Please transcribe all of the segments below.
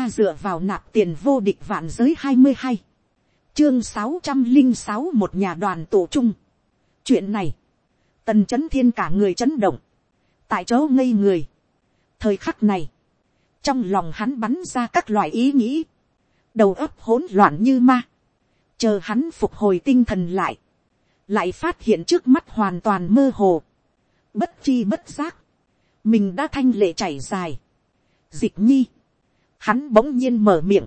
ta dựa vào nạp tiền vô địch vạn giới hai mươi hai, chương sáu trăm linh sáu một nhà đoàn tổ chung. chuyện này, tần c h ấ n thiên cả người chấn động, tại chỗ ngây người. thời khắc này, trong lòng hắn bắn ra các loại ý nghĩ, đầu óc hỗn loạn như ma, chờ hắn phục hồi tinh thần lại, lại phát hiện trước mắt hoàn toàn mơ hồ, bất chi bất giác, mình đã thanh lệ chảy dài, dịch nhi, hắn bỗng nhiên mở miệng,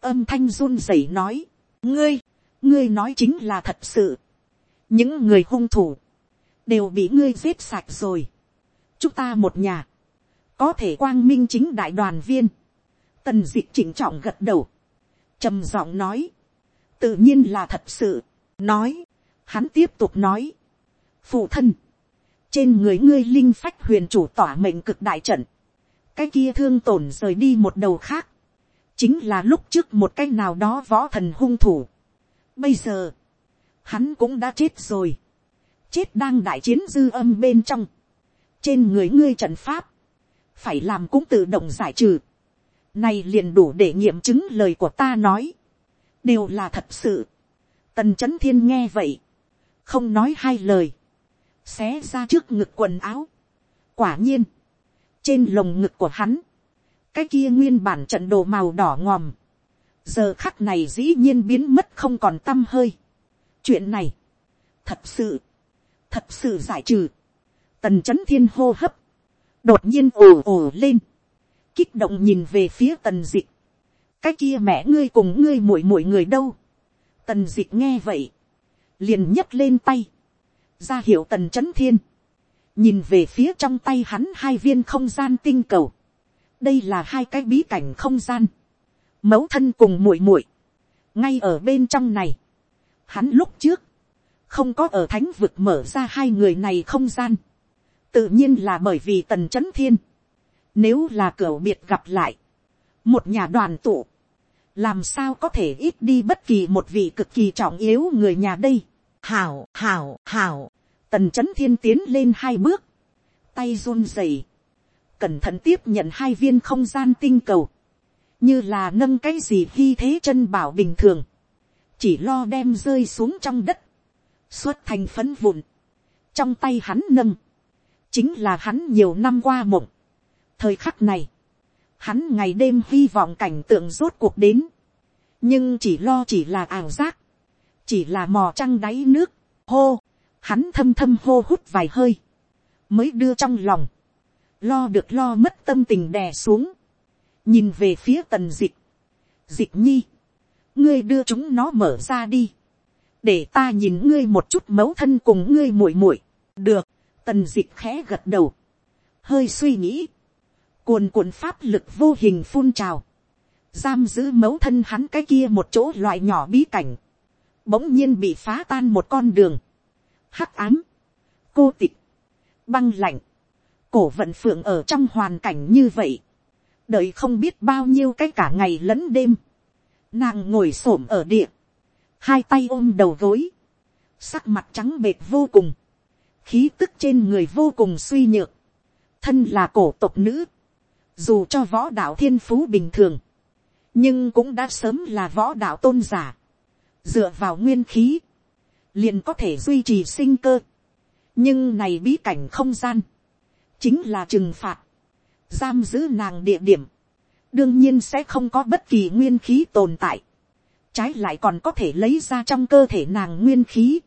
âm thanh run rẩy nói, ngươi, ngươi nói chính là thật sự, những người hung thủ, đều bị ngươi giết sạch rồi. chúng ta một nhà, có thể quang minh chính đại đoàn viên, tần d ị c h chỉnh trọng gật đầu, trầm giọng nói, tự nhiên là thật sự, nói, hắn tiếp tục nói, phụ thân, trên người ngươi linh phách huyền chủ tỏa mệnh cực đại trận, cái kia thương tổn rời đi một đầu khác, chính là lúc trước một cái nào đó võ thần hung thủ. Bây giờ, hắn cũng đã chết rồi. Chết đang đại chiến dư âm bên trong, trên người ngươi trận pháp, phải làm cũng tự động giải trừ, này liền đủ để nghiệm chứng lời của ta nói, đều là thật sự, tần c h ấ n thiên nghe vậy, không nói hai lời, xé ra trước ngực quần áo, quả nhiên, trên lồng ngực của hắn, cái kia nguyên bản trận đồ màu đỏ ngòm, giờ khắc này dĩ nhiên biến mất không còn t â m hơi. chuyện này, thật sự, thật sự giải trừ, tần c h ấ n thiên hô hấp, đột nhiên ồ ồ lên, kích động nhìn về phía tần d ị c h cái kia mẹ ngươi cùng ngươi muội muội người đâu, tần d ị c h nghe vậy, liền nhấc lên tay, ra hiệu tần c h ấ n thiên, nhìn về phía trong tay hắn hai viên không gian tinh cầu, đây là hai cái bí cảnh không gian, mẫu thân cùng muội muội, ngay ở bên trong này, hắn lúc trước, không có ở thánh vực mở ra hai người này không gian, tự nhiên là bởi vì tần c h ấ n thiên, nếu là cửa biệt gặp lại, một nhà đoàn tụ, làm sao có thể ít đi bất kỳ một vị cực kỳ trọng yếu người nhà đây. Hảo, hảo, hảo, tần c h ấ n thiên tiến lên hai bước, tay run rẩy, cẩn thận tiếp nhận hai viên không gian tinh cầu, như là nâng cái gì khi thế chân bảo bình thường, chỉ lo đem rơi xuống trong đất, xuất thành phấn vụn, trong tay hắn nâng, chính là hắn nhiều năm qua mộng. thời khắc này, hắn ngày đêm hy vọng cảnh tượng rốt cuộc đến, nhưng chỉ lo chỉ là ảo giác, chỉ là mò trăng đáy nước, hô, hắn thâm thâm hô hút vài hơi, mới đưa trong lòng, lo được lo mất tâm tình đè xuống, nhìn về phía tần dịch, dịch nhi, ngươi đưa chúng nó mở ra đi, để ta nhìn ngươi một chút mấu thân cùng ngươi muội muội. Được. Tần dịch khẽ gật đầu. Hơi suy nghĩ. Cuồn cuộn pháp lực vô hình phun trào. Giam giữ mấu thân hắn cái kia một chỗ loại nhỏ bí cảnh. Bỗng nhiên bị phá tan một con đường hắc ám cô tịch băng lạnh cổ vận phượng ở trong hoàn cảnh như vậy đợi không biết bao nhiêu cái cả ngày lẫn đêm nàng ngồi s ổ m ở địa hai tay ôm đầu gối, sắc mặt trắng bệt vô cùng, khí tức trên người vô cùng suy nhược, thân là cổ tộc nữ, dù cho võ đạo thiên phú bình thường, nhưng cũng đã sớm là võ đạo tôn giả, dựa vào nguyên khí, liền có thể duy trì sinh cơ, nhưng này bí cảnh không gian, chính là trừng phạt, giam giữ nàng địa điểm, đương nhiên sẽ không có bất kỳ nguyên khí tồn tại, trái lại còn có thể lấy ra trong cơ thể nàng nguyên khí.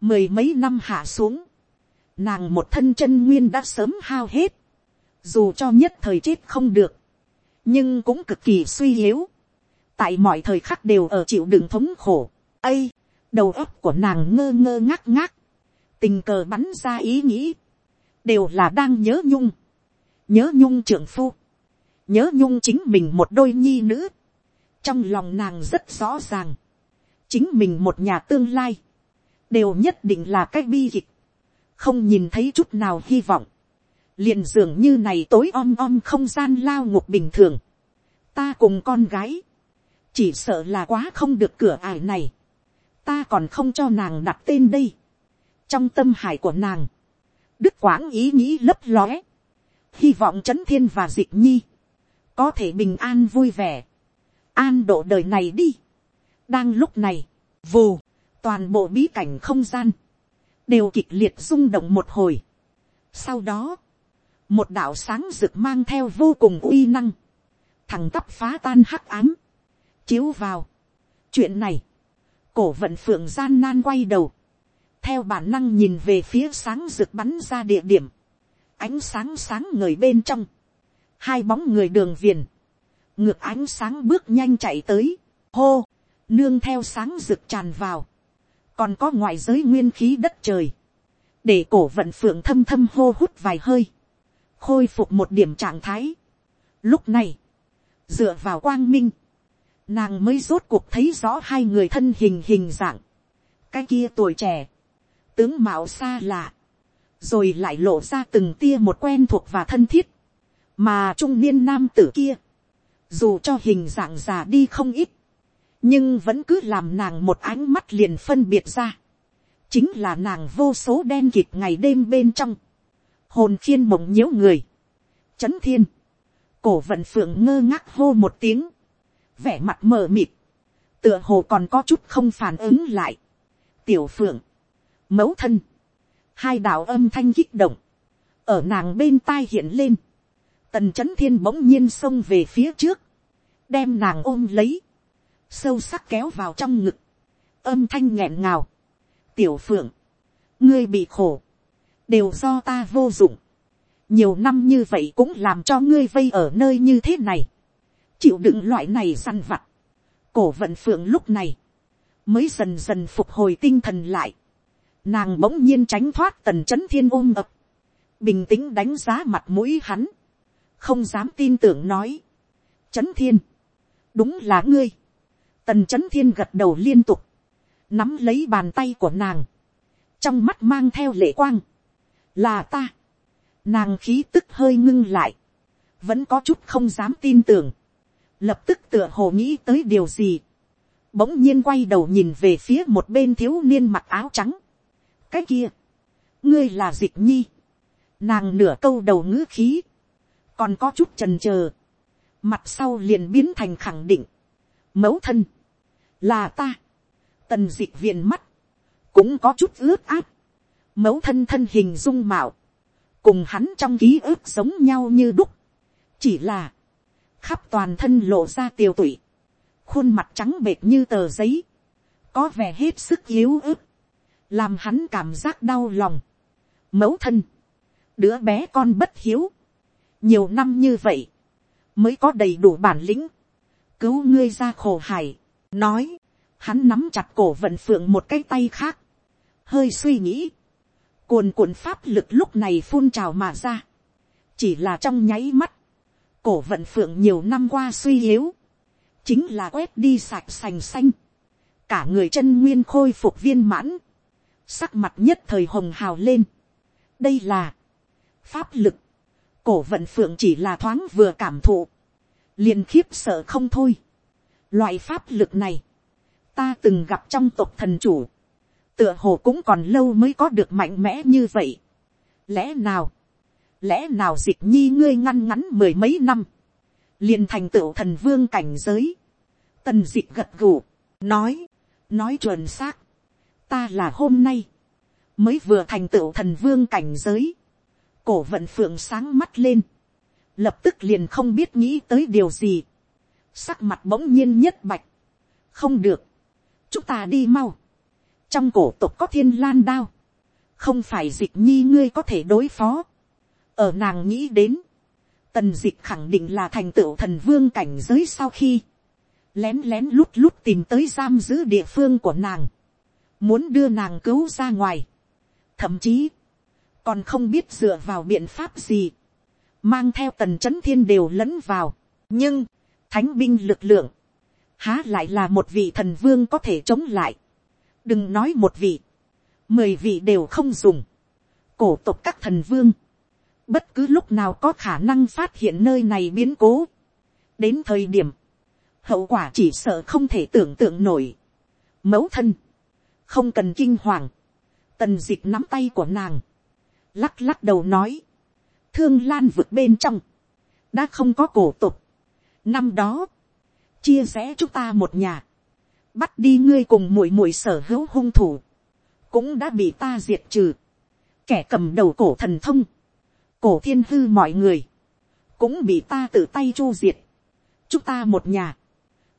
Mười mấy năm hạ xuống, nàng một thân chân nguyên đã sớm hao hết, dù cho nhất thời chết không được, nhưng cũng cực kỳ suy yếu, tại mọi thời khắc đều ở chịu đựng thống khổ, ây, đầu óc của nàng ngơ ngơ ngác ngác, tình cờ bắn ra ý nghĩ, đều là đang nhớ nhung, nhớ nhung trưởng phu, nhớ nhung chính mình một đôi nhi nữ, trong lòng nàng rất rõ ràng, chính mình một nhà tương lai, đều nhất định là cái bi kịch, không nhìn thấy chút nào hy vọng, liền dường như này tối om om không gian lao ngục bình thường, ta cùng con gái, chỉ sợ là quá không được cửa ải này, ta còn không cho nàng đặt tên đây, trong tâm hải của nàng, đức quãng ý nghĩ lấp lóe, hy vọng trấn thiên và dịch nhi, có thể bình an vui vẻ, an độ đời này đi. đang lúc này, vù, toàn bộ bí cảnh không gian, đều kịch liệt rung động một hồi. sau đó, một đạo sáng rực mang theo vô cùng uy năng, thằng tắp phá tan hắc ám, chiếu vào. chuyện này, cổ vận phượng gian nan quay đầu, theo bản năng nhìn về phía sáng rực bắn ra địa điểm, ánh sáng sáng người bên trong, hai bóng người đường viền, ngược ánh sáng bước nhanh chạy tới, hô, nương theo sáng rực tràn vào, còn có ngoại giới nguyên khí đất trời, để cổ vận phượng thâm thâm hô hút vài hơi, khôi phục một điểm trạng thái. Lúc này, dựa vào quang minh, nàng mới rốt cuộc thấy rõ hai người thân hình hình dạng, cái kia tuổi trẻ, tướng mạo xa lạ, rồi lại lộ ra từng tia một quen thuộc và thân thiết, mà trung niên nam tử kia, dù cho hình dạng già đi không ít, nhưng vẫn cứ làm nàng một ánh mắt liền phân biệt ra, chính là nàng vô số đen kịt ngày đêm bên trong, hồn khiên mộng nhiễu người, chấn thiên, cổ vận phượng ngơ ngác hô một tiếng, vẻ mặt mờ mịt, tựa hồ còn có chút không phản ứng lại, tiểu phượng, mẫu thân, hai đạo âm thanh kích động, ở nàng bên tai hiện lên, tần c h ấ n thiên bỗng nhiên xông về phía trước, đem nàng ôm lấy, sâu sắc kéo vào trong ngực, âm thanh nghẹn ngào, tiểu phượng, ngươi bị khổ, đều do ta vô dụng, nhiều năm như vậy cũng làm cho ngươi vây ở nơi như thế này, chịu đựng loại này săn vặt, cổ vận phượng lúc này, mới dần dần phục hồi tinh thần lại, nàng bỗng nhiên tránh thoát tần c h ấ n thiên ôm ập, bình tĩnh đánh giá mặt mũi hắn, không dám tin tưởng nói, chấn thiên, đúng là ngươi, tần chấn thiên gật đầu liên tục, nắm lấy bàn tay của nàng, trong mắt mang theo lệ quang, là ta, nàng khí tức hơi ngưng lại, vẫn có chút không dám tin tưởng, lập tức tựa hồ nghĩ tới điều gì, bỗng nhiên quay đầu nhìn về phía một bên thiếu niên mặc áo trắng, cái kia, ngươi là dịch nhi, nàng nửa câu đầu ngữ khí, còn có chút trần chờ, mặt sau liền biến thành khẳng định, mẫu thân, là ta, tần dịch viện mắt, cũng có chút ướt át, mẫu thân thân hình dung mạo, cùng hắn trong ký ức giống nhau như đúc, chỉ là, khắp toàn thân lộ ra tiều tụy, khuôn mặt trắng bệt như tờ giấy, có vẻ hết sức yếu ớt, làm hắn cảm giác đau lòng. Mẫu thân, đứa bé con bất hiếu, nhiều năm như vậy, mới có đầy đủ bản lĩnh, cứu ngươi ra khổ hải, nói, hắn nắm chặt cổ vận phượng một cái tay khác, hơi suy nghĩ, cuồn cuộn pháp lực lúc này phun trào mà ra, chỉ là trong nháy mắt, cổ vận phượng nhiều năm qua suy yếu, chính là quét đi sạch sành xanh, cả người chân nguyên khôi phục viên mãn, sắc mặt nhất thời hồng hào lên. đây là pháp lực, cổ vận phượng chỉ là thoáng vừa cảm thụ, liền khiếp sợ không thôi. Loại pháp lực này, ta từng gặp trong tộc thần chủ, tựa hồ cũng còn lâu mới có được mạnh mẽ như vậy. Lẽ nào, lẽ nào dịch nhi ngươi ngăn ngắn mười mấy năm, liền thành tựu thần vương cảnh giới. Tần dịch gật gù, nói, nói chuẩn xác, ta là hôm nay, mới vừa thành tựu thần vương cảnh giới. Cổ vận phượng sáng mắt lên, lập tức liền không biết nghĩ tới điều gì, sắc mặt bỗng nhiên nhất bạch, không được, chúng ta đi mau, trong cổ tục có thiên lan đao, không phải dịch nhi ngươi có thể đối phó, ở nàng nghĩ đến, tần dịch khẳng định là thành tựu thần vương cảnh giới sau khi, lén lén lút lút tìm tới giam giữ địa phương của nàng, muốn đưa nàng cứu ra ngoài, thậm chí, còn không biết dựa vào biện pháp gì, mang theo tần c h ấ n thiên đều lẫn vào, nhưng, thánh binh lực lượng, há lại là một vị thần vương có thể chống lại, đừng nói một vị, mười vị đều không dùng, cổ tục các thần vương, bất cứ lúc nào có khả năng phát hiện nơi này biến cố, đến thời điểm, hậu quả chỉ sợ không thể tưởng tượng nổi, mẫu thân, không cần kinh hoàng, tần d ị c h nắm tay của nàng, lắc lắc đầu nói, thương lan vượt bên trong, đã không có cổ tục, năm đó, chia rẽ chúng ta một nhà, bắt đi ngươi cùng muội muội sở hữu hung thủ, cũng đã bị ta diệt trừ, kẻ cầm đầu cổ thần thông, cổ thiên hư mọi người, cũng bị ta tự tay chu diệt, chúng ta một nhà,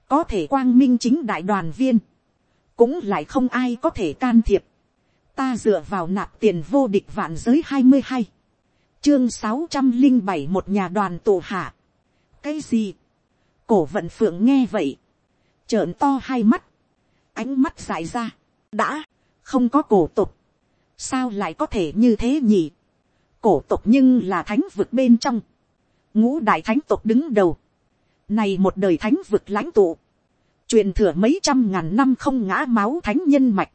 có thể quang minh chính đại đoàn viên, cũng lại không ai có thể can thiệp, ta dựa vào nạp tiền vô địch vạn giới hai mươi hai, chương sáu trăm linh bảy một nhà đoàn tổ hạ, cái gì, cổ vận phượng nghe vậy, trợn to hai mắt, ánh mắt dại ra, đã, không có cổ tục, sao lại có thể như thế nhỉ, cổ tộc nhưng là thánh vực bên trong, ngũ đại thánh tộc đứng đầu, này một đời thánh vực lãnh tụ, truyền thừa mấy trăm ngàn năm không ngã máu thánh nhân mạch,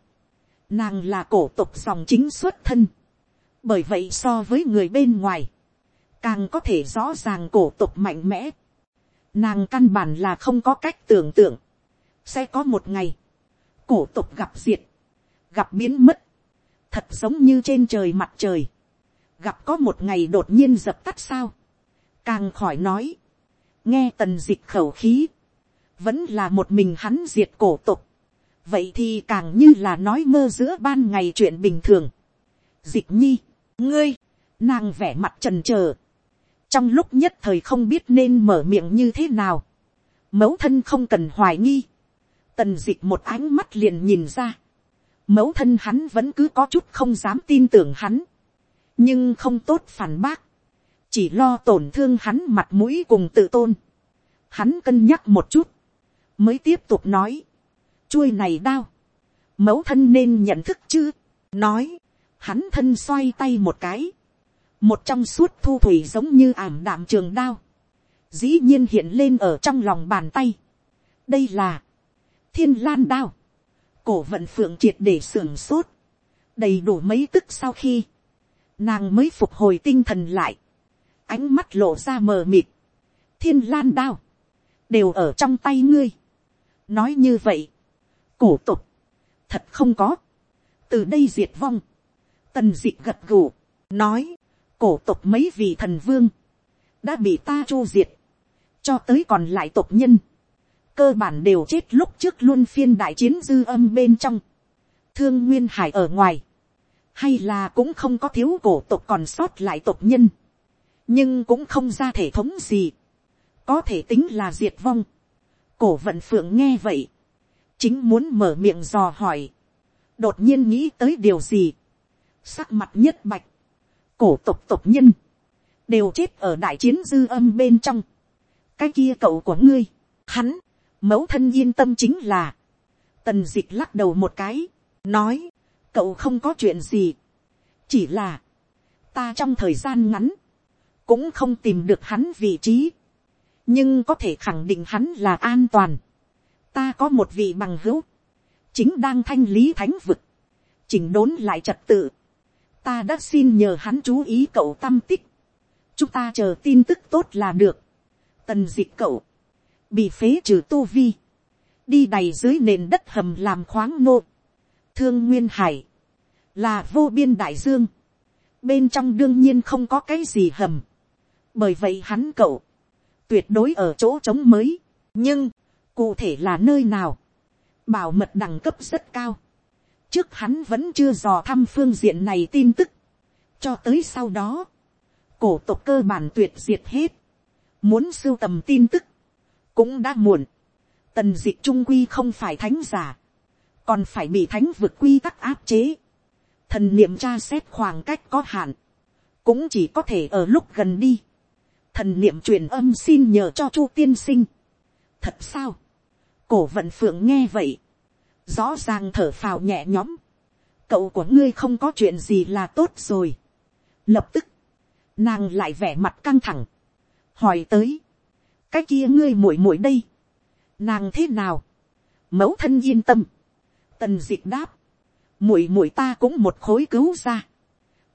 nàng là cổ tộc dòng chính xuất thân, bởi vậy so với người bên ngoài, càng có thể rõ ràng cổ tộc mạnh mẽ, nàng căn bản là không có cách tưởng tượng, sẽ có một ngày, cổ tộc gặp diệt, gặp biến mất, thật giống như trên trời mặt trời, gặp có một ngày đột nhiên dập tắt sao, càng khỏi nói, nghe tần dịch khẩu khí, vẫn là một mình hắn diệt cổ tục, vậy thì càng như là nói mơ giữa ban ngày chuyện bình thường. dịch nhi, ngươi, nàng vẻ mặt trần trờ, trong lúc nhất thời không biết nên mở miệng như thế nào, mẫu thân không cần hoài nghi, tần dịch một ánh mắt liền nhìn ra, mẫu thân hắn vẫn cứ có chút không dám tin tưởng hắn, nhưng không tốt phản bác, chỉ lo tổn thương hắn mặt mũi cùng tự tôn. Hắn cân nhắc một chút, mới tiếp tục nói, chuôi này đao, mẫu thân nên nhận thức chứ, nói, hắn thân xoay tay một cái, một trong suốt thu thủy giống như ảm đạm trường đao, dĩ nhiên hiện lên ở trong lòng bàn tay. đây là, thiên lan đao, cổ vận phượng triệt để sưởng sốt, đầy đủ mấy tức sau khi, nàng mới phục hồi tinh thần lại, ánh mắt lộ ra mờ mịt, thiên lan đao, đều ở trong tay ngươi. nói như vậy, cổ tục, thật không có, từ đây diệt vong, tần d ị gật gù, nói, cổ tục mấy vị thần vương, đã bị ta chu diệt, cho tới còn lại tục nhân, cơ bản đều chết lúc trước luôn phiên đại chiến dư âm bên trong, thương nguyên hải ở ngoài, hay là cũng không có thiếu cổ tộc còn sót lại tộc nhân, nhưng cũng không ra thể thống gì, có thể tính là diệt vong. cổ vận phượng nghe vậy, chính muốn mở miệng dò hỏi, đột nhiên nghĩ tới điều gì, sắc mặt nhất bạch, cổ tộc tộc nhân, đều chết ở đại chiến dư âm bên trong, cái kia cậu của ngươi, hắn, mẫu thân yên tâm chính là, tần d ị c h lắc đầu một cái, nói, cậu không có chuyện gì, chỉ là, ta trong thời gian ngắn, cũng không tìm được hắn vị trí, nhưng có thể khẳng định hắn là an toàn. ta có một vị bằng hữu, chính đang thanh lý thánh vực, chỉnh đốn lại trật tự. ta đã xin nhờ hắn chú ý cậu tâm tích, chúng ta chờ tin tức tốt là được. tần dịch cậu, bị phế trừ tu vi, đi đầy dưới nền đất hầm làm khoáng nô, thương nguyên hải, là vô biên đại dương, bên trong đương nhiên không có cái gì hầm, bởi vậy hắn cậu, tuyệt đối ở chỗ trống mới, nhưng, cụ thể là nơi nào, bảo mật đẳng cấp rất cao, trước hắn vẫn chưa dò thăm phương diện này tin tức, cho tới sau đó, cổ tộc cơ bản tuyệt diệt hết, muốn sưu tầm tin tức, cũng đã muộn, tần d ị trung quy không phải thánh giả, còn phải bị thánh vượt quy tắc áp chế, thần niệm tra xét khoảng cách có hạn, cũng chỉ có thể ở lúc gần đi, thần niệm truyền âm xin nhờ cho chu tiên sinh. thật sao, cổ vận phượng nghe vậy, rõ ràng thở phào nhẹ nhõm, cậu của ngươi không có chuyện gì là tốt rồi. lập tức, nàng lại vẻ mặt căng thẳng, hỏi tới, cái kia ngươi muội muội đây, nàng thế nào, mẫu thân yên tâm, tần d ị đáp, muội muội ta cũng một khối cứu ra,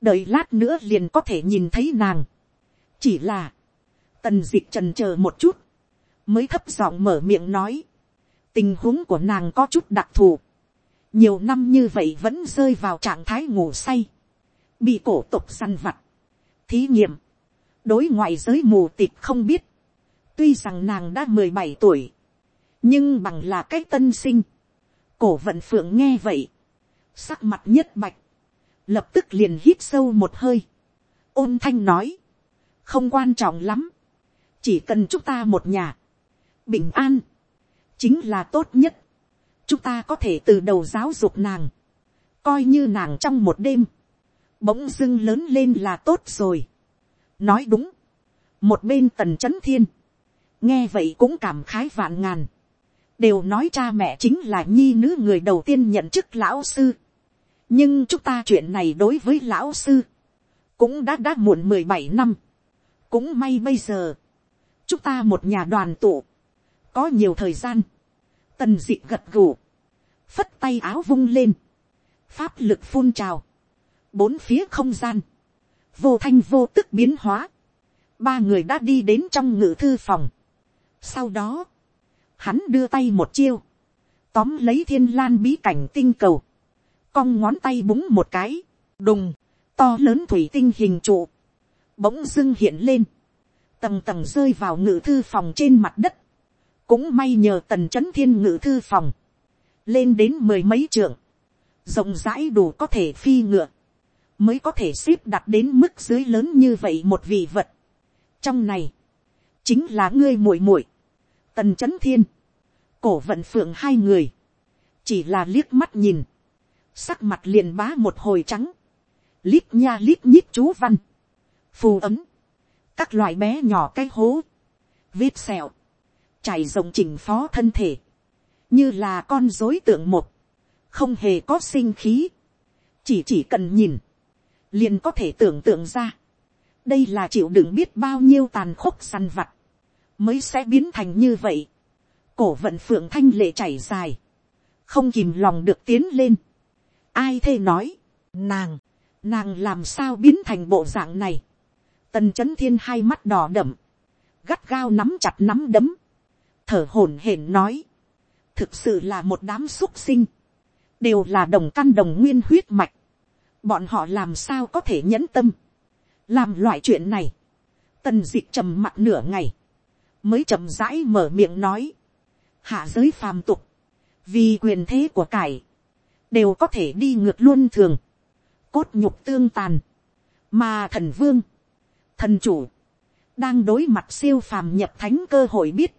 đợi lát nữa liền có thể nhìn thấy nàng, chỉ là, Tần dịch trần chờ một chút. Mới thấp giọng mở miệng nói. Tình huống của nàng có chút đặc thù. Nhiều năm như vậy vẫn rơi vào trạng thái ngủ say. Bị cổ tục săn vặt. Thí nghiệm. Đối ngoại giới mù tịt không biết. Tuy rằng nàng đã mười bảy tuổi. Nhưng bằng là cái tân sinh. Cổ vận phượng nghe vậy. Sắc mặt nhất bạch. Lập tức liền hít sâu một hơi. Ôn thanh nói. Không quan trọng lắm. Chỉ cần chúng ta một nhà. Bình an. Chính là tốt nhất. Chúng ta có thể từ đầu giáo dục nàng. Coi như nàng trong một đêm. Bỗng dưng lớn lên là tốt rồi. Nói đúng. Một bên tần chấn thiên nghe vậy cũng cảm khái vạn ngàn, đều nói cha mẹ chính là nhi nữ người đầu tiên nhận chức lão sư nhưng chúng ta chuyện này đối với lão sư, cũng đã đã muộn mười bảy năm, cũng may bây giờ, chúng ta một nhà đoàn tụ, có nhiều thời gian, tần d ị gật gù, phất tay áo vung lên, pháp lực phun trào, bốn phía không gian, vô thanh vô tức biến hóa, ba người đã đi đến trong ngự thư phòng, sau đó, hắn đưa tay một chiêu, tóm lấy thiên lan bí cảnh tinh cầu, cong ngón tay búng một cái, đùng, to lớn thủy tinh hình trụ, bỗng dưng hiện lên, tầng tầng rơi vào ngự thư phòng trên mặt đất, cũng may nhờ tần c h ấ n thiên ngự thư phòng, lên đến mười mấy trượng, rộng rãi đủ có thể phi ngựa, mới có thể ship đặt đến mức dưới lớn như vậy một vị vật. trong này, chính là ngươi muội muội, tần c h ấ n thiên, cổ vận phượng hai người, chỉ là liếc mắt nhìn, sắc mặt liền bá một hồi trắng, lít nha lít nhít chú văn, phù ấm, các loại bé nhỏ cái hố, vết sẹo, chảy rộng chỉnh phó thân thể, như là con dối tượng một, không hề có sinh khí, chỉ chỉ cần nhìn, liền có thể tưởng tượng ra, đây là chịu đựng biết bao nhiêu tàn khốc săn vặt, mới sẽ biến thành như vậy. cổ vận phượng thanh lệ chảy dài, không kìm lòng được tiến lên ai thê nói, nàng, nàng làm sao biến thành bộ dạng này. tần c h ấ n thiên hai mắt đỏ đậm, gắt gao nắm chặt nắm đấm, thở hổn hển nói, thực sự là một đám xúc sinh, đều là đồng căn đồng nguyên huyết mạch, bọn họ làm sao có thể nhẫn tâm, làm loại chuyện này, tần d ị c h trầm mặt nửa ngày, mới chậm rãi mở miệng nói, hạ giới phàm tục, vì quyền thế của cải, đều có thể đi ngược luôn thường, cốt nhục tương tàn, mà thần vương, thần chủ, đang đối mặt siêu phàm nhập thánh cơ hội biết,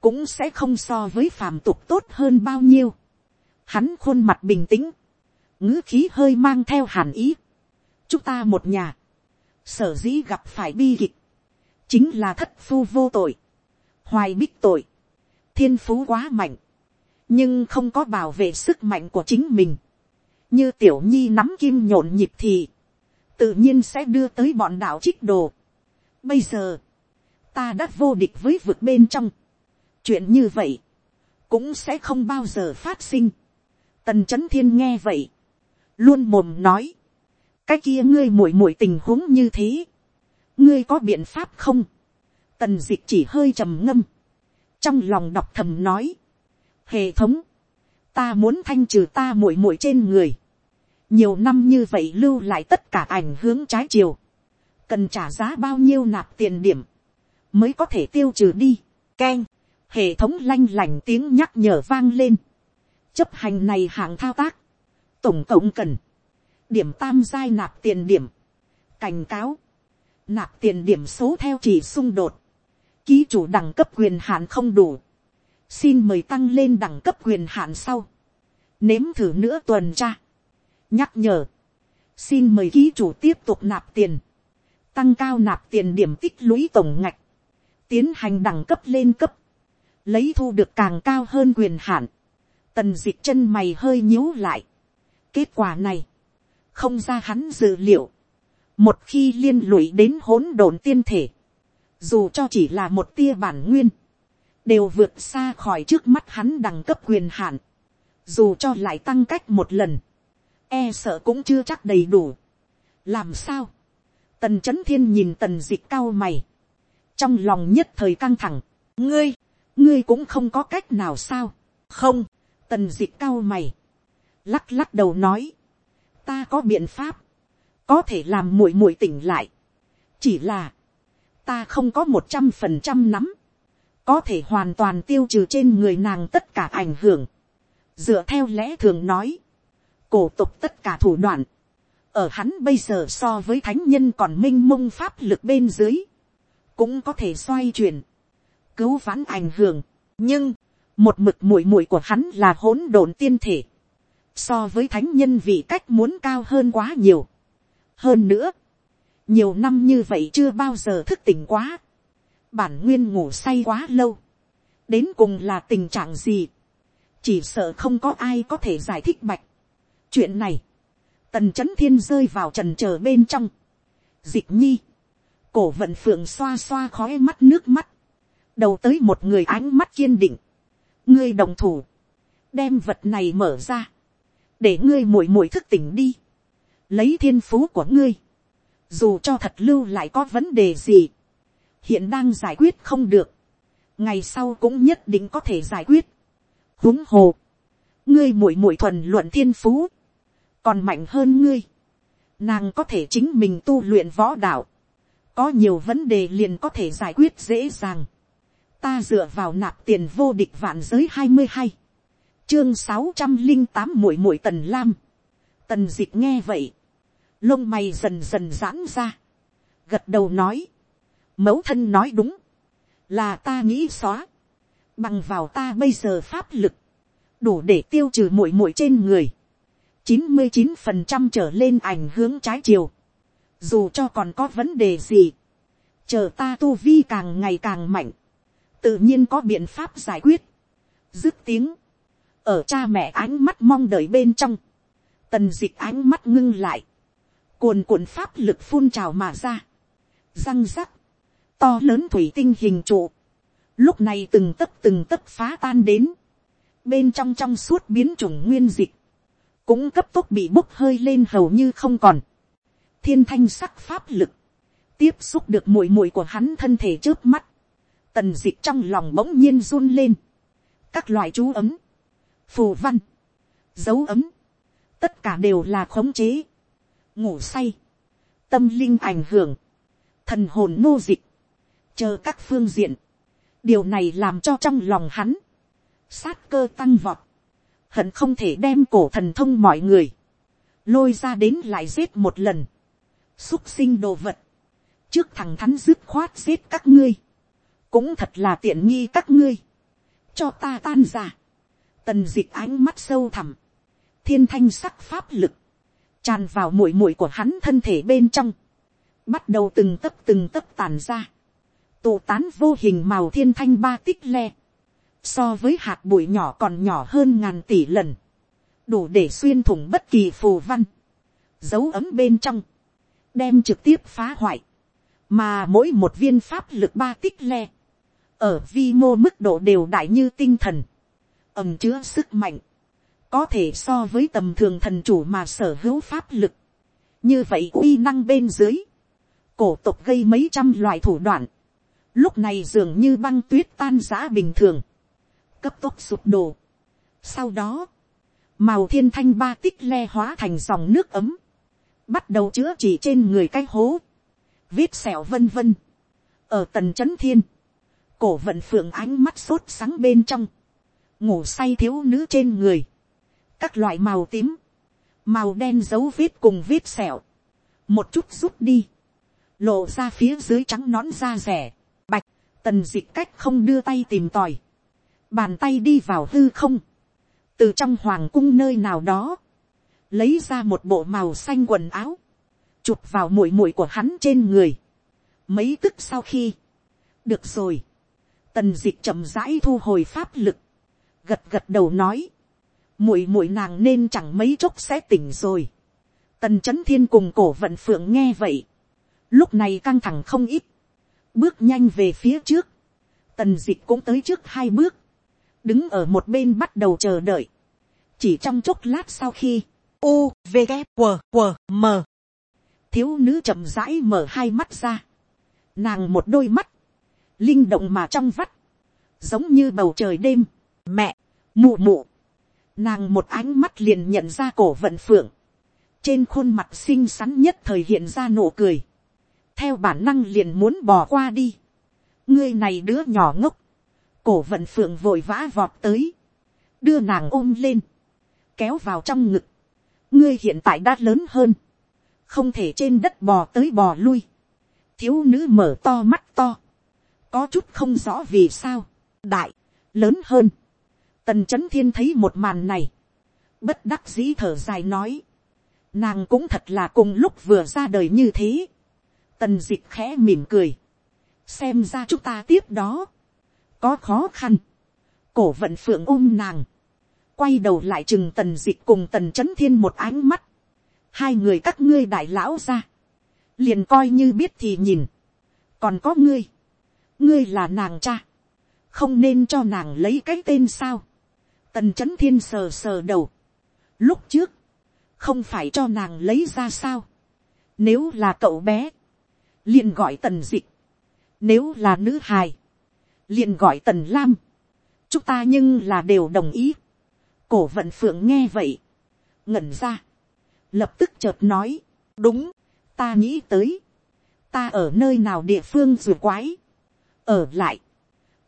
cũng sẽ không so với phàm tục tốt hơn bao nhiêu. Hắn khuôn mặt bình tĩnh, ngữ khí hơi mang theo hàn ý. chúng ta một nhà, sở dĩ gặp phải bi kịch, chính là thất phu vô tội, hoài bích tội, thiên phú quá mạnh, nhưng không có bảo vệ sức mạnh của chính mình, như tiểu nhi nắm kim nhộn nhịp thì, tự nhiên sẽ đưa tới bọn đạo trích đồ. Bây giờ, ta đã vô địch với vực bên trong, chuyện như vậy, cũng sẽ không bao giờ phát sinh. Tần c h ấ n thiên nghe vậy, luôn mồm nói, cái kia ngươi muội muội tình huống như thế, ngươi có biện pháp không, tần d ị c h chỉ hơi trầm ngâm, trong lòng đọc thầm nói, hệ thống, ta muốn thanh trừ ta muội muội trên người, nhiều năm như vậy lưu lại tất cả ảnh hướng trái chiều, cần trả giá bao nhiêu nạp tiền điểm, mới có thể tiêu trừ đi, k e n hệ thống lanh lành tiếng nhắc nhở vang lên, chấp hành này hạng thao tác, tổng cộng cần, điểm tam giai nạp tiền điểm, cảnh cáo, nạp tiền điểm số theo chỉ xung đột, ký chủ đẳng cấp quyền hạn không đủ, xin mời tăng lên đẳng cấp quyền hạn sau, nếm thử nữa tuần tra, nhắc nhở, xin mời ký chủ tiếp tục nạp tiền, tăng cao nạp tiền điểm tích lũy tổng ngạch, tiến hành đẳng cấp lên cấp, lấy thu được càng cao hơn quyền hạn, tần d ị c h chân mày hơi nhíu lại. kết quả này, không ra hắn dự liệu, một khi liên lụy đến hỗn độn tiên thể, dù cho chỉ là một tia bản nguyên, đều vượt xa khỏi trước mắt hắn đẳng cấp quyền hạn, dù cho lại tăng cách một lần, e sợ cũng chưa chắc đầy đủ. làm sao, tần c h ấ n thiên nhìn tần d ị c cao mày, trong lòng nhất thời căng thẳng, ngươi, ngươi cũng không có cách nào sao, không, tần d ị c cao mày, lắc lắc đầu nói, ta có biện pháp, có thể làm muội muội tỉnh lại, chỉ là, ta không có một trăm phần trăm nắm, có thể hoàn toàn tiêu trừ trên người nàng tất cả ảnh hưởng. dựa theo lẽ thường nói, cổ tục tất cả thủ đoạn, ở hắn bây giờ so với thánh nhân còn minh mông pháp lực bên dưới, cũng có thể xoay chuyển, cứu vãn ảnh hưởng, nhưng, một mực muội muội của hắn là hỗn độn tiên thể, so với thánh nhân vị cách muốn cao hơn quá nhiều. hơn nữa, nhiều năm như vậy chưa bao giờ thức tỉnh quá, bản nguyên ngủ say quá lâu, đến cùng là tình trạng gì, chỉ sợ không có ai có thể giải thích bạch. chuyện này, tần c h ấ n thiên rơi vào trần trờ bên trong, dịch nhi, cổ vận phượng xoa xoa khói mắt nước mắt, đầu tới một người ánh mắt kiên định, ngươi đồng thủ, đem vật này mở ra, để ngươi muội muội thức tỉnh đi, lấy thiên phú của ngươi, dù cho thật lưu lại có vấn đề gì, hiện đang giải quyết không được, ngày sau cũng nhất định có thể giải quyết. huống hồ, ngươi muội muội thuần luận thiên phú, còn mạnh hơn ngươi, nàng có thể chính mình tu luyện võ đạo, có nhiều vấn đề liền có thể giải quyết dễ dàng, ta dựa vào nạp tiền vô địch vạn giới hai mươi hai, chương sáu trăm linh tám muội muội tần lam, tần d ị c h nghe vậy, lông mày dần dần giãn ra, gật đầu nói, mẫu thân nói đúng, là ta nghĩ xóa, bằng vào ta bây giờ pháp lực, đủ để tiêu trừ muội muội trên người, chín mươi chín phần trăm trở lên ảnh hướng trái chiều. Dù cho còn có vấn đề gì, chờ ta tu vi càng ngày càng mạnh, tự nhiên có biện pháp giải quyết. Dứt tiếng, ở cha mẹ ánh mắt mong đợi bên trong, tần dịch ánh mắt ngưng lại, cuồn cuộn pháp lực phun trào mà ra, răng rắc, to lớn thủy tinh hình trụ, lúc này từng tấc từng tấc phá tan đến, bên trong trong suốt biến chủng nguyên dịch, cũng cấp tốc bị bốc hơi lên hầu như không còn. thiên thanh sắc pháp lực, tiếp xúc được mùi mùi của hắn thân thể trước mắt, tần dịch trong lòng bỗng nhiên run lên, các loại chú ấm, phù văn, dấu ấm, tất cả đều là khống chế, ngủ say, tâm linh ảnh hưởng, thần hồn nô dịch, chờ các phương diện, điều này làm cho trong lòng hắn, sát cơ tăng vọt, hận không thể đem cổ thần thông mọi người, lôi ra đến lại giết một lần, xúc sinh đồ vật, trước thằng thắn dứt khoát giết các ngươi, cũng thật là tiện nghi các ngươi, cho ta tan ra, tần d ị c h ánh mắt sâu thẳm, thiên thanh sắc pháp lực, tràn vào mũi mũi của hắn thân thể bên trong, bắt đầu từng tấc từng tấc tàn ra, tụ tán vô hình màu thiên thanh ba tích le, so với hạt bụi nhỏ còn nhỏ hơn ngàn tỷ lần, đủ để xuyên thủng bất kỳ phù văn, dấu ấm bên trong, đem trực tiếp phá hoại, mà mỗi một viên pháp lực ba tích le, ở vi mô mức độ đều đại như tinh thần, ẩm chứa sức mạnh, có thể so với tầm thường thần chủ mà sở hữu pháp lực, như vậy uy năng bên dưới, cổ tục gây mấy trăm loại thủ đoạn, lúc này dường như băng tuyết tan giã bình thường, cấp tốc sụp đổ. Sau đó, màu thiên thanh ba tích le hóa thành dòng nước ấm, bắt đầu chữa trị trên người cái hố, vết sẹo vân vân. ở tần c h ấ n thiên, cổ vận phượng ánh mắt sốt sáng bên trong, ngủ say thiếu nữ trên người, các loại màu tím, màu đen dấu vết cùng vết sẹo, một chút rút đi, lộ ra phía dưới trắng nón da rẻ, tần dịch cách không đưa tay tìm tòi, bàn tay đi vào hư không, từ trong hoàng cung nơi nào đó, lấy ra một bộ màu xanh quần áo, chụp vào mũi mũi của hắn trên người. Mấy tức sau khi, được rồi, tần dịch chậm rãi thu hồi pháp lực, gật gật đầu nói, mũi mũi nàng nên chẳng mấy chốc sẽ tỉnh rồi. tần c h ấ n thiên cùng cổ vận phượng nghe vậy, lúc này căng thẳng không ít, bước nhanh về phía trước, tần d ị c h cũng tới trước hai bước, đứng ở một bên bắt đầu chờ đợi. chỉ trong chốc lát sau khi, u, v, g, w w m, thiếu nữ chậm rãi mở hai mắt ra, nàng một đôi mắt, linh động mà trong vắt, giống như bầu trời đêm, mẹ, mụ mụ, nàng một ánh mắt liền nhận ra cổ vận phượng, trên khuôn mặt xinh xắn nhất thời hiện ra nụ cười, theo bản năng liền muốn bỏ qua đi, ngươi này đứa nhỏ ngốc, cổ vận phượng vội vã vọt tới, đưa nàng ôm lên, kéo vào trong ngực, ngươi hiện tại đã lớn hơn, không thể trên đất bò tới bò lui, thiếu nữ mở to mắt to, có chút không rõ vì sao, đại, lớn hơn, tần c h ấ n thiên thấy một màn này, bất đắc dĩ thở dài nói, nàng cũng thật là cùng lúc vừa ra đời như thế, tần dịch khẽ mỉm cười, xem ra chúng ta tiếp đó, có khó khăn, cổ vận phượng ôm nàng, quay đầu lại chừng tần dịch cùng tần c h ấ n thiên một ánh mắt, hai người các ngươi đại lão ra, liền coi như biết thì nhìn, còn có ngươi, ngươi là nàng cha, không nên cho nàng lấy cái tên sao, tần c h ấ n thiên sờ sờ đầu, lúc trước, không phải cho nàng lấy ra sao, nếu là cậu bé, liền gọi tần dịch, nếu là nữ hài, liền gọi tần lam, chúng ta nhưng là đều đồng ý, cổ vận phượng nghe vậy, ngẩn ra, lập tức chợt nói, đúng, ta nghĩ tới, ta ở nơi nào địa phương r quái, ở lại,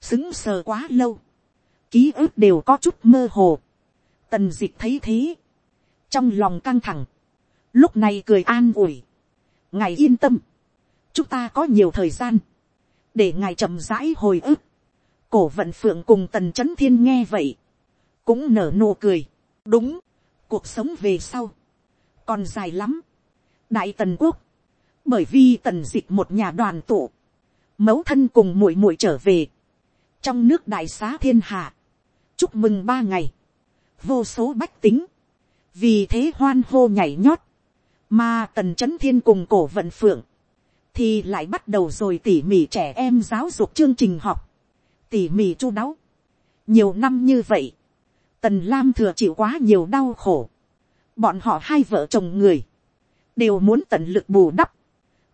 xứng sờ quá lâu, ký ức đều có chút mơ hồ, tần d ị c h thấy thế, trong lòng căng thẳng, lúc này cười an ủi, ngài yên tâm, chúng ta có nhiều thời gian, để ngài chậm rãi hồi ức, cổ vận phượng cùng tần c h ấ n thiên nghe vậy, cũng nở nụ cười, đúng, cuộc sống về sau, còn dài lắm, đại tần quốc, bởi vì tần d ị c h một nhà đoàn tụ, mẫu thân cùng muội muội trở về, trong nước đại xá thiên hạ, chúc mừng ba ngày, vô số bách tính, vì thế hoan hô nhảy nhót, mà tần c h ấ n thiên cùng cổ vận phượng, thì lại bắt đầu rồi tỉ mỉ trẻ em giáo dục chương trình học, tỉ mỉ chu đáo. nhiều năm như vậy, tần lam thừa chịu quá nhiều đau khổ, bọn họ hai vợ chồng người, đều muốn tận lực bù đắp,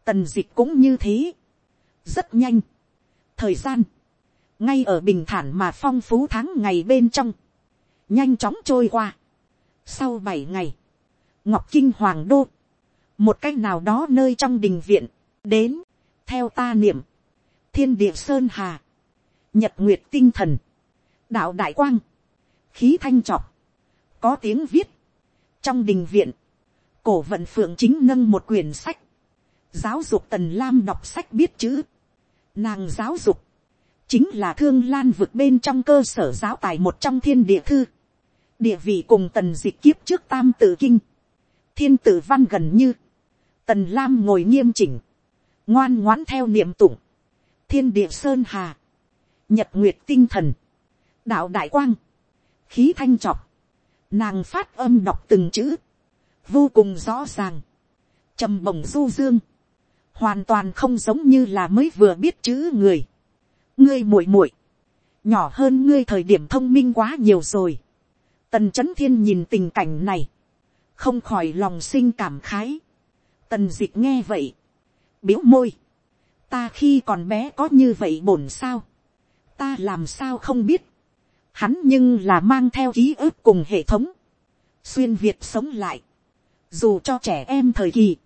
tần dịch cũng như thế, rất nhanh, thời gian, ngay ở bình thản mà phong phú tháng ngày bên trong, nhanh chóng trôi qua. Sau bảy ngày, ngọc kinh hoàng đô, một cách nào đó nơi trong đình viện, đến, theo ta niệm, thiên địa sơn hà, nhật nguyệt tinh thần, đạo đại quang, khí thanh trọc, có tiếng viết, trong đình viện, cổ vận phượng chính nâng một quyển sách, giáo dục tần lam đọc sách biết chữ, nàng giáo dục, chính là thương lan vượt bên trong cơ sở giáo tài một trong thiên địa thư, địa vị cùng tần dịch kiếp trước tam tự kinh, thiên tử văn gần như, tần lam ngồi nghiêm chỉnh, ngoan ngoãn theo niệm tụng, thiên địa sơn hà, nhật nguyệt tinh thần, đạo đại quang, khí thanh trọc, nàng phát âm đọc từng chữ, vô cùng rõ ràng, trầm bồng du dương, hoàn toàn không giống như là mới vừa biết chữ người, ngươi muội muội, nhỏ hơn ngươi thời điểm thông minh quá nhiều rồi, tần c h ấ n thiên nhìn tình cảnh này, không khỏi lòng sinh cảm khái, tần d ị c h nghe vậy, biếu môi. Ta khi còn bé có như vậy bổn sao. Ta làm sao không biết. Hắn nhưng là mang theo ký ức cùng hệ thống. Xuyên Việt sống lại. Dù cho trẻ em thời kỳ.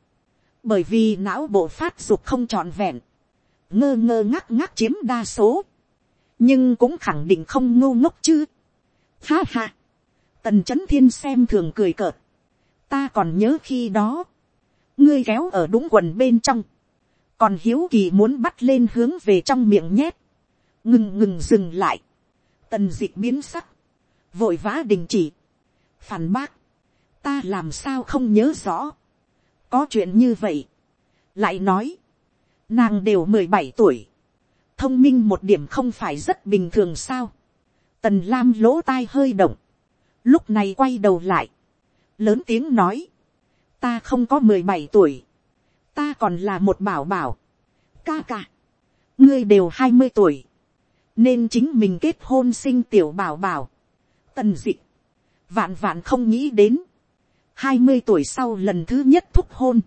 Bởi vì não bộ phát dục không trọn vẹn. Ngơ ngơ ngắc ngắc chiếm đa số. Nhưng cũng khẳng định không ngu ngốc chứ. Ha ha. Tần chấn thiên xem thường cười cợt. Ta còn nhớ khi đó. Ngươi kéo ở đúng quần bên trong còn hiếu kỳ muốn bắt lên hướng về trong miệng nhét, ngừng ngừng dừng lại, tần d ị c h biến sắc, vội vã đình chỉ, phản bác, ta làm sao không nhớ rõ, có chuyện như vậy, lại nói, nàng đều mười bảy tuổi, thông minh một điểm không phải rất bình thường sao, tần lam lỗ tai hơi động, lúc này quay đầu lại, lớn tiếng nói, ta không có mười bảy tuổi, ta còn là một bảo bảo, ca ca, ngươi đều hai mươi tuổi, nên chính mình kết hôn sinh tiểu bảo bảo, tần d ị vạn vạn không nghĩ đến, hai mươi tuổi sau lần thứ nhất thúc hôn,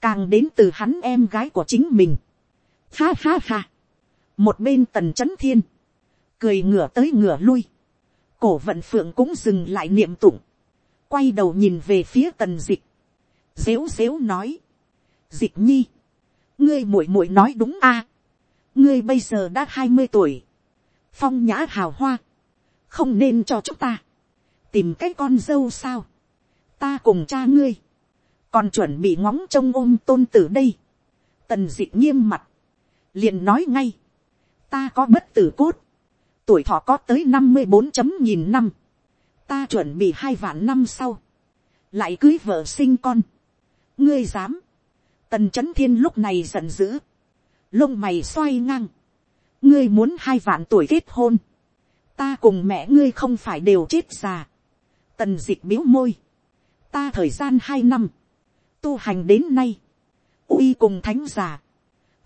càng đến từ hắn em gái của chính mình, ha ha ha, một bên tần c h ấ n thiên, cười ngửa tới ngửa lui, cổ vận phượng cũng dừng lại niệm tụng, quay đầu nhìn về phía tần d ị dếu dếu nói, dịch nhi, ngươi muội muội nói đúng a, ngươi bây giờ đã hai mươi tuổi, phong nhã hào hoa, không nên cho chúng ta, tìm cái con dâu sao, ta cùng cha ngươi, còn chuẩn bị ngóng trông ôm tôn tử đây, tần dịch nghiêm mặt, liền nói ngay, ta có bất tử cốt, tuổi thọ có tới năm mươi bốn chấm nghìn năm, ta chuẩn bị hai vạn năm sau, lại cưới vợ sinh con, ngươi dám, tần c h ấ n thiên lúc này giận dữ, lông mày xoay ngang, ngươi muốn hai vạn tuổi kết hôn, ta cùng mẹ ngươi không phải đều chết già, tần d ị c h biếu môi, ta thời gian hai năm, tu hành đến nay, uy cùng thánh già,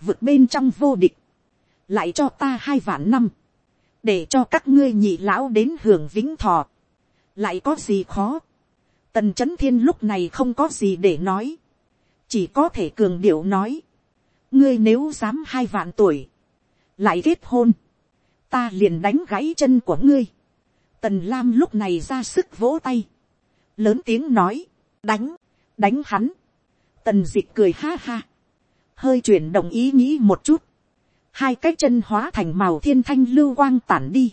vượt bên trong vô địch, lại cho ta hai vạn năm, để cho các ngươi nhị lão đến hưởng vĩnh thọ, lại có gì khó, tần c h ấ n thiên lúc này không có gì để nói, chỉ có thể cường điệu nói, ngươi nếu dám hai vạn tuổi, lại kết hôn, ta liền đánh gãy chân của ngươi, tần lam lúc này ra sức vỗ tay, lớn tiếng nói, đánh, đánh hắn, tần d ị c h cười ha ha, hơi chuyển động ý nghĩ một chút, hai cái chân hóa thành màu thiên thanh lưu quang tản đi,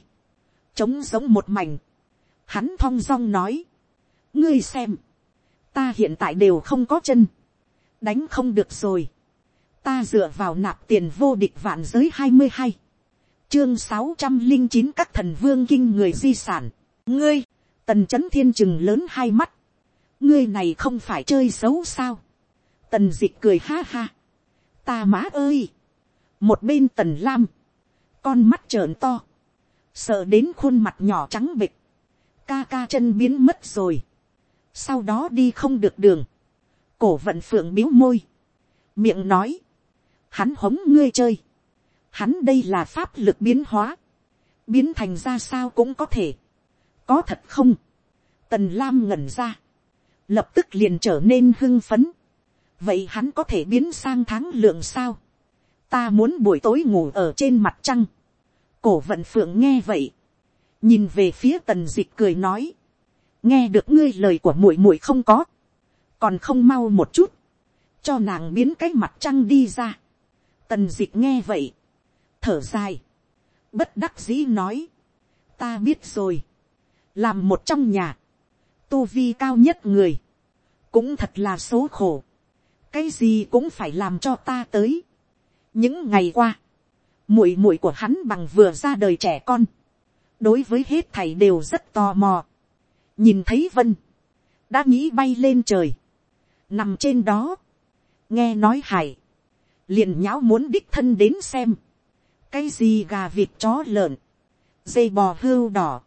trống giống một mảnh, hắn thong dong nói, ngươi xem, ta hiện tại đều không có chân, đánh không được rồi, ta dựa vào nạp tiền vô địch vạn giới hai mươi hai, chương sáu trăm linh chín các thần vương kinh người di sản, ngươi, tần c h ấ n thiên chừng lớn hai mắt, ngươi này không phải chơi xấu sao, tần d ị c h cười ha ha, ta má ơi, một bên tần lam, con mắt trợn to, sợ đến khuôn mặt nhỏ trắng bịch, ca ca chân biến mất rồi, sau đó đi không được đường, cổ vận phượng biếu môi, miệng nói, hắn hống ngươi chơi, hắn đây là pháp lực biến hóa, biến thành ra sao cũng có thể, có thật không, tần lam ngẩn ra, lập tức liền trở nên hưng phấn, vậy hắn có thể biến sang tháng lượng sao. ta muốn buổi tối ngủ ở trên mặt trăng. cổ vận phượng nghe vậy, nhìn về phía tần d ị c h cười nói, nghe được ngươi lời của muội muội không có, còn không mau một chút, cho nàng biến cái mặt trăng đi ra. tần dịch nghe vậy, thở dài, bất đắc dĩ nói, ta biết rồi, làm một trong nhà, tu vi cao nhất người, cũng thật là số khổ. Cái gì cũng phải làm cho ta tới. những ngày qua, muội muội của hắn bằng vừa ra đời trẻ con, đối với hết thầy đều rất tò mò. nhìn thấy vân, đã nghĩ bay lên trời, nằm trên đó, nghe nói hải, liền nháo muốn đích thân đến xem, cái gì gà vịt chó lợn, dây bò hưu đỏ,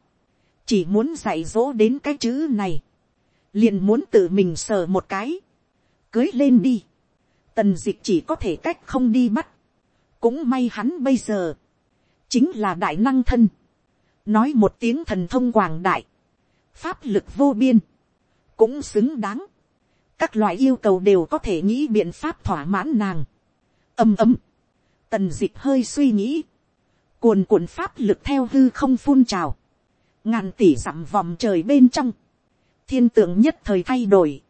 chỉ muốn dạy dỗ đến cái chữ này, liền muốn tự mình sờ một cái, cưới lên đi. Tần dịch chỉ có thể cách không đi bắt. Cũng may hắn bây giờ. Chính là đại năng thân. Nói một tiếng thần thông quảng đại. Pháp lực vô biên. Cũng xứng đáng. Các loại yêu cầu đều có thể nghĩ biện pháp thỏa mãn nàng. Âm ầm, Tần dịch hơi suy nghĩ. Cuồn cuộn pháp lực theo hư không phun trào. Ngàn tỷ dặm vòng trời bên trong. Thiên tượng nhất thời thay đổi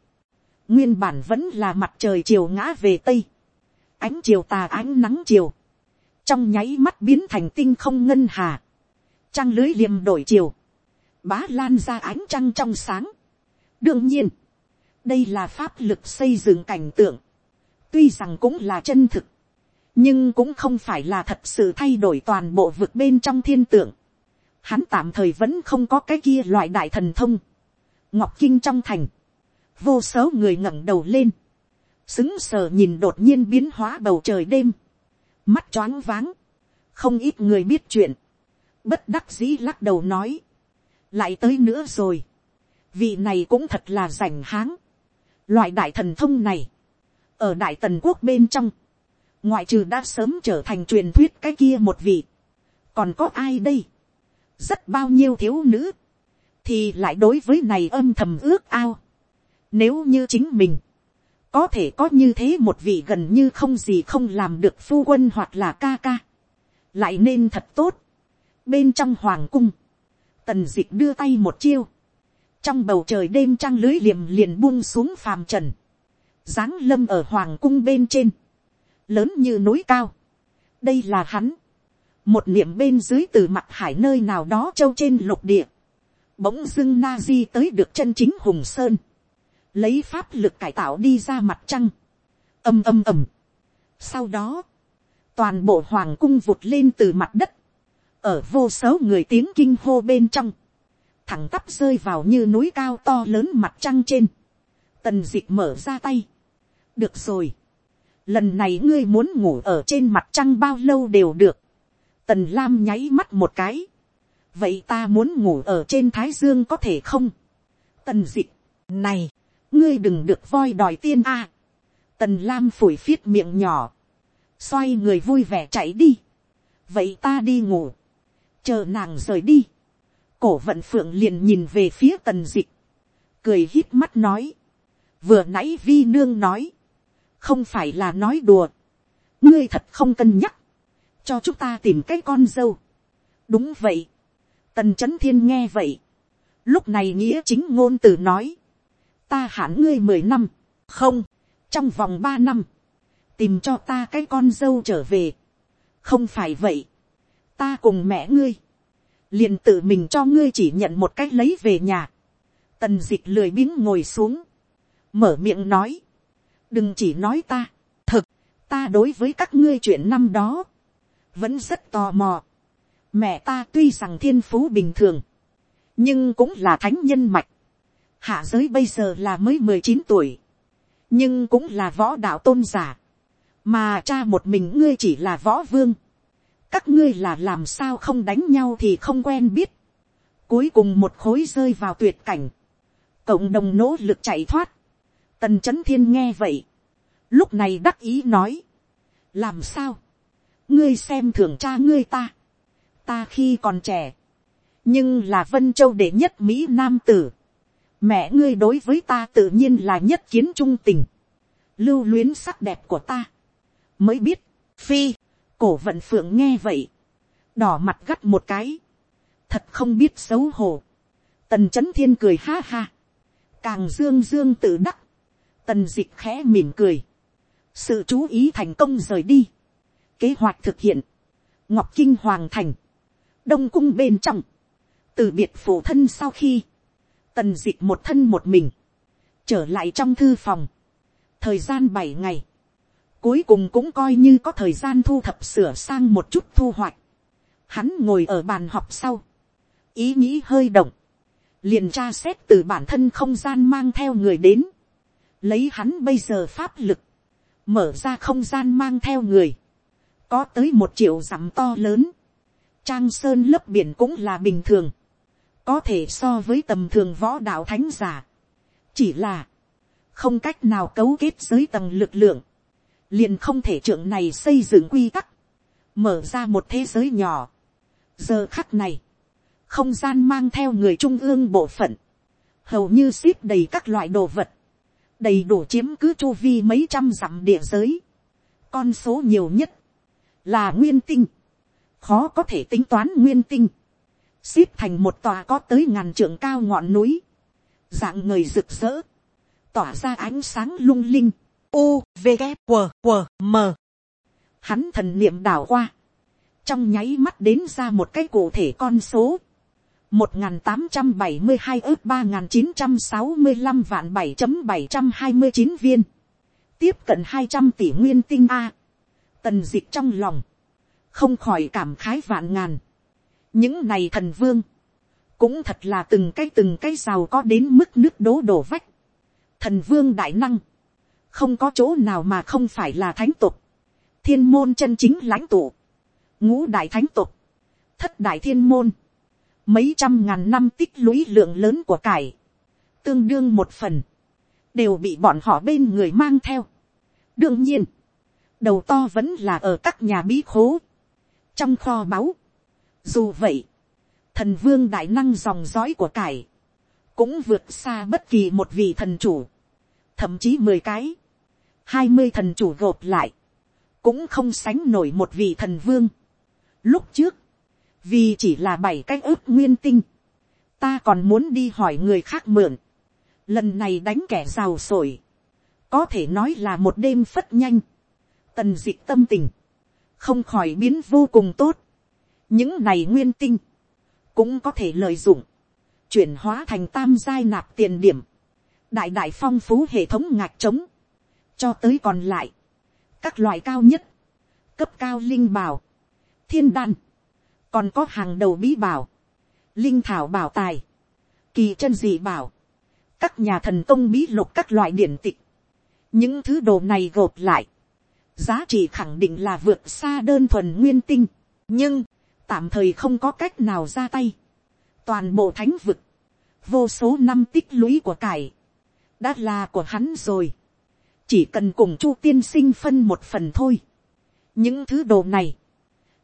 nguyên bản vẫn là mặt trời chiều ngã về tây, ánh chiều tà ánh nắng chiều, trong nháy mắt biến thành tinh không ngân hà, trăng lưới liềm đổi chiều, bá lan ra ánh trăng trong sáng. đương nhiên, đây là pháp lực xây dựng cảnh tượng, tuy rằng cũng là chân thực, nhưng cũng không phải là thật sự thay đổi toàn bộ vực bên trong thiên tượng. Hắn tạm thời vẫn không có cái kia loại đại thần thông. Ngọc Kinh trong thành, vô số người ngẩng đầu lên, xứng sờ nhìn đột nhiên biến hóa bầu trời đêm, mắt choáng váng, không ít người biết chuyện, bất đắc dĩ lắc đầu nói, lại tới nữa rồi, vị này cũng thật là rảnh háng, loại đại thần thông này, ở đại tần quốc bên trong, ngoại trừ đã sớm trở thành truyền thuyết cái kia một vị, còn có ai đây, rất bao nhiêu thiếu nữ, thì lại đối với này âm thầm ước ao, nếu như chính mình, có thể có như thế một vị gần như không gì không làm được phu quân hoặc là ca ca, lại nên thật tốt. Bên trong hoàng cung, tần d ị c h đưa tay một chiêu, trong bầu trời đêm trăng lưới liềm liền buông xuống phàm trần, giáng lâm ở hoàng cung bên trên, lớn như núi cao. đây là hắn, một niệm bên dưới từ mặt hải nơi nào đó châu trên lục địa, bỗng dưng na di tới được chân chính hùng sơn, lấy pháp lực cải tạo đi ra mặt trăng, âm âm ầm. sau đó, toàn bộ hoàng cung vụt lên từ mặt đất, ở vô số người tiếng kinh hô bên trong, thẳng tắp rơi vào như núi cao to lớn mặt trăng trên, tần d ị c h mở ra tay, được rồi, lần này ngươi muốn ngủ ở trên mặt trăng bao lâu đều được, tần lam nháy mắt một cái, vậy ta muốn ngủ ở trên thái dương có thể không, tần d ị c h này, ngươi đừng được voi đòi tiên a, tần lam phủi phiết miệng nhỏ, xoay người vui vẻ chạy đi, vậy ta đi ngủ, chờ nàng rời đi, cổ vận phượng liền nhìn về phía tần dịch, cười hít mắt nói, vừa nãy vi nương nói, không phải là nói đùa, ngươi thật không cân nhắc, cho chúng ta tìm cái con dâu. đúng vậy, tần c h ấ n thiên nghe vậy, lúc này nghĩa chính ngôn từ nói, ta hẳn ngươi mười năm, không, trong vòng ba năm, tìm cho ta cái con dâu trở về, không phải vậy, ta cùng mẹ ngươi, liền tự mình cho ngươi chỉ nhận một cách lấy về nhà. tần dịch lười biếng ngồi xuống, mở miệng nói, đừng chỉ nói ta, thực, ta đối với các ngươi chuyện năm đó, vẫn rất tò mò. mẹ ta tuy rằng thiên phú bình thường, nhưng cũng là thánh nhân mạch. hạ giới bây giờ là mới mười chín tuổi, nhưng cũng là võ đạo tôn giả, mà cha một mình ngươi chỉ là võ vương các ngươi là làm sao không đánh nhau thì không quen biết. cuối cùng một khối rơi vào tuyệt cảnh. cộng đồng nỗ lực chạy thoát. tần c h ấ n thiên nghe vậy. lúc này đắc ý nói. làm sao. ngươi xem thường cha ngươi ta. ta khi còn trẻ. nhưng là vân châu đệ nhất mỹ nam tử. mẹ ngươi đối với ta tự nhiên là nhất kiến trung tình. lưu luyến sắc đẹp của ta. mới biết, phi, cổ vận phượng nghe vậy, đỏ mặt gắt một cái, thật không biết xấu hổ, tần c h ấ n thiên cười ha ha, càng dương dương tự đắc, tần d ị c h khẽ mỉm cười, sự chú ý thành công rời đi, kế hoạch thực hiện, ngọc kinh hoàng thành, đông cung bên trong, từ biệt phụ thân sau khi, tần d ị c h một thân một mình, trở lại trong thư phòng, thời gian bảy ngày, Cuối cùng cũng coi như có thời gian thu thập sửa sang một chút thu hoạch. Hắn ngồi ở bàn học sau. Ý nghĩ hơi động. Liền tra xét từ bản thân không gian mang theo người đến. Lấy hắn bây giờ pháp lực. Mở ra không gian mang theo người. Có tới một triệu dặm to lớn. Trang sơn lấp biển cũng là bình thường. Có thể so với tầm thường võ đạo thánh giả. Chỉ là không cách nào cấu kết giới tầng lực lượng, liền không thể trưởng này xây dựng quy tắc, mở ra một thế giới nhỏ. giờ khắc này, không gian mang theo người trung ương bộ phận, hầu như ship đầy các loại đồ vật, đầy đủ chiếm cứ chu vi mấy trăm dặm địa giới, con số nhiều nhất, là nguyên tinh, khó có thể tính toán nguyên tinh, ship thành một tòa có tới ngàn trượng cao ngọn núi, dạng người rực rỡ, tỏa ra ánh sáng lung linh, u, v, g q q m. Hắn thần niệm đảo qua. Trong nháy mắt đến ra một cái cụ thể con số. một nghìn tám trăm bảy mươi hai ước ba nghìn chín trăm sáu mươi năm vạn bảy chấm bảy trăm hai mươi chín viên. Tiếp cận hai trăm tỷ nguyên tinh a. Tần d ị c h trong lòng. Không khỏi cảm khái vạn ngàn. Những này thần vương. Cũng thật là từng cái từng cái giàu có đến mức nước đố đổ vách. Thần vương đại năng không có chỗ nào mà không phải là thánh tục, thiên môn chân chính lãnh tụ, ngũ đại thánh tục, thất đại thiên môn, mấy trăm ngàn năm tích lũy lượng lớn của cải, tương đương một phần, đều bị bọn họ bên người mang theo. đương nhiên, đầu to vẫn là ở các nhà bí khố, trong kho báu. dù vậy, thần vương đại năng dòng dõi của cải, cũng vượt xa bất kỳ một vị thần chủ, thậm chí mười cái, hai mươi thần chủ gộp lại, cũng không sánh nổi một vị thần vương. Lúc trước, vì chỉ là bảy cái ước nguyên tinh, ta còn muốn đi hỏi người khác mượn. Lần này đánh kẻ rào sổi, có thể nói là một đêm phất nhanh. Tần dịch tâm tình, không khỏi biến vô cùng tốt. những này nguyên tinh, cũng có thể lợi dụng, chuyển hóa thành tam giai nạp tiền điểm, đại đại phong phú hệ thống ngạc trống, cho tới còn lại, các loại cao nhất, cấp cao linh bảo, thiên đan, còn có hàng đầu bí bảo, linh thảo bảo tài, kỳ chân dị bảo, các nhà thần công bí lục các loại điển tịch, những thứ đồ này gộp lại, giá trị khẳng định là vượt xa đơn thuần nguyên tinh, nhưng, tạm thời không có cách nào ra tay. toàn bộ thánh vực, vô số năm tích lũy của cải, đã là của hắn rồi chỉ cần cùng chu tiên sinh phân một phần thôi. những thứ đồ này,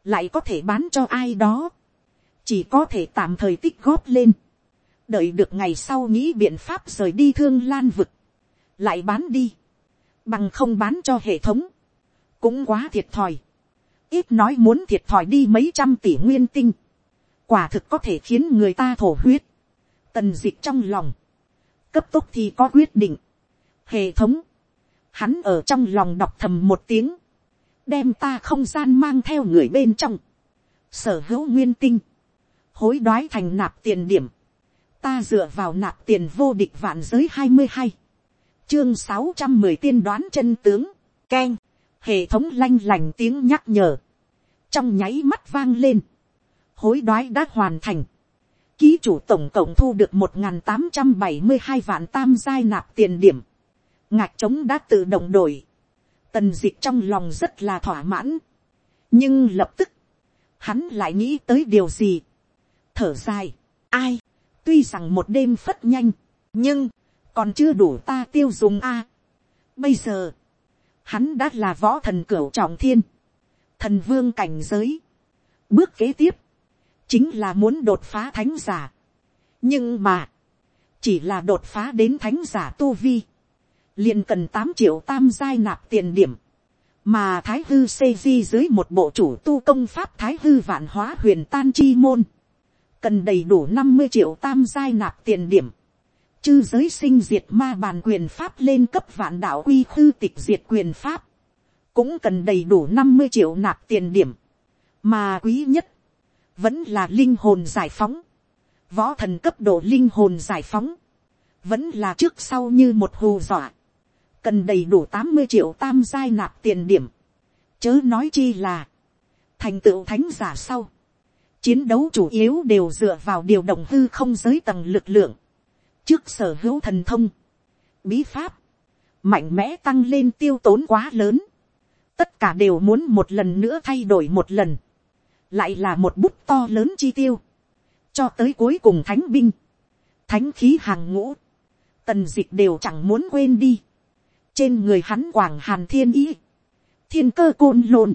lại có thể bán cho ai đó, chỉ có thể tạm thời tích góp lên, đợi được ngày sau nghĩ biện pháp rời đi thương lan vực, lại bán đi, bằng không bán cho hệ thống, cũng quá thiệt thòi, ít nói muốn thiệt thòi đi mấy trăm tỷ nguyên tinh, quả thực có thể khiến người ta thổ huyết, tần d ị c h trong lòng, cấp tốc thì có quyết định, hệ thống, hắn ở trong lòng đọc thầm một tiếng, đem ta không gian mang theo người bên trong, sở hữu nguyên tinh, hối đoái thành nạp tiền điểm, ta dựa vào nạp tiền vô địch vạn giới hai mươi hai, chương sáu trăm mười tiên đoán chân tướng, k hệ thống lanh lành tiếng nhắc nhở, trong nháy mắt vang lên, hối đoái đã hoàn thành, ký chủ tổng cộng thu được một tám trăm bảy mươi hai vạn tam giai nạp tiền điểm, ngạc trống đã tự động đổi, tần dịch trong lòng rất là thỏa mãn, nhưng lập tức, hắn lại nghĩ tới điều gì, thở dài, ai, tuy rằng một đêm phất nhanh, nhưng, còn chưa đủ ta tiêu dùng a. bây giờ, hắn đã là võ thần cửu trọng thiên, thần vương cảnh giới. Bước kế tiếp, chính là muốn đột phá thánh giả. nhưng mà, chỉ là đột phá đến thánh giả tu vi, liền cần tám triệu tam giai nạp tiền điểm, mà thái hư xây di dưới một bộ chủ tu công pháp thái hư vạn hóa huyền tan chi môn, cần đầy đủ năm mươi triệu tam giai nạp tiền điểm, chư giới sinh diệt ma bàn quyền pháp lên cấp vạn đạo quy khư tịch diệt quyền pháp, cũng cần đầy đủ năm mươi triệu nạp tiền điểm, mà quý nhất, vẫn là linh hồn giải phóng, võ thần cấp độ linh hồn giải phóng, vẫn là trước sau như một hù dọa, cần đầy đủ tám mươi triệu tam giai nạp tiền điểm, chớ nói chi là, thành tựu thánh giả sau, chiến đấu chủ yếu đều dựa vào điều động hư không giới tầng lực lượng, trước sở hữu thần thông, bí pháp, mạnh mẽ tăng lên tiêu tốn quá lớn, tất cả đều muốn một lần nữa thay đổi một lần, lại là một bút to lớn chi tiêu, cho tới cuối cùng thánh binh, thánh khí hàng ngũ, tần d ị c h đều chẳng muốn quên đi, trên người hắn quảng hàn thiên ý, thiên cơ côn lộn,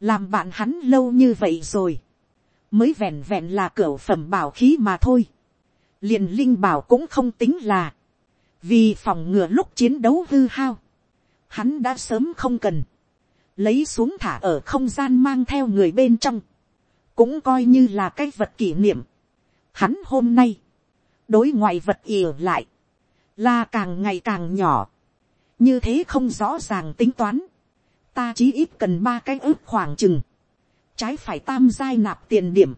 làm bạn hắn lâu như vậy rồi, mới vẹn vẹn là cửa phẩm bảo khí mà thôi liền linh bảo cũng không tính là, vì phòng ngừa lúc chiến đấu hư hao, hắn đã sớm không cần, lấy xuống thả ở không gian mang theo người bên trong, cũng coi như là cái vật kỷ niệm. Hắn hôm nay, đối ngoại vật ỉa lại, là càng ngày càng nhỏ, như thế không rõ ràng tính toán, ta chỉ ít cần ba cái ước khoảng chừng, trái phải tam giai nạp tiền điểm,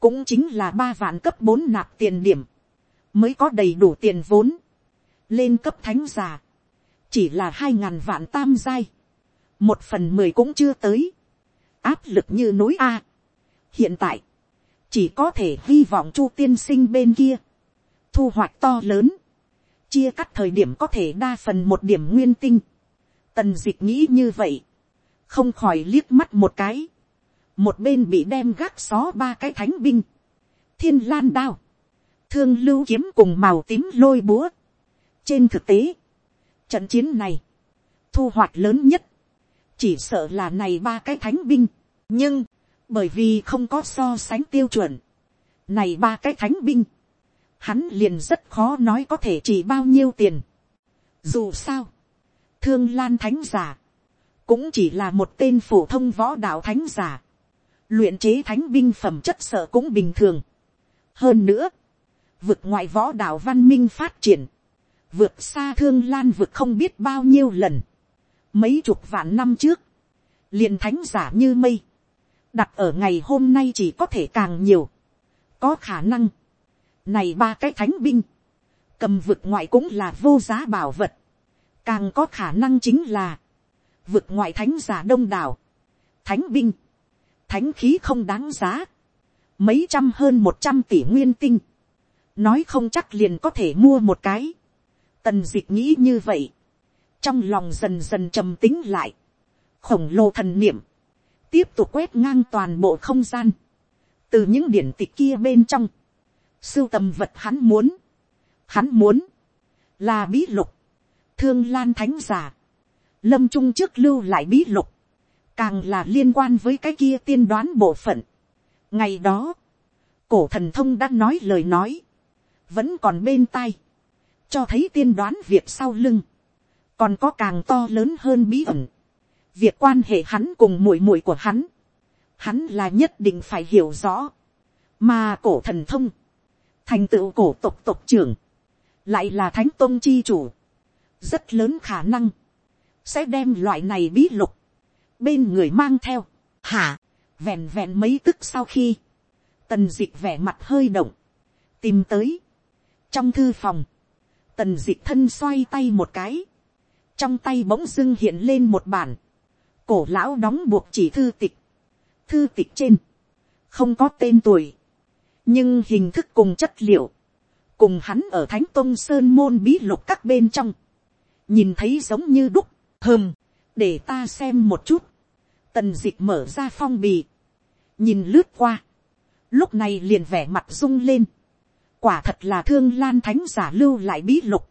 cũng chính là ba vạn cấp bốn nạp tiền điểm, mới có đầy đủ tiền vốn, lên cấp thánh giả, chỉ là hai ngàn vạn tam giai, một phần mười cũng chưa tới, áp lực như núi a. hiện tại, chỉ có thể hy vọng chu tiên sinh bên kia, thu hoạch to lớn, chia cắt thời điểm có thể đa phần một điểm nguyên tinh, tần d ị c h nghĩ như vậy, không khỏi liếc mắt một cái, một bên bị đem gác xó ba cái thánh binh, thiên lan đao, thương lưu kiếm cùng màu tím lôi búa. trên thực tế, trận chiến này, thu hoạch lớn nhất, chỉ sợ là này ba cái thánh binh, nhưng, bởi vì không có so sánh tiêu chuẩn, này ba cái thánh binh, hắn liền rất khó nói có thể chỉ bao nhiêu tiền. Dù sao, thương lan thánh giả, cũng chỉ là một tên phổ thông võ đạo thánh giả, luyện chế thánh binh phẩm chất sợ cũng bình thường. hơn nữa, vực ngoại võ đạo văn minh phát triển, vượt xa thương lan vực không biết bao nhiêu lần, mấy chục vạn năm trước, liền thánh giả như mây, đặt ở ngày hôm nay chỉ có thể càng nhiều, có khả năng, này ba cái thánh binh, cầm vực ngoại cũng là vô giá bảo vật, càng có khả năng chính là, vực ngoại thánh giả đông đảo, thánh binh, thánh khí không đáng giá, mấy trăm hơn một trăm tỷ nguyên tinh, nói không chắc liền có thể mua một cái, tần d nghĩ như vậy, trong lòng dần dần trầm tính lại, khổng lồ thần niệm, tiếp tục quét ngang toàn bộ không gian, từ những điển tịch kia bên trong, sưu tầm vật hắn muốn, hắn muốn, là bí lục, thương lan thánh giả, lâm trung trước lưu lại bí lục, càng là liên quan với cái kia tiên đoán bộ phận. ngày đó, cổ thần thông đã nói lời nói, vẫn còn bên tai, cho thấy tiên đoán việc sau lưng, còn có càng to lớn hơn bí ẩn, việc quan hệ hắn cùng muội muội của hắn, hắn là nhất định phải hiểu rõ, mà cổ thần thông, thành tựu cổ tộc tộc trưởng, lại là thánh tôn chi chủ, rất lớn khả năng, sẽ đem loại này bí lục, bên người mang theo, hả, vẹn vẹn mấy tức sau khi, tần d ị c h vẻ mặt hơi động, tìm tới, trong thư phòng, tần d ị c h thân xoay tay một cái, trong tay bỗng dưng hiện lên một bản, cổ lão đóng buộc chỉ thư tịch, thư tịch trên, không có tên tuổi, nhưng hình thức cùng chất liệu, cùng hắn ở thánh tôn sơn môn bí lục các bên trong, nhìn thấy giống như đúc, hơm, để ta xem một chút, tần d ị c h mở ra phong bì, nhìn lướt qua, lúc này liền vẻ mặt rung lên, quả thật là thương lan thánh giả lưu lại bí lục,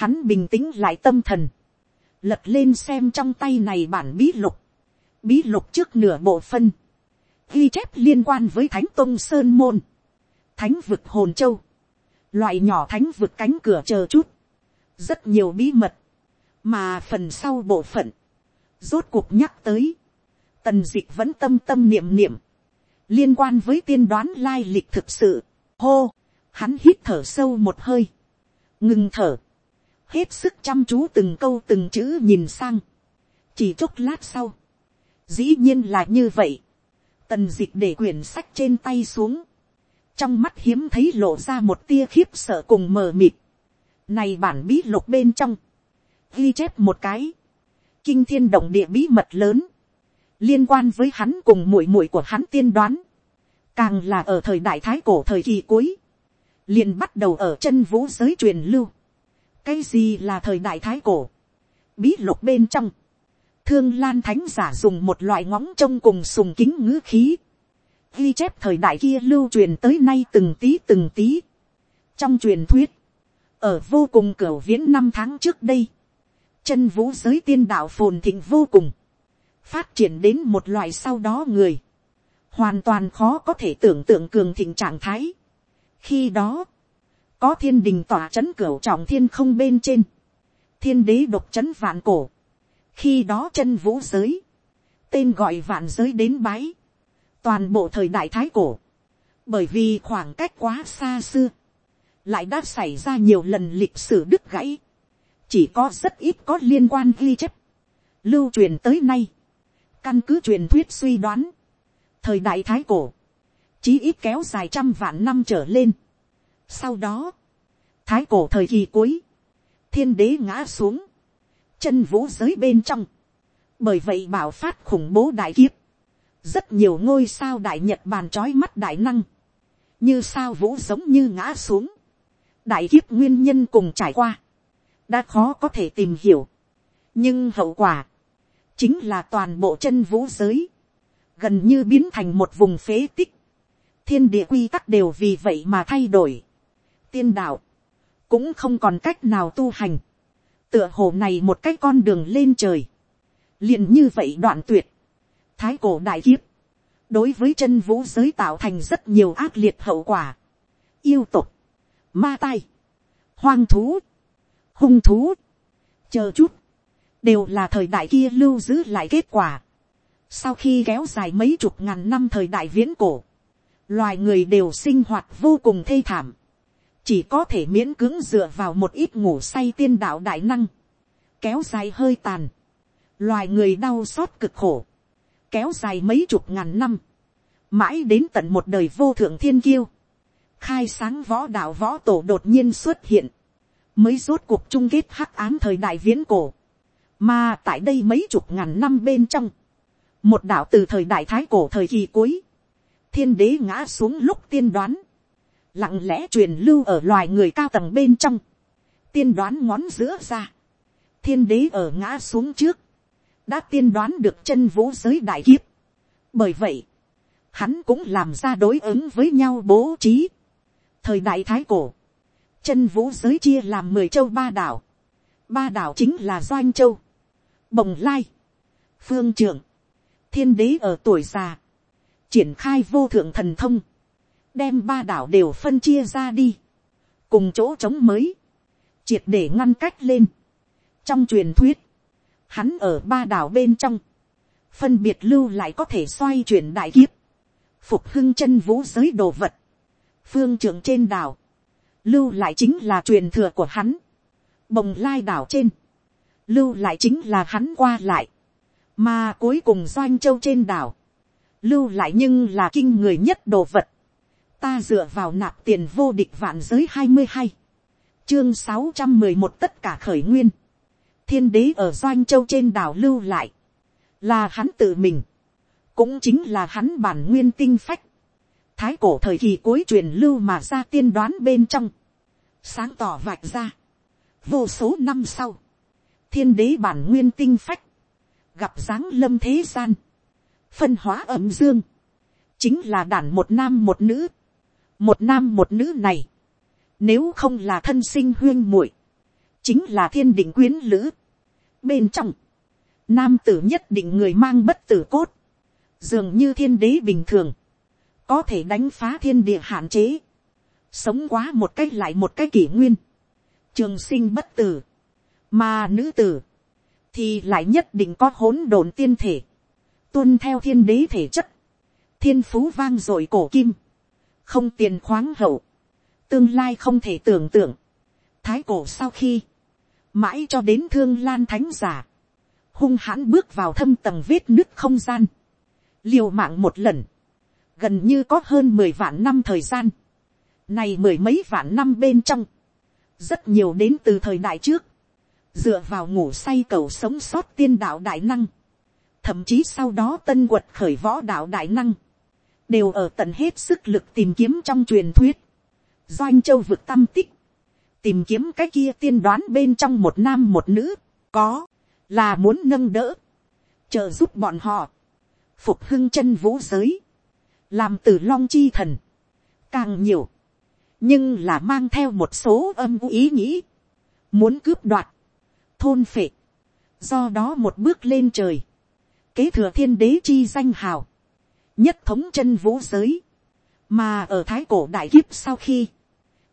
hắn bình tĩnh lại tâm thần, lật lên xem trong tay này bản bí lục, bí lục trước nửa bộ phân, ghi chép liên quan với thánh tông sơn môn, thánh vực hồn châu, loại nhỏ thánh vực cánh cửa chờ chút, rất nhiều bí mật, mà phần sau bộ phận, rốt cuộc nhắc tới, tần d ị c h vẫn tâm tâm niệm niệm, liên quan với tiên đoán lai lịch thực sự, hô, hắn hít thở sâu một hơi, ngừng thở, hết sức chăm chú từng câu từng chữ nhìn sang, chỉ chốc lát sau, dĩ nhiên là như vậy, tần d ị c h để quyển sách trên tay xuống, trong mắt hiếm thấy lộ ra một tia khiếp sợ cùng mờ mịt, này bản bí lục bên trong, ghi chép một cái, kinh thiên động địa bí mật lớn, liên quan với hắn cùng muội muội của hắn tiên đoán, càng là ở thời đại thái cổ thời kỳ cuối, liền bắt đầu ở chân vũ giới truyền lưu. cái gì là thời đại thái cổ, bí lục bên trong, thương lan thánh giả dùng một loại ngóng trông cùng sùng kính ngữ khí, ghi chép thời đại kia lưu truyền tới nay từng tí từng tí. trong truyền thuyết, ở vô cùng cửa viễn năm tháng trước đây, chân vũ giới tiên đạo phồn thịnh vô cùng, phát triển đến một loại sau đó người, hoàn toàn khó có thể tưởng tượng cường thịnh trạng thái. Khi đó, có thiên đình tỏa c h ấ n cửa trọng thiên không bên trên, thiên đế độc c h ấ n vạn cổ, khi đó chân vũ giới, tên gọi vạn giới đến bái, toàn bộ thời đại thái cổ, bởi vì khoảng cách quá xa xưa, lại đã xảy ra nhiều lần lịch sử đứt gãy, chỉ có rất ít có liên quan ghi chép, lưu truyền tới nay, căn cứ truyền thuyết suy đoán, thời đại thái cổ, chí ít kéo dài trăm vạn năm trở lên. Sau đó, thái cổ thời kỳ cuối, thiên đế ngã xuống, chân vũ giới bên trong, bởi vậy bảo phát khủng bố đại kiếp, rất nhiều ngôi sao đại nhật bàn trói mắt đại năng, như sao vũ giống như ngã xuống, đại kiếp nguyên nhân cùng trải qua, đã khó có thể tìm hiểu, nhưng hậu quả, chính là toàn bộ chân vũ giới, gần như biến thành một vùng phế tích, thiên địa quy tắc đều vì vậy mà thay đổi. tiên đạo, cũng không còn cách nào tu hành. tựa hồ này một cái con đường lên trời. liền như vậy đoạn tuyệt thái cổ đại kiếp, đối với chân vũ giới tạo thành rất nhiều ác liệt hậu quả. yêu tục, ma tai, hoang thú, hung thú, chờ chút, đều là thời đại kia lưu giữ lại kết quả. sau khi kéo dài mấy chục ngàn năm thời đại viễn cổ, loài người đều sinh hoạt vô cùng thê thảm, chỉ có thể miễn cưỡng dựa vào một ít ngủ say tiên đạo đại năng, kéo dài hơi tàn, loài người đau xót cực khổ, kéo dài mấy chục ngàn năm, mãi đến tận một đời vô thượng thiên kiêu, khai sáng võ đạo võ tổ đột nhiên xuất hiện, mới rốt cuộc chung kết hắc ám thời đại viễn cổ, mà tại đây mấy chục ngàn năm bên trong, một đạo từ thời đại thái cổ thời kỳ cuối, thiên đế ngã xuống lúc tiên đoán, lặng lẽ truyền lưu ở loài người cao tầng bên trong, tiên đoán ngón giữa ra, thiên đế ở ngã xuống trước, đã tiên đoán được chân vũ giới đại kiếp. bởi vậy, hắn cũng làm ra đối ứng với nhau bố trí. thời đại thái cổ, chân vũ giới chia làm mười châu ba đảo, ba đảo chính là doanh châu, bồng lai, phương trưởng, thiên đế ở tuổi già, triển khai vô thượng thần thông, đem ba đảo đều phân chia ra đi, cùng chỗ trống mới, triệt để ngăn cách lên. trong truyền thuyết, hắn ở ba đảo bên trong, phân biệt lưu lại có thể xoay chuyển đại kiếp, phục hưng chân vũ giới đồ vật, phương trưởng trên đảo, lưu lại chính là truyền thừa của hắn, bồng lai đảo trên, lưu lại chính là hắn qua lại, mà cuối cùng doanh châu trên đảo, lưu lại nhưng là kinh người nhất đồ vật, ta dựa vào nạp tiền vô địch vạn giới hai mươi hai, chương sáu trăm mười một tất cả khởi nguyên, thiên đế ở doanh châu trên đảo lưu lại, là hắn tự mình, cũng chính là hắn bản nguyên tinh phách, thái cổ thời kỳ cuối truyền lưu mà ra tiên đoán bên trong, sáng tỏ vạch ra, vô số năm sau, thiên đế bản nguyên tinh phách, gặp dáng lâm thế gian, phân hóa ẩm dương, chính là đản một nam một nữ, một nam một nữ này, nếu không là thân sinh huyên muội, chính là thiên định quyến lữ. Bên trong, nam tử nhất định người mang bất tử cốt, dường như thiên đế bình thường, có thể đánh phá thiên địa hạn chế, sống quá một cách lại một cái kỷ nguyên, trường sinh bất tử, mà nữ tử, thì lại nhất định có hỗn độn tiên thể, tuân theo thiên đế thể chất, thiên phú vang dội cổ kim, không tiền khoáng hậu, tương lai không thể tưởng tượng, thái cổ sau khi, mãi cho đến thương lan thánh giả, hung hãn bước vào thâm tầng vết nứt không gian, liều mạng một lần, gần như có hơn mười vạn năm thời gian, này mười mấy vạn năm bên trong, rất nhiều đến từ thời đại trước, dựa vào ngủ say cầu sống sót tiên đạo đại năng, thậm chí sau đó tân quật khởi võ đạo đại năng, đều ở tận hết sức lực tìm kiếm trong truyền thuyết, doanh châu vực tâm tích, tìm kiếm cái kia tiên đoán bên trong một nam một nữ, có, là muốn nâng đỡ, trợ giúp bọn họ, phục hưng chân vũ giới, làm từ long chi thần, càng nhiều, nhưng là mang theo một số âm u ý nghĩ, muốn cướp đoạt, thôn phệ, do đó một bước lên trời, kế thừa thiên đế chi danh hào, nhất thống chân vũ giới, mà ở thái cổ đại kiếp sau khi,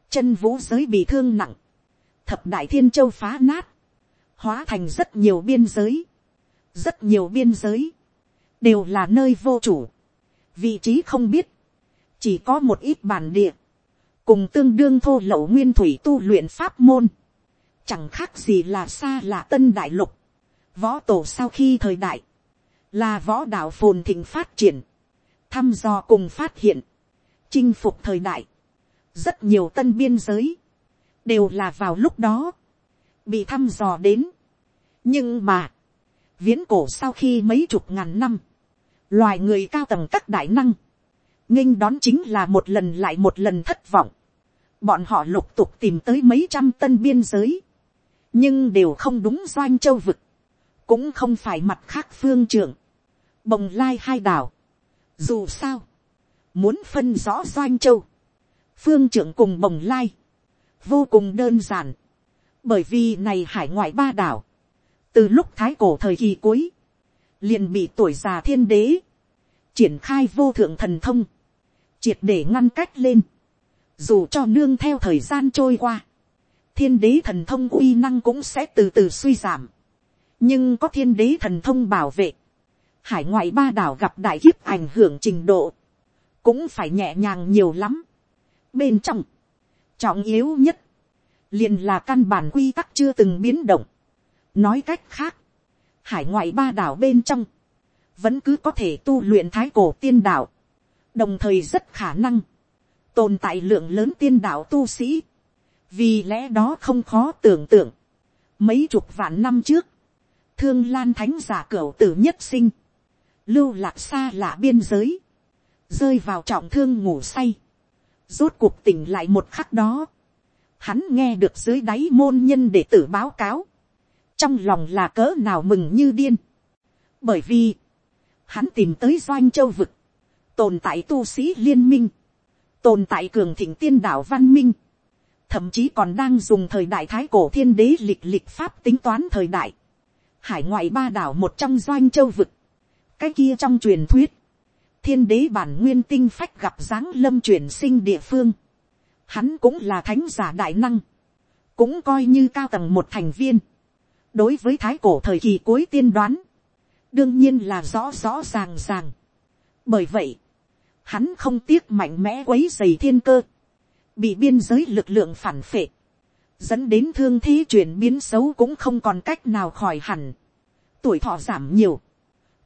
chân vũ giới bị thương nặng, thập đại thiên châu phá nát, hóa thành rất nhiều biên giới, rất nhiều biên giới, đều là nơi vô chủ, vị trí không biết, chỉ có một ít bản địa, cùng tương đương thô lậu nguyên thủy tu luyện pháp môn, chẳng khác gì là xa là tân đại lục, võ tổ sau khi thời đại, là võ đạo phồn thịnh phát triển, thăm dò cùng phát hiện, chinh phục thời đại, rất nhiều tân biên giới, đều là vào lúc đó, bị thăm dò đến. nhưng mà, viễn cổ sau khi mấy chục ngàn năm, loài người cao tầng các đại năng, nghênh đón chính là một lần lại một lần thất vọng. bọn họ lục tục tìm tới mấy trăm tân biên giới, nhưng đều không đúng doanh châu vực, cũng không phải mặt khác phương trưởng, bồng lai hai đảo. dù sao, muốn phân rõ doanh châu, phương trưởng cùng bồng lai, vô cùng đơn giản, bởi vì này hải ngoại ba đảo, từ lúc thái cổ thời kỳ cuối, liền bị tuổi già thiên đế, triển khai vô thượng thần thông, triệt để ngăn cách lên, dù cho nương theo thời gian trôi qua, thiên đế thần thông uy năng cũng sẽ từ từ suy giảm, nhưng có thiên đế thần thông bảo vệ, hải ngoại ba đảo gặp đại kiếp ảnh hưởng trình độ, cũng phải nhẹ nhàng nhiều lắm. Bên trong, trọng yếu nhất, liền là căn bản quy tắc chưa từng biến động. Nói cách khác, hải ngoại ba đảo bên trong, vẫn cứ có thể tu luyện thái cổ tiên đạo, đồng thời rất khả năng, tồn tại lượng lớn tiên đạo tu sĩ, vì lẽ đó không khó tưởng tượng, mấy chục vạn năm trước, thương lan thánh giả cửu tử nhất sinh, lưu lạc xa lạ biên giới, rơi vào trọng thương ngủ say, rốt cuộc tỉnh lại một khắc đó, hắn nghe được dưới đáy môn nhân để tử báo cáo, trong lòng là cỡ nào mừng như điên, bởi vì, hắn tìm tới doanh châu vực, tồn tại tu sĩ liên minh, tồn tại cường thịnh tiên đạo văn minh, thậm chí còn đang dùng thời đại thái cổ thiên đế lịch lịch pháp tính toán thời đại, hải ngoại ba đảo một trong doanh châu vực, cái kia trong truyền thuyết, thiên đế bản nguyên tinh phách gặp dáng lâm chuyển sinh địa phương, hắn cũng là thánh giả đại năng, cũng coi như cao tầng một thành viên, đối với thái cổ thời kỳ cuối tiên đoán, đương nhiên là rõ rõ ràng ràng. bởi vậy, hắn không tiếc mạnh mẽ quấy dày thiên cơ, bị biên giới lực lượng phản phệ, dẫn đến thương thế chuyển biến xấu cũng không còn cách nào khỏi hẳn, tuổi thọ giảm nhiều,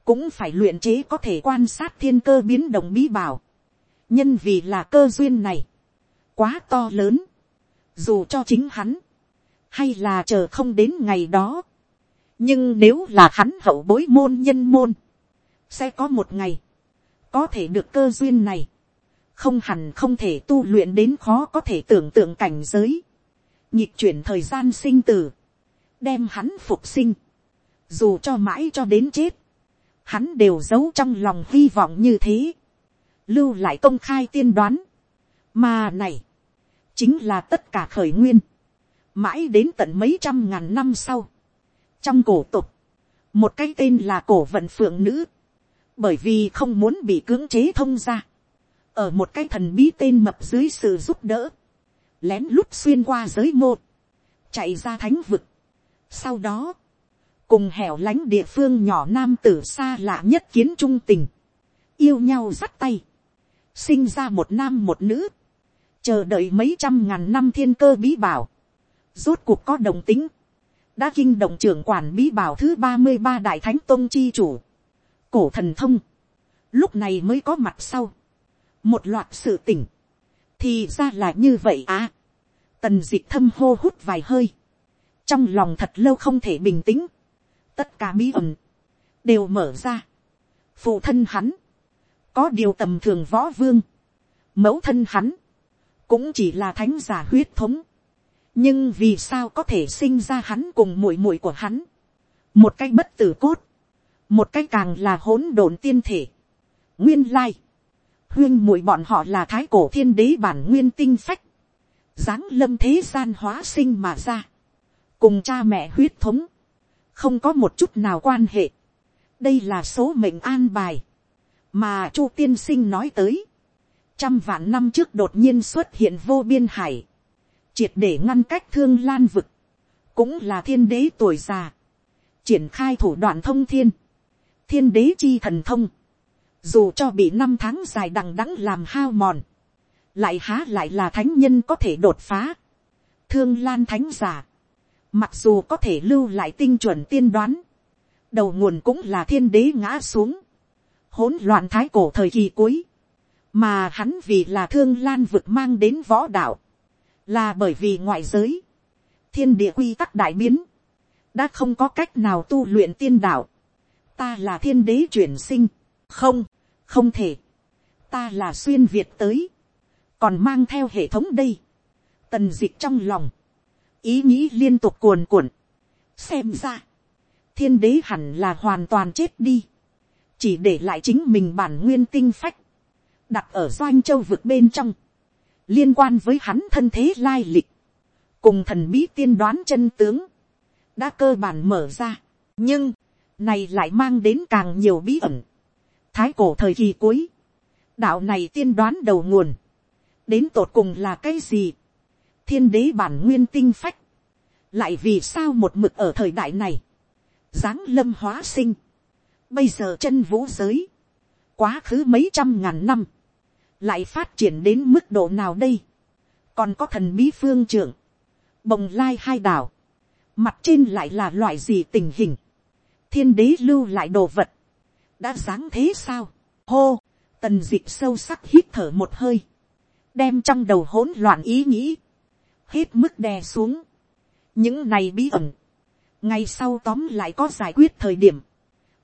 cũng phải luyện chế có thể quan sát thiên cơ biến động bí bảo, nhân vì là cơ duyên này, quá to lớn, dù cho chính hắn, hay là chờ không đến ngày đó, nhưng nếu là hắn hậu bối môn nhân môn, sẽ có một ngày, có thể được cơ duyên này, không hẳn không thể tu luyện đến khó có thể tưởng tượng cảnh giới, nhịp chuyển thời gian sinh tử, đem hắn phục sinh, dù cho mãi cho đến chết, hắn đều giấu trong lòng hy vọng như thế, lưu lại công khai tiên đoán, mà này, chính là tất cả khởi nguyên, mãi đến tận mấy trăm ngàn năm sau, trong cổ tục, một cái tên là cổ vận phượng nữ, bởi vì không muốn bị cưỡng chế thông ra, ở một cái thần bí tên mập dưới sự giúp đỡ, lén lút xuyên qua giới một, chạy ra thánh vực. Sau đó, cùng hẻo lánh địa phương nhỏ nam tử xa lạ nhất kiến trung tình, yêu nhau dắt tay, sinh ra một nam một nữ, chờ đợi mấy trăm ngàn năm thiên cơ bí bảo, rốt cuộc có đồng tính, đã kinh động trưởng quản bí bảo thứ ba mươi ba đại thánh tôn chi chủ, cổ thần thông, lúc này mới có mặt sau, một loạt sự tỉnh, thì ra là như vậy à, tần d ị c h thâm hô hút vài hơi, trong lòng thật lâu không thể bình tĩnh, tất cả bí ẩn, đều mở ra, phụ thân hắn, có điều tầm thường võ vương, mẫu thân hắn, cũng chỉ là thánh giả huyết thống, nhưng vì sao có thể sinh ra hắn cùng muội muội của hắn, một cái bất tử cốt, một cái càng là hỗn độn tiên thể, nguyên lai, huyên muội bọn họ là thái cổ thiên đế bản nguyên tinh phách, dáng lâm thế gian hóa sinh mà ra, cùng cha mẹ huyết thống, không có một chút nào quan hệ, đây là số mệnh an bài, mà chu tiên sinh nói tới, trăm vạn năm trước đột nhiên xuất hiện vô biên hải, triệt để ngăn cách thương lan vực, cũng là thiên đế tuổi già, triển khai thủ đoạn thông thiên, thiên đế chi thần thông, dù cho bị năm tháng dài đằng đẵng làm hao mòn, lại há lại là thánh nhân có thể đột phá. Thương lan thánh giả, mặc dù có thể lưu lại tinh chuẩn tiên đoán, đầu nguồn cũng là thiên đế ngã xuống, hỗn loạn thái cổ thời kỳ cuối, mà hắn vì là thương lan vực mang đến võ đạo, là bởi vì ngoại giới, thiên địa quy tắc đại biến, đã không có cách nào tu luyện tiên đạo, ta là thiên đế chuyển sinh, không, không thể, ta là xuyên việt tới, còn mang theo hệ thống đây, tần d ị c h trong lòng, ý nghĩ liên tục cuồn cuộn, xem ra, thiên đế hẳn là hoàn toàn chết đi, chỉ để lại chính mình bản nguyên tinh phách, đặt ở doanh châu vực bên trong, liên quan với hắn thân thế lai lịch, cùng thần bí tiên đoán chân tướng, đã cơ bản mở ra, nhưng, này lại mang đến càng nhiều bí ẩn, thái cổ thời kỳ cuối, đạo này tiên đoán đầu nguồn, đến tột cùng là cái gì, thiên đế bản nguyên tinh phách, lại vì sao một mực ở thời đại này, dáng lâm hóa sinh, bây giờ chân vũ giới, quá khứ mấy trăm ngàn năm, lại phát triển đến mức độ nào đây, còn có thần bí phương trưởng, bồng lai hai đảo, mặt trên lại là loại gì tình hình, thiên đế lưu lại đồ vật, đã sáng thế sao, hô, tần d ị c h sâu sắc hít thở một hơi, đem trong đầu hỗn loạn ý nghĩ, hết mức đè xuống, những này bí ẩn, ngay sau tóm lại có giải quyết thời điểm,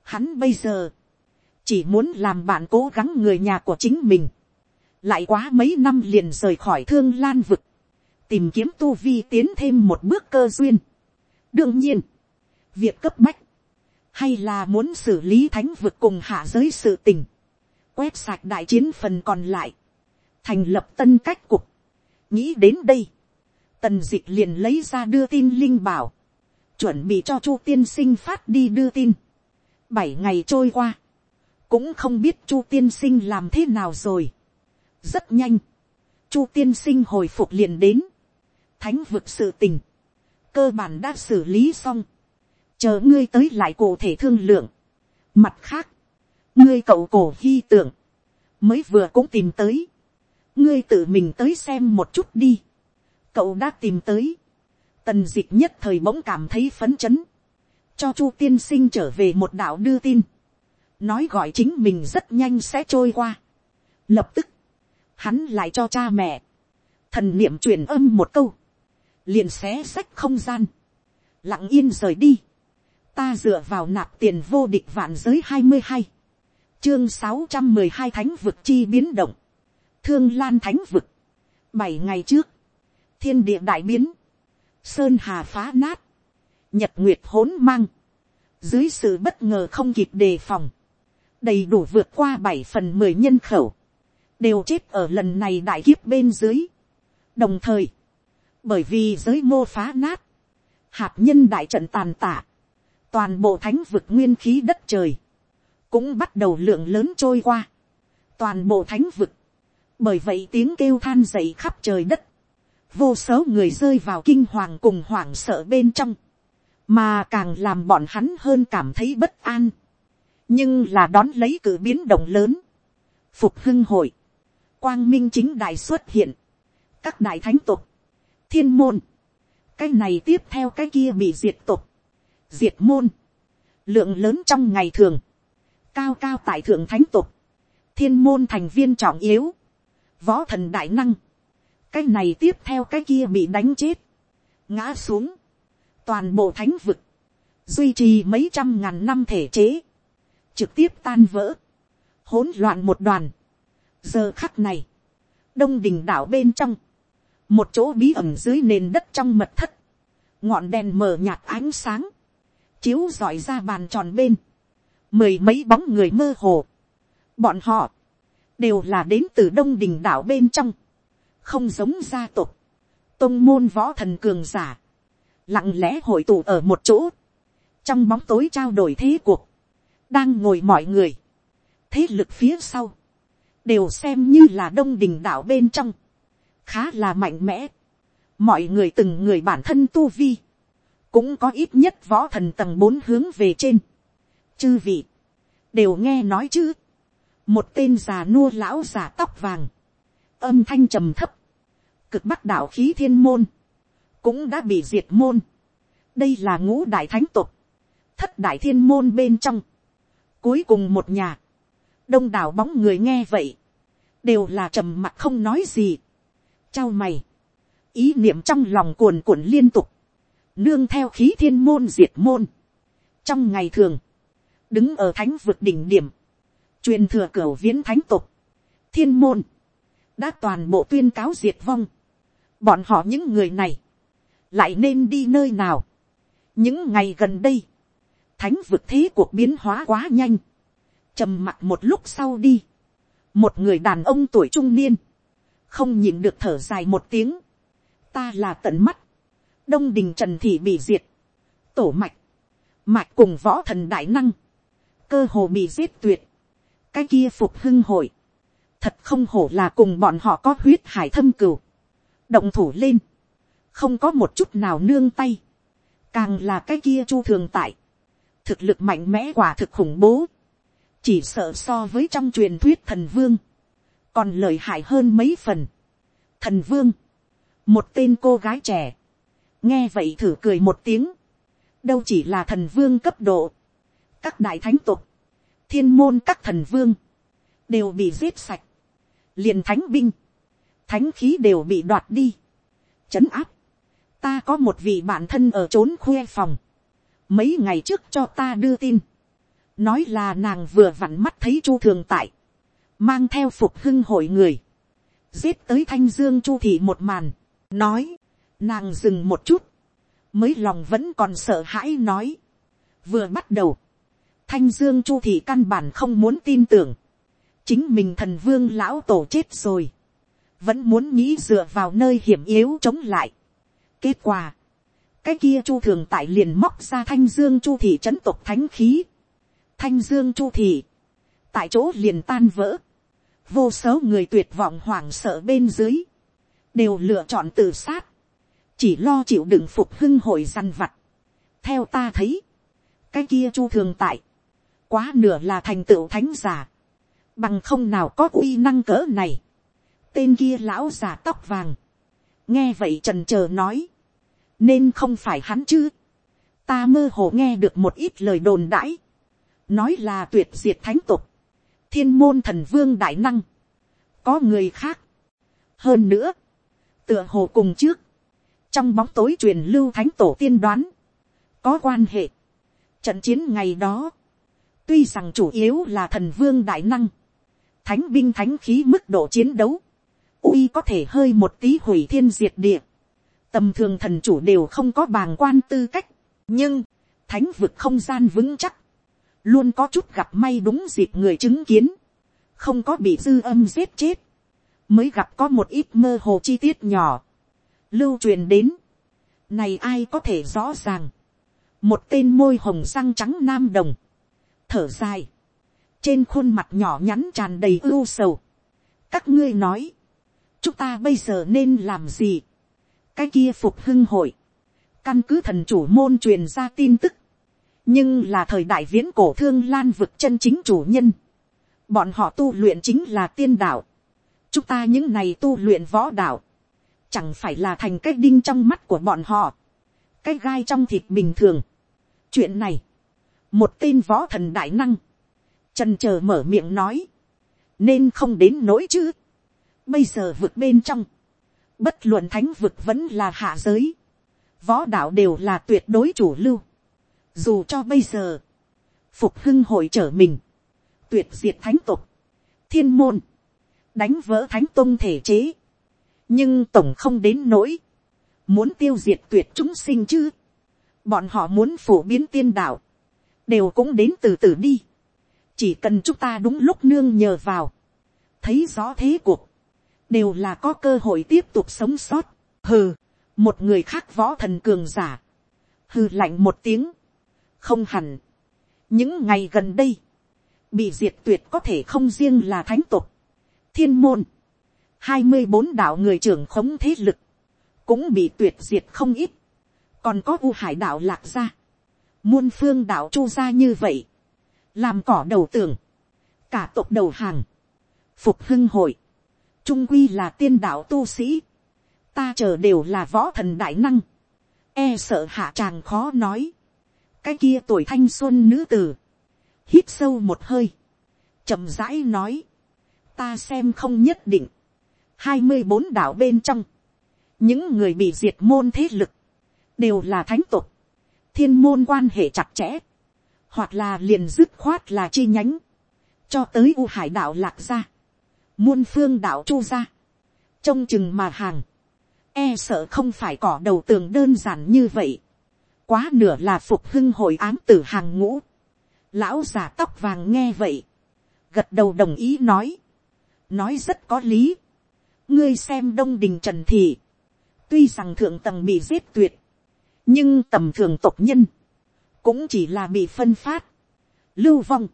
hắn bây giờ, chỉ muốn làm bạn cố gắng người nhà của chính mình, lại quá mấy năm liền rời khỏi thương lan vực, tìm kiếm tu vi tiến thêm một bước cơ duyên. đương nhiên, việc cấp bách, hay là muốn xử lý thánh vực cùng hạ giới sự tình, quét sạch đại chiến phần còn lại, thành lập tân cách cục, nghĩ đến đây, tần dịch liền lấy ra đưa tin linh bảo, chuẩn bị cho chu tiên sinh phát đi đưa tin, bảy ngày trôi qua, cũng không biết chu tiên sinh làm thế nào rồi, rất nhanh, chu tiên sinh hồi phục liền đến, thánh vực sự tình, cơ bản đã xử lý xong, chờ ngươi tới lại cụ thể thương lượng. mặt khác, ngươi cậu cổ hy tưởng, mới vừa cũng tìm tới, ngươi tự mình tới xem một chút đi, cậu đã tìm tới, tần d ị c h nhất thời bỗng cảm thấy phấn chấn, cho chu tiên sinh trở về một đạo đưa tin, nói gọi chính mình rất nhanh sẽ trôi qua. Lập tức, hắn lại cho cha mẹ, thần niệm truyền âm một câu, liền xé sách không gian, lặng yên rời đi. Ta dựa vào nạp tiền vô địch vạn giới hai mươi hai, chương sáu trăm mười hai thánh vực chi biến động, thương lan thánh vực, bảy ngày trước, thiên địa đại biến, sơn hà phá nát, nhật nguyệt hỗn mang, dưới sự bất ngờ không kịp đề phòng, đầy đủ vượt qua bảy phần mười nhân khẩu, đều chết ở lần này đại kiếp bên dưới. đồng thời, bởi vì giới mô phá nát, hạt nhân đại trận tàn tạ, toàn bộ thánh vực nguyên khí đất trời, cũng bắt đầu lượng lớn trôi qua, toàn bộ thánh vực, bởi vậy tiếng kêu than dậy khắp trời đất, vô số người rơi vào kinh hoàng cùng hoảng sợ bên trong, mà càng làm bọn hắn hơn cảm thấy bất an, nhưng là đón lấy cử biến động lớn, phục hưng hội, quang minh chính đại xuất hiện, các đại thánh tục, thiên môn, cái này tiếp theo cái kia bị diệt tục, diệt môn, lượng lớn trong ngày thường, cao cao tại thượng thánh tục, thiên môn thành viên trọng yếu, võ thần đại năng, cái này tiếp theo cái kia bị đánh chết, ngã xuống, toàn bộ thánh vực, duy trì mấy trăm ngàn năm thể chế, trực tiếp tan vỡ, hỗn loạn một đoàn. giờ khắc này, đông đình đảo bên trong, một chỗ bí ẩn dưới nền đất trong mật thất, ngọn đèn mờ nhạt ánh sáng, chiếu dọi ra bàn tròn bên, mười mấy bóng người mơ hồ. Bọn họ, đều là đến từ đông đình đảo bên trong, không giống gia tộc, tôn môn võ thần cường giả, lặng lẽ hội tụ ở một chỗ, trong bóng tối trao đổi thế cuộc, đang ngồi mọi người, thế lực phía sau, đều xem như là đông đình đảo bên trong, khá là mạnh mẽ, mọi người từng người bản thân tu vi, cũng có ít nhất võ thần tầng bốn hướng về trên. chư vị, đều nghe nói chứ. một tên già nua lão già tóc vàng, âm thanh trầm thấp, cực bắc đạo khí thiên môn, cũng đã bị diệt môn. đây là ngũ đại thánh tục, thất đại thiên môn bên trong, cuối cùng một nhà, đông đảo bóng người nghe vậy, đều là trầm mặt không nói gì. Chao mày, ý niệm trong lòng cuồn cuộn liên tục, nương theo khí thiên môn diệt môn. trong ngày thường, đứng ở thánh vực đỉnh điểm, truyền thừa cửa viễn thánh tục, thiên môn, đã toàn bộ tuyên cáo diệt vong. bọn họ những người này, lại nên đi nơi nào. những ngày gần đây, thánh vực thế cuộc biến hóa quá nhanh, trầm mặc một lúc sau đi, một người đàn ông tuổi trung niên, không nhìn được thở dài một tiếng, ta là tận mắt, đông đình trần thị bị diệt, tổ mạch, mạch cùng võ thần đại năng, cơ hồ bị giết tuyệt, cái kia phục hưng hội, thật không hổ là cùng bọn họ có huyết hải thâm cửu, động thủ lên, không có một chút nào nương tay, càng là cái kia chu thường tại, thực lực mạnh mẽ quả thực khủng bố, chỉ sợ so với trong truyền thuyết thần vương, còn lợi hại hơn mấy phần. Thần vương, một tên cô gái trẻ, nghe vậy thử cười một tiếng, đâu chỉ là thần vương cấp độ, các đại thánh tục, thiên môn các thần vương, đều bị giết sạch, liền thánh binh, thánh khí đều bị đoạt đi, trấn áp, ta có một vị bạn thân ở trốn khuê phòng, mấy ngày trước cho ta đưa tin, nói là nàng vừa vặn mắt thấy chu thường tại, mang theo phục hưng hội người, giết tới thanh dương chu thị một màn, nói, nàng dừng một chút, mới lòng vẫn còn sợ hãi nói, vừa bắt đầu, thanh dương chu thị căn bản không muốn tin tưởng, chính mình thần vương lão tổ chết rồi, vẫn muốn nghĩ dựa vào nơi hiểm yếu chống lại. kết quả, cái kia chu thường tại liền móc ra thanh dương chu thị trấn tộc thánh khí, thanh dương chu thị, tại chỗ liền tan vỡ, vô số người tuyệt vọng hoảng sợ bên dưới, đều lựa chọn tự sát, chỉ lo chịu đựng phục hưng hội dằn vặt. theo ta thấy, cái kia chu thường tại, quá nửa là thành tựu thánh giả, bằng không nào có uy năng cỡ này. tên kia lão già tóc vàng, nghe vậy trần chờ nói, nên không phải hắn chứ, ta mơ hồ nghe được một ít lời đồn đãi, nói là tuyệt diệt thánh tục, thiên môn thần vương đại năng, có người khác. hơn nữa, tựa hồ cùng trước, trong bóng tối truyền lưu thánh tổ tiên đoán, có quan hệ. Trận chiến ngày đó, tuy rằng chủ yếu là thần vương đại năng, thánh binh thánh khí mức độ chiến đấu, uy có thể hơi một tí hủy thiên diệt địa, tầm thường thần chủ đều không có bàng quan tư cách, nhưng, thánh vực không gian vững chắc, luôn có chút gặp may đúng dịp người chứng kiến, không có bị dư âm giết chết, mới gặp có một ít mơ hồ chi tiết nhỏ, lưu truyền đến, này ai có thể rõ ràng, một tên môi hồng răng trắng nam đồng, thở dài, trên khuôn mặt nhỏ nhắn tràn đầy ưu sầu. các ngươi nói, chúng ta bây giờ nên làm gì. cái kia phục hưng hội, căn cứ thần chủ môn truyền ra tin tức, nhưng là thời đại viễn cổ thương lan vực chân chính chủ nhân. bọn họ tu luyện chính là tiên đạo. chúng ta những này tu luyện võ đạo, chẳng phải là thành cái đinh trong mắt của bọn họ, cái gai trong thịt bình thường. chuyện này, một tên võ thần đại năng, trần chờ mở miệng nói, nên không đến nỗi chứ. bây giờ vượt bên trong, bất luận thánh vực vẫn là hạ giới, võ đạo đều là tuyệt đối chủ lưu. dù cho bây giờ, phục hưng hội trở mình, tuyệt diệt thánh tục, thiên môn, đánh vỡ thánh tôn thể chế, nhưng tổng không đến nỗi, muốn tiêu diệt tuyệt chúng sinh chứ, bọn họ muốn phổ biến tiên đạo, đều cũng đến từ từ đi chỉ cần chúng ta đúng lúc nương nhờ vào, thấy rõ thế cuộc, đều là có cơ hội tiếp tục sống sót. hừ, một người khác võ thần cường giả, hừ lạnh một tiếng, không hẳn. những ngày gần đây, bị diệt tuyệt có thể không riêng là thánh tục, thiên môn, hai mươi bốn đạo người trưởng khống thế lực, cũng bị tuyệt diệt không ít, còn có u hải đạo lạc gia, muôn phương đạo chu gia như vậy, làm cỏ đầu tường, cả tộc đầu hàng, phục hưng hội, trung quy là tiên đạo tu sĩ, ta chờ đều là võ thần đại năng, e sợ hạ tràng khó nói, cái kia tuổi thanh xuân nữ tử, hít sâu một hơi, chậm rãi nói, ta xem không nhất định, hai mươi bốn đạo bên trong, những người bị diệt môn thế lực, đều là thánh tục, thiên môn quan hệ chặt chẽ, hoặc là liền dứt khoát là chi nhánh, cho tới u hải đạo lạc ra, muôn phương đạo chu ra, trông chừng mà hàng, e sợ không phải cỏ đầu tường đơn giản như vậy, quá nửa là phục hưng hội ám tử hàng ngũ, lão già tóc vàng nghe vậy, gật đầu đồng ý nói, nói rất có lý, ngươi xem đông đình trần thị, tuy rằng thượng tầng bị giết tuyệt, nhưng tầm thường tộc nhân, cũng chỉ là bị phân phát, lưu vong,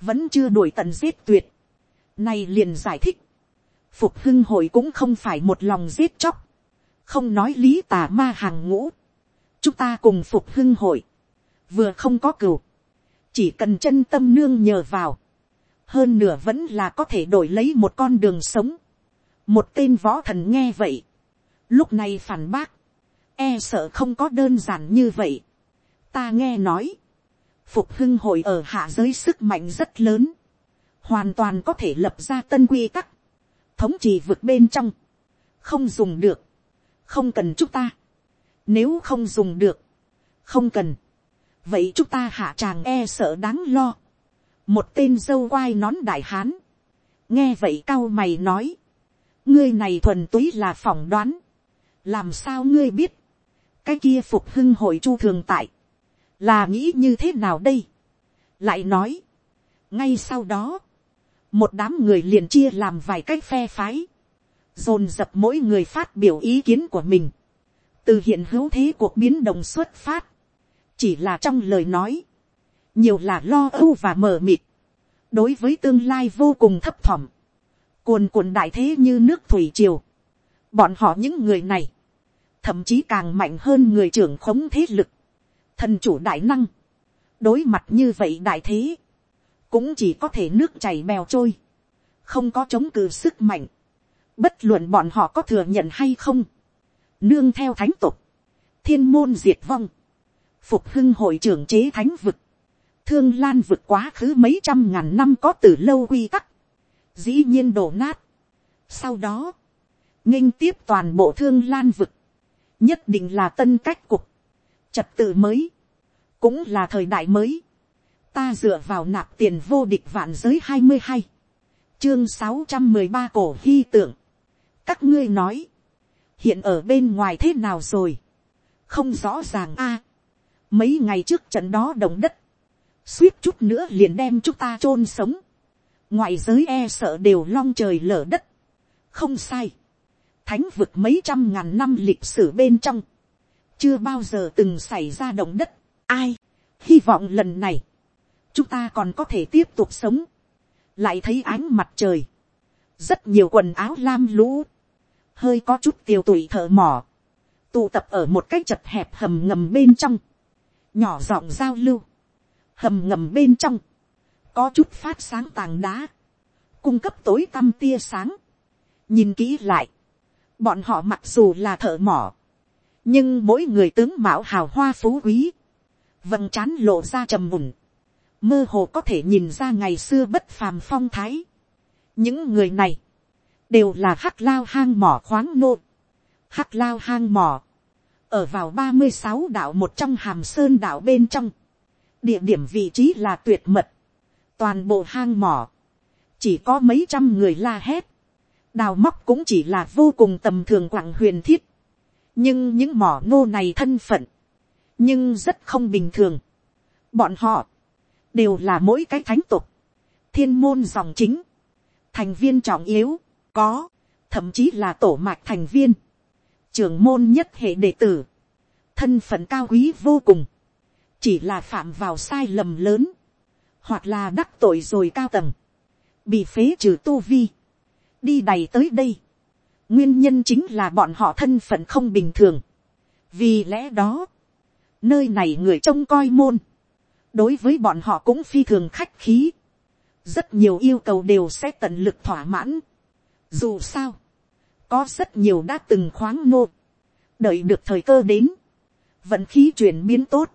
vẫn chưa đuổi tận giết tuyệt. Này liền giải thích, phục hưng hội cũng không phải một lòng giết chóc, không nói lý tà ma hàng ngũ. chúng ta cùng phục hưng hội, vừa không có cừu, chỉ cần chân tâm nương nhờ vào, hơn nửa vẫn là có thể đổi lấy một con đường sống. một tên võ thần nghe vậy, lúc này phản bác, e sợ không có đơn giản như vậy ta nghe nói, phục hưng hội ở hạ giới sức mạnh rất lớn, hoàn toàn có thể lập ra tân quy tắc, thống trị vực bên trong, không dùng được, không cần chúng ta, nếu không dùng được, không cần, vậy chúng ta hạ tràng e sợ đáng lo, một tên dâu quai nón đại hán, nghe vậy cao mày nói, ngươi này thuần túy là phỏng đoán, làm sao ngươi biết, cái kia phục hưng hội chu thường tại, là nghĩ như thế nào đây, lại nói, ngay sau đó, một đám người liền chia làm vài cái phe phái, dồn dập mỗi người phát biểu ý kiến của mình, từ hiện hữu thế cuộc biến động xuất phát, chỉ là trong lời nói, nhiều là lo âu và mờ mịt, đối với tương lai vô cùng thấp thỏm, cuồn cuộn đại thế như nước thủy triều, bọn họ những người này, thậm chí càng mạnh hơn người trưởng khống thế lực, thần chủ đại năng, đối mặt như vậy đại thế, cũng chỉ có thể nước chảy bèo trôi, không có chống cự sức mạnh, bất luận bọn họ có thừa nhận hay không, nương theo thánh tục, thiên môn diệt vong, phục hưng hội trưởng chế thánh vực, thương lan vực quá khứ mấy trăm ngàn năm có từ lâu quy tắc, dĩ nhiên đổ nát. Sau đó, nghinh tiếp toàn bộ thương lan vực, nhất định là tân cách cục, trật tự mới, cũng là thời đại mới. Ta dựa vào nạp tiền vô địch vạn giới hai mươi hai, chương sáu trăm mười ba cổ hy tượng. Các ngươi nói, hiện ở bên ngoài thế nào rồi, không rõ ràng a. mấy ngày trước trận đó động đất, suýt chút nữa liền đem chúng ta chôn sống, ngoại giới e sợ đều long trời lở đất, không sai, thánh vực mấy trăm ngàn năm lịch sử bên trong, chưa bao giờ từng xảy ra động đất, ai, hy vọng lần này, chúng ta còn có thể tiếp tục sống, lại thấy ánh mặt trời, rất nhiều quần áo lam lũ, hơi có chút tiêu tụy thợ mỏ, tụ tập ở một cái chật hẹp hầm ngầm bên trong, nhỏ giọng giao lưu, hầm ngầm bên trong, có chút phát sáng tàng đá, cung cấp tối tăm tia sáng. nhìn kỹ lại, bọn họ mặc dù là thợ mỏ, nhưng mỗi người tướng mạo hào hoa phú quý, vầng trán lộ ra trầm mùn, mơ hồ có thể nhìn ra ngày xưa bất phàm phong thái. những người này, đều là hắc lao hang mỏ khoáng nô, hắc lao hang mỏ, ở vào ba mươi sáu đạo một trong hàm sơn đạo bên trong, địa điểm vị trí là tuyệt mật, toàn bộ hang mỏ, chỉ có mấy trăm người la hét, đào móc cũng chỉ là vô cùng tầm thường quặng huyền thiết, nhưng những mỏ nô này thân phận, nhưng rất không bình thường. bọn họ, đều là mỗi cái thánh tục, thiên môn dòng chính, thành viên trọng yếu, có, thậm chí là tổ mạch thành viên, trưởng môn nhất hệ đệ tử, thân phận cao quý vô cùng, chỉ là phạm vào sai lầm lớn, hoặc là đắc tội rồi cao tầng, bị phế trừ tu vi, đi đầy tới đây nguyên nhân chính là bọn họ thân phận không bình thường. vì lẽ đó, nơi này người trông coi môn, đối với bọn họ cũng phi thường khách khí, rất nhiều yêu cầu đều sẽ tận lực thỏa mãn. dù sao, có rất nhiều đã từng khoáng nô, đợi được thời cơ đến, vận khí chuyển biến tốt,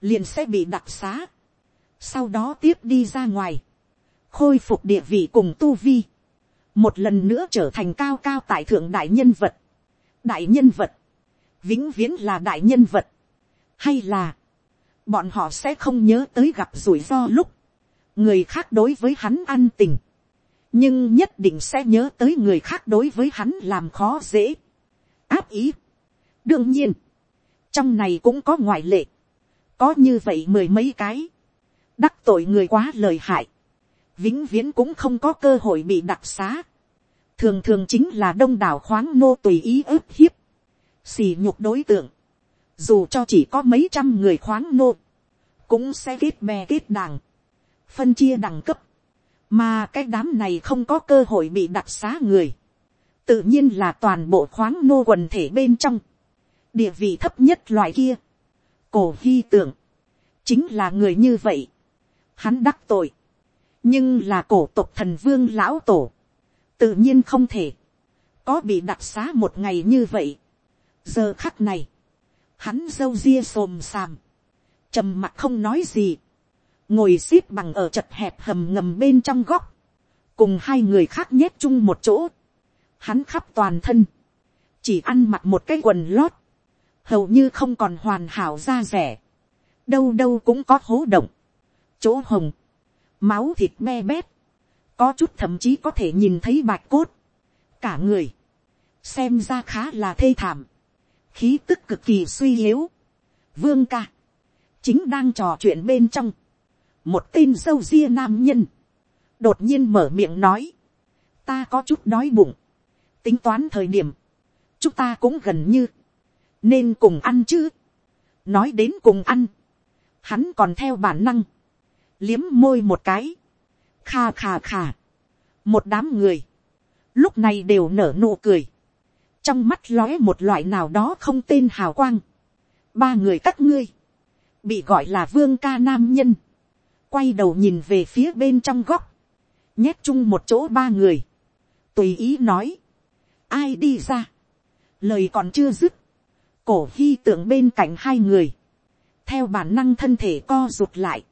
liền sẽ bị đặc xá, sau đó tiếp đi ra ngoài, khôi phục địa vị cùng tu vi, một lần nữa trở thành cao cao tại thượng đại nhân vật, đại nhân vật, vĩnh viễn là đại nhân vật, hay là, bọn họ sẽ không nhớ tới gặp rủi ro lúc, người khác đối với hắn ăn tình, nhưng nhất định sẽ nhớ tới người khác đối với hắn làm khó dễ, áp ý. đương nhiên, trong này cũng có ngoại lệ, có như vậy mười mấy cái, đắc tội người quá lời hại, vĩnh viễn cũng không có cơ hội bị đặc xá, thường thường chính là đông đảo khoáng nô tùy ý ức hiếp, xì nhục đối tượng, dù cho chỉ có mấy trăm người khoáng nô, cũng sẽ kết bè kết đảng, phân chia đẳng cấp, mà cái đám này không có cơ hội bị đặc xá người, tự nhiên là toàn bộ khoáng nô quần thể bên trong, địa vị thấp nhất loại kia, cổ hy tưởng, chính là người như vậy, hắn đắc tội, nhưng là cổ tộc thần vương lão tổ, tự nhiên không thể, có bị đặc xá một ngày như vậy. giờ khắc này, hắn dâu ria xồm xàm, trầm mặt không nói gì, ngồi x ế p bằng ở chật hẹp hầm ngầm bên trong góc, cùng hai người khác nhét chung một chỗ, hắn khắp toàn thân, chỉ ăn mặc một cái quần lót, hầu như không còn hoàn hảo ra rẻ, đâu đâu cũng có hố động, chỗ hồng, máu thịt me bét, có chút thậm chí có thể nhìn thấy bạch cốt, cả người, xem ra khá là thê thảm, khí tức cực kỳ suy yếu, vương ca, chính đang trò chuyện bên trong, một tên dâu ria nam nhân, đột nhiên mở miệng nói, ta có chút đói bụng, tính toán thời điểm, chúng ta cũng gần như, nên cùng ăn chứ, nói đến cùng ăn, hắn còn theo bản năng, liếm môi một cái, kha kha kha, một đám người, lúc này đều nở nụ cười, trong mắt lóe một loại nào đó không tên hào quang, ba người các ngươi, bị gọi là vương ca nam nhân, quay đầu nhìn về phía bên trong góc, nhét chung một chỗ ba người, tùy ý nói, ai đi ra, lời còn chưa dứt, cổ hy tượng bên cạnh hai người, theo bản năng thân thể co rụt lại,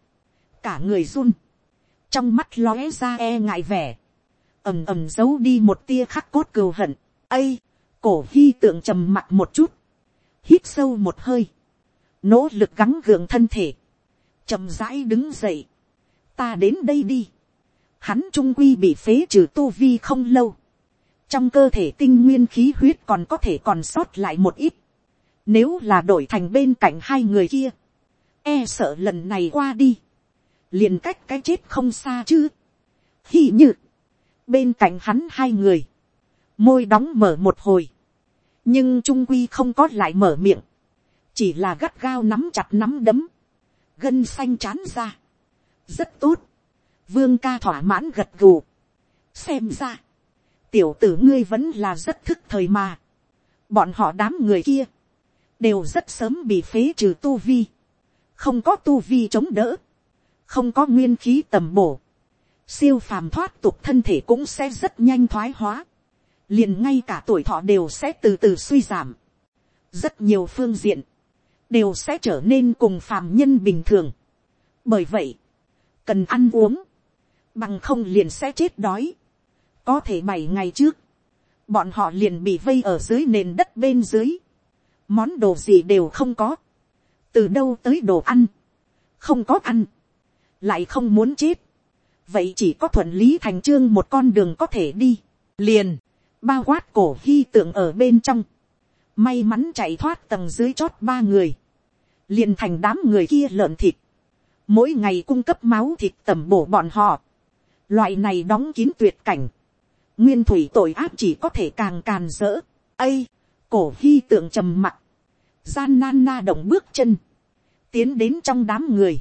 cả người run, trong mắt lóe ra e ngại vẻ, ầm ầm giấu đi một tia khắc cốt cừu hận, ây, cổ hy tượng trầm mặt một chút, hít sâu một hơi, nỗ lực gắng gượng thân thể, chậm rãi đứng dậy, ta đến đây đi, hắn trung quy bị phế trừ tu vi không lâu, trong cơ thể tinh nguyên khí huyết còn có thể còn sót lại một ít, nếu là đổi thành bên cạnh hai người kia, e sợ lần này qua đi, liền cách cái chết không xa chứ, hi như, bên cạnh hắn hai người, môi đóng mở một hồi, nhưng trung quy không có lại mở miệng, chỉ là gắt gao nắm chặt nắm đấm, gân xanh chán ra, rất tốt, vương ca thỏa mãn gật gù, xem ra, tiểu tử ngươi vẫn là rất thức thời mà, bọn họ đám người kia, đều rất sớm bị phế trừ tu vi, không có tu vi chống đỡ, không có nguyên khí tầm bổ, siêu phàm thoát tục thân thể cũng sẽ rất nhanh thoái hóa, liền ngay cả tuổi thọ đều sẽ từ từ suy giảm, rất nhiều phương diện, đều sẽ trở nên cùng phàm nhân bình thường. bởi vậy, cần ăn uống, bằng không liền sẽ chết đói. có thể bảy ngày trước, bọn họ liền bị vây ở dưới nền đất bên dưới, món đồ gì đều không có, từ đâu tới đồ ăn, không có ăn, lại không muốn chết, vậy chỉ có thuận lý thành trương một con đường có thể đi, liền, bao quát cổ hy tượng ở bên trong, may mắn chạy thoát tầng dưới chót ba người, liền thành đám người kia lợn thịt, mỗi ngày cung cấp máu thịt tẩm bổ bọn họ, loại này đóng kín tuyệt cảnh, nguyên thủy tội ác chỉ có thể càng càn rỡ, ây, cổ hy tượng trầm mặt, gian nan na động bước chân, tiến đến trong đám người,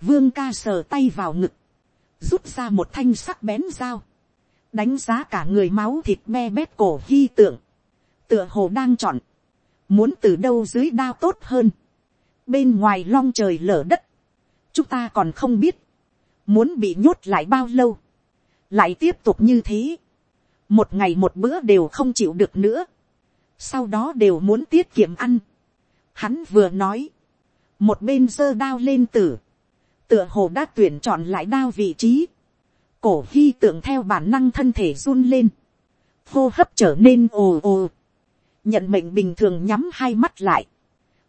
vương ca sờ tay vào ngực, rút ra một thanh sắc bén dao, đánh giá cả người máu thịt me bét cổ hy tượng, tựa hồ đang chọn, muốn từ đâu dưới đao tốt hơn, bên ngoài long trời lở đất, chúng ta còn không biết, muốn bị nhốt lại bao lâu, lại tiếp tục như thế, một ngày một bữa đều không chịu được nữa, sau đó đều muốn tiết kiệm ăn. Hắn vừa nói, một bên giơ đao lên tử, tựa hồ đã tuyển chọn lại đao vị trí, cổ hy tượng theo bản năng thân thể run lên, hô hấp trở nên ồ ồ, nhận mệnh bình thường nhắm hai mắt lại,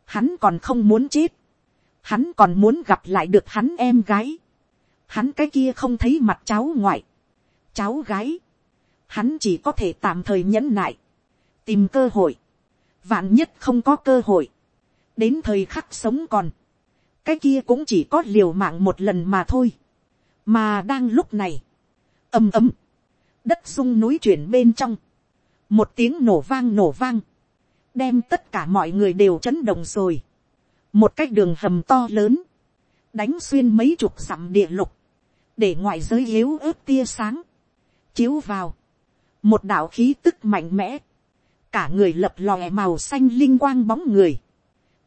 hắn còn không muốn chết, hắn còn muốn gặp lại được hắn em gái, hắn cái kia không thấy mặt cháu ngoại, cháu gái, hắn chỉ có thể tạm thời nhẫn nại, tìm cơ hội, vạn nhất không có cơ hội, đến thời khắc sống còn, cái kia cũng chỉ có liều mạng một lần mà thôi, mà đang lúc này, ầm ầm, đất sung núi chuyển bên trong, một tiếng nổ vang nổ vang, đem tất cả mọi người đều chấn động rồi, một cái đường hầm to lớn, đánh xuyên mấy chục dặm địa lục, để ngoại giới yếu ớt tia sáng, chiếu vào, một đạo khí tức mạnh mẽ, cả người lập lòe màu xanh linh quang bóng người,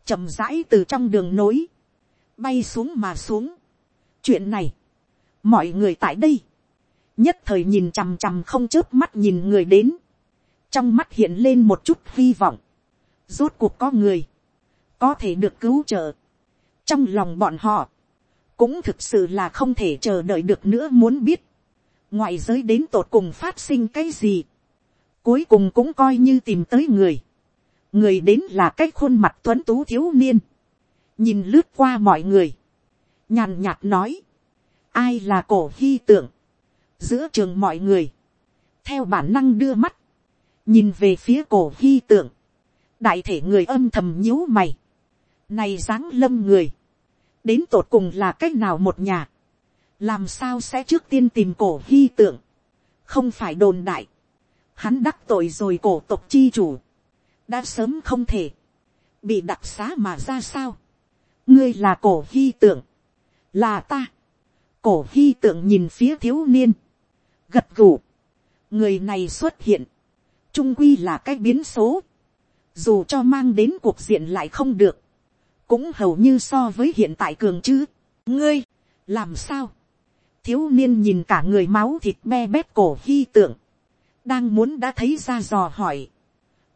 chậm rãi từ trong đường nối, bay xuống mà xuống. chuyện này, mọi người tại đây, nhất thời nhìn chằm chằm không chớp mắt nhìn người đến, trong mắt hiện lên một chút hy vọng, rốt cuộc có người, có thể được cứu trợ. trong lòng bọn họ, cũng thực sự là không thể chờ đợi được nữa muốn biết, ngoại giới đến tột cùng phát sinh cái gì, cuối cùng cũng coi như tìm tới người, người đến là cái khuôn mặt tuấn tú thiếu niên, nhìn lướt qua mọi người, nhàn nhạt nói, ai là cổ hy tưởng giữa trường mọi người, theo bản năng đưa mắt, nhìn về phía cổ hy tưởng đại thể người âm thầm nhíu mày, này dáng lâm người, đến tột cùng là c á c h nào một nhà, làm sao sẽ trước tiên tìm cổ hy tưởng không phải đồn đại, hắn đắc tội rồi cổ tộc chi chủ, đã sớm không thể, bị đặc xá mà ra sao, ngươi là cổ hy tượng, là ta, cổ hy tượng nhìn phía thiếu niên, gật gù, người này xuất hiện, trung quy là cái biến số, dù cho mang đến cuộc diện lại không được, cũng hầu như so với hiện tại cường chứ. ngươi, làm sao, thiếu niên nhìn cả người máu thịt me bét cổ hy tượng, đang muốn đã thấy ra dò hỏi,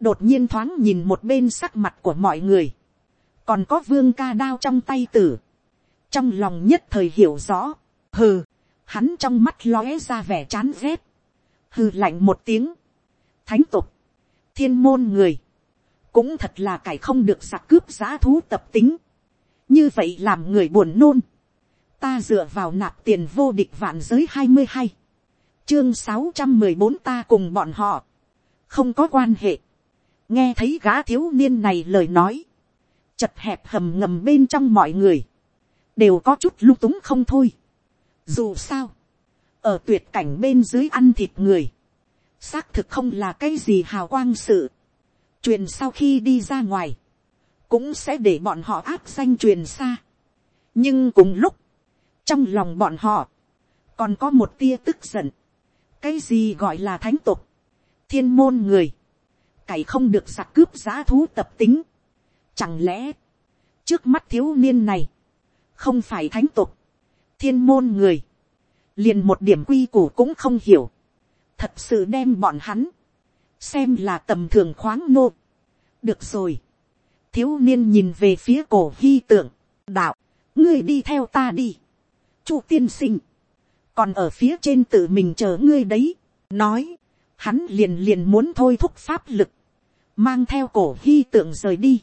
đột nhiên thoáng nhìn một bên sắc mặt của mọi người, còn có vương ca đao trong tay tử, trong lòng nhất thời hiểu rõ, hừ, hắn trong mắt lóe ra vẻ chán ghét, hừ lạnh một tiếng, thánh tục, thiên môn người, cũng thật là cải không được giặc cướp giá thú tập tính, như vậy làm người buồn nôn, ta dựa vào nạp tiền vô địch vạn giới hai mươi hai, chương sáu trăm mười bốn ta cùng bọn họ, không có quan hệ, nghe thấy gã thiếu niên này lời nói, chật hẹp hầm ngầm bên trong mọi người, đều có chút lung túng không thôi. Dù sao, ở tuyệt cảnh bên dưới ăn thịt người, xác thực không là cái gì hào quang sự truyền sau khi đi ra ngoài, cũng sẽ để bọn họ áp danh truyền xa. nhưng cùng lúc, trong lòng bọn họ, còn có một tia tức giận. cái gì gọi là thánh tục, thiên môn người, cày không được sạc cướp giá thú tập tính chẳng lẽ, trước mắt thiếu niên này, không phải thánh tục, thiên môn người, liền một điểm quy củ cũng không hiểu, thật sự đem bọn hắn, xem là tầm thường khoáng nô. được rồi, thiếu niên nhìn về phía cổ hy tượng, đạo, ngươi đi theo ta đi, chu tiên sinh, còn ở phía trên tự mình chờ ngươi đấy, nói, hắn liền liền muốn thôi thúc pháp lực, mang theo cổ hy tượng rời đi,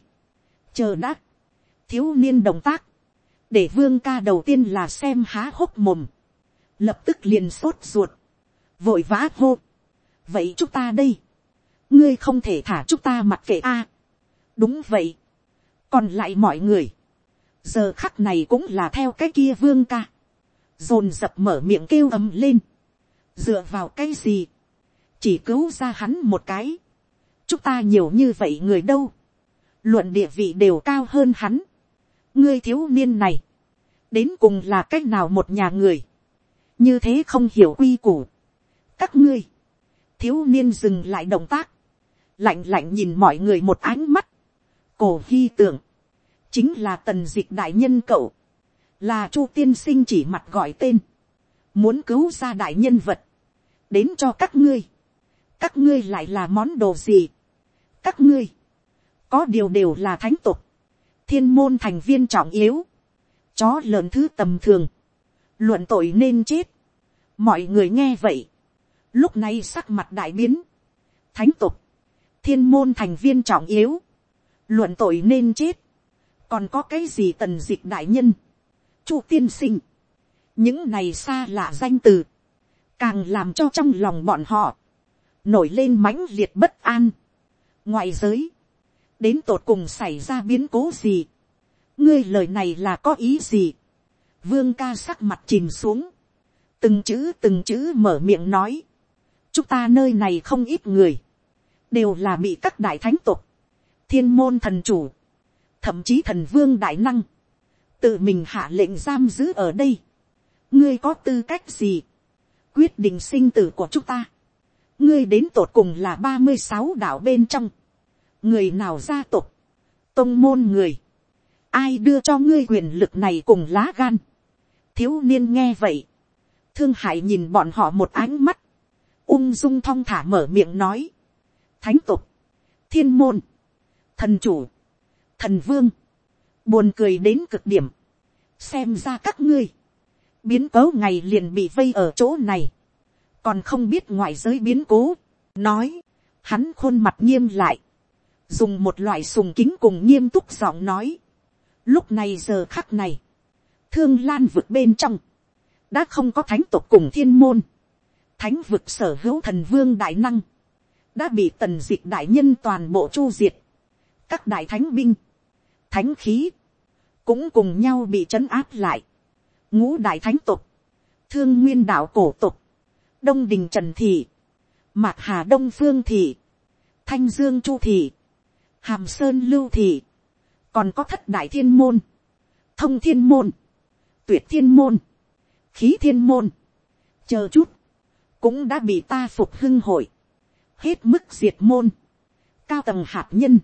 chờ đã, thiếu niên động tác, để vương ca đầu tiên là xem há hốc mồm, lập tức liền sốt ruột, vội vã hô, vậy chúng ta đây, ngươi không thể thả chúng ta mặc kệ a. đúng vậy. còn lại mọi người, giờ khắc này cũng là theo cái kia vương ca. dồn dập mở miệng kêu ầm lên. dựa vào cái gì. chỉ cứu ra hắn một cái. chúng ta nhiều như vậy người đâu luận địa vị đều cao hơn hắn. ngươi thiếu niên này. đến cùng là cách nào một nhà người. như thế không hiểu quy củ. các ngươi thiếu niên dừng lại động tác, lạnh lạnh nhìn mọi người một ánh mắt, cổ hy tưởng, chính là tần dịch đại nhân cậu, là chu tiên sinh chỉ mặt gọi tên, muốn cứu ra đại nhân vật, đến cho các ngươi, các ngươi lại là món đồ gì, các ngươi, có điều đều là thánh tục, thiên môn thành viên trọng yếu, chó lợn thứ tầm thường, luận tội nên chết, mọi người nghe vậy, lúc này sắc mặt đại biến, thánh tục, thiên môn thành viên trọng yếu, luận tội nên chết, còn có cái gì tần d ị c h đại nhân, chu tiên sinh, những này xa lạ danh từ, càng làm cho trong lòng bọn họ, nổi lên mãnh liệt bất an. ngoại giới, đến tột cùng xảy ra biến cố gì, ngươi lời này là có ý gì, vương ca sắc mặt chìm xuống, từng chữ từng chữ mở miệng nói, chúng ta nơi này không ít người, đều là bị các đại thánh tục, thiên môn thần chủ, thậm chí thần vương đại năng, tự mình hạ lệnh giam giữ ở đây. ngươi có tư cách gì, quyết định sinh tử của chúng ta, ngươi đến tột cùng là ba mươi sáu đạo bên trong, người nào gia tộc, tông môn người, ai đưa cho ngươi quyền lực này cùng lá gan, thiếu niên nghe vậy, thương hại nhìn bọn họ một ánh mắt, ung dung thong thả mở miệng nói, thánh tục, thiên môn, thần chủ, thần vương, buồn cười đến cực điểm, xem ra các ngươi, biến cố ngày liền bị vây ở chỗ này, còn không biết ngoại giới biến cố, nói, hắn khuôn mặt nghiêm lại, dùng một loại sùng kính cùng nghiêm túc giọng nói, lúc này giờ khắc này, thương lan vực bên trong, đã không có thánh tộc cùng thiên môn, thánh vực sở hữu thần vương đại năng, đã bị tần diệt đại nhân toàn bộ chu diệt, các đại thánh binh, thánh khí, cũng cùng nhau bị trấn áp lại, ngũ đại thánh tộc thương nguyên đạo cổ tộc đông đình trần thị, mạc hà đông phương thị, thanh dương chu thị, hàm sơn lưu thị, còn có thất đại thiên môn, thông thiên môn, tuyệt thiên môn, khí thiên môn, chờ chút, cũng đã bị ta phục hưng hội, hết mức diệt môn, cao tầng hạt nhân,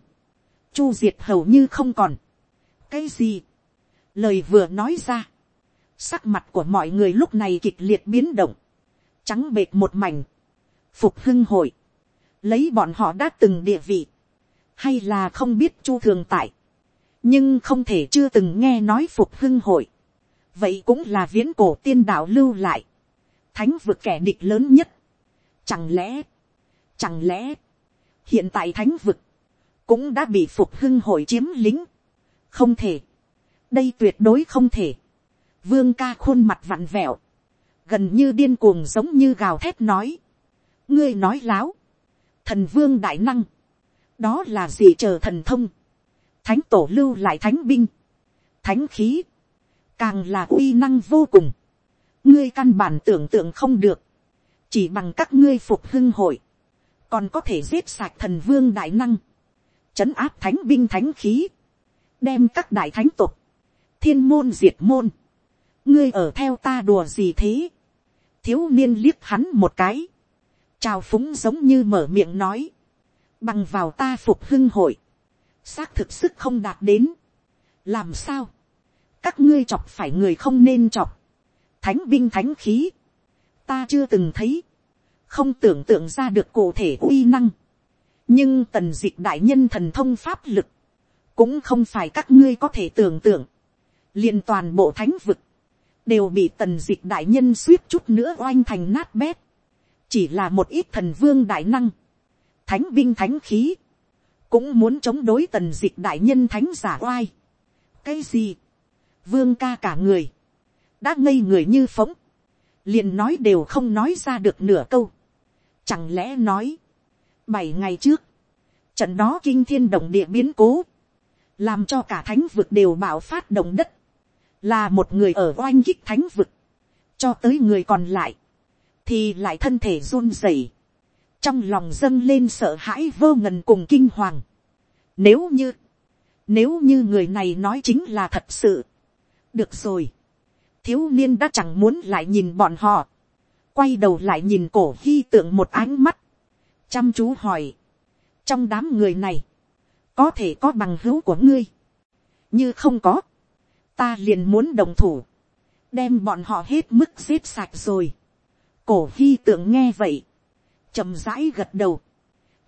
chu diệt hầu như không còn. cái gì, lời vừa nói ra, sắc mặt của mọi người lúc này kịch liệt biến động, trắng bệt một mảnh, phục hưng hội, lấy bọn họ đã từng địa vị, hay là không biết chu thường tại, nhưng không thể chưa từng nghe nói phục hưng hội, vậy cũng là viễn cổ tiên đạo lưu lại, thánh vực kẻ địch lớn nhất. Chẳng lẽ, chẳng lẽ, hiện tại thánh vực, cũng đã bị phục hưng hội chiếm lính. Không thể, đây tuyệt đối không thể. Vương ca khuôn mặt vặn vẹo, gần như điên cuồng giống như gào thét nói. ngươi nói láo, thần vương đại năng, đó là gì chờ thần thông, thánh tổ lưu lại thánh binh, thánh khí, càng là uy năng vô cùng. Ngươi căn bản tưởng tượng không được, chỉ bằng các ngươi phục hưng hội, còn có thể giết sạch thần vương đại năng, trấn áp thánh binh thánh khí, đem các đại thánh tục, thiên môn diệt môn, ngươi ở theo ta đùa gì thế, thiếu niên liếc hắn một cái, trào phúng giống như mở miệng nói, bằng vào ta phục hưng hội, xác thực sức không đạt đến, làm sao, các ngươi chọc phải người không nên chọc, thánh binh thánh khí, ta chưa từng thấy, không tưởng tượng ra được cụ thể uy năng, nhưng tần d ị c h đại nhân thần thông pháp lực, cũng không phải các ngươi có thể tưởng tượng, liền toàn bộ thánh vực, đều bị tần d ị c h đại nhân suýt chút nữa oanh thành nát bét, chỉ là một ít thần vương đại năng, thánh binh thánh khí, cũng muốn chống đối tần diệt đại nhân thánh giả oai. cái gì, vương ca cả người, đã ngây người như phóng, liền nói đều không nói ra được nửa câu. Chẳng lẽ nói, bảy ngày trước, trận đó kinh thiên động địa biến cố, làm cho cả thánh vực đều bạo phát động đất, là một người ở oanh kích thánh vực, cho tới người còn lại, thì lại thân thể run rẩy, trong lòng dâng lên sợ hãi vô ngần cùng kinh hoàng. Nếu như, nếu như người này nói chính là thật sự, được rồi, thiếu niên đã chẳng muốn lại nhìn bọn họ, quay đầu lại nhìn cổ hy tượng một ánh mắt, chăm chú hỏi, trong đám người này, có thể có bằng hữu của ngươi, như không có, ta liền muốn đồng thủ, đem bọn họ hết mức xếp sạch rồi. cổ hy tượng nghe vậy, chậm rãi gật đầu,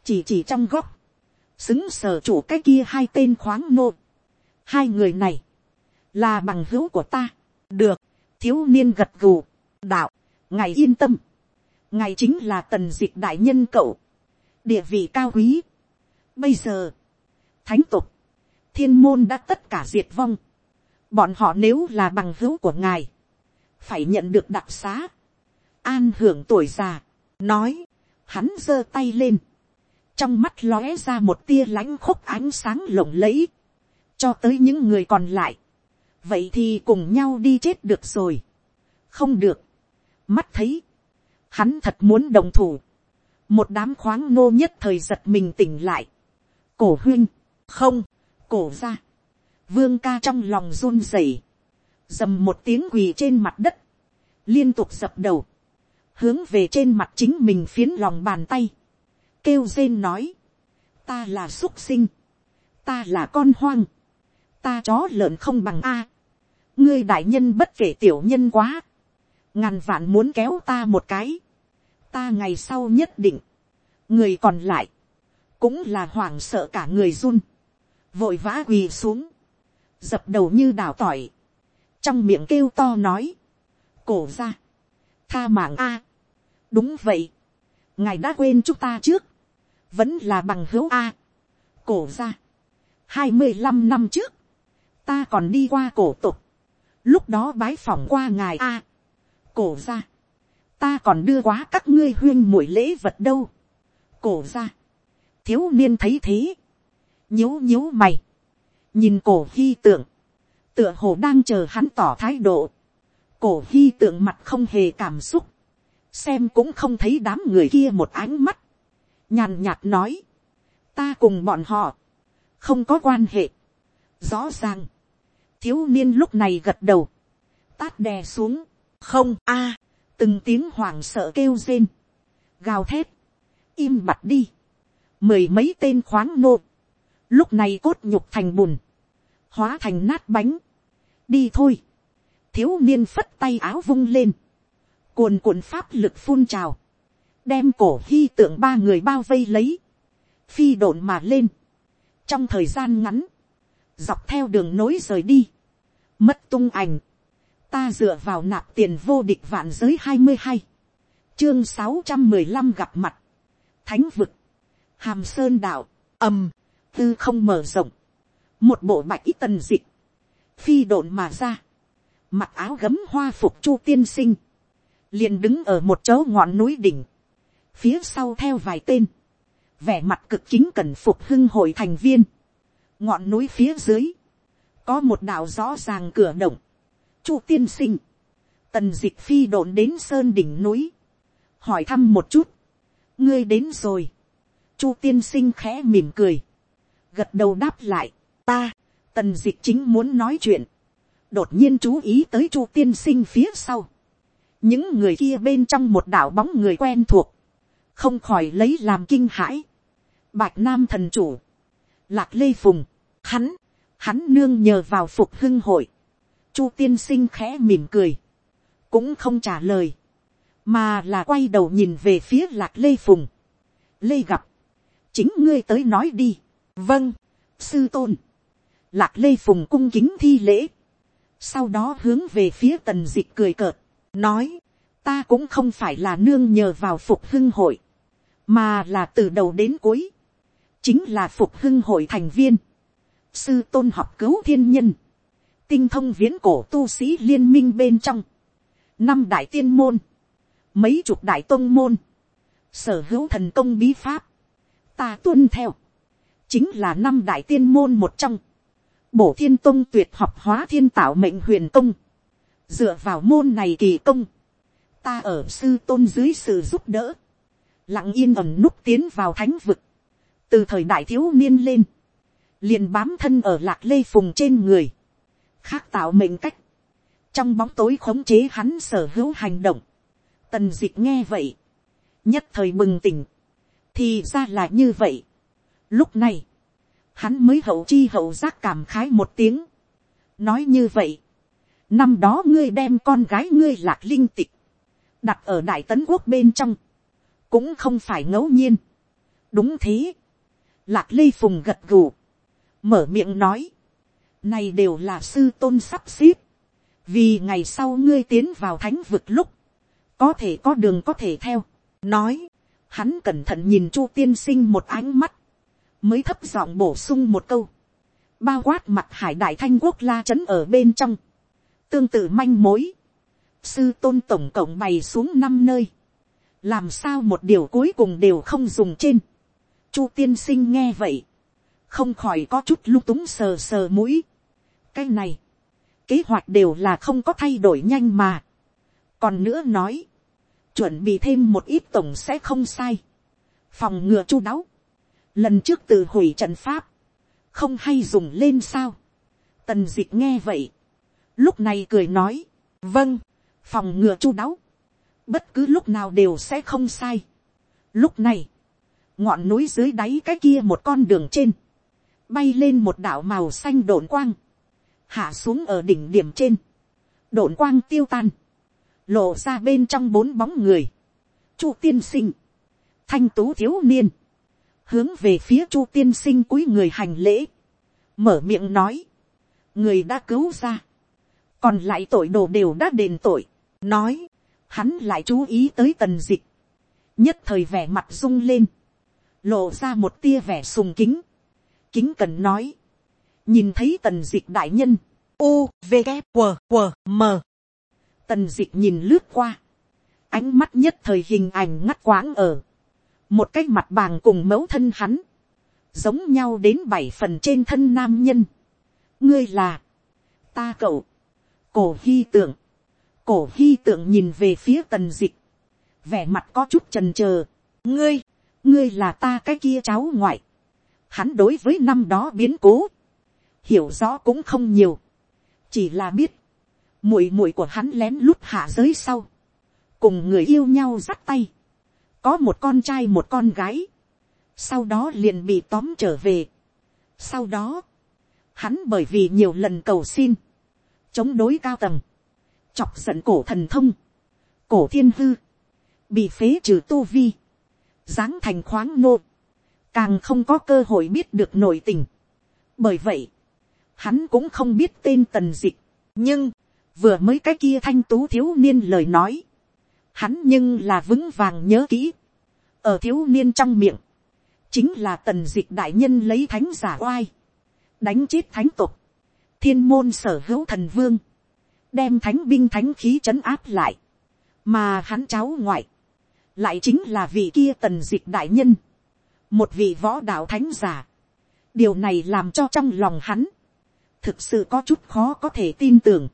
chỉ chỉ trong góc, xứng sở chủ cái kia hai tên khoáng nô. hai người này, là bằng hữu của ta, được, thiếu niên gật gù, đạo, ngài yên tâm, ngài chính là tần diệt đại nhân cậu, địa vị cao quý. Bây giờ, thánh tục, thiên môn đã tất cả diệt vong, bọn họ nếu là bằng hữu của ngài, phải nhận được đặc xá, an hưởng tuổi già, nói, hắn giơ tay lên, trong mắt lóe ra một tia lãnh khúc ánh sáng lộng lẫy, cho tới những người còn lại, vậy thì cùng nhau đi chết được rồi. không được. mắt thấy, hắn thật muốn đồng thủ. một đám khoáng nô nhất thời giật mình tỉnh lại. cổ huyên, không, cổ ra. vương ca trong lòng run rẩy, dầm một tiếng quỳ trên mặt đất, liên tục dập đầu, hướng về trên mặt chính mình phiến lòng bàn tay, kêu rên nói, ta là x sinh, ta là con hoang, ta chó lợn không bằng a, ngươi đại nhân bất kể tiểu nhân quá, ngàn vạn muốn kéo ta một cái, ta ngày sau nhất định, người còn lại, cũng là hoảng sợ cả người run, vội vã quỳ xuống, dập đầu như đào tỏi, trong miệng kêu to nói, cổ ra, tha mạng a, đúng vậy, ngài đã quên chúng ta trước, vẫn là bằng hữu a, cổ ra, hai mươi năm năm trước, ta còn đi qua cổ tục, lúc đó bái phỏng qua ngài a, cổ ra, ta còn đưa quá các ngươi huyên mũi lễ vật đâu, cổ ra, thiếu niên thấy thế, nhíu nhíu mày, nhìn cổ hy tượng, tựa hồ đang chờ hắn tỏ thái độ, cổ hy tượng mặt không hề cảm xúc, xem cũng không thấy đám người kia một ánh mắt, nhàn nhạt nói, ta cùng bọn họ, không có quan hệ, rõ ràng, thiếu niên lúc này gật đầu, tát đè xuống, không a, từng tiếng hoảng sợ kêu rên, gào thét, im bặt đi, mười mấy tên khoáng nô, lúc này cốt nhục thành bùn, hóa thành nát bánh, đi thôi, thiếu niên phất tay áo vung lên, cuồn cuộn pháp lực phun trào, đem cổ hy tượng ba người bao vây lấy, phi độn mà lên, trong thời gian ngắn, dọc theo đường nối rời đi, mất tung ảnh, ta dựa vào nạp tiền vô địch vạn giới hai mươi hai, chương sáu trăm mười lăm gặp mặt, thánh vực, hàm sơn đạo, ầm, tư không mở rộng, một bộ bạch tần dịch, phi độn mà ra, mặc áo gấm hoa phục chu tiên sinh, liền đứng ở một chỗ ngọn núi đỉnh, phía sau theo vài tên, vẻ mặt cực chính cần phục hưng hội thành viên, ngọn núi phía dưới, có một đạo rõ ràng cửa động, chu tiên sinh, tần dịch phi độn đến sơn đỉnh núi, hỏi thăm một chút, ngươi đến rồi, chu tiên sinh khẽ mỉm cười, gật đầu đáp lại, ta, tần dịch chính muốn nói chuyện, đột nhiên chú ý tới chu tiên sinh phía sau, những người kia bên trong một đảo bóng người quen thuộc, không khỏi lấy làm kinh hãi, bạch nam thần chủ, lạc lê phùng, hắn, hắn nương nhờ vào phục hưng hội, chu tiên sinh khẽ mỉm cười, cũng không trả lời, mà là quay đầu nhìn về phía lạc lê phùng, lê gặp, chính ngươi tới nói đi, vâng, sư tôn, lạc lê phùng cung kính thi lễ, sau đó hướng về phía tần dịch cười cợt, nói, ta cũng không phải là nương nhờ vào phục hưng hội, mà là từ đầu đến cuối, chính là phục hưng hội thành viên, sư tôn học cứu thiên nhân, tinh thông viễn cổ tu sĩ liên minh bên trong, năm đại tiên môn, mấy chục đại tôn môn, sở hữu thần công bí pháp, ta tuân theo, chính là năm đại tiên môn một trong, bổ thiên tông tuyệt học hóa thiên tạo mệnh huyền công, dựa vào môn này kỳ công, ta ở sư tôn dưới sự giúp đỡ, lặng yên ẩm núp tiến vào thánh vực, từ thời đại thiếu niên lên, liền bám thân ở lạc lê phùng trên người, khác tạo mệnh cách, trong bóng tối khống chế hắn sở hữu hành động, tần d ị c h nghe vậy, nhất thời bừng tỉnh, thì ra là như vậy. Lúc này, hắn mới hậu chi hậu giác cảm khái một tiếng. nói như vậy, năm đó ngươi đem con gái ngươi lạc linh tịch, đặt ở đại tấn quốc bên trong, cũng không phải ngẫu nhiên. đúng thế, lạc lê phùng gật gù, mở miệng nói, này đều là sư tôn sắp xếp, vì ngày sau ngươi tiến vào thánh vực lúc, có thể có đường có thể theo, nói, hắn cẩn thận nhìn chu tiên sinh một ánh mắt, mới thấp giọng bổ sung một câu, bao quát mặt hải đại thanh quốc la trấn ở bên trong, tương tự manh mối, sư tôn tổng cộng bày xuống năm nơi, làm sao một điều cuối cùng đều không dùng trên, chu tiên sinh nghe vậy, không khỏi có chút lung túng sờ sờ mũi, cái này, kế hoạch đều là không có thay đổi nhanh mà, còn nữa nói, chuẩn bị thêm một ít tổng sẽ không sai, phòng ngừa chu đáo, lần trước từ hủy trận pháp, không hay dùng lên sao. tần d ị c h nghe vậy, lúc này cười nói, vâng, phòng ngừa chu đáo, bất cứ lúc nào đều sẽ không sai. lúc này, ngọn núi dưới đáy cái kia một con đường trên, bay lên một đảo màu xanh đồn quang, hạ xuống ở đỉnh điểm trên, đồn quang tiêu tan, lộ ra bên trong bốn bóng người, chu tiên sinh, thanh tú thiếu niên, hướng về phía chu tiên sinh cúi người hành lễ, mở miệng nói, người đã cứu ra, còn lại tội đồ đều đã đền tội, nói, hắn lại chú ý tới tần dịch, nhất thời vẻ mặt rung lên, lộ ra một tia vẻ sùng kính, kính cần nói, nhìn thấy tần dịch đại nhân, u v g q q m. Tần dịch nhìn lướt qua, ánh mắt nhất thời hình ảnh ngắt quãng ở, một cái mặt bàng cùng mẫu thân hắn, giống nhau đến bảy phần trên thân nam nhân. ngươi là, ta cậu, cổ hy tượng, cổ hy tượng nhìn về phía tần dịch, vẻ mặt có chút trần trờ, ngươi, ngươi là ta cái kia cháu ngoại, hắn đối với năm đó biến cố, hiểu rõ cũng không nhiều, chỉ là biết, muội muội của hắn lén lút hạ giới sau, cùng người yêu nhau dắt tay, có một con trai một con gái, sau đó liền bị tóm trở về. sau đó, hắn bởi vì nhiều lần cầu xin, chống đối cao tầng, chọc giận cổ thần thông, cổ thiên hư, bị phế trừ tu vi, dáng thành khoáng nô, càng không có cơ hội biết được nội tình. bởi vậy, hắn cũng không biết tên tần dịch, nhưng, vừa mới cái kia thanh tú thiếu niên lời nói, hắn nhưng là vững vàng nhớ kỹ, ở thiếu niên trong miệng, chính là tần dịch đại nhân lấy thánh giả oai, đánh chết thánh tục, thiên môn sở hữu thần vương, đem thánh binh thánh khí trấn áp lại, mà hắn cháu ngoại, lại chính là vị kia tần dịch đại nhân, một vị võ đạo thánh giả, điều này làm cho trong lòng hắn, thực sự có chút khó có thể tin tưởng,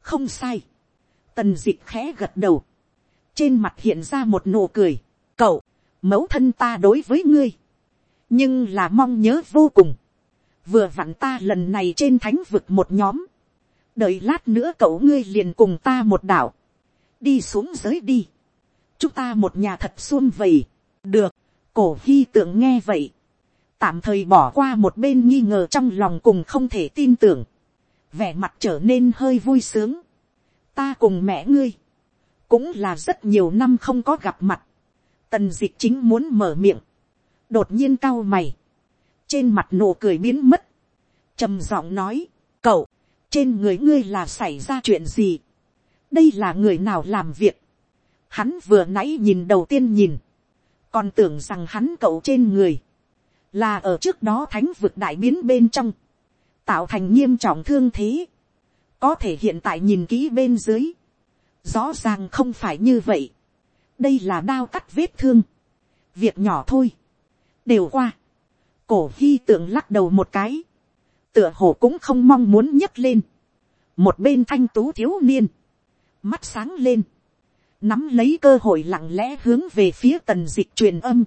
không sai, tần dịch khẽ gật đầu, trên mặt hiện ra một nụ cười, cậu, mẫu thân ta đối với ngươi, nhưng là mong nhớ vô cùng, vừa vặn ta lần này trên thánh vực một nhóm, đợi lát nữa cậu ngươi liền cùng ta một đảo, đi xuống giới đi, chúng ta một nhà thật xuân vầy, được, cổ hy tượng nghe vậy, tạm thời bỏ qua một bên nghi ngờ trong lòng cùng không thể tin tưởng, vẻ mặt trở nên hơi vui sướng, ta cùng mẹ ngươi, cũng là rất nhiều năm không có gặp mặt, tần d ị c h chính muốn mở miệng, đột nhiên cau mày, trên mặt nụ cười biến mất, trầm giọng nói, cậu, trên người ngươi là xảy ra chuyện gì, đây là người nào làm việc, hắn vừa nãy nhìn đầu tiên nhìn, còn tưởng rằng hắn cậu trên người, là ở trước đó thánh vực đại biến bên trong, tạo thành nghiêm trọng thương thế, có thể hiện tại nhìn kỹ bên dưới, rõ ràng không phải như vậy, đây là đao cắt vết thương, việc nhỏ thôi, đều qua cổ hy tượng lắc đầu một cái, tựa hồ cũng không mong muốn nhấc lên. một bên thanh tú thiếu niên, mắt sáng lên, nắm lấy cơ hội lặng lẽ hướng về phía tần dịch truyền âm,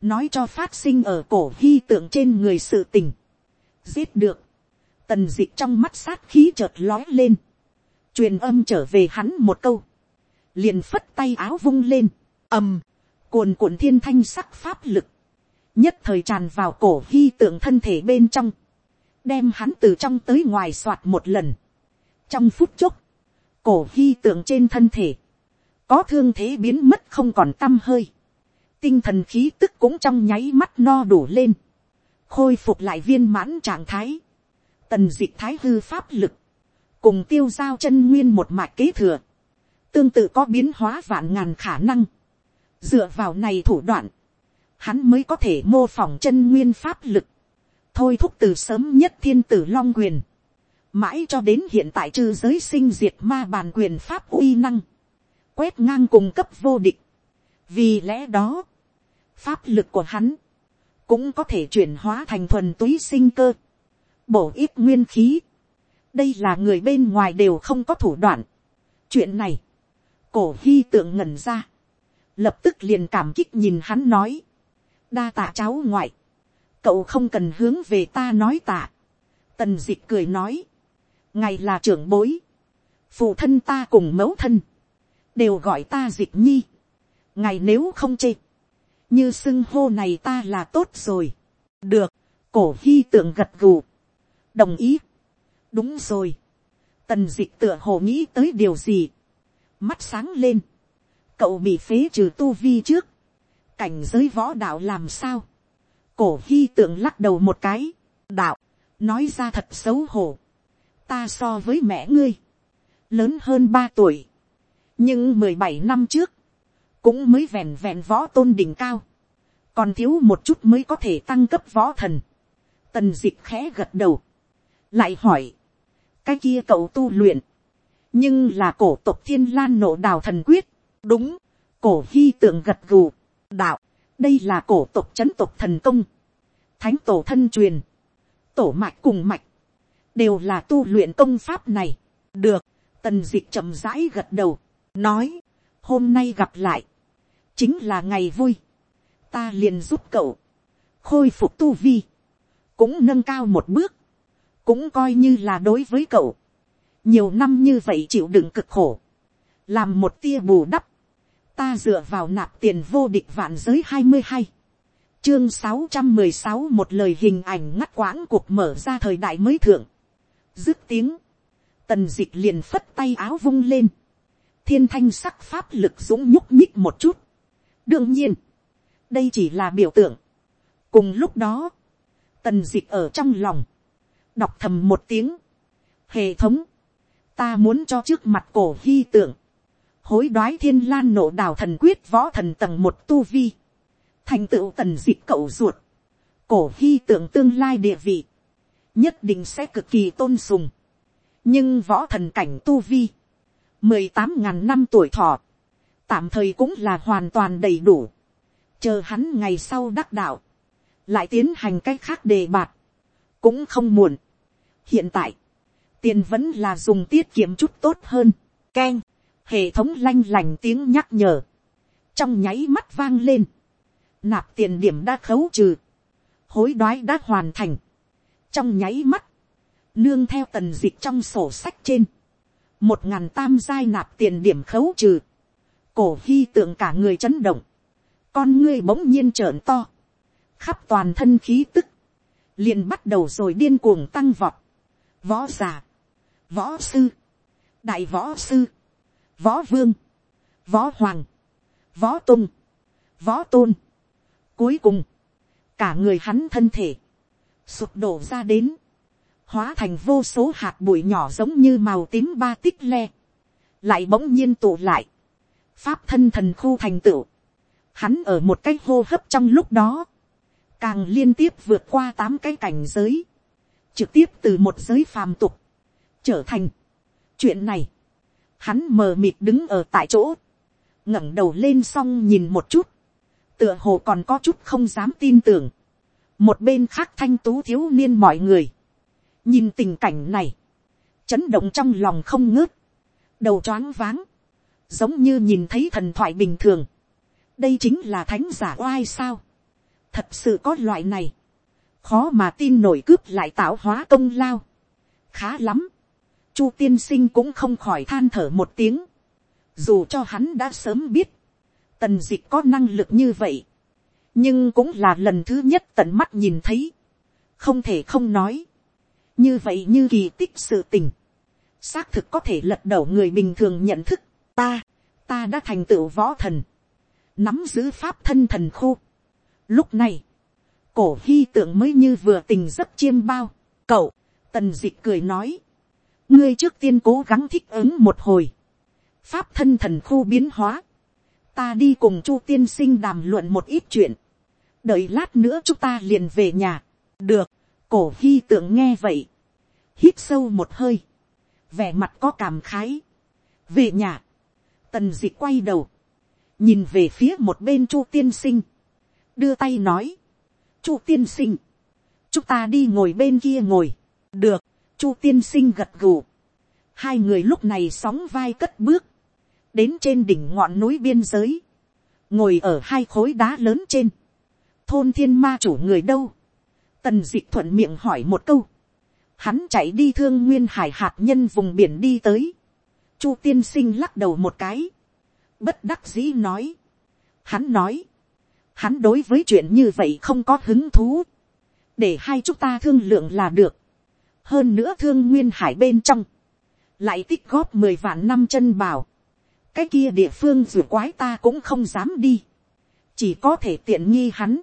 nói cho phát sinh ở cổ hy tượng trên người sự tình. giết được, tần dịch trong mắt sát khí chợt lói lên, truyền âm trở về hắn một câu, liền phất tay áo vung lên, ầm, cuồn cuộn thiên thanh sắc pháp lực, nhất thời tràn vào cổ hy tượng thân thể bên trong, đem hắn từ trong tới ngoài soạt một lần. trong phút chốc, cổ hy tượng trên thân thể, có thương thế biến mất không còn t â m hơi, tinh thần khí tức cũng trong nháy mắt no đủ lên, khôi phục lại viên mãn trạng thái, tần d ị c h thái hư pháp lực, cùng tiêu giao chân nguyên một mạch kế thừa, tương tự có biến hóa vạn ngàn khả năng, dựa vào này thủ đoạn, hắn mới có thể mô phỏng chân nguyên pháp lực, thôi thúc từ sớm nhất thiên tử long quyền, mãi cho đến hiện tại trừ giới sinh diệt ma bàn quyền pháp uy năng, quét ngang cùng cấp vô địch. vì lẽ đó, pháp lực của hắn cũng có thể chuyển hóa thành thuần túy sinh cơ, bổ ít nguyên khí. đây là người bên ngoài đều không có thủ đoạn. chuyện này, cổ hy tượng ngẩn ra, lập tức liền cảm kích nhìn hắn nói, đa tạ cháu ngoại, cậu không cần hướng về ta nói tạ. tần d ị c h cười nói, ngài là trưởng bối, phụ thân ta cùng mẫu thân, đều gọi ta d ị c h nhi, ngài nếu không chê, như xưng hô này ta là tốt rồi, được, cổ hy tượng gật gù, đồng ý, đúng rồi, tần d ị c h tựa hồ nghĩ tới điều gì, mắt sáng lên, cậu bị phế trừ tu vi trước, cảnh giới võ đạo làm sao. cổ hy tượng lắc đầu một cái, đạo, nói ra thật xấu hổ. ta so với mẹ ngươi, lớn hơn ba tuổi, nhưng mười bảy năm trước, cũng mới vẹn vẹn võ tôn đỉnh cao, còn thiếu một chút mới có thể tăng cấp võ thần. Tần d ị c h khẽ gật đầu, lại hỏi, cái kia cậu tu luyện, nhưng là cổ tộc thiên lan nộ đào thần quyết, đúng, cổ hy tượng gật gù, đạo, đây là cổ tộc c h ấ n tộc thần công, thánh tổ thân truyền, tổ mạch cùng mạch, đều là tu luyện công pháp này, được, tần d ị c h chậm rãi gật đầu, nói, hôm nay gặp lại, chính là ngày vui, ta liền giúp cậu, khôi phục tu vi, cũng nâng cao một bước, cũng coi như là đối với cậu, nhiều năm như vậy chịu đựng cực khổ, làm một tia bù đắp, ta dựa vào nạp tiền vô địch vạn giới hai mươi hai, chương sáu trăm mười sáu một lời hình ảnh ngắt quãng cuộc mở ra thời đại mới thượng, dứt tiếng, tần d ị c h liền phất tay áo vung lên, thiên thanh sắc pháp lực dũng nhúc nhích một chút, đương nhiên, đây chỉ là biểu tượng. cùng lúc đó, tần d ị c h ở trong lòng, đọc thầm một tiếng, hệ thống, ta muốn cho trước mặt cổ hy tượng, hối đoái thiên lan nộ đào thần quyết võ thần tầng một tu vi, thành tựu tần d cậu ruột, cổ hy tưởng tương lai địa vị, nhất định sẽ cực kỳ tôn sùng, nhưng võ thần cảnh tu vi, mười tám ngàn năm tuổi thọ, tạm thời cũng là hoàn toàn đầy đủ chờ hắn ngày sau đắc đạo, lại tiến hành cách khác đề bạt, cũng không muộn. hiện tại, tiền vẫn là dùng tiết kiệm chút tốt hơn, k e n hệ thống lanh lành tiếng nhắc nhở, trong nháy mắt vang lên, nạp tiền điểm đã khấu trừ, hối đoái đã hoàn thành, trong nháy mắt, nương theo tần d ị c h trong sổ sách trên, một ngàn tam giai nạp tiền điểm khấu trừ, cổ hy tượng cả người chấn động, con ngươi bỗng nhiên trợn to, khắp toàn thân khí tức, liền bắt đầu rồi điên cuồng tăng vọt, võ g võ sư, đại võ sư, võ vương, võ hoàng, võ tung, võ tôn. Cuối cùng, cả người hắn thân thể, sụp đổ ra đến, hóa thành vô số hạt bụi nhỏ giống như màu tím ba tích le, lại bỗng nhiên tụ lại, pháp thân thần khu thành tựu, Hắn ở một cái hô hấp trong lúc đó. Càng liên tiếp vượt qua tám cái cảnh giới. Trực tiếp từ một giới phàm tục. Trở thành. Chuyện này. Hắn mờ mịt đứng ở tại chỗ. ngẩng đầu lên xong nhìn một chút. Tựa hồ còn có chút không dám tin tưởng. Một bên khác thanh tú thiếu niên mọi người. Nhìn tình cảnh này. Chấn động trong lòng không ngớt. Đầu choáng váng giống như nhìn thấy thần thoại bình thường đây chính là thánh giả oai sao. thật sự có loại này. khó mà tin nổi cướp lại tạo hóa công lao. khá lắm chu tiên sinh cũng không khỏi than thở một tiếng. dù cho hắn đã sớm biết, tần dịch có năng lực như vậy. nhưng cũng là lần thứ nhất tận mắt nhìn thấy. không thể không nói. như vậy như kỳ tích sự tình. xác thực có thể lật đầu người bình thường nhận thức. ta, ta đã thành tựu võ thần nắm giữ pháp thân thần khô. Lúc này, cổ hy tượng mới như vừa tình giấc chiêm bao, cậu, tần d ị c h cười nói, ngươi trước tiên cố gắng thích ứng một hồi, pháp thân thần khu biến hóa, ta đi cùng chu tiên sinh đàm luận một ít chuyện, đợi lát nữa chúng ta liền về nhà, được, cổ hy tượng nghe vậy, hít sâu một hơi, vẻ mặt có cảm khái, về nhà, tần d ị quay đầu, nhìn về phía một bên chu tiên sinh, đưa tay nói, chu tiên sinh, chúng ta đi ngồi bên kia ngồi, được, chu tiên sinh gật gù, hai người lúc này sóng vai cất bước, đến trên đỉnh ngọn núi biên giới, ngồi ở hai khối đá lớn trên, thôn thiên ma chủ người đâu, tần d ị thuận miệng hỏi một câu, hắn chạy đi thương nguyên hải hạt nhân vùng biển đi tới, chu tiên sinh lắc đầu một cái, bất đắc dĩ nói. Hắn nói, hắn đối với chuyện như vậy không có hứng thú, để hai chúng ta thương lượng là được hơn nữa thương nguyên hải bên trong, lại tích góp mười vạn năm chân bảo, cái kia địa phương dù quái ta cũng không dám đi, chỉ có thể tiện nghi hắn.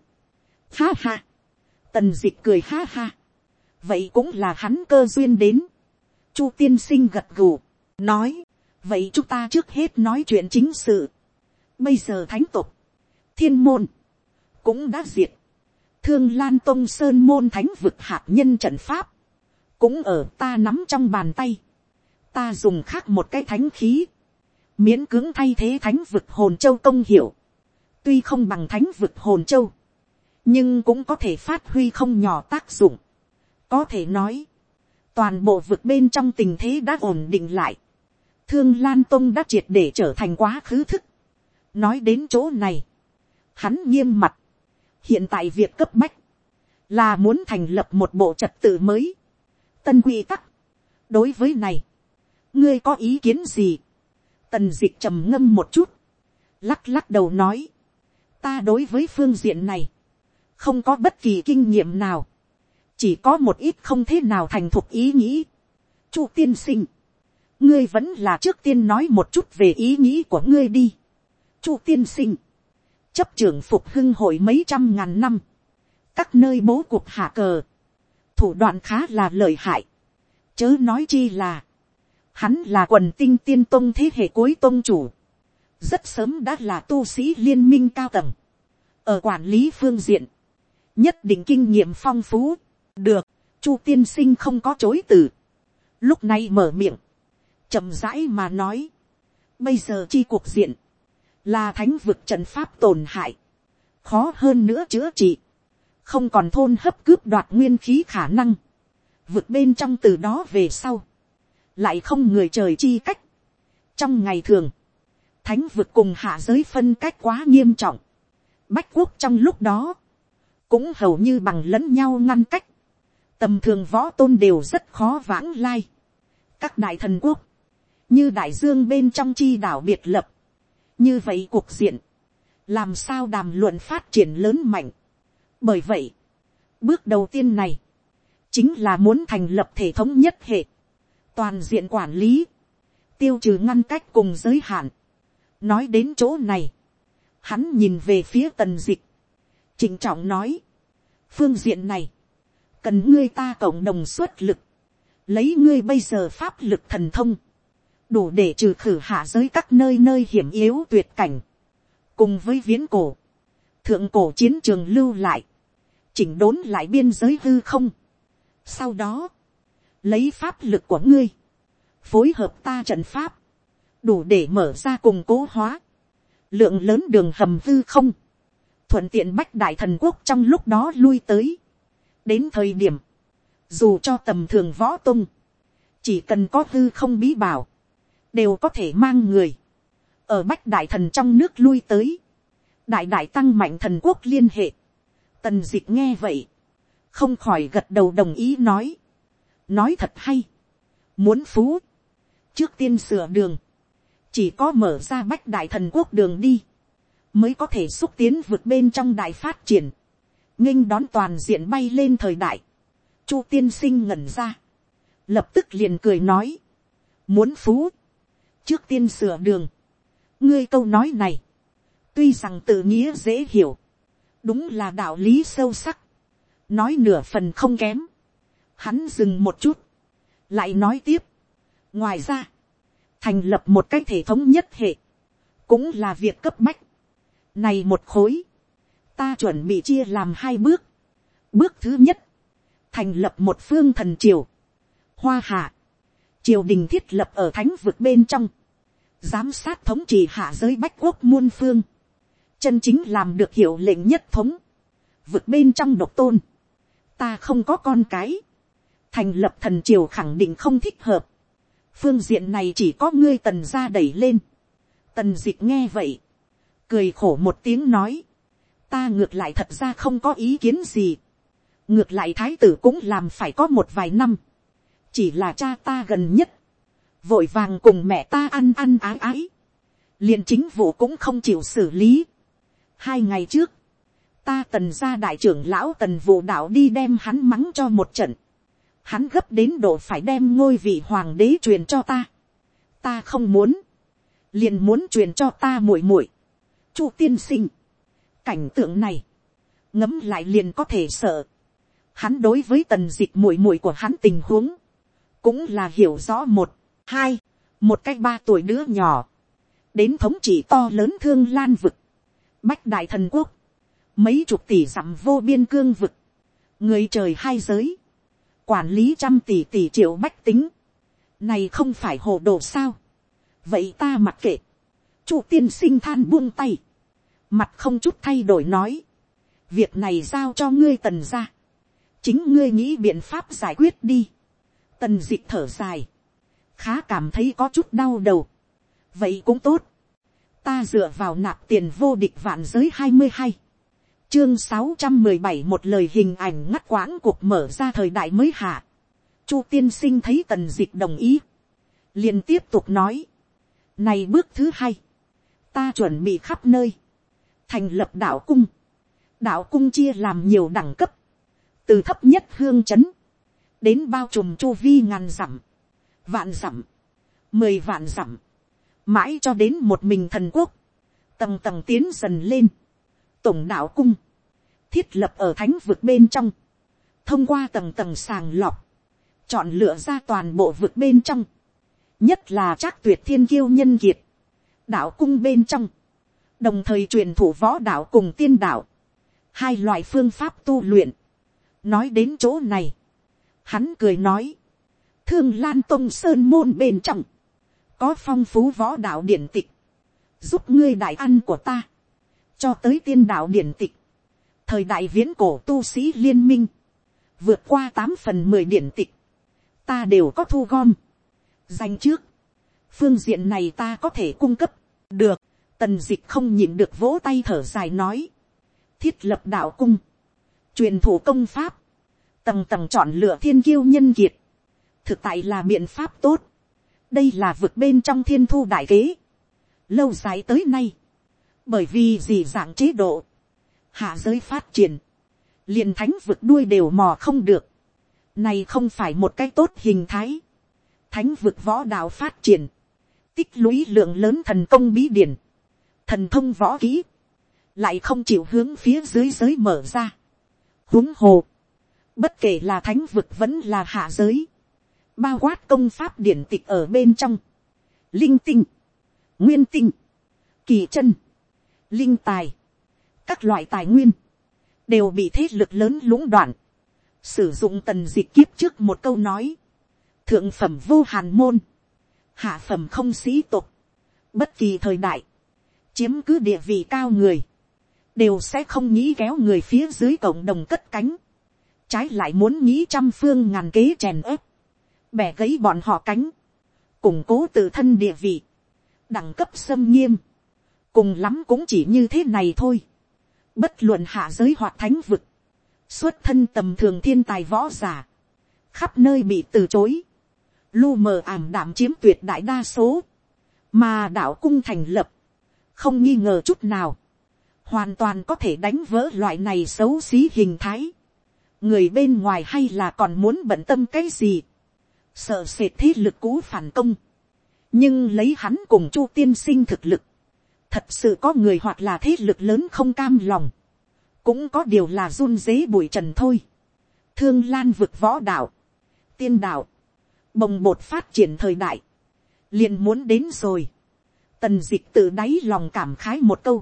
Ha ha, tần d ị c h cười ha ha, vậy cũng là hắn cơ duyên đến. Chu tiên sinh gật gù, nói, vậy chúng ta trước hết nói chuyện chính sự. bây giờ thánh tục, thiên môn, cũng đã diệt, thương lan tông sơn môn thánh vực hạt nhân trận pháp, cũng ở ta nắm trong bàn tay, ta dùng khác một cái thánh khí, miễn cưỡng thay thế thánh vực hồn châu công hiệu, tuy không bằng thánh vực hồn châu, nhưng cũng có thể phát huy không nhỏ tác dụng. có thể nói, toàn bộ vực bên trong tình thế đã ổn định lại, thương lan tông đã triệt để trở thành quá khứ thức. nói đến chỗ này, hắn nghiêm mặt, hiện tại việc cấp bách, là muốn thành lập một bộ trật tự mới, tân quy tắc. đối với này, ngươi có ý kiến gì, tần d ị c h trầm ngâm một chút, lắc lắc đầu nói, ta đối với phương diện này, không có bất kỳ kinh nghiệm nào, chỉ có một ít không thế nào thành thục ý nghĩ. Chu tiên sinh, ngươi vẫn là trước tiên nói một chút về ý nghĩ của ngươi đi. Chu tiên sinh, chấp trưởng phục hưng hội mấy trăm ngàn năm, các nơi bố cuộc hạ cờ, thủ đoạn khá là lợi hại, chớ nói chi là, Hắn là quần tinh tiên tông thế hệ cuối tông chủ. Rất sớm đã là tu sĩ liên minh cao tầng. Ở quản lý phương diện. Nhất định kinh nghiệm phong phú. Được. Chu tiên sinh không có chối từ. Lúc này mở miệng. chậm rãi mà nói. Bây giờ chi cuộc diện. Là thánh vực trận pháp tổn hại. Khó hơn nữa chữa trị. Không còn thôn hấp cướp đoạt nguyên khí khả năng. vượt bên trong từ đó về sau lại không người trời chi cách. trong ngày thường, thánh vượt cùng hạ giới phân cách quá nghiêm trọng. bách quốc trong lúc đó, cũng hầu như bằng lẫn nhau ngăn cách. tầm thường võ tôn đều rất khó vãng lai. các đại thần quốc, như đại dương bên trong chi đảo biệt lập, như vậy cuộc diện, làm sao đàm luận phát triển lớn mạnh bởi vậy, bước đầu tiên này, chính là muốn thành lập thể thống nhất hệ, toàn diện quản lý, tiêu trừ ngăn cách cùng giới hạn. nói đến chỗ này, hắn nhìn về phía tần dịch, trịnh trọng nói, phương diện này, cần ngươi ta cộng đồng xuất lực, lấy ngươi bây giờ pháp lực thần thông, đủ để trừ khử hạ giới các nơi nơi hiểm yếu tuyệt cảnh, cùng với viễn cổ, thượng cổ chiến trường lưu lại, chỉnh đốn lại biên giới hư không. Sau đó, lấy pháp lực của ngươi, phối hợp ta trận pháp, đủ để mở ra cùng cố hóa, lượng lớn đường hầm hư không, thuận tiện bách đại thần quốc trong lúc đó lui tới. đến thời điểm, dù cho tầm thường võ tung, chỉ cần có hư không bí bảo, đều có thể mang người, ở bách đại thần trong nước lui tới, đại đại tăng mạnh thần quốc liên hệ, tần Dịch nghe vậy, không khỏi gật đầu đồng ý nói, nói thật hay, muốn phú, trước tiên sửa đường, chỉ có mở ra bách đại thần quốc đường đi, mới có thể xúc tiến vượt bên trong đại phát triển, nghênh đón toàn diện bay lên thời đại, chu tiên sinh ngẩn ra, lập tức liền cười nói, muốn phú, trước tiên sửa đường, ngươi câu nói này, tuy rằng tự nghĩa dễ hiểu, đúng là đạo lý sâu sắc, nói nửa phần không kém, Hắn dừng một chút. Lại nói tiếp. Ngoài ra. Thành lập một cái thể thống nhất hệ. Cũng là việc cấp bách. Này một khối. Ta chuẩn bị chia làm hai bước. Bước thứ nhất. Thành lập một phương thần triều. Hoa hạ. Triều đình thiết lập ở thánh vực bên trong. Giám sát thống trị hạ giới bách quốc muôn phương. Chân chính làm được hiệu lệnh nhất thống. Vực bên trong độc tôn. Ta không có con cái thành lập thần triều khẳng định không thích hợp. phương diện này chỉ có ngươi tần ra đẩy lên. tần d ị c h nghe vậy, cười khổ một tiếng nói, ta ngược lại thật ra không có ý kiến gì. ngược lại thái tử cũng làm phải có một vài năm. chỉ là cha ta gần nhất, vội vàng cùng mẹ ta ăn ăn ái ái. liền chính vụ cũng không chịu xử lý hai ngày trước, ta tần ra đại trưởng lão tần vụ đạo đi đem hắn mắng cho một trận. Hắn gấp đến độ phải đem ngôi vị hoàng đế truyền cho ta. ta không muốn, liền muốn truyền cho ta muội muội. chu tiên sinh, cảnh tượng này, ngấm lại liền có thể sợ. hắn đối với tần dịch muội muội của hắn tình huống, cũng là hiểu rõ một, hai, một cách ba tuổi đứa nhỏ, đến thống trị to lớn thương lan vực, bách đại thần quốc, mấy chục tỷ dặm vô biên cương vực, người trời hai giới, quản lý trăm tỷ tỷ triệu bách tính, này không phải hồ đồ sao, vậy ta mặc kệ, chu tiên sinh than buông tay, mặt không chút thay đổi nói, việc này giao cho ngươi tần ra, chính ngươi nghĩ biện pháp giải quyết đi, tần d ị thở dài, khá cảm thấy có chút đau đầu, vậy cũng tốt, ta dựa vào nạp tiền vô địch vạn giới hai mươi hai, chương sáu trăm mười bảy một lời hình ảnh ngắt quãng cuộc mở ra thời đại mới hạ, chu tiên sinh thấy tần dịch đồng ý, liền tiếp tục nói, này bước thứ hai, ta chuẩn bị khắp nơi, thành lập đạo cung, đạo cung chia làm nhiều đẳng cấp, từ thấp nhất hương chấn. Đến bao trùm chu vi ngàn dặm, vạn dặm, mười vạn dặm, mãi cho đến một mình thần quốc, tầng tầng tiến dần lên, tổng đạo cung, thiết lập ở thánh vực bên trong, thông qua tầng tầng sàng lọc, chọn lựa ra toàn bộ vực bên trong, nhất là trác tuyệt thiên kiêu nhân kiệt, đạo cung bên trong, đồng thời truyền thủ võ đạo cùng tiên đạo, hai loại phương pháp tu luyện, nói đến chỗ này, hắn cười nói, thương lan tông sơn môn bên trong, có phong phú võ đạo điển tịch, giúp ngươi đại ăn của ta, cho tới tiên đạo điển tịch, thời đại viễn cổ tu sĩ liên minh, vượt qua tám phần mười điển tịch, ta đều có thu gom, dành trước, phương diện này ta có thể cung cấp, được, tần dịch không nhịn được vỗ tay thở dài nói, thiết lập đạo cung, truyền thủ công pháp, tầng tầng chọn lựa thiên kiêu nhân kiệt, thực tại là biện pháp tốt, đây là vực bên trong thiên thu đại kế, lâu dài tới nay, bởi vì gì dạng chế độ, hạ giới phát triển, liền thánh vực đuôi đều mò không được, này không phải một cái tốt hình thái, thánh vực võ đạo phát triển, tích lũy lượng lớn thần công bí điển, thần thông võ kỹ, lại không chịu hướng phía dưới giới mở ra. Huống hồ, bất kể là thánh vực vẫn là hạ giới, bao quát công pháp điển tịch ở bên trong, linh tinh, nguyên tinh, kỳ chân, linh tài, các loại tài nguyên, đều bị thế lực lớn lũng đoạn, sử dụng tần dịch kiếp trước một câu nói, thượng phẩm vô hàn môn, hạ phẩm không sĩ tục, bất kỳ thời đại, chiếm cứ địa vị cao người, đều sẽ không nghĩ kéo người phía dưới cộng đồng cất cánh, trái lại muốn nghĩ trăm phương ngàn kế chèn ớp, bẻ gãy bọn họ cánh, củng cố tự thân địa vị, đẳng cấp xâm nghiêm, cùng lắm cũng chỉ như thế này thôi, bất luận hạ giới hoặc thánh vực, xuất thân tầm thường thiên tài võ giả, khắp nơi bị từ chối, lu mờ ảm đảm chiếm tuyệt đại đa số, mà đạo cung thành lập, không nghi ngờ chút nào, hoàn toàn có thể đánh vỡ loại này xấu xí hình thái. người bên ngoài hay là còn muốn bận tâm cái gì, sợ sệt thế lực cũ phản công, nhưng lấy hắn cùng chu tiên sinh thực lực, thật sự có người hoặc là thế lực lớn không cam lòng, cũng có điều là run dế bụi trần thôi. thương lan vực võ đạo, tiên đạo, bồng bột phát triển thời đại, liền muốn đến rồi. tần d ị c h tự đáy lòng cảm khái một câu,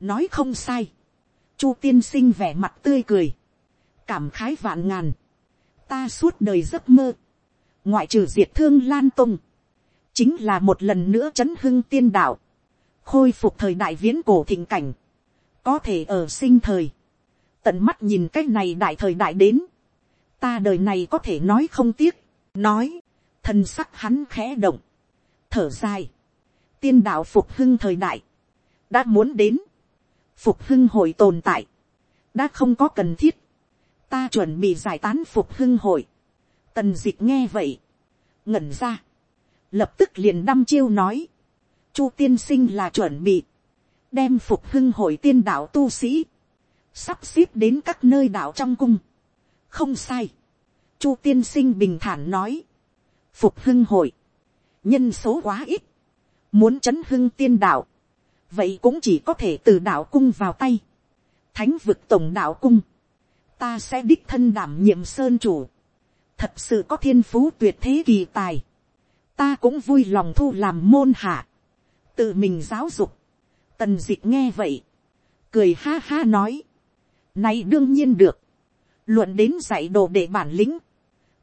nói không sai, chu tiên sinh vẻ mặt tươi cười, cảm khái vạn ngàn, ta suốt đời giấc mơ, ngoại trừ diệt thương lan tung, chính là một lần nữa chấn hưng tiên đạo, khôi phục thời đại viễn cổ thịnh cảnh, có thể ở sinh thời, tận mắt nhìn cái này đại thời đại đến, ta đời này có thể nói không tiếc, nói, thân sắc hắn khẽ động, thở dài, tiên đạo phục hưng thời đại, đã muốn đến, phục hưng hội tồn tại, đã không có cần thiết, ta chuẩn bị giải tán phục hưng hội, tần dịch nghe vậy, ngẩn ra, lập tức liền đăm chiêu nói, chu tiên sinh là chuẩn bị, đem phục hưng hội tiên đạo tu sĩ, sắp xếp đến các nơi đạo trong cung, không sai, chu tiên sinh bình thản nói, phục hưng hội, nhân số quá ít, muốn c h ấ n hưng tiên đạo, vậy cũng chỉ có thể từ đạo cung vào tay, thánh vực tổng đạo cung, ta sẽ đích thân đảm nhiệm sơn chủ, thật sự có thiên phú tuyệt thế kỳ tài, ta cũng vui lòng thu làm môn hạ, tự mình giáo dục, tần d ị c h nghe vậy, cười ha ha nói, này đương nhiên được, luận đến dạy đồ để bản lĩnh,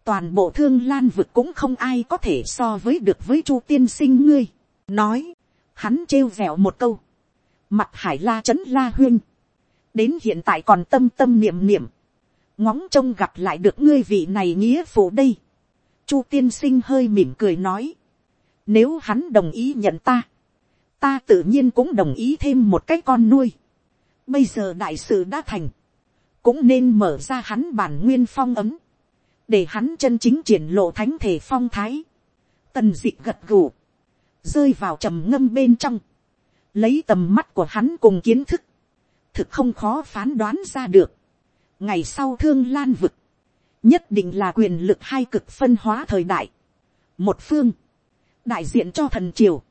toàn bộ thương lan vực cũng không ai có thể so với được với chu tiên sinh ngươi, nói, hắn trêu vẹo một câu, mặt hải la c h ấ n la huyên, đến hiện tại còn tâm tâm niệm niệm, ngóng trông gặp lại được ngươi vị này nghĩa phụ đây, chu tiên sinh hơi mỉm cười nói, nếu hắn đồng ý nhận ta, ta tự nhiên cũng đồng ý thêm một cái con nuôi. Bây giờ đại sự đã thành, cũng nên mở ra hắn bản nguyên phong ấm, để hắn chân chính triển lộ thánh thể phong thái. Tần d ị gật gù, rơi vào trầm ngâm bên trong, lấy tầm mắt của hắn cùng kiến thức, thực không khó phán đoán ra được ngày sau thương lan vực, nhất định là quyền lực hai cực phân hóa thời đại. một phương, đại diện cho thần triều,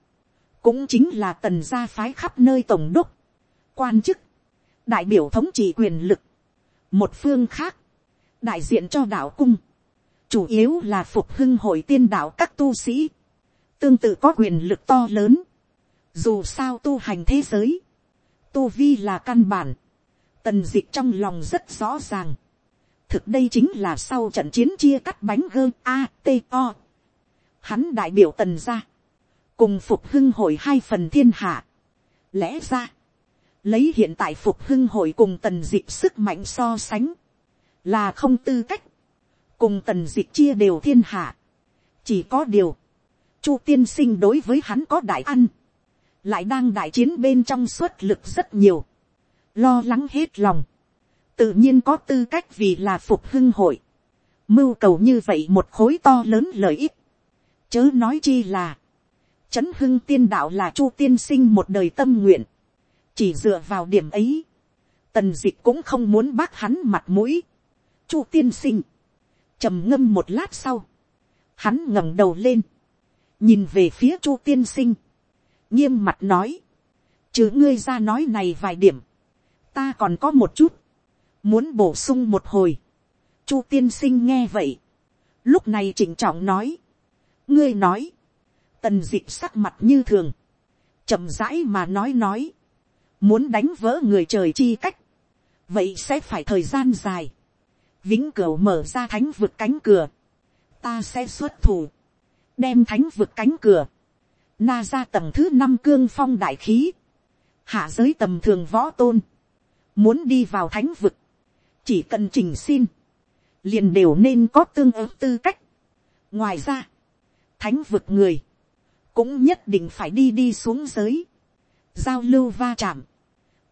cũng chính là tần gia phái khắp nơi tổng đốc, quan chức, đại biểu thống trị quyền lực. một phương khác, đại diện cho đạo cung, chủ yếu là phục hưng hội tiên đạo các tu sĩ, tương tự có quyền lực to lớn, dù sao tu hành thế giới, tu vi là căn bản, tần dịch trong lòng rất rõ ràng, thực đây chính là sau trận chiến chia cắt bánh gơ a t o, hắn đại biểu tần gia, cùng phục hưng hội hai phần thiên hạ. Lẽ ra, lấy hiện tại phục hưng hội cùng tần dịch sức mạnh so sánh, là không tư cách, cùng tần dịch chia đều thiên hạ. chỉ có điều, chu tiên sinh đối với hắn có đại ăn, lại đang đại chiến bên trong suất lực rất nhiều, lo lắng hết lòng, tự nhiên có tư cách vì là phục hưng hội, mưu cầu như vậy một khối to lớn lợi ích, chớ nói chi là, Trấn hưng tiên đạo là chu tiên sinh một đời tâm nguyện. Chỉ dựa vào điểm ấy. Tần dịch cũng không muốn bác hắn mặt mũi. chu tiên sinh. trầm ngâm một lát sau. Hắn ngẩng đầu lên. Nhìn về phía chu tiên sinh. Nghiêm mặt nói. Chứ ngươi ra nói này vài điểm. Ta còn có một chút. Muốn bổ sung một hồi. chu tiên sinh nghe vậy. Lúc này chỉnh trọng nói. Ngươi nói. Tần dịp sắc mặt như thường, chậm rãi mà nói nói, muốn đánh vỡ người trời chi cách, vậy sẽ phải thời gian dài, vĩnh cửu mở ra thánh vực cánh cửa, ta sẽ xuất thủ, đem thánh vực cánh cửa, na ra tầng thứ năm cương phong đại khí, hạ giới tầm thường võ tôn, muốn đi vào thánh vực, chỉ cần trình xin, liền đều nên có tương ứng tư cách. ngoài ra, thánh vực người, cũng nhất định phải đi đi xuống giới, giao lưu va chạm,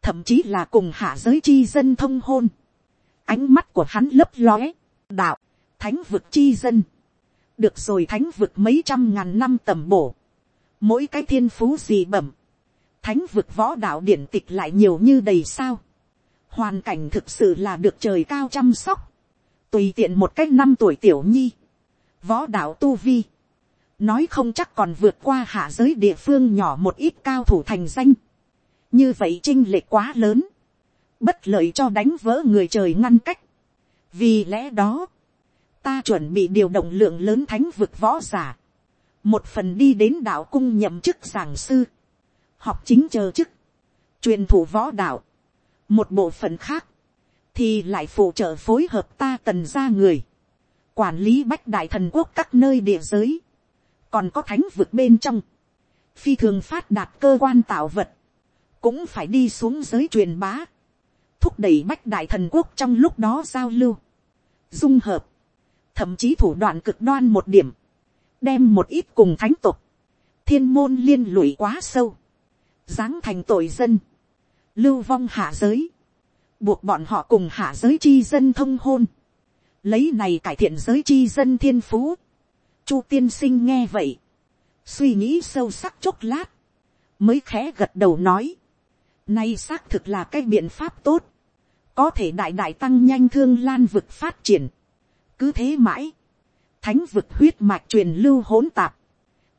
thậm chí là cùng hạ giới chi dân thông hôn. Ánh mắt của hắn lấp lóe, đạo, thánh vực chi dân. Được rồi thánh vực mấy trăm ngàn năm tầm bổ. Mỗi cái thiên phú gì bẩm. Thánh vực võ đạo điển tịch lại nhiều như đầy sao. Hoàn cảnh thực sự là được trời cao chăm sóc. Tùy tiện một cách năm tuổi tiểu nhi. Võ đạo tu vi nói không chắc còn vượt qua hạ giới địa phương nhỏ một ít cao thủ thành danh. như vậy trinh lệ quá lớn, bất lợi cho đánh vỡ người trời ngăn cách. vì lẽ đó, ta chuẩn bị điều động lượng lớn thánh vực võ giả, một phần đi đến đạo cung nhậm chức giảng sư, học chính chờ chức, truyền thủ võ đạo, một bộ phận khác, thì lại phụ trợ phối hợp ta tần ra người, quản lý bách đại thần quốc các nơi địa giới, còn có thánh vực bên trong, phi thường phát đạt cơ quan tạo vật, cũng phải đi xuống giới truyền bá, thúc đẩy bách đại thần quốc trong lúc đó giao lưu, dung hợp, thậm chí thủ đoạn cực đoan một điểm, đem một ít cùng thánh tục, thiên môn liên lụy quá sâu, giáng thành tội dân, lưu vong hạ giới, buộc bọn họ cùng hạ giới chi dân thông hôn, lấy này cải thiện giới chi dân thiên phú, Chu tiên sinh nghe vậy. Suy nghĩ sâu sắc chốc lát. Mới khẽ gật đầu nói. Nay xác thực là cái biện pháp tốt. Có thể đại đại tăng nhanh thương lan vực phát triển. Cứ thế mãi. Thánh vực huyết mạch truyền lưu hỗn tạp.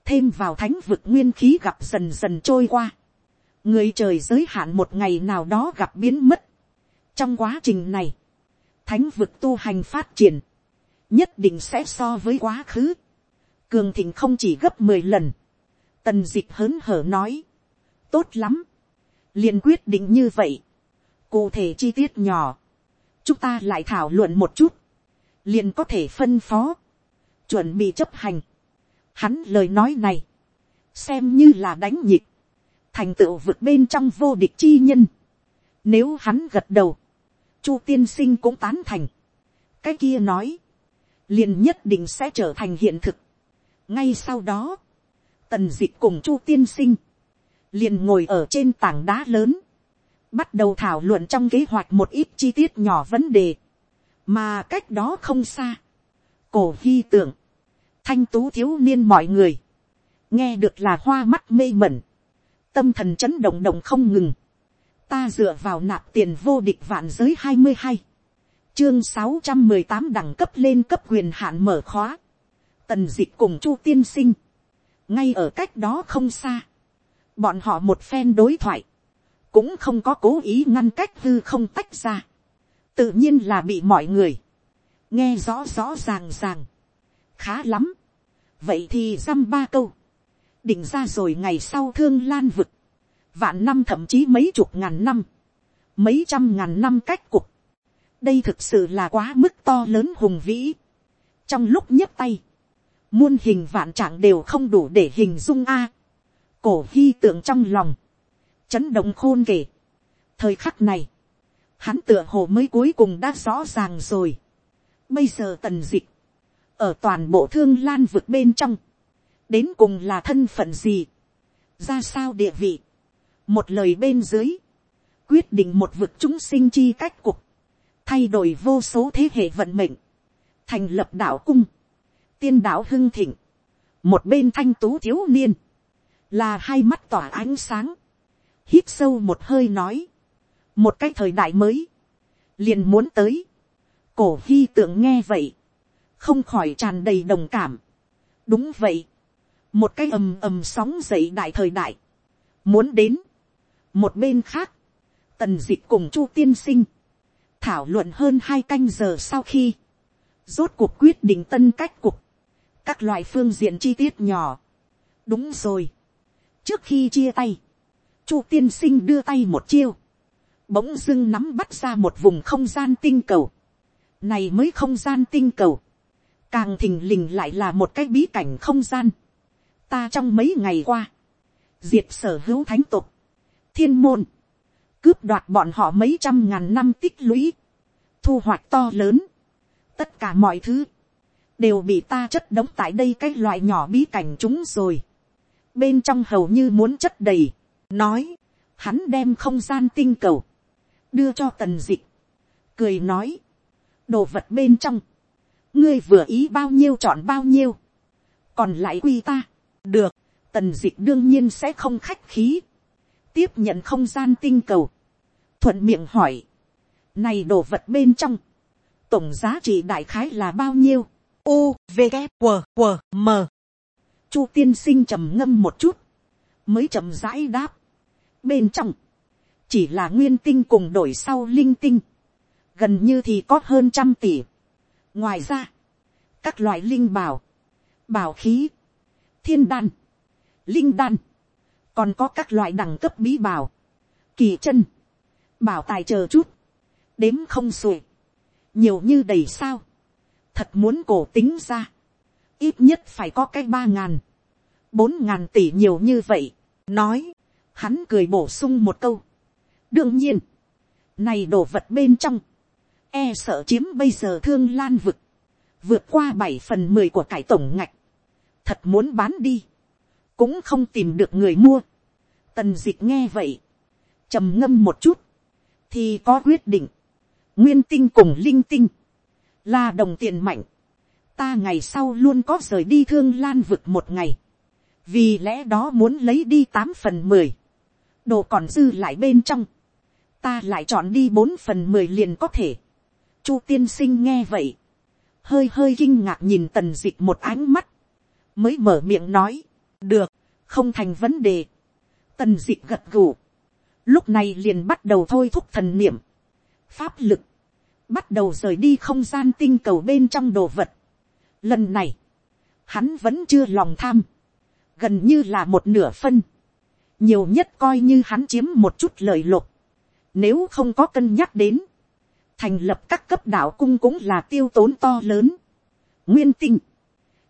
Thêm vào thánh vực nguyên khí gặp dần dần trôi qua. Người trời giới hạn một ngày nào đó gặp biến mất. Trong quá trình này. Thánh vực tu hành phát triển nhất định sẽ so với quá khứ. Cường thịnh không chỉ gấp mười lần, tần d ị c h hớn hở nói, tốt lắm, liền quyết định như vậy, cụ thể chi tiết nhỏ, chúng ta lại thảo luận một chút, liền có thể phân phó, chuẩn bị chấp hành. Hắn lời nói này, xem như là đánh nhịp, thành tựu vực bên trong vô địch chi nhân. Nếu hắn gật đầu, chu tiên sinh cũng tán thành. cái kia nói, liền nhất định sẽ trở thành hiện thực ngay sau đó, tần dịch cùng chu tiên sinh, liền ngồi ở trên tảng đá lớn, bắt đầu thảo luận trong kế hoạch một ít chi tiết nhỏ vấn đề, mà cách đó không xa, cổ hy tưởng, thanh tú thiếu niên mọi người, nghe được là hoa mắt mê mẩn, tâm thần chấn động động không ngừng, ta dựa vào nạp tiền vô địch vạn giới hai mươi hai, chương sáu trăm mười tám đẳng cấp lên cấp quyền hạn mở khóa, tần d ị c h cùng chu tiên sinh, ngay ở cách đó không xa, bọn họ một phen đối thoại, cũng không có cố ý ngăn cách hư không tách ra, tự nhiên là bị mọi người, nghe rõ rõ ràng ràng, khá lắm, vậy thì dăm ba câu, định ra rồi ngày sau thương lan vực, vạn năm thậm chí mấy chục ngàn năm, mấy trăm ngàn năm cách cục, đây thực sự là quá mức to lớn hùng vĩ, trong lúc nhấp tay, muôn hình vạn trạng đều không đủ để hình dung a. cổ hy tượng trong lòng, chấn động khôn kể. thời khắc này, hắn tựa hồ mới cuối cùng đã rõ ràng rồi. bây giờ tần dịch, ở toàn bộ thương lan vực bên trong, đến cùng là thân phận gì, ra sao địa vị, một lời bên dưới, quyết định một vực chúng sinh chi cách cục, thay đổi vô số thế hệ vận mệnh, thành lập đạo cung, tiên đạo hưng thịnh, một bên thanh tú thiếu niên, là hai mắt tỏa ánh sáng, hít sâu một hơi nói, một cái thời đại mới, liền muốn tới, cổ hy tượng nghe vậy, không khỏi tràn đầy đồng cảm, đúng vậy, một cái ầm ầm sóng dậy đại thời đại, muốn đến, một bên khác, tần d ị c h cùng chu tiên sinh, thảo luận hơn hai canh giờ sau khi, rốt cuộc quyết định tân cách cục, các loại phương diện chi tiết nhỏ. đúng rồi. trước khi chia tay, chu tiên sinh đưa tay một chiêu, bỗng dưng nắm bắt ra một vùng không gian tinh cầu. này mới không gian tinh cầu, càng thình lình lại là một cái bí cảnh không gian ta trong mấy ngày qua, diệt sở hữu thánh tục, thiên môn, cướp đoạt bọn họ mấy trăm ngàn năm tích lũy, thu hoạch to lớn, tất cả mọi thứ, đều bị ta chất đóng tại đây cái loại nhỏ bí cảnh chúng rồi. bên trong hầu như muốn chất đầy, nói, hắn đem không gian tinh cầu, đưa cho tần dịch, cười nói, đồ vật bên trong, ngươi vừa ý bao nhiêu chọn bao nhiêu, còn lại quy ta, được, tần dịch đương nhiên sẽ không khách khí, tiếp nhận không gian tinh cầu, thuận miệng hỏi, này đồ vật bên trong, tổng giá trị đại khái là bao nhiêu, u v g w w m. Chu tiên sinh trầm ngâm một chút mới chậm rãi đáp. Bên trong chỉ là nguyên tinh cùng đổi sau linh tinh. Gần như thì có hơn trăm tỷ. Ngoài ra các loại linh bảo bảo khí thiên đan linh đan còn có các loại đẳng cấp bí bảo kỳ chân bảo tài chờ chút đếm không xuể nhiều như đầy sao thật muốn cổ tính ra, ít nhất phải có cái ba ngàn, bốn ngàn tỷ nhiều như vậy, nói, hắn cười bổ sung một câu. đương nhiên, này đồ vật bên trong, e sợ chiếm bây giờ thương lan vực, vượt qua bảy phần mười của cải tổng ngạch, thật muốn bán đi, cũng không tìm được người mua. Tần d ị c h nghe vậy, trầm ngâm một chút, thì có quyết định, nguyên tinh cùng linh tinh, là đồng tiền mạnh, ta ngày sau luôn có rời đi thương lan vực một ngày, vì lẽ đó muốn lấy đi tám phần mười, đồ còn dư lại bên trong, ta lại chọn đi bốn phần mười liền có thể. Chu tiên sinh nghe vậy, hơi hơi kinh ngạc nhìn tần dịch một ánh mắt, mới mở miệng nói, được, không thành vấn đề. Tần dịch gật gù, lúc này liền bắt đầu thôi thúc thần niệm, pháp lực, bắt đầu rời đi không gian tinh cầu bên trong đồ vật. Lần này, hắn vẫn chưa lòng tham, gần như là một nửa phân, nhiều nhất coi như hắn chiếm một chút lợi lộc, nếu không có cân nhắc đến, thành lập các cấp đạo cung cũng là tiêu tốn to lớn, nguyên tinh,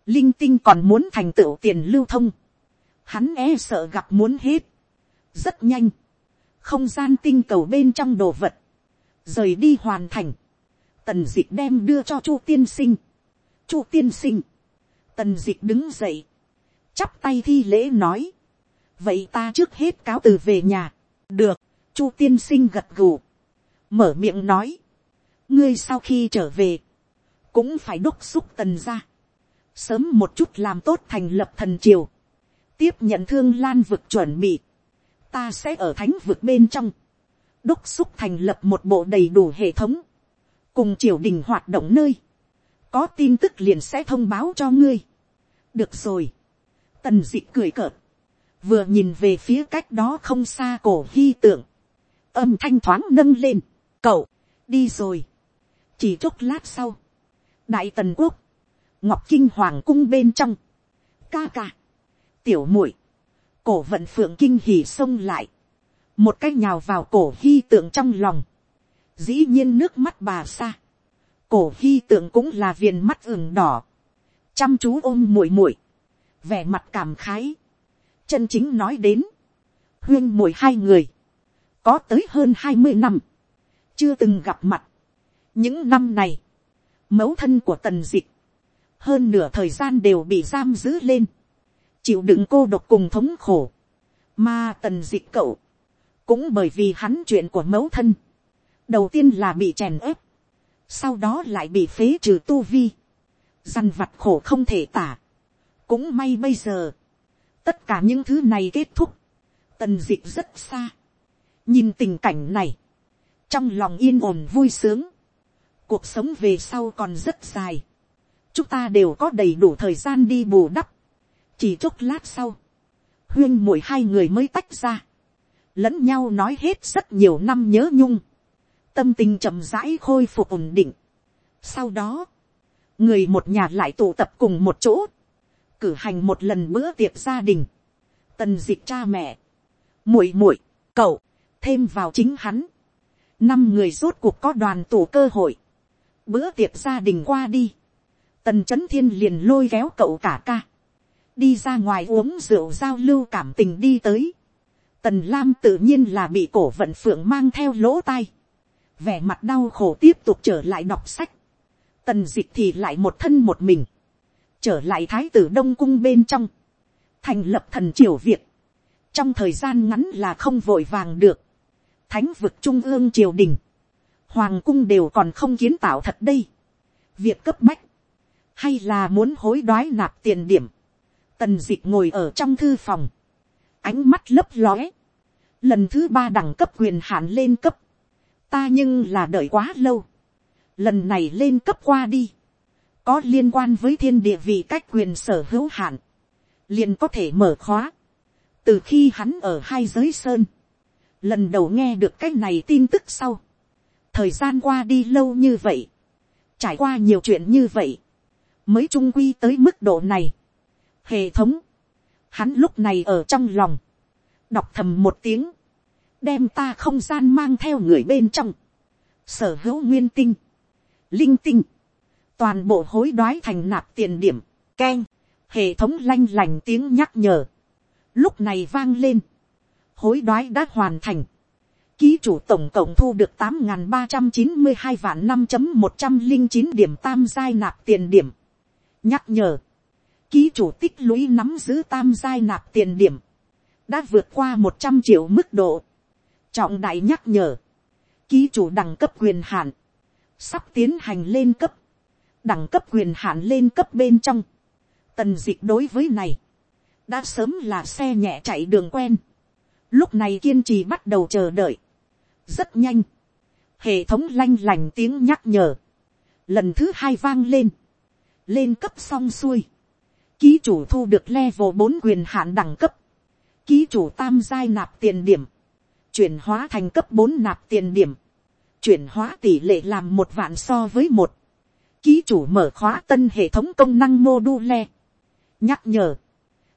linh tinh còn muốn thành tựu tiền lưu thông, hắn e sợ gặp muốn hết, rất nhanh, không gian tinh cầu bên trong đồ vật, rời đi hoàn thành, tần d ị c h đem đưa cho chu tiên sinh, chu tiên sinh, tần d ị c h đứng dậy, chắp tay thi lễ nói, vậy ta trước hết cáo từ về nhà, được, chu tiên sinh gật gù, mở miệng nói, ngươi sau khi trở về, cũng phải đúc xúc tần ra, sớm một chút làm tốt thành lập thần triều, tiếp nhận thương lan vực chuẩn bị, ta sẽ ở thánh vực bên trong, đúc xúc thành lập một bộ đầy đủ hệ thống, cùng triều đình hoạt động nơi, có tin tức liền sẽ thông báo cho ngươi. được rồi, tần d ị cười cợt, vừa nhìn về phía cách đó không xa cổ hy tượng, âm thanh thoáng nâng lên, cậu, đi rồi, chỉ chốc lát sau, đại tần quốc, ngọc kinh hoàng cung bên trong, ca ca, tiểu muội, cổ vận phượng kinh hỉ xông lại, một cái nhào vào cổ hy tượng trong lòng, dĩ nhiên nước mắt bà xa, cổ hy tượng cũng là viền mắt ửng đỏ, chăm chú ôm muội muội, vẻ mặt cảm khái, chân chính nói đến, huyên muội hai người, có tới hơn hai mươi năm, chưa từng gặp mặt. những năm này, mẫu thân của tần dịch, hơn nửa thời gian đều bị giam giữ lên, chịu đựng cô độc cùng thống khổ, mà tần dịch cậu, cũng bởi vì hắn chuyện của mẫu thân, đầu tiên là bị chèn ép, sau đó lại bị phế trừ tu vi, dằn vặt khổ không thể tả. cũng may bây giờ, tất cả những thứ này kết thúc, tần d ị c h rất xa, nhìn tình cảnh này, trong lòng yên ổn vui sướng, cuộc sống về sau còn rất dài, chúng ta đều có đầy đủ thời gian đi bù đắp, chỉ chốc lát sau, huyên mỗi hai người mới tách ra, lẫn nhau nói hết rất nhiều năm nhớ nhung, tâm tình chậm rãi khôi phục ổn định. Sau đó, người một nhà lại tụ tập cùng một chỗ, cử hành một lần bữa tiệc gia đình, tần dịch cha mẹ, muội muội, cậu, thêm vào chính hắn, năm người rốt cuộc có đoàn tụ cơ hội, bữa tiệc gia đình qua đi, tần c h ấ n thiên liền lôi kéo cậu cả ca, đi ra ngoài uống rượu giao lưu cảm tình đi tới, tần lam tự nhiên là bị cổ vận phượng mang theo lỗ tai, vẻ mặt đau khổ tiếp tục trở lại đọc sách, tần dịch thì lại một thân một mình, trở lại thái tử đông cung bên trong, thành lập thần triều việt, trong thời gian ngắn là không vội vàng được, thánh vực trung ương triều đình, hoàng cung đều còn không kiến tạo thật đây, việc cấp bách, hay là muốn hối đoái nạp tiền điểm, tần dịch ngồi ở trong thư phòng, ánh mắt lấp lóe, lần thứ ba đẳng cấp quyền hạn lên cấp, ta nhưng là đợi quá lâu, lần này lên cấp qua đi, có liên quan với thiên địa vị cách quyền sở hữu hạn, liền có thể mở khóa, từ khi hắn ở hai giới sơn, lần đầu nghe được cái này tin tức sau, thời gian qua đi lâu như vậy, trải qua nhiều chuyện như vậy, mới trung quy tới mức độ này. Hệ thống, hắn lúc này ở trong lòng, đọc thầm một tiếng, đem ta không gian mang theo người bên trong, sở hữu nguyên tinh, linh tinh, toàn bộ hối đoái thành nạp tiền điểm, k hệ thống lanh lành tiếng nhắc nhở, lúc này vang lên, hối đoái đã hoàn thành, ký chủ tổng cộng thu được tám ba trăm chín mươi hai vạn năm một trăm linh chín điểm tam giai nạp tiền điểm nhắc nhở, ký chủ tích lũy nắm giữ tam giai nạp tiền điểm, đã vượt qua một trăm triệu mức độ. Trọng đại nhắc nhở, ký chủ đẳng cấp quyền hạn, sắp tiến hành lên cấp, đẳng cấp quyền hạn lên cấp bên trong, tần dịch đối với này, đã sớm là xe nhẹ chạy đường quen, lúc này kiên trì bắt đầu chờ đợi, rất nhanh, hệ thống lanh lành tiếng nhắc nhở, lần thứ hai vang lên, lên cấp xong xuôi, ký chủ thu được level bốn quyền hạn đẳng cấp, ký chủ tam giai nạp tiền điểm, chuyển hóa thành cấp bốn nạp tiền điểm, chuyển hóa tỷ lệ làm một vạn so với một, ký chủ mở khóa tân hệ thống công năng mô đu le, nhắc nhở,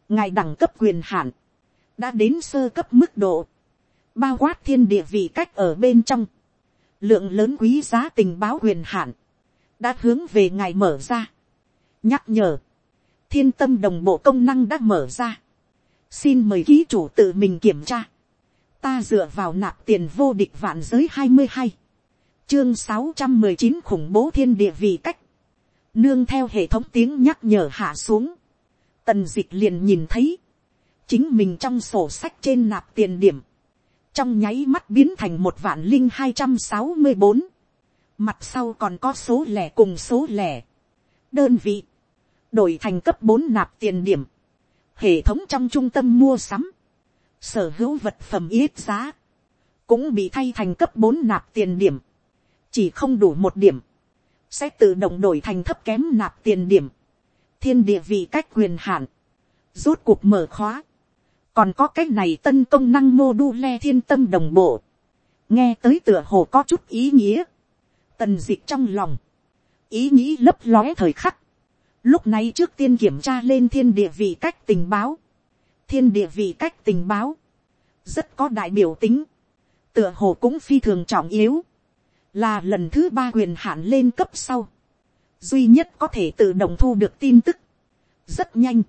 ngài đẳng cấp quyền hạn, đã đến sơ cấp mức độ, bao quát thiên địa vị cách ở bên trong, lượng lớn quý giá tình báo quyền hạn, đã hướng về ngài mở ra, nhắc nhở, thiên tâm đồng bộ công năng đã mở ra, xin mời ký chủ tự mình kiểm tra, ta dựa vào nạp tiền vô địch vạn giới hai mươi hai, chương sáu trăm mười chín khủng bố thiên địa vì cách, nương theo hệ thống tiếng nhắc nhở hạ xuống, tần dịch liền nhìn thấy, chính mình trong sổ sách trên nạp tiền điểm, trong nháy mắt biến thành một vạn linh hai trăm sáu mươi bốn, mặt sau còn có số lẻ cùng số lẻ, đơn vị, đổi thành cấp bốn nạp tiền điểm, hệ thống trong trung tâm mua sắm, sở hữu vật phẩm ít giá, cũng bị thay thành cấp bốn nạp tiền điểm, chỉ không đủ một điểm, sẽ tự động đổi thành thấp kém nạp tiền điểm, thiên địa vị cách quyền hạn, rốt cuộc mở khóa, còn có cái này tân công năng mô đu le thiên tâm đồng bộ, nghe tới tựa hồ có chút ý nghĩa, tần d ị c h trong lòng, ý nghĩ lấp lóe thời khắc, lúc này trước tiên kiểm tra lên thiên địa vị cách tình báo, thiên địa vị cách tình báo, rất có đại biểu tính, tựa hồ cũng phi thường trọng yếu, là lần thứ ba quyền hạn lên cấp sau, duy nhất có thể tự động thu được tin tức, rất nhanh,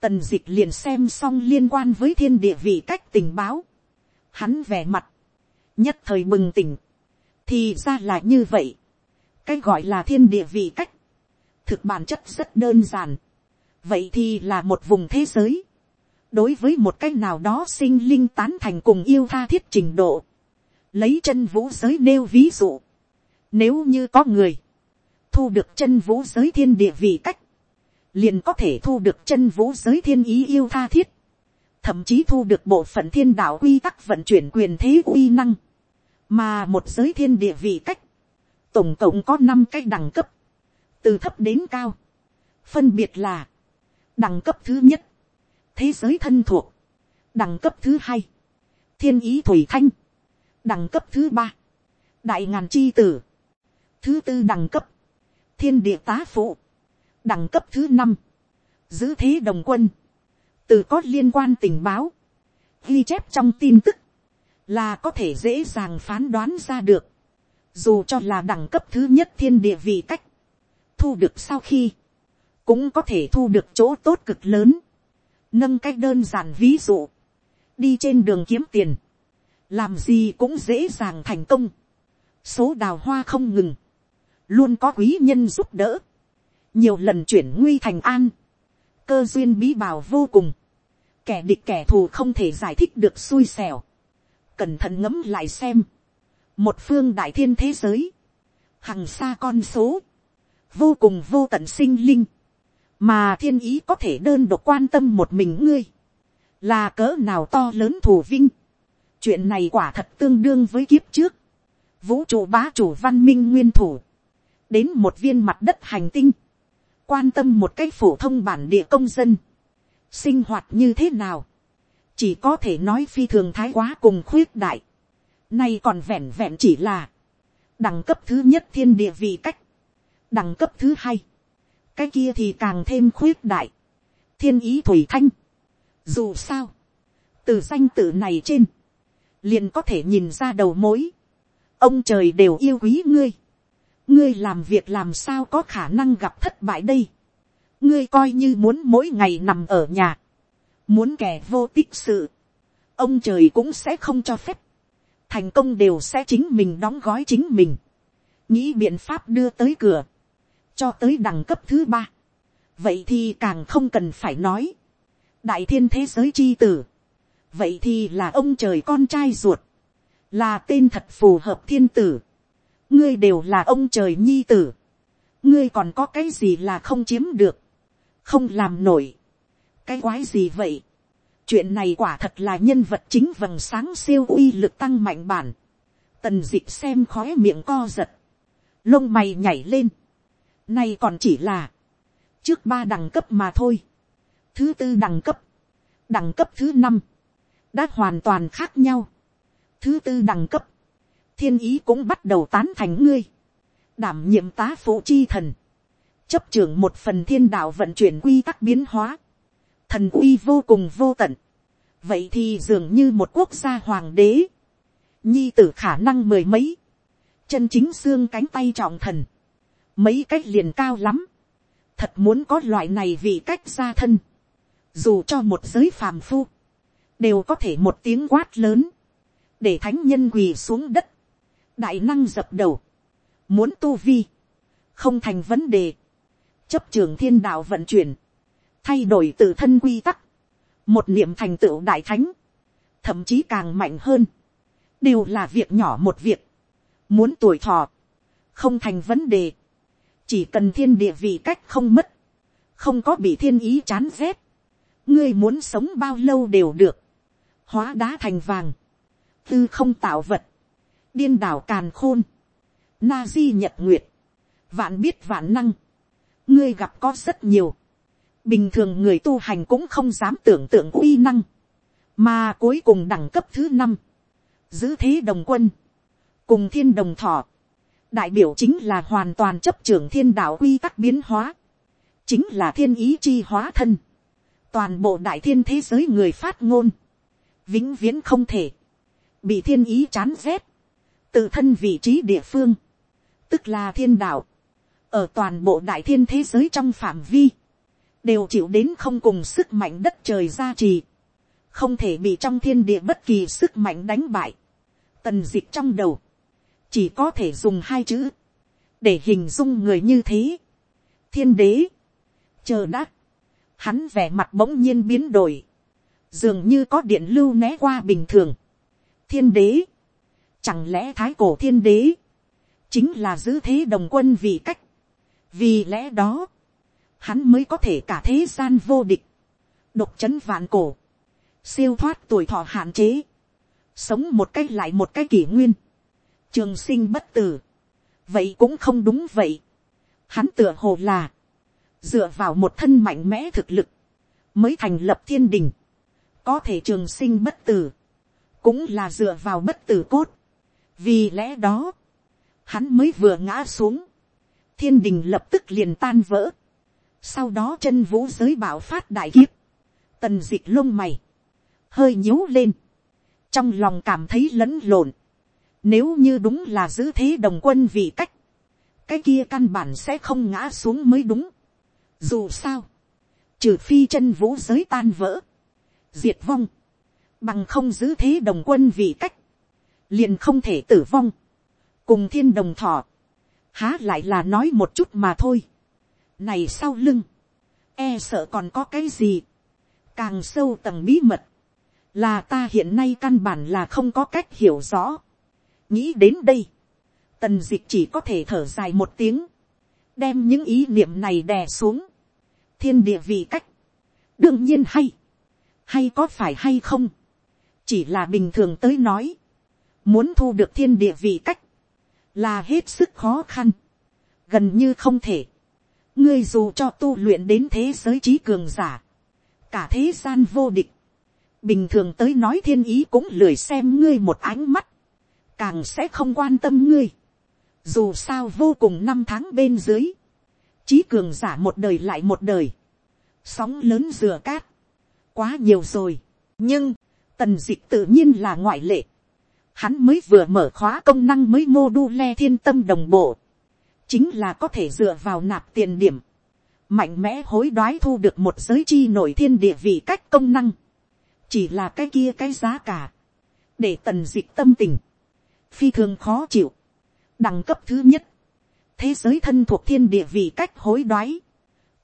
tần d ị c h liền xem xong liên quan với thiên địa vị cách tình báo, hắn vẻ mặt, nhất thời bừng tỉnh, thì ra là như vậy, cái gọi là thiên địa vị cách, thực bản chất rất đơn giản, vậy thì là một vùng thế giới, đối với một cái nào đó sinh linh tán thành cùng yêu tha thiết trình độ, lấy chân vũ giới nêu ví dụ, nếu như có người, thu được chân vũ giới thiên địa vị cách, liền có thể thu được chân vũ giới thiên ý yêu tha thiết, thậm chí thu được bộ phận thiên đạo quy tắc vận chuyển quyền thế uy năng, mà một giới thiên địa vị cách, tổng cộng có năm cái đẳng cấp, từ thấp đến cao, phân biệt là, đẳng cấp thứ nhất, thế giới thân thuộc, đẳng cấp thứ hai, thiên ý thủy thanh, đẳng cấp thứ ba, đại ngàn chi tử, thứ tư đẳng cấp, thiên địa tá phụ, đẳng cấp thứ năm, giữ thế đồng quân, từ có liên quan tình báo, ghi chép trong tin tức, là có thể dễ dàng phán đoán ra được, dù cho là đẳng cấp thứ nhất thiên địa vị cách, thu được sau khi, cũng có thể thu được chỗ tốt cực lớn, nâng cách đơn giản ví dụ, đi trên đường kiếm tiền, làm gì cũng dễ dàng thành công, số đào hoa không ngừng, luôn có quý nhân giúp đỡ, nhiều lần chuyển nguy thành an, cơ duyên bí bảo vô cùng, kẻ địch kẻ thù không thể giải thích được xui xẻo, cẩn thận ngẫm lại xem, một phương đại thiên thế giới, hằng xa con số, vô cùng vô tận sinh linh, mà thiên ý có thể đơn độc quan tâm một mình ngươi, là cỡ nào to lớn thù vinh, chuyện này quả thật tương đương với kiếp trước, vũ trụ bá chủ văn minh nguyên thủ, đến một viên mặt đất hành tinh, quan tâm một cái phổ thông bản địa công dân, sinh hoạt như thế nào, chỉ có thể nói phi thường thái quá cùng khuyết đại, nay còn vẹn vẹn chỉ là, đẳng cấp thứ nhất thiên địa vị cách, đẳng cấp thứ hai, cái kia thì càng thêm khuyết đại, thiên ý thủy thanh, dù sao, từ danh tự này trên, liền có thể nhìn ra đầu mối. ông trời đều yêu quý ngươi. ngươi làm việc làm sao có khả năng gặp thất bại đây. ngươi coi như muốn mỗi ngày nằm ở nhà. muốn kẻ vô tích sự. ông trời cũng sẽ không cho phép. thành công đều sẽ chính mình đóng gói chính mình. nghĩ biện pháp đưa tới cửa cho tới đẳng cấp thứ ba. vậy thì càng không cần phải nói. đại thiên thế giới chi tử. Vậy thì là ông trời con trai ruột, là tên thật phù hợp thiên tử, ngươi đều là ông trời nhi tử, ngươi còn có cái gì là không chiếm được, không làm nổi, cái quái gì vậy, chuyện này quả thật là nhân vật chính vầng sáng siêu uy lực tăng mạnh bản, tần d ị c h xem khói miệng co giật, lông mày nhảy lên, nay còn chỉ là, trước ba đẳng cấp mà thôi, thứ tư đẳng cấp, đẳng cấp thứ năm, đã hoàn toàn khác nhau. Thứ tư đẳng cấp, thiên ý cũng bắt đầu tán thành ngươi, đảm nhiệm tá phụ chi thần, chấp trưởng một phần thiên đạo vận chuyển quy tắc biến hóa, thần uy vô cùng vô tận, vậy thì dường như một quốc gia hoàng đế, nhi tử khả năng mười mấy, chân chính xương cánh tay trọng thần, mấy cách liền cao lắm, thật muốn có loại này vì cách ra thân, dù cho một giới phàm phu, đều có thể một tiếng quát lớn, để thánh nhân quỳ xuống đất, đại năng dập đầu, muốn tu vi, không thành vấn đề, chấp trường thiên đạo vận chuyển, thay đổi tự thân quy tắc, một niệm thành tựu đại thánh, thậm chí càng mạnh hơn, đều là việc nhỏ một việc, muốn tuổi thọ, không thành vấn đề, chỉ cần thiên địa vị cách không mất, không có bị thiên ý chán rét, ngươi muốn sống bao lâu đều được, hóa đá thành vàng, tư không tạo vật, điên đảo càn khôn, na di nhật nguyệt, vạn biết vạn năng, ngươi gặp có rất nhiều, bình thường người tu hành cũng không dám tưởng tượng uy năng, mà cuối cùng đẳng cấp thứ năm, giữ thế đồng quân, cùng thiên đồng thọ, đại biểu chính là hoàn toàn chấp trưởng thiên đạo quy tắc biến hóa, chính là thiên ý chi hóa thân, toàn bộ đại thiên thế giới người phát ngôn, vĩnh viễn không thể, bị thiên ý chán rét, tự thân vị trí địa phương, tức là thiên đạo, ở toàn bộ đại thiên thế giới trong phạm vi, đều chịu đến không cùng sức mạnh đất trời gia trì, không thể bị trong thiên địa bất kỳ sức mạnh đánh bại. Tần dịch trong đầu, chỉ có thể dùng hai chữ, để hình dung người như thế. thiên đế, chờ đã, hắn vẻ mặt bỗng nhiên biến đổi, dường như có điện lưu né qua bình thường. thiên đế, chẳng lẽ thái cổ thiên đế, chính là giữ thế đồng quân vì cách, vì lẽ đó, hắn mới có thể cả thế gian vô địch, độc c h ấ n vạn cổ, siêu thoát tuổi thọ hạn chế, sống một cách lại một cái kỷ nguyên, trường sinh bất tử, vậy cũng không đúng vậy, hắn tựa hồ là, dựa vào một thân mạnh mẽ thực lực, mới thành lập thiên đình, có thể trường sinh bất tử, cũng là dựa vào bất tử cốt, vì lẽ đó, hắn mới vừa ngã xuống, thiên đình lập tức liền tan vỡ, sau đó chân vũ giới bảo phát đại kiếp, tần dịch lông mày, hơi nhíu lên, trong lòng cảm thấy lẫn lộn, nếu như đúng là giữ thế đồng quân vì cách, cái kia căn bản sẽ không ngã xuống mới đúng. Dù sao, trừ phi chân vũ giới tan vỡ, diệt vong, bằng không giữ thế đồng quân vì cách, liền không thể tử vong, cùng thiên đồng thọ, há lại là nói một chút mà thôi này sau lưng, e sợ còn có cái gì, càng sâu tầng bí mật, là ta hiện nay căn bản là không có cách hiểu rõ nghĩ đến đây, tần dịch chỉ có thể thở dài một tiếng, đem những ý niệm này đè xuống, thiên địa vị cách, đương nhiên hay, hay có phải hay không, chỉ là bình thường tới nói, muốn thu được thiên địa vị cách, là hết sức khó khăn, gần như không thể. Ngươi dù cho tu luyện đến thế giới trí cường giả, cả thế gian vô địch, bình thường tới nói thiên ý cũng lười xem ngươi một ánh mắt, càng sẽ không quan tâm ngươi, dù sao vô cùng năm tháng bên dưới, trí cường giả một đời lại một đời, sóng lớn dừa cát, quá nhiều rồi, nhưng, tần dịch tự nhiên là ngoại lệ, hắn mới vừa mở khóa công năng mới mô đu le thiên tâm đồng bộ, chính là có thể dựa vào nạp tiền điểm, mạnh mẽ hối đoái thu được một giới chi nổi thiên địa vị cách công năng, chỉ là cái kia cái giá cả, để tần dịch tâm tình, phi thường khó chịu, đẳng cấp thứ nhất, thế giới thân thuộc thiên địa vì cách hối đoái,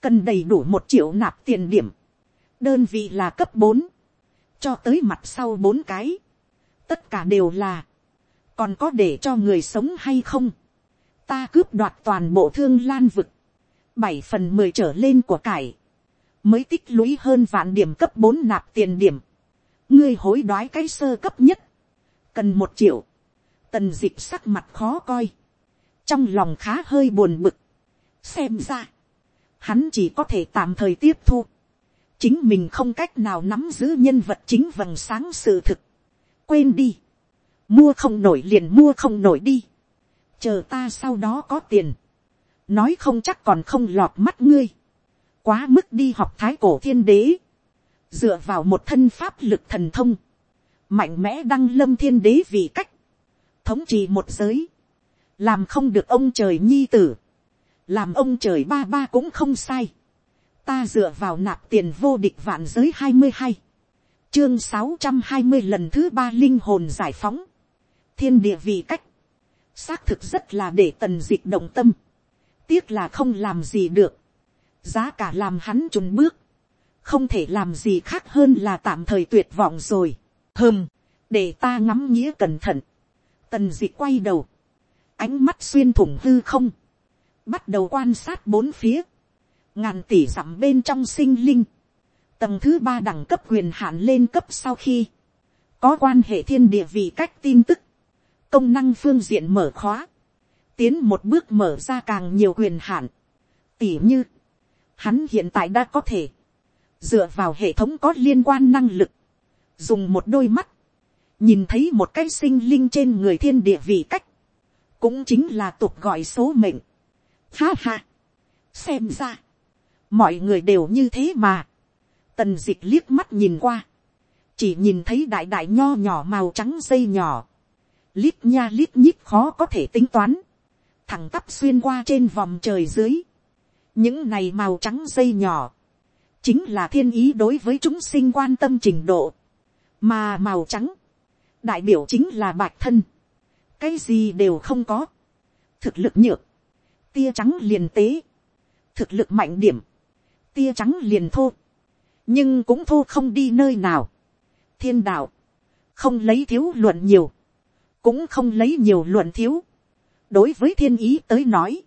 cần đầy đủ một triệu nạp tiền điểm, đơn vị là cấp bốn, cho tới mặt sau bốn cái, tất cả đều là, còn có để cho người sống hay không, ta cướp đoạt toàn bộ thương lan vực, bảy phần mười trở lên của cải, mới tích lũy hơn vạn điểm cấp bốn nạp tiền điểm, ngươi hối đoái cái sơ cấp nhất, cần một triệu, tần d ị c h sắc mặt khó coi, trong lòng khá hơi buồn bực, xem ra, hắn chỉ có thể tạm thời tiếp thu, chính mình không cách nào nắm giữ nhân vật chính vầng sáng sự thực, quên đi, mua không nổi liền mua không nổi đi, chờ ta sau đó có tiền, nói không chắc còn không lọt mắt ngươi, quá mức đi học thái cổ thiên đế, dựa vào một thân pháp lực thần thông, mạnh mẽ đăng lâm thiên đế vì cách, thống trị một giới, làm không được ông trời nhi tử, làm ông trời ba ba cũng không sai, ta dựa vào nạp tiền vô địch vạn giới hai mươi hai, chương sáu trăm hai mươi lần thứ ba linh hồn giải phóng, thiên địa vì cách, xác thực rất là để tần d ị c h động tâm, tiếc là không làm gì được, giá cả làm hắn trùn bước, không thể làm gì khác hơn là tạm thời tuyệt vọng rồi, hơm, để ta ngắm nghĩa cẩn thận, tần dị quay đầu, ánh mắt xuyên thủng hư không, bắt đầu quan sát bốn phía, ngàn tỷ dặm bên trong sinh linh, tầng thứ ba đẳng cấp quyền hạn lên cấp sau khi, có quan hệ thiên địa vị cách tin tức, công năng phương diện mở khóa, tiến một bước mở ra càng nhiều quyền hạn, tỉ như, hắn hiện tại đã có thể, dựa vào hệ thống có liên quan năng lực, dùng một đôi mắt, nhìn thấy một cái sinh linh trên người thiên địa vị cách, cũng chính là tục gọi số mệnh. Ha ha, xem ra, mọi người đều như thế mà, tần d ị c h liếc mắt nhìn qua, chỉ nhìn thấy đại đại nho nhỏ màu trắng dây nhỏ, lít nha lít nhít khó có thể tính toán, thẳng tắp xuyên qua trên vòng trời dưới, những này màu trắng dây nhỏ, chính là thiên ý đối với chúng sinh quan tâm trình độ, mà màu trắng, đại biểu chính là bạch thân, cái gì đều không có, thực lực nhược, tia trắng liền tế, thực lực mạnh điểm, tia trắng liền thô, nhưng cũng thô không đi nơi nào, thiên đạo, không lấy thiếu luận nhiều, cũng không lấy nhiều luận thiếu. đối với thiên ý tới nói,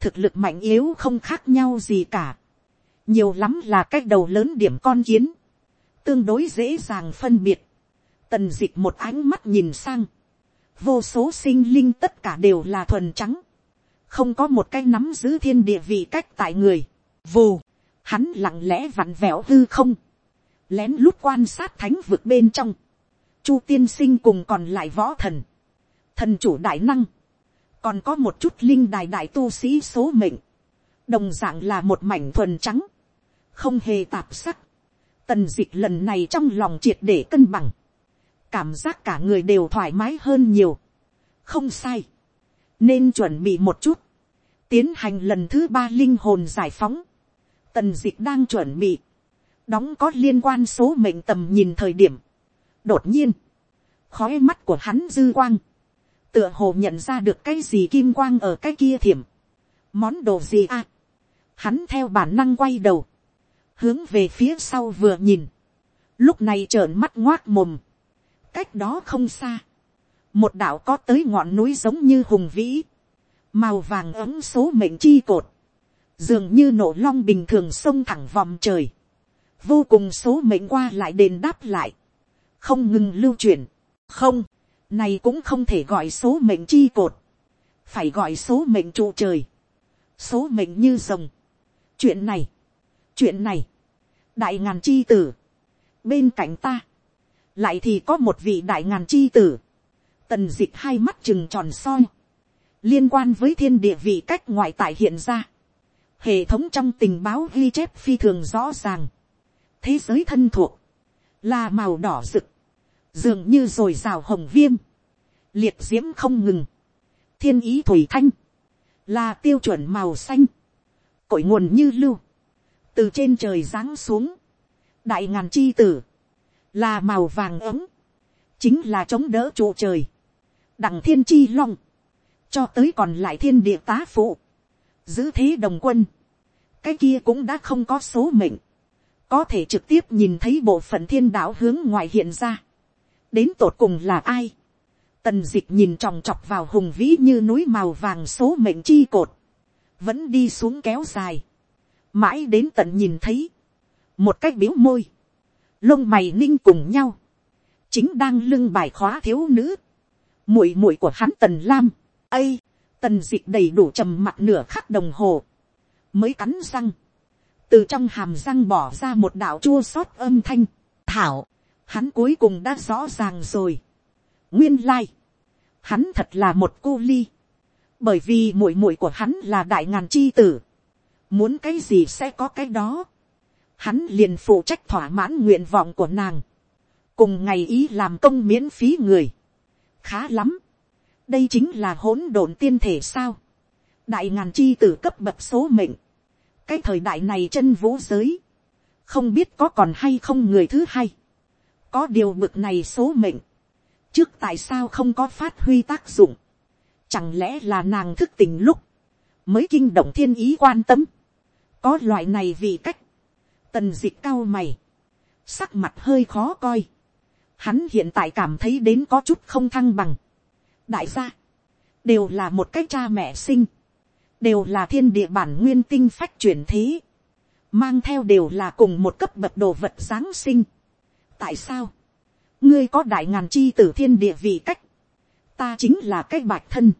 thực lực mạnh yếu không khác nhau gì cả. nhiều lắm là cái đầu lớn điểm con kiến, tương đối dễ dàng phân biệt tần dịch một ánh mắt nhìn sang, vô số sinh linh tất cả đều là thuần trắng, không có một cái nắm giữ thiên địa vị cách tại người, vù, hắn lặng lẽ vặn vẹo hư không, lén lút quan sát thánh vực bên trong, chu tiên sinh cùng còn lại võ thần, thần chủ đại năng, còn có một chút linh đài đại tu sĩ số mệnh, đồng dạng là một mảnh thuần trắng, không hề tạp sắc, tần dịch lần này trong lòng triệt để cân bằng, cảm giác cả người đều thoải mái hơn nhiều, không sai, nên chuẩn bị một chút, tiến hành lần thứ ba linh hồn giải phóng, tần d ị c h đang chuẩn bị, đóng có liên quan số mệnh tầm nhìn thời điểm, đột nhiên, khói mắt của hắn dư quang, tựa hồ nhận ra được cái gì kim quang ở cái kia thiểm, món đồ gì à, hắn theo bản năng quay đầu, hướng về phía sau vừa nhìn, lúc này trợn mắt ngoác mồm, cách đó không xa, một đạo có tới ngọn núi giống như hùng vĩ, màu vàng ấm số mệnh chi cột, dường như nổ long bình thường sông thẳng vòng trời, vô cùng số mệnh qua lại đền đáp lại, không ngừng lưu chuyển, không, này cũng không thể gọi số mệnh chi cột, phải gọi số mệnh trụ trời, số mệnh như rồng. chuyện này, chuyện này, đại ngàn chi tử, bên cạnh ta, lại thì có một vị đại ngàn chi tử, tần d ị c h hai mắt chừng tròn soi, liên quan với thiên địa vị cách ngoại tại hiện ra, hệ thống trong tình báo ghi chép phi thường rõ ràng, thế giới thân thuộc, là màu đỏ rực, dường như rồi rào hồng viêm, liệt diễm không ngừng, thiên ý thủy thanh, là tiêu chuẩn màu xanh, cội nguồn như lưu, từ trên trời giáng xuống, đại ngàn chi tử, là màu vàng ấm, chính là chống đỡ trụ trời, đặng thiên chi long, cho tới còn lại thiên địa tá phụ, giữ thế đồng quân, cái kia cũng đã không có số mệnh, có thể trực tiếp nhìn thấy bộ phận thiên đạo hướng ngoài hiện ra, đến tột cùng là ai. tần d ị c h nhìn tròng trọc vào hùng vĩ như núi màu vàng số mệnh chi cột, vẫn đi xuống kéo dài, mãi đến tận nhìn thấy, một cách biếu môi, lông mày ninh cùng nhau, chính đang lưng bài khóa thiếu nữ, muội muội của hắn tần lam, ây, tần d ị c h đầy đủ trầm mặt nửa khắc đồng hồ, mới cắn răng, từ trong hàm răng bỏ ra một đạo chua xót âm thanh, thảo, hắn cuối cùng đã rõ ràng rồi. nguyên lai, hắn thật là một cô ly, bởi vì muội muội của hắn là đại ngàn chi tử, muốn cái gì sẽ có cái đó, hắn liền phụ trách thỏa mãn nguyện vọng của nàng, cùng ngày ý làm công miễn phí người, khá lắm, đây chính là hỗn độn tiên thể sao, đại ngàn chi tử cấp bậc số mệnh, cái thời đại này chân vũ giới, không biết có còn hay không người thứ hai, có điều bực này số mệnh, trước tại sao không có phát huy tác dụng, chẳng lẽ là nàng thức tình lúc, mới kinh động thiên ý quan tâm, có loại này vì cách, tần dịch cao mày, sắc mặt hơi khó coi, hắn hiện tại cảm thấy đến có chút không thăng bằng, đại gia, đều là một cái cha mẹ sinh, đều là thiên địa bản nguyên tinh phách chuyển thế, mang theo đều là cùng một cấp bậc đồ vật giáng sinh. tại sao, ngươi có đại ngàn chi tử thiên địa vị cách, ta chính là cái bạch thân,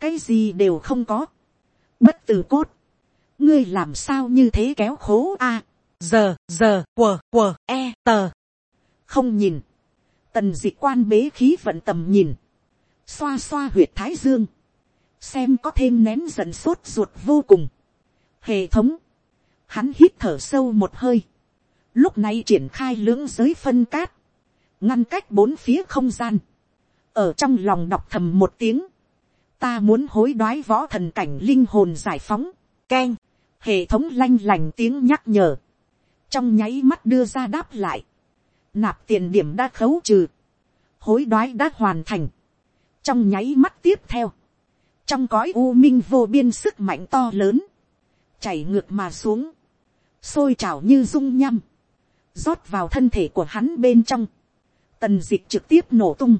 cái gì đều không có, bất tử cốt, ngươi làm sao như thế kéo khố a, giờ giờ quờ quờ e tờ, không nhìn, tần dị quan bế khí vận tầm nhìn, xoa xoa huyệt thái dương, xem có thêm nén giận sốt ruột vô cùng. Hệ thống, hắn hít thở sâu một hơi, lúc này triển khai lưỡng giới phân cát, ngăn cách bốn phía không gian, ở trong lòng đọc thầm một tiếng, ta muốn hối đoái võ thần cảnh linh hồn giải phóng, keng. Hệ thống lanh lành tiếng nhắc nhở, trong nháy mắt đưa ra đáp lại, nạp tiền điểm đã khấu trừ, hối đoái đã hoàn thành, trong nháy mắt tiếp theo, trong cõi u minh vô biên sức mạnh to lớn, chảy ngược mà xuống, sôi trào như dung nhăm, rót vào thân thể của hắn bên trong, tần dịch trực tiếp nổ tung,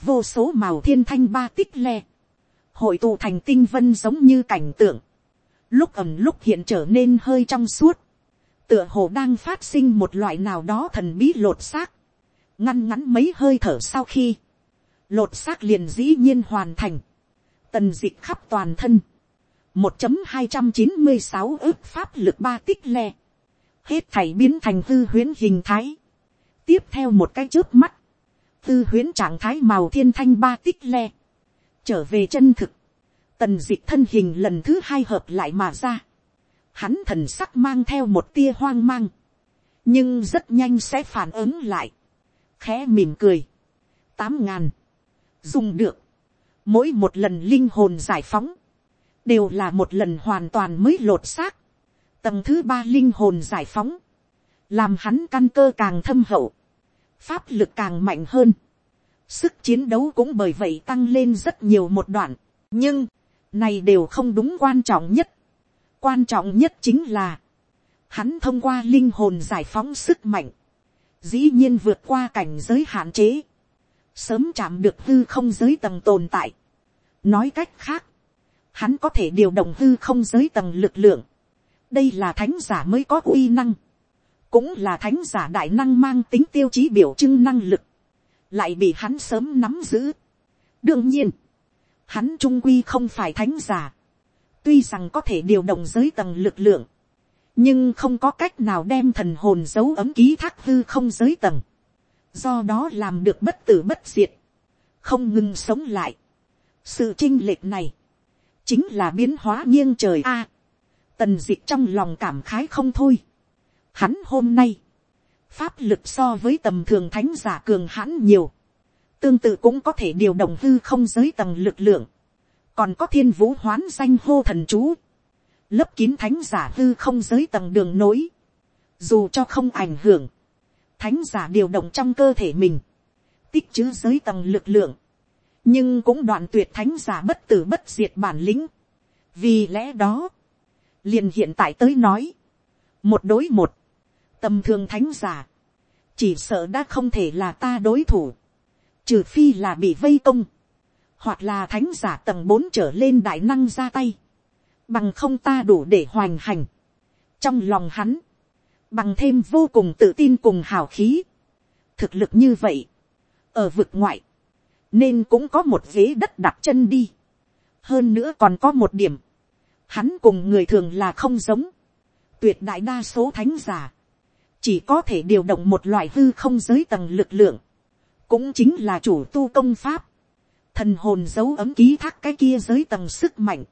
vô số màu thiên thanh ba tích le, hội tụ thành tinh vân giống như cảnh tượng, lúc ẩm lúc hiện trở nên hơi trong suốt, tựa hồ đang phát sinh một loại nào đó thần bí lột xác, ngăn ngắn mấy hơi thở sau khi, lột xác liền dĩ nhiên hoàn thành, tần d ị c h khắp toàn thân, một chấm hai trăm chín mươi sáu ước pháp lực ba tích le, hết thảy biến thành tư huyến hình thái, tiếp theo một cái trước mắt, Tư huyến trạng thái màu thiên thanh ba tích le, trở về chân thực, tần d ị c h thân hình lần thứ hai hợp lại mà ra, hắn thần sắc mang theo một tia hoang mang, nhưng rất nhanh sẽ phản ứng lại, khẽ mỉm cười, tám ngàn, dùng được, mỗi một lần linh hồn giải phóng, đều là một lần hoàn toàn mới lột xác, tầng thứ ba linh hồn giải phóng, làm hắn căn cơ càng thâm hậu, pháp lực càng mạnh hơn, sức chiến đấu cũng bởi vậy tăng lên rất nhiều một đoạn, nhưng, này đều không đúng quan trọng nhất quan trọng nhất chính là, hắn thông qua linh hồn giải phóng sức mạnh, dĩ nhiên vượt qua cảnh giới hạn chế, sớm chạm được hư không giới tầng tồn tại. nói cách khác, hắn có thể điều động hư không giới tầng lực lượng. đây là thánh giả mới có uy năng, cũng là thánh giả đại năng mang tính tiêu chí biểu trưng năng lực, lại bị hắn sớm nắm giữ. đương nhiên, hắn trung quy không phải thánh giả, tuy rằng có thể điều động giới tầng lực lượng, nhưng không có cách nào đem thần hồn dấu ấm ký thác hư không giới tầng, do đó làm được bất tử bất diệt, không ngừng sống lại. sự chinh lệch này, chính là biến hóa nghiêng trời a. tần d ị c h trong lòng cảm khái không thôi. hắn hôm nay, pháp lực so với tầm thường thánh giả cường hãn nhiều, tương tự cũng có thể điều động hư không giới tầng lực lượng, còn có thiên vũ hoán danh hô thần chú, lấp kín thánh giả hư không giới tầng đường nối, dù cho không ảnh hưởng, thánh giả điều động trong cơ thể mình, tích chữ giới tầng lực lượng, nhưng cũng đoạn tuyệt thánh giả bất tử bất diệt bản lĩnh. vì lẽ đó, liền hiện tại tới nói, một đối một, tầm thường thánh giả, chỉ sợ đã không thể là ta đối thủ trừ phi là bị vây công, hoặc là thánh giả tầng bốn trở lên đại năng ra tay, bằng không ta đủ để hoành hành. trong lòng hắn, bằng thêm vô cùng tự tin cùng hào khí, thực lực như vậy, ở vực ngoại, nên cũng có một ghế đất đặt chân đi. hơn nữa còn có một điểm, hắn cùng người thường là không giống, tuyệt đại đa số thánh giả, chỉ có thể điều động một loại hư không giới tầng lực lượng, cũng chính là chủ tu công pháp, thần hồn dấu ấm ký thác cái kia giới tầng sức mạnh,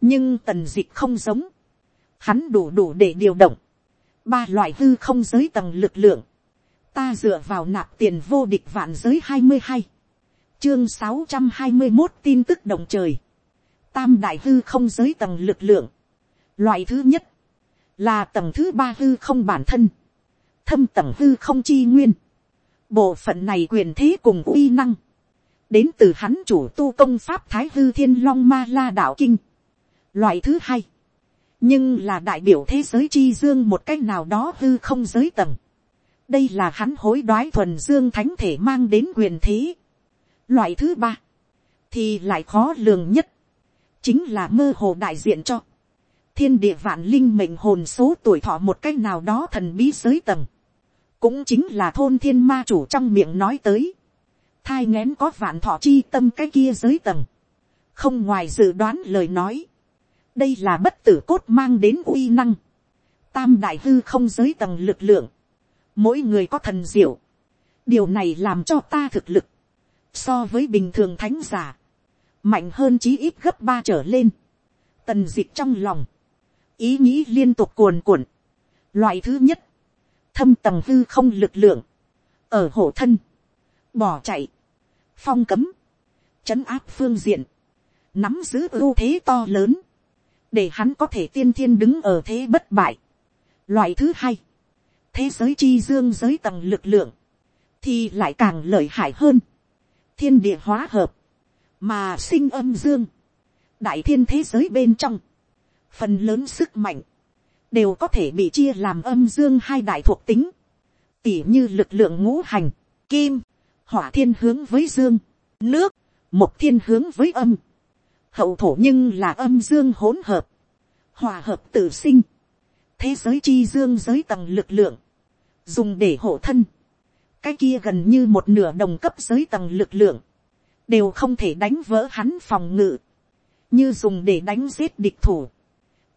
nhưng tần dịch không giống, hắn đủ đủ để điều động, ba loại hư không giới tầng lực lượng, ta dựa vào nạp tiền vô địch vạn giới hai mươi hai, chương sáu trăm hai mươi một tin tức động trời, tam đại hư không giới tầng lực lượng, loại thứ nhất, là tầng thứ ba hư không bản thân, thâm tầng hư không chi nguyên, bộ phận này quyền thế cùng uy năng, đến từ hắn chủ tu công pháp thái hư thiên long ma la đạo kinh, loại thứ hai, nhưng là đại biểu thế giới chi dương một cách nào đó hư không giới tầng, đây là hắn hối đoái thuần dương thánh thể mang đến quyền thế. Loại thứ ba, thì lại khó lường nhất, chính là mơ hồ đại diện cho. Thiên địa vạn linh mệnh hồn số tuổi thọ một cách nào đó thần bí giới tầng, cũng chính là thôn thiên ma chủ trong miệng nói tới, thai ngén có vạn thọ chi tâm cái kia dưới tầng, không ngoài dự đoán lời nói, đây là bất tử cốt mang đến uy năng, tam đại hư không giới tầng lực lượng, mỗi người có thần diệu, điều này làm cho ta thực lực, so với bình thường thánh giả, mạnh hơn chí ít gấp ba trở lên, tần dịch trong lòng, ý nghĩ liên tục cuồn cuộn, loại thứ nhất, thâm tầng hư không lực lượng, ở hộ thân, bỏ chạy, phong cấm, chấn áp phương diện, nắm giữ ưu thế to lớn, để hắn có thể tiên thiên đứng ở thế bất bại. Loại thứ hai, thế giới chi dương giới tầng lực lượng, thì lại càng lợi hại hơn. thiên địa hóa hợp, mà sinh âm dương, đại thiên thế giới bên trong, phần lớn sức mạnh, đều có thể bị chia làm âm dương hai đại thuộc tính, tỉ như lực lượng ngũ hành, kim, hỏa thiên hướng với dương, nước, một thiên hướng với âm, hậu thổ nhưng là âm dương hỗn hợp, hòa hợp tự sinh, thế giới chi dương giới tầng lực lượng, dùng để hộ thân, cái kia gần như một nửa đồng cấp giới tầng lực lượng, đều không thể đánh vỡ hắn phòng ngự, như dùng để đánh giết địch thủ,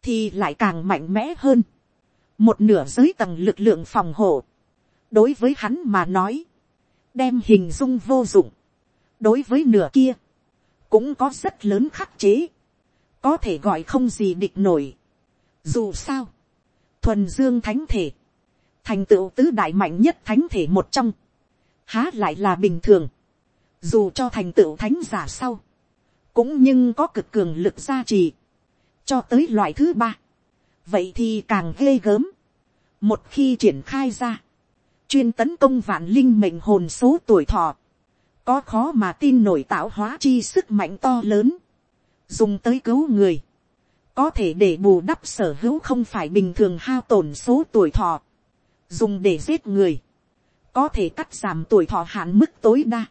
thì lại càng mạnh mẽ hơn. một nửa giới tầng lực lượng phòng hộ, đối với hắn mà nói, đem hình dung vô dụng, đối với nửa kia, cũng có rất lớn khắc chế, có thể gọi không gì địch nổi. Dù sao, thuần dương thánh thể, thành tựu tứ đại mạnh nhất thánh thể một trong, há lại là bình thường, dù cho thành tựu thánh giả sau, cũng nhưng có cực cường lực gia trì, cho tới loại thứ ba, vậy thì càng ghê gớm, một khi triển khai ra, chuyên tấn công vạn linh mệnh hồn số tuổi thọ, có khó mà tin nổi tạo hóa chi sức mạnh to lớn, dùng tới cứu người, có thể để bù đắp sở hữu không phải bình thường hao tổn số tuổi thọ, dùng để giết người, có thể cắt giảm tuổi thọ hạn mức tối đa,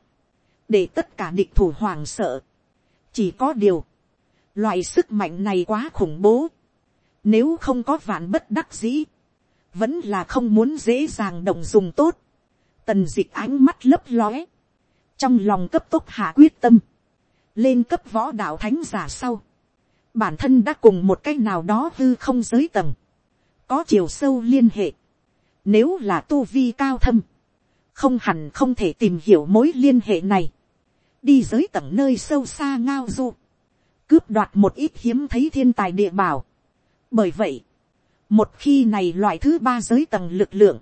để tất cả địch thủ hoàng sợ. chỉ có điều, loại sức mạnh này quá khủng bố, nếu không có vạn bất đắc dĩ, vẫn là không muốn dễ dàng động dùng tốt, tần dịch ánh mắt lấp lóe, trong lòng cấp tốc hạ quyết tâm, lên cấp võ đạo thánh giả sau, bản thân đã cùng một cái nào đó hư không giới tầng, có chiều sâu liên hệ, nếu là tu vi cao thâm, không hẳn không thể tìm hiểu mối liên hệ này. Đi giới tầng nơi sâu xa ngao du. Cướp đoạt một ít hiếm thấy thiên tài địa bảo. Bởi vậy, một khi này loại thứ ba giới tầng lực lượng,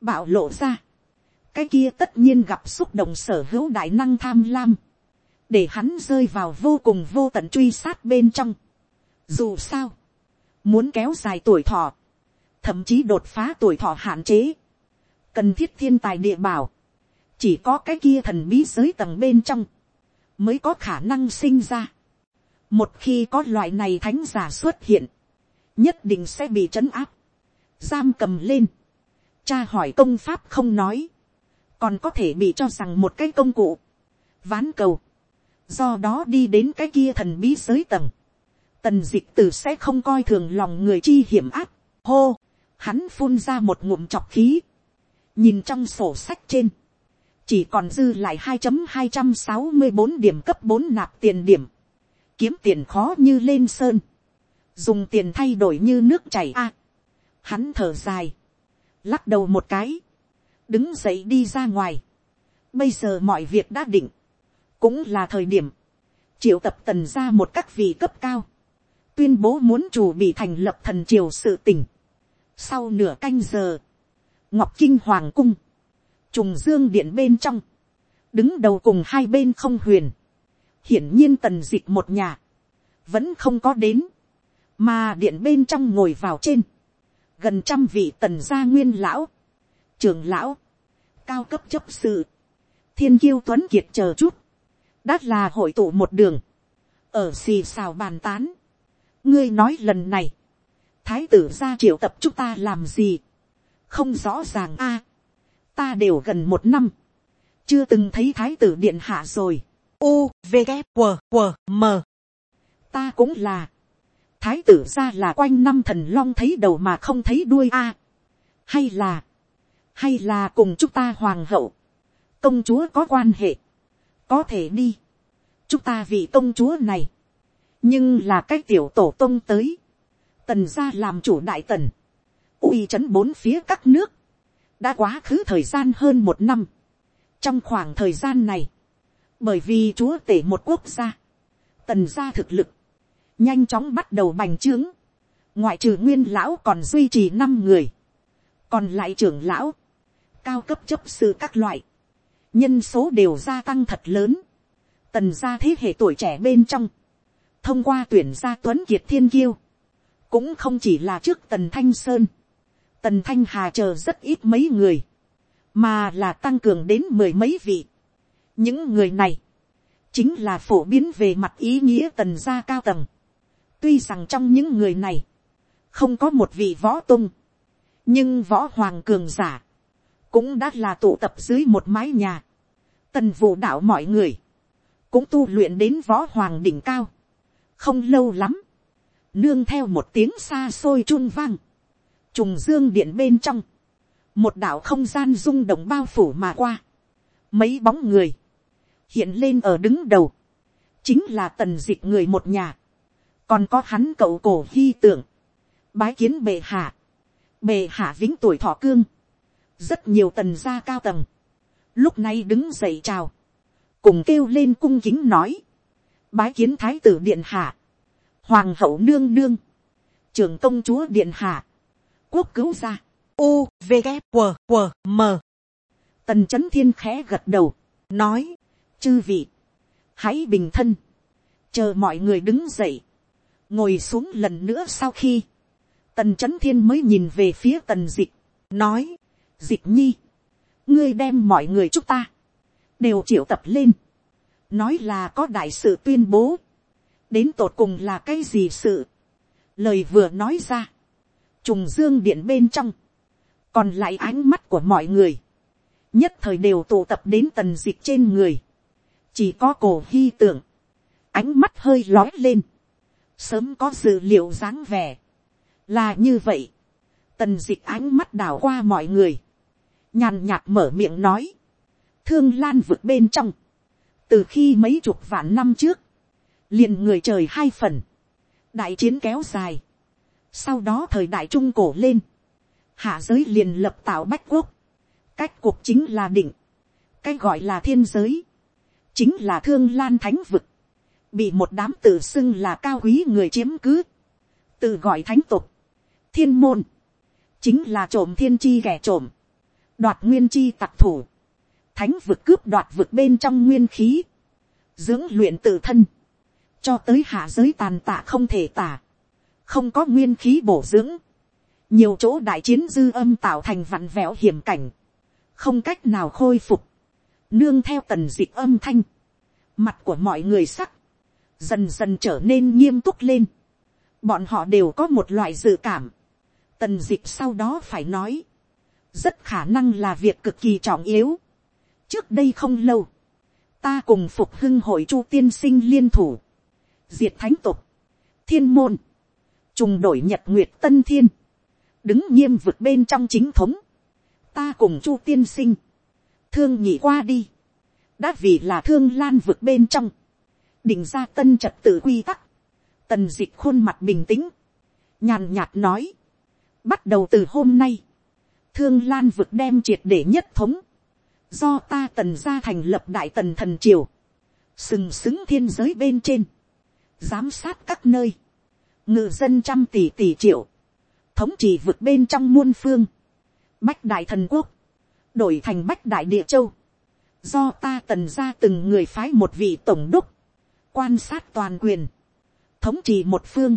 bạo lộ ra. Cái kia tất nhiên gặp xúc động sở hữu đại năng tham lam. Để hắn rơi vào vô cùng vô tận truy sát bên trong. Dù sao, muốn kéo dài tuổi thọ thậm chí đột phá tuổi thọ hạn chế, cần thiết thiên tài địa bảo, chỉ có cái kia thần bí giới tầng bên trong, mới có khả năng sinh ra. một khi có loại này thánh giả xuất hiện, nhất định sẽ bị trấn áp, giam cầm lên, cha hỏi công pháp không nói, còn có thể bị cho rằng một cái công cụ, ván cầu, do đó đi đến cái kia thần bí giới tầng, tần d ị c h tử sẽ không coi thường lòng người chi hiểm áp, hô, hắn phun ra một ngụm chọc khí, nhìn trong sổ sách trên, chỉ còn dư lại hai hai trăm sáu mươi bốn điểm cấp bốn nạp tiền điểm, kiếm tiền khó như lên sơn, dùng tiền thay đổi như nước chảy a, hắn thở dài, lắc đầu một cái, đứng dậy đi ra ngoài, bây giờ mọi việc đã định, cũng là thời điểm, triệu tập tần ra một các vị cấp cao, tuyên bố muốn chủ bị thành lập thần triều sự tỉnh. Sau nửa canh giờ, ngọc kinh hoàng cung, trùng dương điện bên trong, đứng đầu cùng hai bên không huyền, hiển nhiên tần d ị c h một nhà, vẫn không có đến, mà điện bên trong ngồi vào trên, gần trăm vị tần gia nguyên lão, trường lão, cao cấp chấp sự, thiên kiêu tuấn kiệt chờ chút, đã là hội tụ một đường, ở xì xào bàn tán, ngươi nói lần này, thái tử ra triệu tập chúng ta làm gì, không rõ ràng a, ta đều gần một năm, chưa từng thấy thái tử điện hạ rồi. U, V, K, W, W, M. Ta cũng là. Thái tử ra là quanh năm thần long thấy đầu mà không thấy đuôi a. hay là, hay là cùng chúng ta hoàng hậu, công chúa có quan hệ. Có thể đi. Chúng ta vì công chúa này. Nhưng là cái tiểu tổ tông tới. Tần ra làm chủ đại tần. uy chấn bốn phía các nước. Đã quá khứ thời gian hơn một năm trong khoảng thời gian này, bởi vì chúa tể một quốc gia, tần gia thực lực, nhanh chóng bắt đầu bành trướng, ngoại trừ nguyên lão còn duy trì năm người, còn lại trưởng lão, cao cấp chấp sự các loại, nhân số đều gia tăng thật lớn, tần gia thế hệ tuổi trẻ bên trong, thông qua tuyển gia tuấn kiệt thiên kiêu, cũng không chỉ là trước tần thanh sơn, tần thanh hà chờ rất ít mấy người, mà là tăng cường đến mười mấy vị. những người này, chính là phổ biến về mặt ý nghĩa tần gia cao tầng tuy rằng trong những người này, không có một vị võ tung, nhưng võ hoàng cường giả, cũng đã là tụ tập dưới một mái nhà. tần vụ đạo mọi người, cũng tu luyện đến võ hoàng đỉnh cao. không lâu lắm, nương theo một tiếng xa xôi chun vang, trùng dương điện bên trong, một đạo không gian rung động bao phủ mà qua, mấy bóng người, hiện lên ở đứng đầu, chính là tần dịch người một nhà, còn có hắn cậu cổ hy tưởng, bái kiến bệ hạ, bệ hạ vĩnh tuổi thọ cương, rất nhiều tần gia cao tầng, lúc này đứng dậy chào, cùng kêu lên cung kính nói, bái kiến thái tử điện hạ, hoàng hậu nương nương, trưởng công chúa điện hạ, quốc cứu gia, u v g q q m. Tần c h ấ n thiên khẽ gật đầu, nói, chư vị, hãy bình thân, chờ mọi người đứng dậy, ngồi xuống lần nữa sau khi, tần c h ấ n thiên mới nhìn về phía tần dịch, nói, dịch nhi, ngươi đem mọi người chúc ta, đều triệu tập lên, nói là có đại sự tuyên bố, đến tột cùng là cái gì sự, lời vừa nói ra, trùng dương điện bên trong, còn lại ánh mắt của mọi người, nhất thời đều tụ tập đến tần dịch trên người, chỉ có cổ hy tưởng, ánh mắt hơi lói lên, sớm có dự liệu dáng vẻ, là như vậy, tần dịch ánh mắt đảo qua mọi người, nhàn nhạt mở miệng nói, thương lan vượt bên trong, từ khi mấy chục vạn năm trước, liền người trời hai phần, đại chiến kéo dài, sau đó thời đại trung cổ lên, hạ giới liền lập tạo bách quốc, cách cuộc chính là định, cái gọi là thiên giới, chính là thương lan thánh vực, bị một đám tự xưng là cao quý người chiếm cứ, tự gọi thánh tục, thiên môn, chính là trộm thiên chi ghẻ trộm, đoạt nguyên chi tặc thủ, thánh vực cướp đoạt vực bên trong nguyên khí, dưỡng luyện tự thân, cho tới hạ giới tàn tạ không thể tả, không có nguyên khí bổ dưỡng, nhiều chỗ đại chiến dư âm tạo thành vặn vẹo hiểm cảnh, không cách nào khôi phục, nương theo tần dịch âm thanh, mặt của mọi người sắc, dần dần trở nên nghiêm túc lên, bọn họ đều có một loại dự cảm, tần dịch sau đó phải nói, rất khả năng là việc cực kỳ trọng yếu. trước đây không lâu, ta cùng phục hưng hội chu tiên sinh liên thủ, diệt thánh tục, thiên môn, trùng đổi nhật nguyệt tân thiên, đứng nghiêm vực bên trong chính thống, ta cùng chu tiên sinh, thương nhị qua đi, đã vì là thương lan vực bên trong, định ra tân trật tự quy tắc, tần dịch khuôn mặt bình tĩnh, nhàn nhạt nói, bắt đầu từ hôm nay, thương lan vực đem triệt để nhất thống, do ta tần ra thành lập đại tần thần triều, sừng sững thiên giới bên trên, giám sát các nơi, ngự dân trăm tỷ tỷ triệu, thống trị vực bên trong muôn phương, bách đại thần quốc, đổi thành bách đại địa châu, do ta tần ra từng người phái một vị tổng đốc, quan sát toàn quyền, thống trị một phương,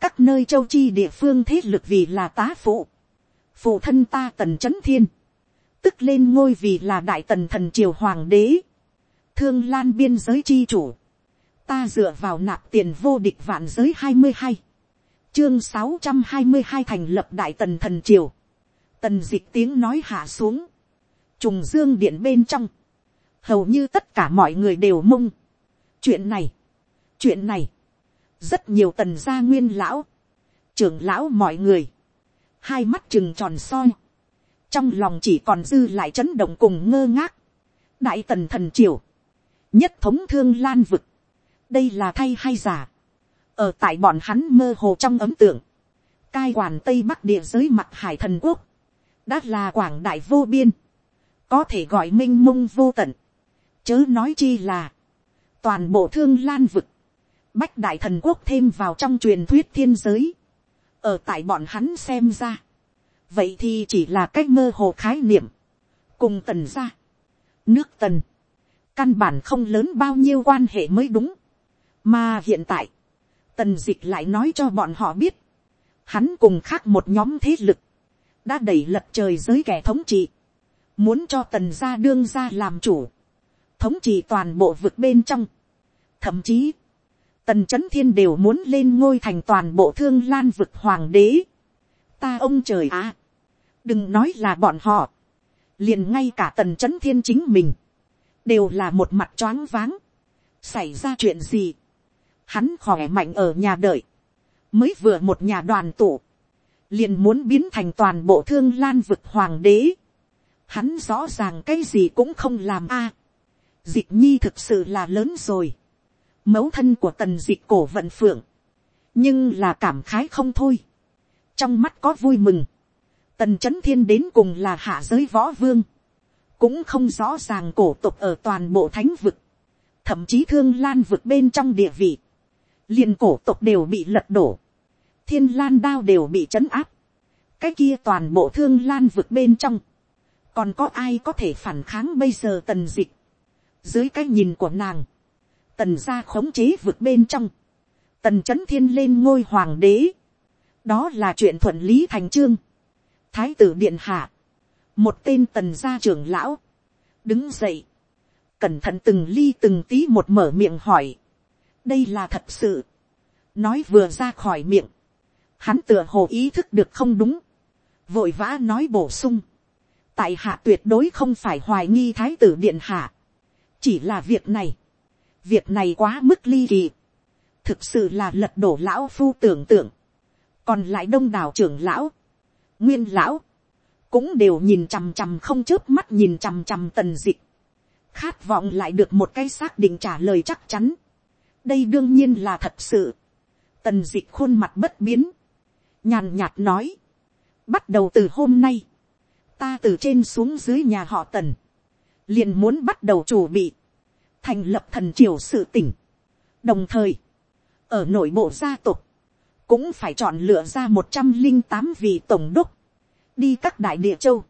các nơi châu chi địa phương thế lực vì là tá phụ, phụ thân ta tần c h ấ n thiên, tức lên ngôi vì là đại tần thần triều hoàng đế, thương lan biên giới chi chủ, ta dựa vào nạp tiền vô địch vạn giới hai mươi hai, chương sáu trăm hai mươi hai thành lập đại tần thần triều, tần d ị c h tiếng nói hạ xuống, trùng dương điện bên trong, hầu như tất cả mọi người đều mông chuyện này, chuyện này, rất nhiều tần gia nguyên lão, trưởng lão mọi người, hai mắt chừng tròn soi, trong lòng chỉ còn dư lại chấn động cùng ngơ ngác, đại tần thần triều, nhất thống thương lan vực, đây là thay hay giả, ở tại bọn hắn mơ hồ trong ấm tượng, cai quản tây bắc địa giới mặt hải thần quốc, đã là quảng đại vô biên, có thể gọi m i n h mông vô tận, chớ nói chi là, toàn bộ thương lan vực, bách đại thần quốc thêm vào trong truyền thuyết thiên giới, ở tại bọn hắn xem ra, vậy thì chỉ là cách mơ hồ khái niệm, cùng tần ra, nước tần, căn bản không lớn bao nhiêu quan hệ mới đúng, mà hiện tại, tần dịch lại nói cho bọn họ biết, hắn cùng khác một nhóm thế lực, đã đẩy lật trời giới kẻ thống trị, muốn cho tần gia đương gia làm chủ, thống trị toàn bộ vực bên trong, thậm chí, tần c thiên đều muốn lên ngôi thành toàn bộ thương lan vực hoàng đế. ta ông trời à, đừng nói là bọn họ, liền ngay cả tần c thiên chính mình, đều là một mặt choáng váng, xảy ra chuyện gì, hắn khỏe mạnh ở nhà đợi, mới vừa một nhà đoàn tụ, liền muốn biến thành toàn bộ thương lan vực hoàng đế, hắn rõ ràng cái gì cũng không làm a, à, dịch nhi thực sự là lớn rồi, mẫu thân của tần dịch cổ vận phượng, nhưng là cảm khái không thôi, trong mắt có vui mừng, tần chấn thiên đến cùng là hạ giới võ vương, cũng không rõ ràng cổ tục ở toàn bộ thánh vực, thậm chí thương lan vực bên trong địa vị, liền cổ tục đều bị lật đổ, thiên lan đao đều bị trấn áp, cái kia toàn bộ thương lan vực bên trong, còn có ai có thể phản kháng bây giờ tần dịch, dưới cái nhìn của nàng, tần gia khống chế vượt bên trong, tần c h ấ n thiên lên ngôi hoàng đế, đó là chuyện thuận lý thành trương, thái tử điện hạ, một tên tần gia trưởng lão, đứng dậy, cẩn thận từng ly từng tí một mở miệng hỏi, đây là thật sự, nói vừa ra khỏi miệng, hắn tựa hồ ý thức được không đúng, vội vã nói bổ sung, tại hạ tuyệt đối không phải hoài nghi thái tử điện hạ, chỉ là việc này, việc này quá mức ly kỳ, thực sự là lật đổ lão phu tưởng tượng, còn lại đông đảo trưởng lão, nguyên lão, cũng đều nhìn chằm chằm không chớp mắt nhìn chằm chằm tần dịch, khát vọng lại được một cái xác định trả lời chắc chắn, đây đương nhiên là thật sự, tần dịch khuôn mặt bất biến, nhàn nhạt nói, bắt đầu từ hôm nay, ta từ trên xuống dưới nhà họ tần, liền muốn bắt đầu chủ bị, thành lập thần triều sự tỉnh. đồng thời, ở nội bộ gia tộc, cũng phải chọn lựa ra một trăm linh tám vị tổng đốc, đi các đại địa châu,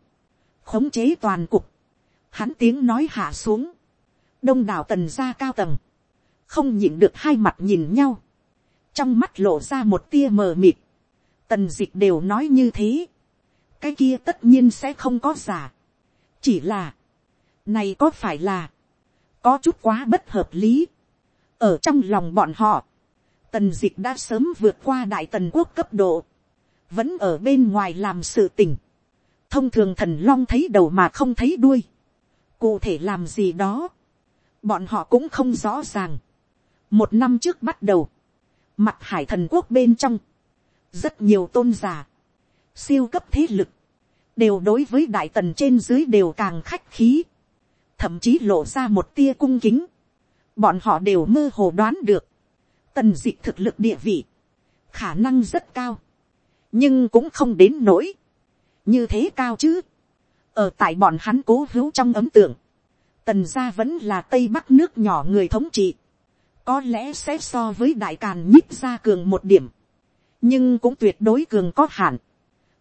khống chế toàn cục, hắn tiếng nói hạ xuống, đông đảo tần gia cao tầng, không nhịn được hai mặt nhìn nhau, trong mắt lộ ra một tia mờ mịt, tần d ị c h đều nói như thế, cái kia tất nhiên sẽ không có giả, chỉ là, này có phải là, có chút quá bất hợp lý. ở trong lòng bọn họ, tần d ị c h đã sớm vượt qua đại tần quốc cấp độ, vẫn ở bên ngoài làm sự tình. thông thường thần long thấy đầu mà không thấy đuôi. cụ thể làm gì đó, bọn họ cũng không rõ ràng. một năm trước bắt đầu, mặt hải thần quốc bên trong, rất nhiều tôn giả, siêu cấp thế lực, đều đối với đại tần trên dưới đều càng khách khí thậm chí lộ ra một tia cung kính, bọn họ đều mơ hồ đoán được, tần d ị thực lực địa vị, khả năng rất cao, nhưng cũng không đến nỗi, như thế cao chứ, ở tại bọn hắn cố hữu trong ấm tượng, tần gia vẫn là tây bắc nước nhỏ người thống trị, có lẽ sẽ so với đại càn nhích gia cường một điểm, nhưng cũng tuyệt đối cường có hạn,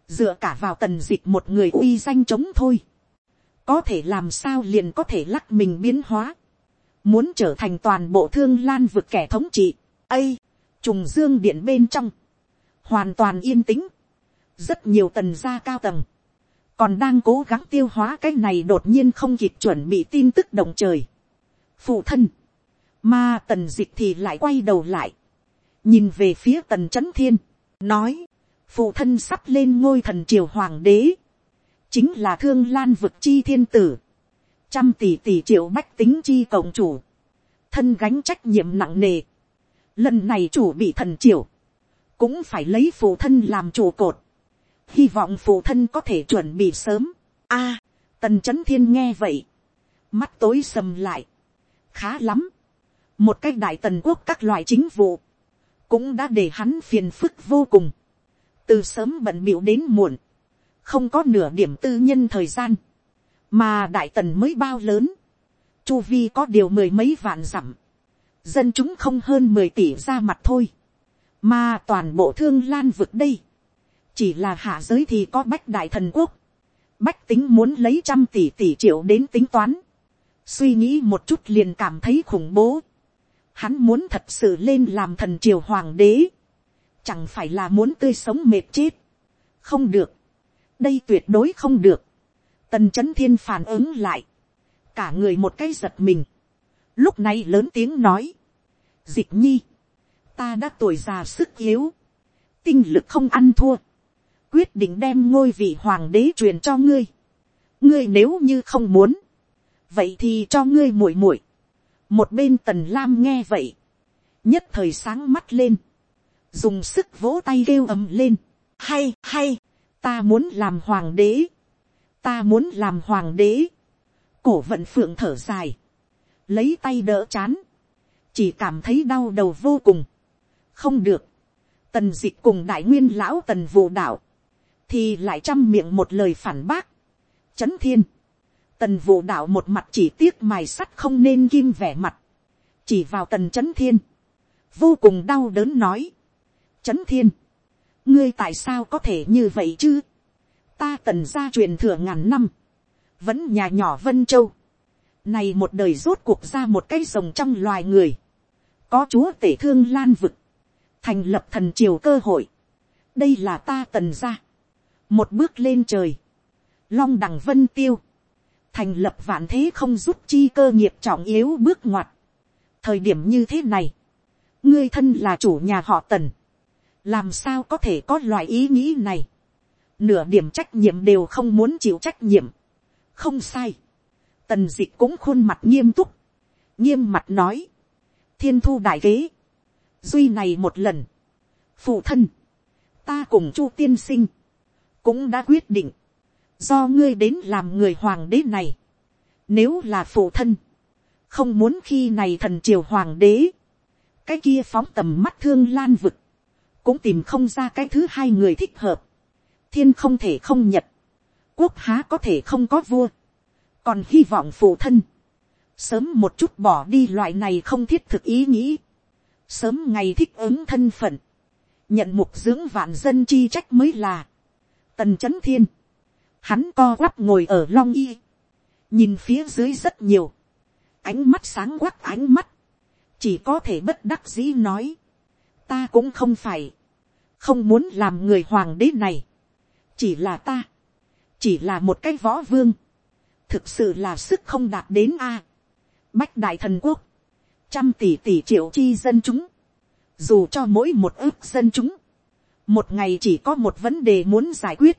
dựa cả vào tần d ị c h một người uy danh chống thôi, có thể làm sao liền có thể lắc mình biến hóa, muốn trở thành toàn bộ thương lan vực kẻ thống trị, ây, trùng dương điện bên trong, hoàn toàn yên tĩnh, rất nhiều tần gia cao tầng, còn đang cố gắng tiêu hóa cái này đột nhiên không kịp chuẩn bị tin tức động trời. phụ thân, mà tần dịch thì lại quay đầu lại, nhìn về phía tần c h ấ n thiên, nói, phụ thân sắp lên ngôi thần triều hoàng đế, chính là thương lan vực chi thiên tử, trăm tỷ tỷ triệu bách tính chi cộng chủ, thân gánh trách nhiệm nặng nề, lần này chủ bị thần triều, cũng phải lấy phụ thân làm trụ cột, hy vọng phụ thân có thể chuẩn bị sớm. a, tần c h ấ n thiên nghe vậy, mắt tối sầm lại, khá lắm, một cái đại tần quốc các loại chính vụ, cũng đã để hắn phiền phức vô cùng, từ sớm bận b đến muộn, không có nửa điểm tư nhân thời gian, mà đại tần mới bao lớn, chu vi có điều mười mấy vạn dặm, dân chúng không hơn mười tỷ ra mặt thôi, mà toàn bộ thương lan vực đây, chỉ là hạ giới thì có bách đại thần quốc, bách tính muốn lấy trăm tỷ tỷ triệu đến tính toán, suy nghĩ một chút liền cảm thấy khủng bố, hắn muốn thật sự lên làm thần triều hoàng đế, chẳng phải là muốn tươi sống mệt chết, không được, đây tuyệt đối không được, tần c h ấ n thiên phản ứng lại, cả người một cái giật mình, lúc này lớn tiếng nói, dịch nhi, ta đã tuổi già sức yếu, tinh lực không ăn thua, quyết định đem ngôi vị hoàng đế truyền cho ngươi. ngươi nếu như không muốn, vậy thì cho ngươi muội muội. một bên tần lam nghe vậy, nhất thời sáng mắt lên, dùng sức vỗ tay kêu ầm lên, hay hay, ta muốn làm hoàng đế, ta muốn làm hoàng đế, cổ vận phượng thở dài, lấy tay đỡ chán, chỉ cảm thấy đau đầu vô cùng, không được, tần d ị c h cùng đại nguyên lão tần vụ đạo, thì lại chăm miệng một lời phản bác. Chấn thiên, tần vụ đạo một mặt chỉ tiếc mài sắt không nên kim vẻ mặt, chỉ vào tần chấn thiên, vô cùng đau đớn nói. Chấn thiên, ngươi tại sao có thể như vậy chứ, ta tần gia truyền thừa ngàn năm, vẫn nhà nhỏ vân châu, này một đời rốt cuộc ra một cái rồng trong loài người, có chúa tể thương lan vực, thành lập thần triều cơ hội, đây là ta tần gia, một bước lên trời, long đằng vân tiêu, thành lập vạn thế không giúp chi cơ nghiệp trọng yếu bước ngoặt. thời điểm như thế này, ngươi thân là chủ nhà họ tần, làm sao có thể có loại ý nghĩ này, nửa điểm trách nhiệm đều không muốn chịu trách nhiệm, không sai, tần d ị c h cũng khuôn mặt nghiêm túc, nghiêm mặt nói, thiên thu đại kế, duy này một lần, phụ thân, ta cùng chu tiên sinh, cũng đã quyết định, do ngươi đến làm người hoàng đế này, nếu là phụ thân, không muốn khi này thần triều hoàng đế, cái kia phóng tầm mắt thương lan vực, cũng tìm không ra cái thứ hai người thích hợp, thiên không thể không nhật, quốc há có thể không có vua, còn hy vọng phụ thân, sớm một chút bỏ đi loại này không thiết thực ý nghĩ, sớm ngày thích ứng thân phận, nhận mục dưỡng vạn dân chi trách mới là, tần c h ấ n thiên, hắn co quắp ngồi ở long y, nhìn phía dưới rất nhiều, ánh mắt sáng quắc ánh mắt, chỉ có thể bất đắc dĩ nói, ta cũng không phải, không muốn làm người hoàng đế này, chỉ là ta, chỉ là một cái võ vương, thực sự là sức không đạt đến a, bách đại thần quốc, trăm tỷ tỷ triệu chi dân chúng, dù cho mỗi một ước dân chúng, một ngày chỉ có một vấn đề muốn giải quyết,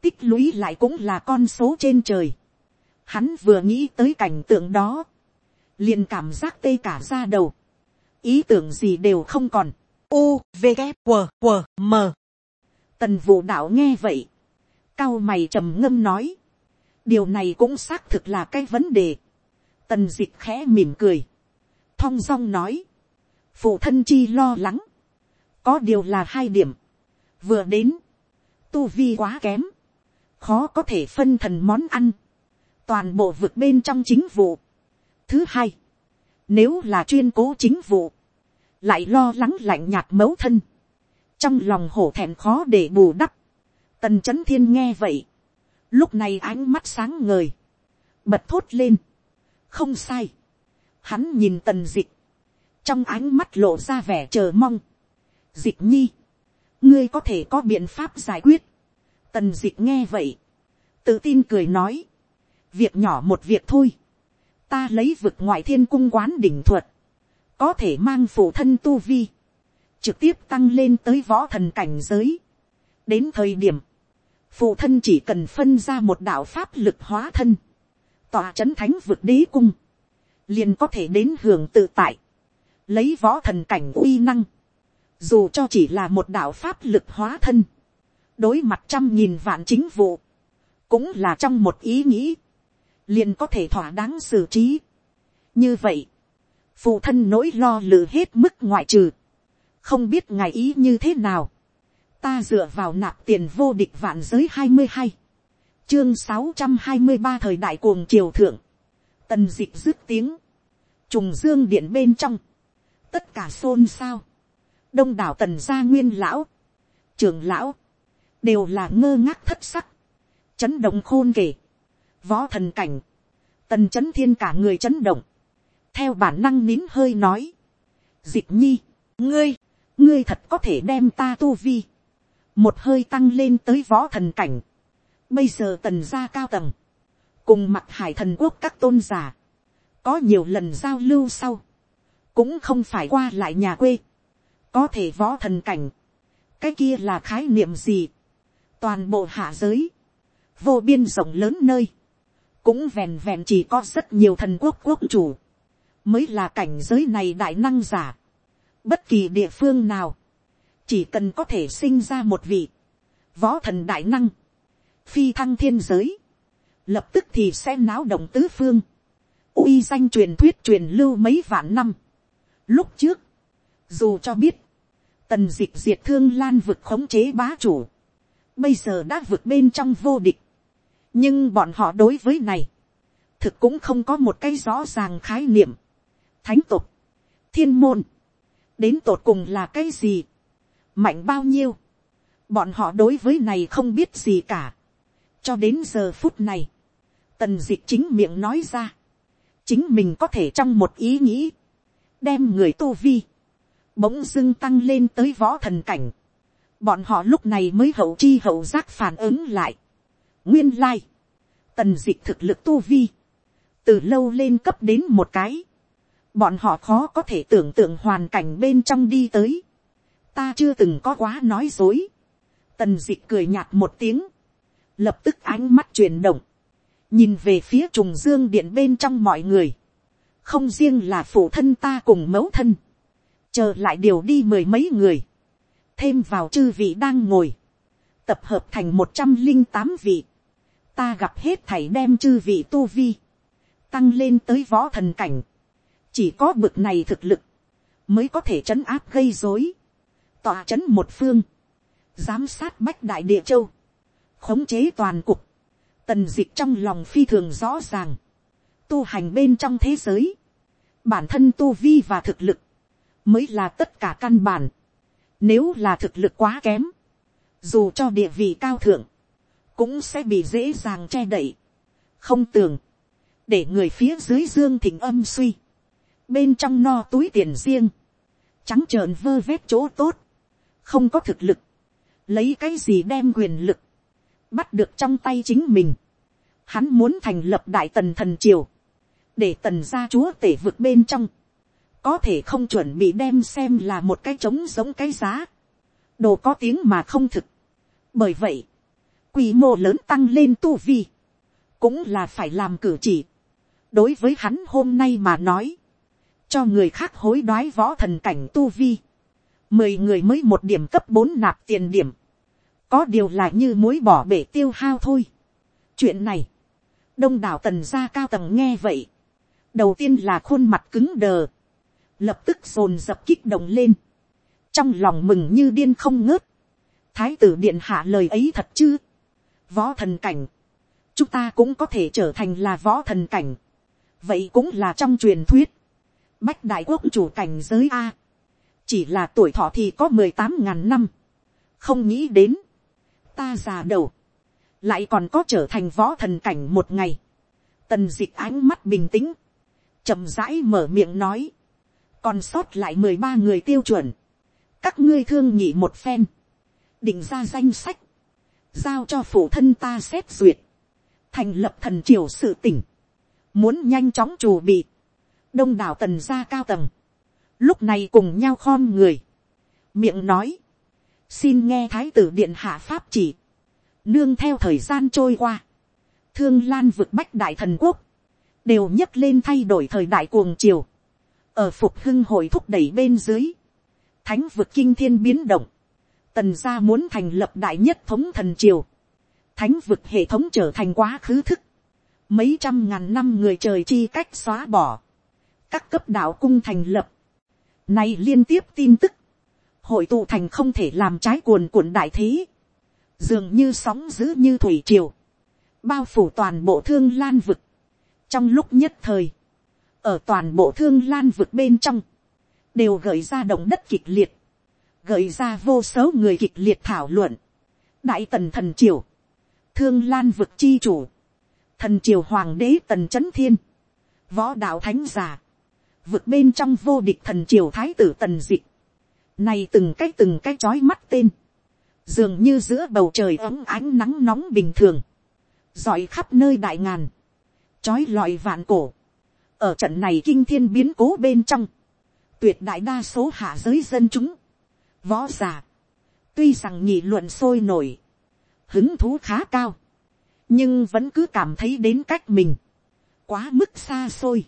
tích lũy lại cũng là con số trên trời. Hắn vừa nghĩ tới cảnh tượng đó, liền cảm giác tê cả ra đầu, ý tưởng gì đều không còn. U, V, K, W, W, M. Tần Vũ đạo nghe vậy, cao mày trầm ngâm nói, điều này cũng xác thực là cái vấn đề. Tần dịch khẽ mỉm cười, thong dong nói, phụ thân chi lo lắng, có điều là hai điểm, vừa đến, tu vi quá kém, khó có thể phân thần món ăn, toàn bộ vực bên trong chính vụ, Thứ hai, nếu là chuyên cố chính vụ, lại lo lắng lạnh nhạt mấu thân, trong lòng hổ thẹn khó để bù đắp. Tần chấn thiên nghe vậy, lúc này ánh mắt sáng ngời, bật thốt lên, không sai, hắn nhìn tần dịch, trong ánh mắt lộ ra vẻ chờ mong, dịch nhi, ngươi có thể có biện pháp giải quyết, tần dịch nghe vậy, tự tin cười nói, việc nhỏ một việc thôi, ta lấy vực ngoại thiên cung quán đỉnh thuật, có thể mang phụ thân tu vi, trực tiếp tăng lên tới võ thần cảnh giới. đến thời điểm, phụ thân chỉ cần phân ra một đạo pháp lực hóa thân, tòa c h ấ n thánh vượt đế cung, liền có thể đến hưởng tự tại, lấy võ thần cảnh uy năng, dù cho chỉ là một đạo pháp lực hóa thân, đối mặt trăm nghìn vạn chính vụ, cũng là trong một ý nghĩ, liền có thể thỏa đáng xử trí. như vậy, phụ thân nỗi lo lử hết mức ngoại trừ, không biết ngài ý như thế nào, ta dựa vào nạp tiền vô địch vạn giới hai mươi hai, chương sáu trăm hai mươi ba thời đại cuồng triều thượng, tần d ị dứt tiếng, trùng dương điện bên trong, tất cả xôn xao, đông đảo tần gia nguyên lão, trưởng lão, đều là ngơ ngác thất sắc, chấn động khôn kể, võ thần cảnh, tần chấn thiên cả người chấn động, theo bản năng nín hơi nói, dịch nhi, ngươi, ngươi thật có thể đem ta tu vi, một hơi tăng lên tới võ thần cảnh, Bây giờ tần gia cao tầng, cùng mặt hải thần quốc các tôn giả, có nhiều lần giao lưu sau, cũng không phải qua lại nhà quê, có thể võ thần cảnh, cái kia là khái niệm gì, toàn bộ hạ giới, vô biên rộng lớn nơi, cũng vẹn vẹn chỉ có rất nhiều thần quốc quốc chủ, mới là cảnh giới này đại năng giả, bất kỳ địa phương nào, chỉ cần có thể sinh ra một vị, võ thần đại năng, phi thăng thiên giới, lập tức thì sẽ náo động tứ phương, uy danh truyền thuyết truyền lưu mấy vạn năm. Lúc trước, dù cho biết, tần dịch diệt thương lan vực khống chế bá chủ, bây giờ đã vượt bên trong vô địch, nhưng bọn họ đối với này, thực cũng không có một cái rõ ràng khái niệm, thánh tục, thiên môn, đến tột cùng là cái gì, mạnh bao nhiêu, bọn họ đối với này không biết gì cả, cho đến giờ phút này, tần d ị chính miệng nói ra, chính mình có thể trong một ý nghĩ, đem người tu vi, bỗng dưng tăng lên tới võ thần cảnh, bọn họ lúc này mới hậu chi hậu giác phản ứng lại. nguyên lai, tần d ị thực lực tu vi, từ lâu lên cấp đến một cái, bọn họ khó có thể tưởng tượng hoàn cảnh bên trong đi tới, ta chưa từng có quá nói dối, tần d ị cười nhạt một tiếng, lập tức ánh mắt chuyển động, nhìn về phía trùng dương điện bên trong mọi người, không riêng là phụ thân ta cùng mẫu thân, chờ lại điều đi mười mấy người, thêm vào chư vị đang ngồi, tập hợp thành một trăm linh tám vị, ta gặp hết thầy đem chư vị tu vi, tăng lên tới võ thần cảnh, chỉ có bực này thực lực, mới có thể trấn áp gây dối, tòa trấn một phương, giám sát bách đại địa châu, khống chế toàn cục, tần dịch trong lòng phi thường rõ ràng, tu hành bên trong thế giới, bản thân tu vi và thực lực, mới là tất cả căn bản, nếu là thực lực quá kém, dù cho địa vị cao thượng, cũng sẽ bị dễ dàng che đậy, không tưởng, để người phía dưới dương thịnh âm suy, bên trong no túi tiền riêng, trắng trợn vơ vét chỗ tốt, không có thực lực, lấy cái gì đem quyền lực, bắt được trong tay chính mình. Hắn muốn thành lập đại tần thần triều, để tần gia chúa tể vượt bên trong, có thể không chuẩn bị đem xem là một cái trống giống cái giá, đồ có tiếng mà không thực. bởi vậy, quy mô lớn tăng lên tu vi, cũng là phải làm cử chỉ. đối với hắn hôm nay mà nói, cho người khác hối đoái võ thần cảnh tu vi, mười người mới một điểm cấp bốn nạp tiền điểm, có điều là như mối bỏ bể tiêu hao thôi. chuyện này, đông đảo tần gia cao tầng nghe vậy, đầu tiên là khuôn mặt cứng đờ, lập tức dồn dập kích động lên, trong lòng mừng như điên không ngớt, thái tử điện hạ lời ấy thật chứ, võ thần cảnh, chúng ta cũng có thể trở thành là võ thần cảnh, vậy cũng là trong truyền thuyết, bách đại quốc chủ cảnh giới a, chỉ là tuổi thọ thì có mười tám ngàn năm, không nghĩ đến, ta già đầu, lại còn có trở thành võ thần cảnh một ngày, tần d ị c h ánh mắt bình tĩnh, chậm rãi mở miệng nói, còn sót lại mười ba người tiêu chuẩn, các ngươi thương nhị một phen, định ra danh sách, giao cho phụ thân ta xét duyệt, thành lập thần triều sự tỉnh, muốn nhanh chóng trù bị, đông đảo tần gia cao tầng, lúc này cùng nhau khom người, miệng nói, xin nghe thái tử điện hạ pháp chỉ, nương theo thời gian trôi qua, thương lan vực bách đại thần quốc, đều nhấc lên thay đổi thời đại cuồng triều, ở phục hưng hội thúc đẩy bên dưới, thánh vực kinh thiên biến động, tần gia muốn thành lập đại nhất thống thần triều, thánh vực hệ thống trở thành quá khứ thức, mấy trăm ngàn năm người trời chi cách xóa bỏ, các cấp đạo cung thành lập, nay liên tiếp tin tức, hội tụ thành không thể làm trái cuồn cuộn đại thế, dường như sóng dữ như thủy triều, bao phủ toàn bộ thương lan vực. trong lúc nhất thời, ở toàn bộ thương lan vực bên trong, đều gợi ra động đất kịch liệt, gợi ra vô số người kịch liệt thảo luận. đại tần thần triều, thương lan vực chi chủ, thần triều hoàng đế tần c h ấ n thiên, võ đạo thánh giả, vực bên trong vô địch thần triều thái tử tần dịch, này từng cái từng cái chói mắt tên, dường như giữa bầu trời ấm ánh nắng nóng bình thường, giỏi khắp nơi đại ngàn, chói lọi vạn cổ, ở trận này kinh thiên biến cố bên trong, tuyệt đại đa số hạ giới dân chúng, võ giả. Tuy rằng nhị luận sôi nổi, hứng thú khá cao, nhưng vẫn cứ cảm thấy đến cách mình, quá mức xa xôi.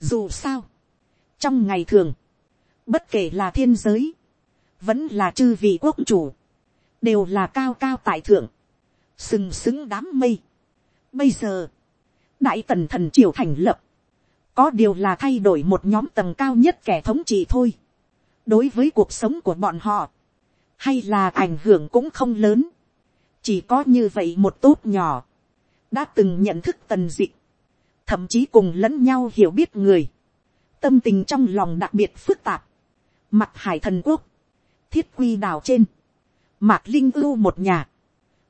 Dù sao, trong ngày thường, bất kể là thiên giới, vẫn là chư vị quốc chủ, đều là cao cao tại thượng, sừng sững đám mây. Bây giờ, đại tần thần triều thành lập, có điều là thay đổi một nhóm tầng cao nhất kẻ thống trị thôi. đối với cuộc sống của bọn họ, hay là ảnh hưởng cũng không lớn, chỉ có như vậy một tốt nhỏ, đã từng nhận thức tần d ị thậm chí cùng lẫn nhau hiểu biết người, tâm tình trong lòng đặc biệt phức tạp, mặt hải thần quốc, thiết quy đào trên, Mạc Linh ưu một nhà.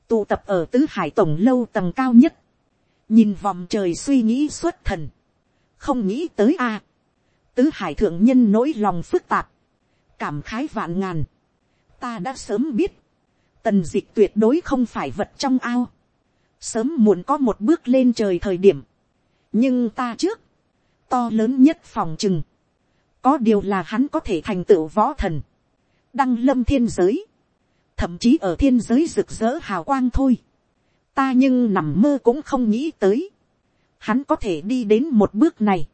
Tụ tập ở tứ hải tổng lâu tầng cao nhất. Nhìn vòng trời suy nghĩ xuất thần. Không nghĩ tới a Tứ hải thượng nhân nỗi lòng phức tạp. Cảm khái vạn ngàn. Ta đã sớm biết. Tần dịch tuyệt đối không phải vật trong ao. Sớm muộn có một bước lên trời thời điểm. Nhưng ta trước. To lớn nhất phòng chừng. Có điều là hắn có thể thành tựu võ thần. Đăng lâm thiên giới thậm chí ở thiên giới rực rỡ hào quang thôi. ta nhưng nằm mơ cũng không nghĩ tới. hắn có thể đi đến một bước này,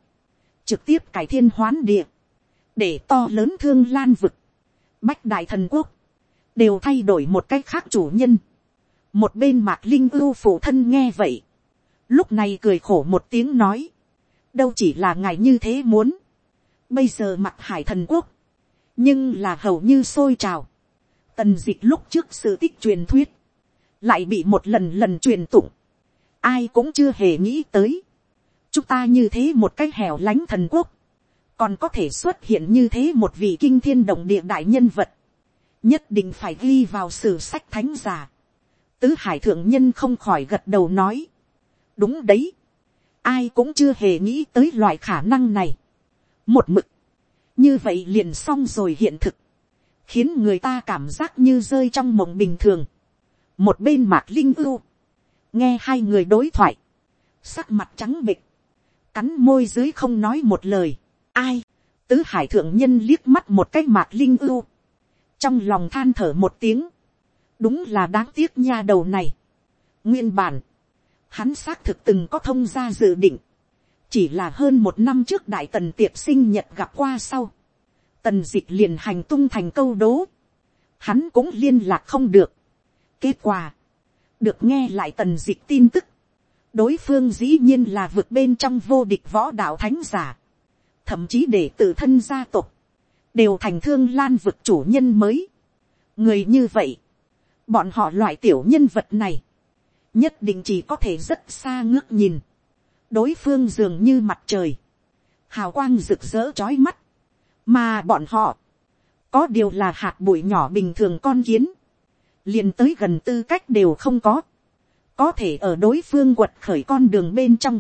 trực tiếp cải thiên hoán địa, để to lớn thương lan vực, bách đại thần quốc, đều thay đổi một cách khác chủ nhân. một bên mạc linh ưu phụ thân nghe vậy, lúc này cười khổ một tiếng nói, đâu chỉ là ngài như thế muốn, bây giờ mặt hải thần quốc, nhưng là hầu như sôi trào, Tần dịch lúc trước sự tích truyền thuyết. Lại bị một lần lần truyền tụng. Ai cũng chưa hề nghĩ tới. Chúng ta như thế một cái hẻo lánh thần quốc. Còn có thể xuất hiện như thế một vị kinh thiên động địa đại nhân vật. Nhất định phải ghi vào sử sách thánh giả. Tứ hải thượng nhân không khỏi gật đầu nói. Đúng đấy. Ai cũng chưa hề nghĩ tới loại khả năng này. Một mực. Như vậy liền xong rồi hiện thực. Khiến người ta cảm giác như rơi trong mộng bình thường. một bên mạc linh ưu, nghe hai người đối thoại, sắc mặt trắng bịch, cắn môi dưới không nói một lời, ai, tứ hải thượng nhân liếc mắt một cái mạc linh ưu, trong lòng than thở một tiếng, đúng là đáng tiếc nha đầu này. nguyên bản, hắn xác thực từng có thông gia dự định, chỉ là hơn một năm trước đại tần tiệp sinh nhật gặp qua sau, tần dịch liền hành tung thành câu đố, hắn cũng liên lạc không được. kết quả, được nghe lại tần dịch tin tức, đối phương dĩ nhiên là vượt bên trong vô địch võ đạo thánh giả, thậm chí để tự thân gia tộc, đều thành thương lan vực chủ nhân mới. người như vậy, bọn họ loại tiểu nhân vật này, nhất định chỉ có thể rất xa ngước nhìn, đối phương dường như mặt trời, hào quang rực rỡ trói mắt, mà bọn họ, có điều là hạt bụi nhỏ bình thường con kiến, liền tới gần tư cách đều không có, có thể ở đối phương quật khởi con đường bên trong,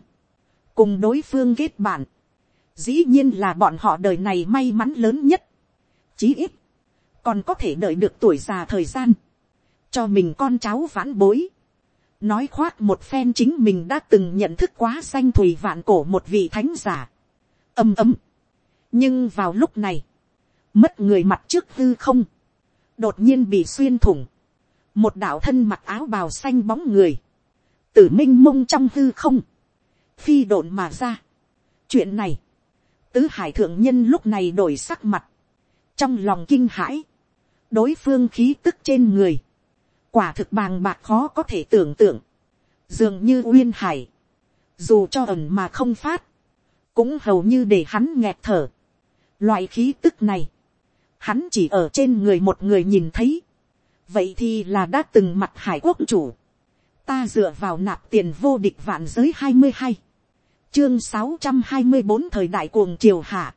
cùng đối phương kết bạn, dĩ nhiên là bọn họ đời này may mắn lớn nhất, chí ít, còn có thể đợi được tuổi già thời gian, cho mình con cháu vãn bối, nói khoác một phen chính mình đã từng nhận thức quá xanh thùy vạn cổ một vị thánh giả, ầm ầm, nhưng vào lúc này, mất người mặt trước hư không, đột nhiên bị xuyên thủng, một đạo thân mặc áo bào xanh bóng người, tử minh mông trong hư không, phi độn mà ra. chuyện này, tứ hải thượng nhân lúc này đổi sắc mặt, trong lòng kinh hãi, đối phương khí tức trên người, quả thực bàng bạc khó có thể tưởng tượng, dường như uyên hải, dù cho ẩn mà không phát, cũng hầu như để hắn nghẹt thở. Loại khí tức này, hắn chỉ ở trên người một người nhìn thấy, vậy thì là đã từng mặt hải quốc chủ, ta dựa vào nạp tiền vô địch vạn giới hai mươi hai, chương sáu trăm hai mươi bốn thời đại cuồng triều hạ,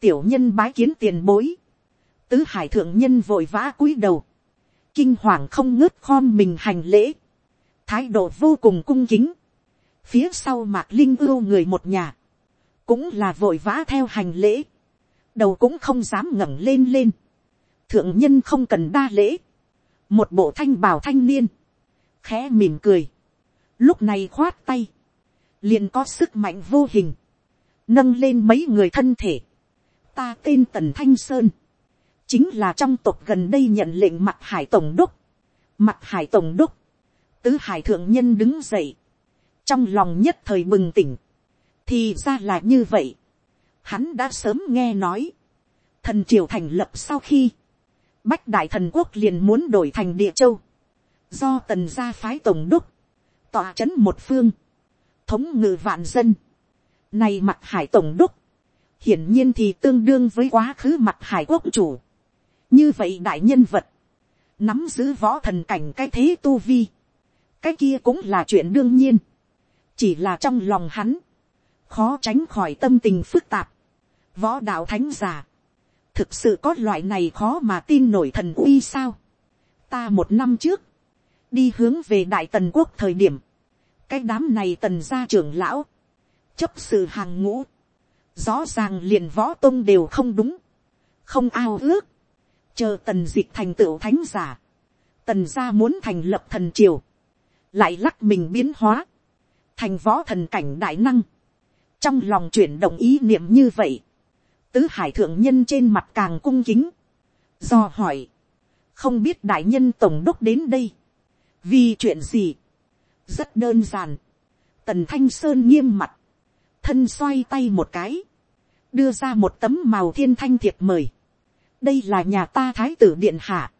tiểu nhân bái kiến tiền bối, tứ hải thượng nhân vội vã cúi đầu, kinh hoàng không ngớt khom mình hành lễ, thái độ vô cùng cung kính, phía sau mạc linh ưu người một nhà, cũng là vội vã theo hành lễ, đầu cũng không dám ngẩng lên lên, thượng nhân không cần đa lễ, một bộ thanh bào thanh niên, khẽ mỉm cười, lúc này khoát tay, liền có sức mạnh vô hình, nâng lên mấy người thân thể, ta tên tần thanh sơn, chính là trong tộc gần đây nhận lệnh mặt hải tổng đốc, mặt hải tổng đốc, tứ hải thượng nhân đứng dậy, trong lòng nhất thời bừng tỉnh, thì ra là như vậy, hắn đã sớm nghe nói, thần triều thành lập sau khi, bách đại thần quốc liền muốn đổi thành địa châu, do tần gia phái tổng đốc, tòa c h ấ n một phương, thống ngự vạn dân, này mặt hải tổng đốc, hiển nhiên thì tương đương với quá khứ mặt hải quốc chủ, như vậy đại nhân vật, nắm giữ võ thần cảnh cái thế tu vi, cái kia cũng là chuyện đương nhiên, chỉ là trong lòng hắn, khó tránh khỏi tâm tình phức tạp, võ đạo thánh giả, thực sự có loại này khó mà tin nổi thần uy sao. ta một năm trước, đi hướng về đại tần quốc thời điểm, cái đám này tần gia trưởng lão, chấp sự hàng ngũ, rõ ràng liền võ tôn đều không đúng, không ao ước, chờ tần dịch thành tựu thánh giả, tần gia muốn thành lập thần triều, lại lắc mình biến hóa, thành võ thần cảnh đại năng, trong lòng chuyển động ý niệm như vậy, tứ hải thượng nhân trên mặt càng cung kính, do hỏi, không biết đại nhân tổng đốc đến đây, vì chuyện gì, rất đơn giản, tần thanh sơn nghiêm mặt, thân xoay tay một cái, đưa ra một tấm màu thiên thanh thiệp mời, đây là nhà ta thái tử điện hạ,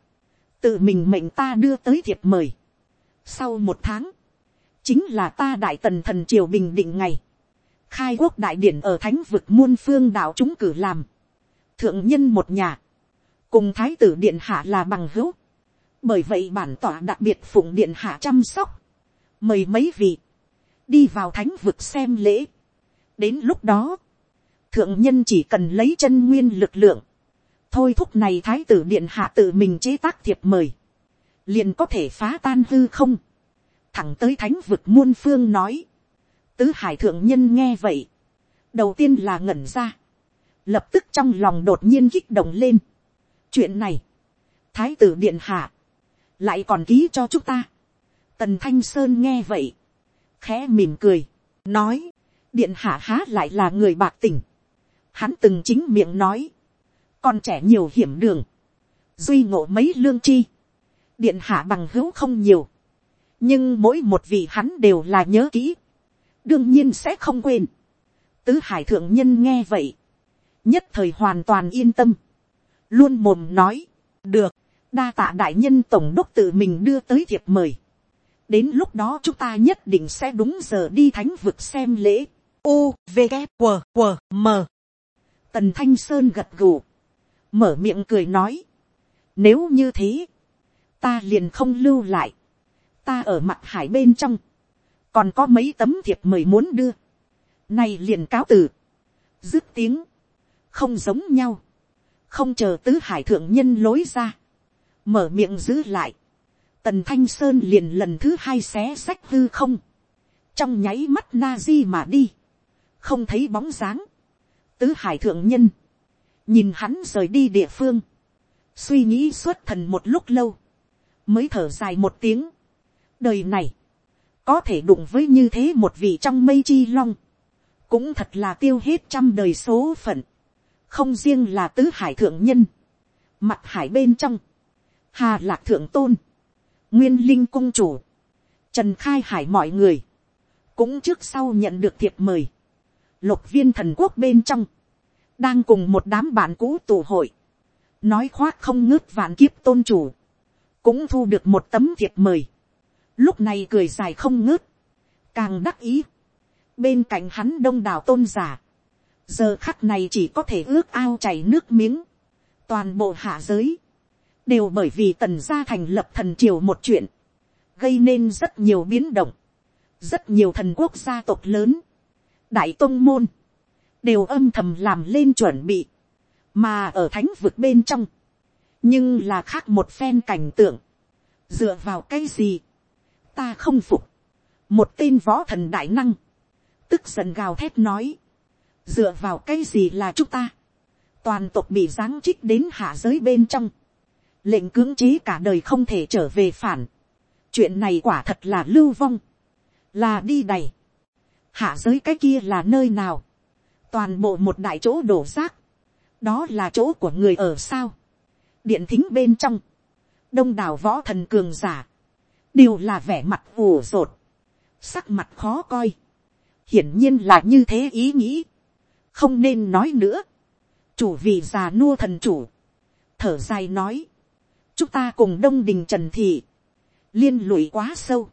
tự mình mệnh ta đưa tới thiệp mời. Sau một tháng, chính là ta đại tần thần triều bình định ngày, khai quốc đại điển ở thánh vực muôn phương đạo chúng cử làm, thượng nhân một nhà, cùng thái tử điện hạ là bằng hữu, bởi vậy bản tỏa đặc biệt phụng điện hạ chăm sóc, mời mấy vị, đi vào thánh vực xem lễ. đến lúc đó, thượng nhân chỉ cần lấy chân nguyên lực lượng, thôi thúc này thái tử điện hạ tự mình chế tác thiệp mời, liền có thể phá tan hư không, thẳng tới thánh vực muôn phương nói, tứ hải thượng nhân nghe vậy, đầu tiên là ngẩn ra, lập tức trong lòng đột nhiên kích động lên. chuyện này, thái tử điện hạ, lại còn ký cho chúng ta. tần thanh sơn nghe vậy, khẽ mỉm cười, nói, điện hạ há lại là người bạc tỉnh. Hắn từng chính miệng nói, còn trẻ nhiều hiểm đường, duy ngộ mấy lương chi, điện hạ bằng hữu không nhiều, nhưng mỗi một vị hắn đều là nhớ kỹ, đương nhiên sẽ không quên. tứ hải thượng nhân nghe vậy, nhất thời hoàn toàn yên tâm, luôn mồm nói, được, đa tạ đại nhân tổng đốc tự mình đưa tới thiệp mời. đến lúc đó chúng ta nhất định sẽ đúng giờ đi thánh vực xem lễ. u v g q q m tần thanh sơn gật gù, mở miệng cười nói, nếu như thế, ta liền không lưu lại, ta ở mặt hải bên trong, còn có mấy tấm thiệp mời muốn đưa, nay liền cáo từ, dứt tiếng, không giống nhau, không chờ tứ hải thượng nhân lối ra, mở miệng giữ lại, tần thanh sơn liền lần thứ hai xé sách hư không, trong nháy mắt na di mà đi, không thấy bóng dáng, tứ hải thượng nhân, nhìn hắn rời đi địa phương, suy nghĩ suốt thần một lúc lâu, mới thở dài một tiếng, đời này, có thể đụng với như thế một vị trong mây chi long, cũng thật là tiêu hết trăm đời số phận, không riêng là tứ hải thượng nhân, mặt hải bên trong, hà lạc thượng tôn, nguyên linh cung chủ, trần khai hải mọi người, cũng trước sau nhận được thiệp mời, lục viên thần quốc bên trong, đang cùng một đám bạn cũ tụ hội, nói khoác không ngớt vạn kiếp tôn chủ, cũng thu được một tấm thiệp mời, lúc này cười dài không ngớt, càng đắc ý, bên cạnh hắn đông đảo tôn giả, giờ khắc này chỉ có thể ước ao chảy nước miếng, toàn bộ hạ giới, đều bởi vì tần gia thành lập thần triều một chuyện, gây nên rất nhiều biến động, rất nhiều thần quốc gia tộc lớn, đại tôn môn, đều âm thầm làm lên chuẩn bị, mà ở thánh vực bên trong, nhưng là khác một phen cảnh tượng, dựa vào cái gì, ta không phục, một tên võ thần đại năng, tức giận gào thét nói, dựa vào cái gì là chúng ta, toàn tộc bị giáng trích đến hạ giới bên trong, lệnh cưỡng chế cả đời không thể trở về phản, chuyện này quả thật là lưu vong, là đi đầy, hạ giới cái kia là nơi nào, toàn bộ một đại chỗ đổ rác, đó là chỗ của người ở sao, điện thính bên trong, đông đảo võ thần cường giả, đều là vẻ mặt ủ rột, sắc mặt khó coi, hiển nhiên là như thế ý nghĩ, không nên nói nữa, chủ vị già nua thần chủ, thở dài nói, chúng ta cùng đông đình trần thị, liên lụy quá sâu,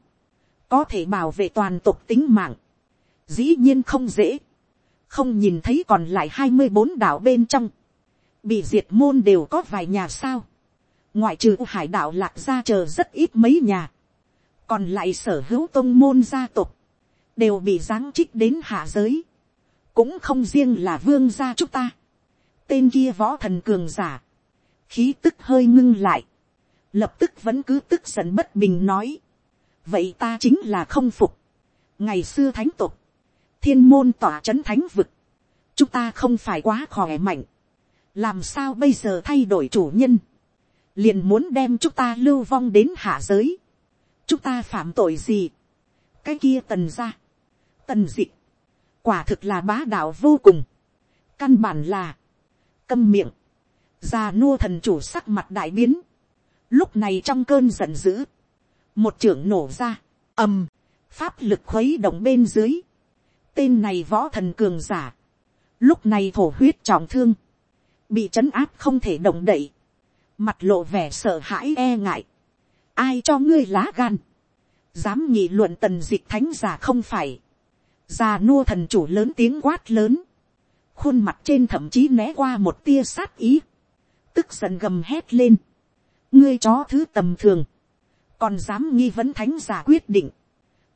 có thể bảo vệ toàn tộc tính mạng, dĩ nhiên không dễ, không nhìn thấy còn lại hai mươi bốn đảo bên trong, bị diệt môn đều có vài nhà sao, ngoại trừ hải đảo lạc ra chờ rất ít mấy nhà, còn lại sở hữu tôn môn gia tộc, đều bị giáng trích đến hạ giới, cũng không riêng là vương gia chúng ta, tên kia võ thần cường giả, khí tức hơi ngưng lại, lập tức vẫn cứ tức giận bất bình nói, vậy ta chính là không phục, ngày xưa thánh tục, thiên môn tỏa c h ấ n thánh vực, chúng ta không phải quá khỏe mạnh, làm sao bây giờ thay đổi chủ nhân, liền muốn đem chúng ta lưu vong đến hạ giới, chúng ta phạm tội gì, cái kia tần ra, tần dị, quả thực là bá đạo vô cùng, căn bản là, câm miệng, già nua thần chủ sắc mặt đại biến, lúc này trong cơn giận dữ, một trưởng nổ ra, ầm, pháp lực khuấy động bên dưới, Tên này võ thần cường giả. Lúc này thổ huyết trọng thương. Bị trấn áp không thể động đậy. Mặt lộ vẻ sợ hãi e ngại. Ai cho ngươi lá gan. Dám nghị luận tần dịch thánh giả không phải. Già nua thần chủ lớn tiếng quát lớn. Khuôn mặt trên thậm chí né qua một tia sát ý. Tức giận gầm hét lên. Ngươi chó thứ tầm thường. Còn dám nghi vấn thánh giả quyết định.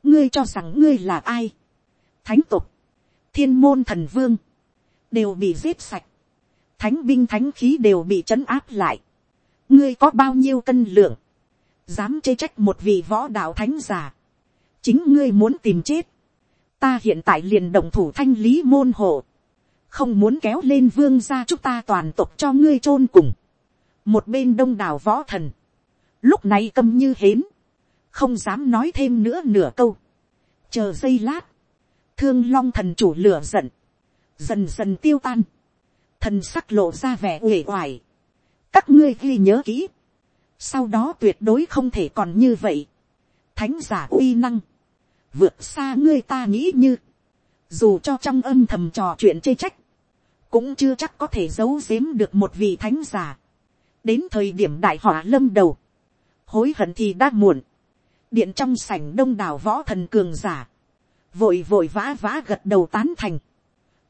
Ngươi cho rằng ngươi là ai thánh tục, thiên môn thần vương, đều bị giết sạch, thánh binh thánh khí đều bị trấn áp lại, ngươi có bao nhiêu cân lượng, dám chê trách một vị võ đạo thánh giả, chính ngươi muốn tìm chết, ta hiện tại liền động thủ thanh lý môn hộ, không muốn kéo lên vương ra chúng ta toàn tộc cho ngươi chôn cùng, một bên đông đảo võ thần, lúc này câm như hến, không dám nói thêm nữa nửa câu, chờ giây lát, thương long thần chủ lửa giận, dần dần tiêu tan, thần sắc lộ ra vẻ uể oải, các ngươi ghi nhớ kỹ, sau đó tuyệt đối không thể còn như vậy, thánh giả uy năng, vượt xa ngươi ta nghĩ như, dù cho trong âm thầm trò chuyện chê trách, cũng chưa chắc có thể giấu giếm được một vị thánh giả, đến thời điểm đại họa lâm đầu, hối hận thì đã muộn, điện trong sảnh đông đảo võ thần cường giả, vội vội vã vã gật đầu tán thành,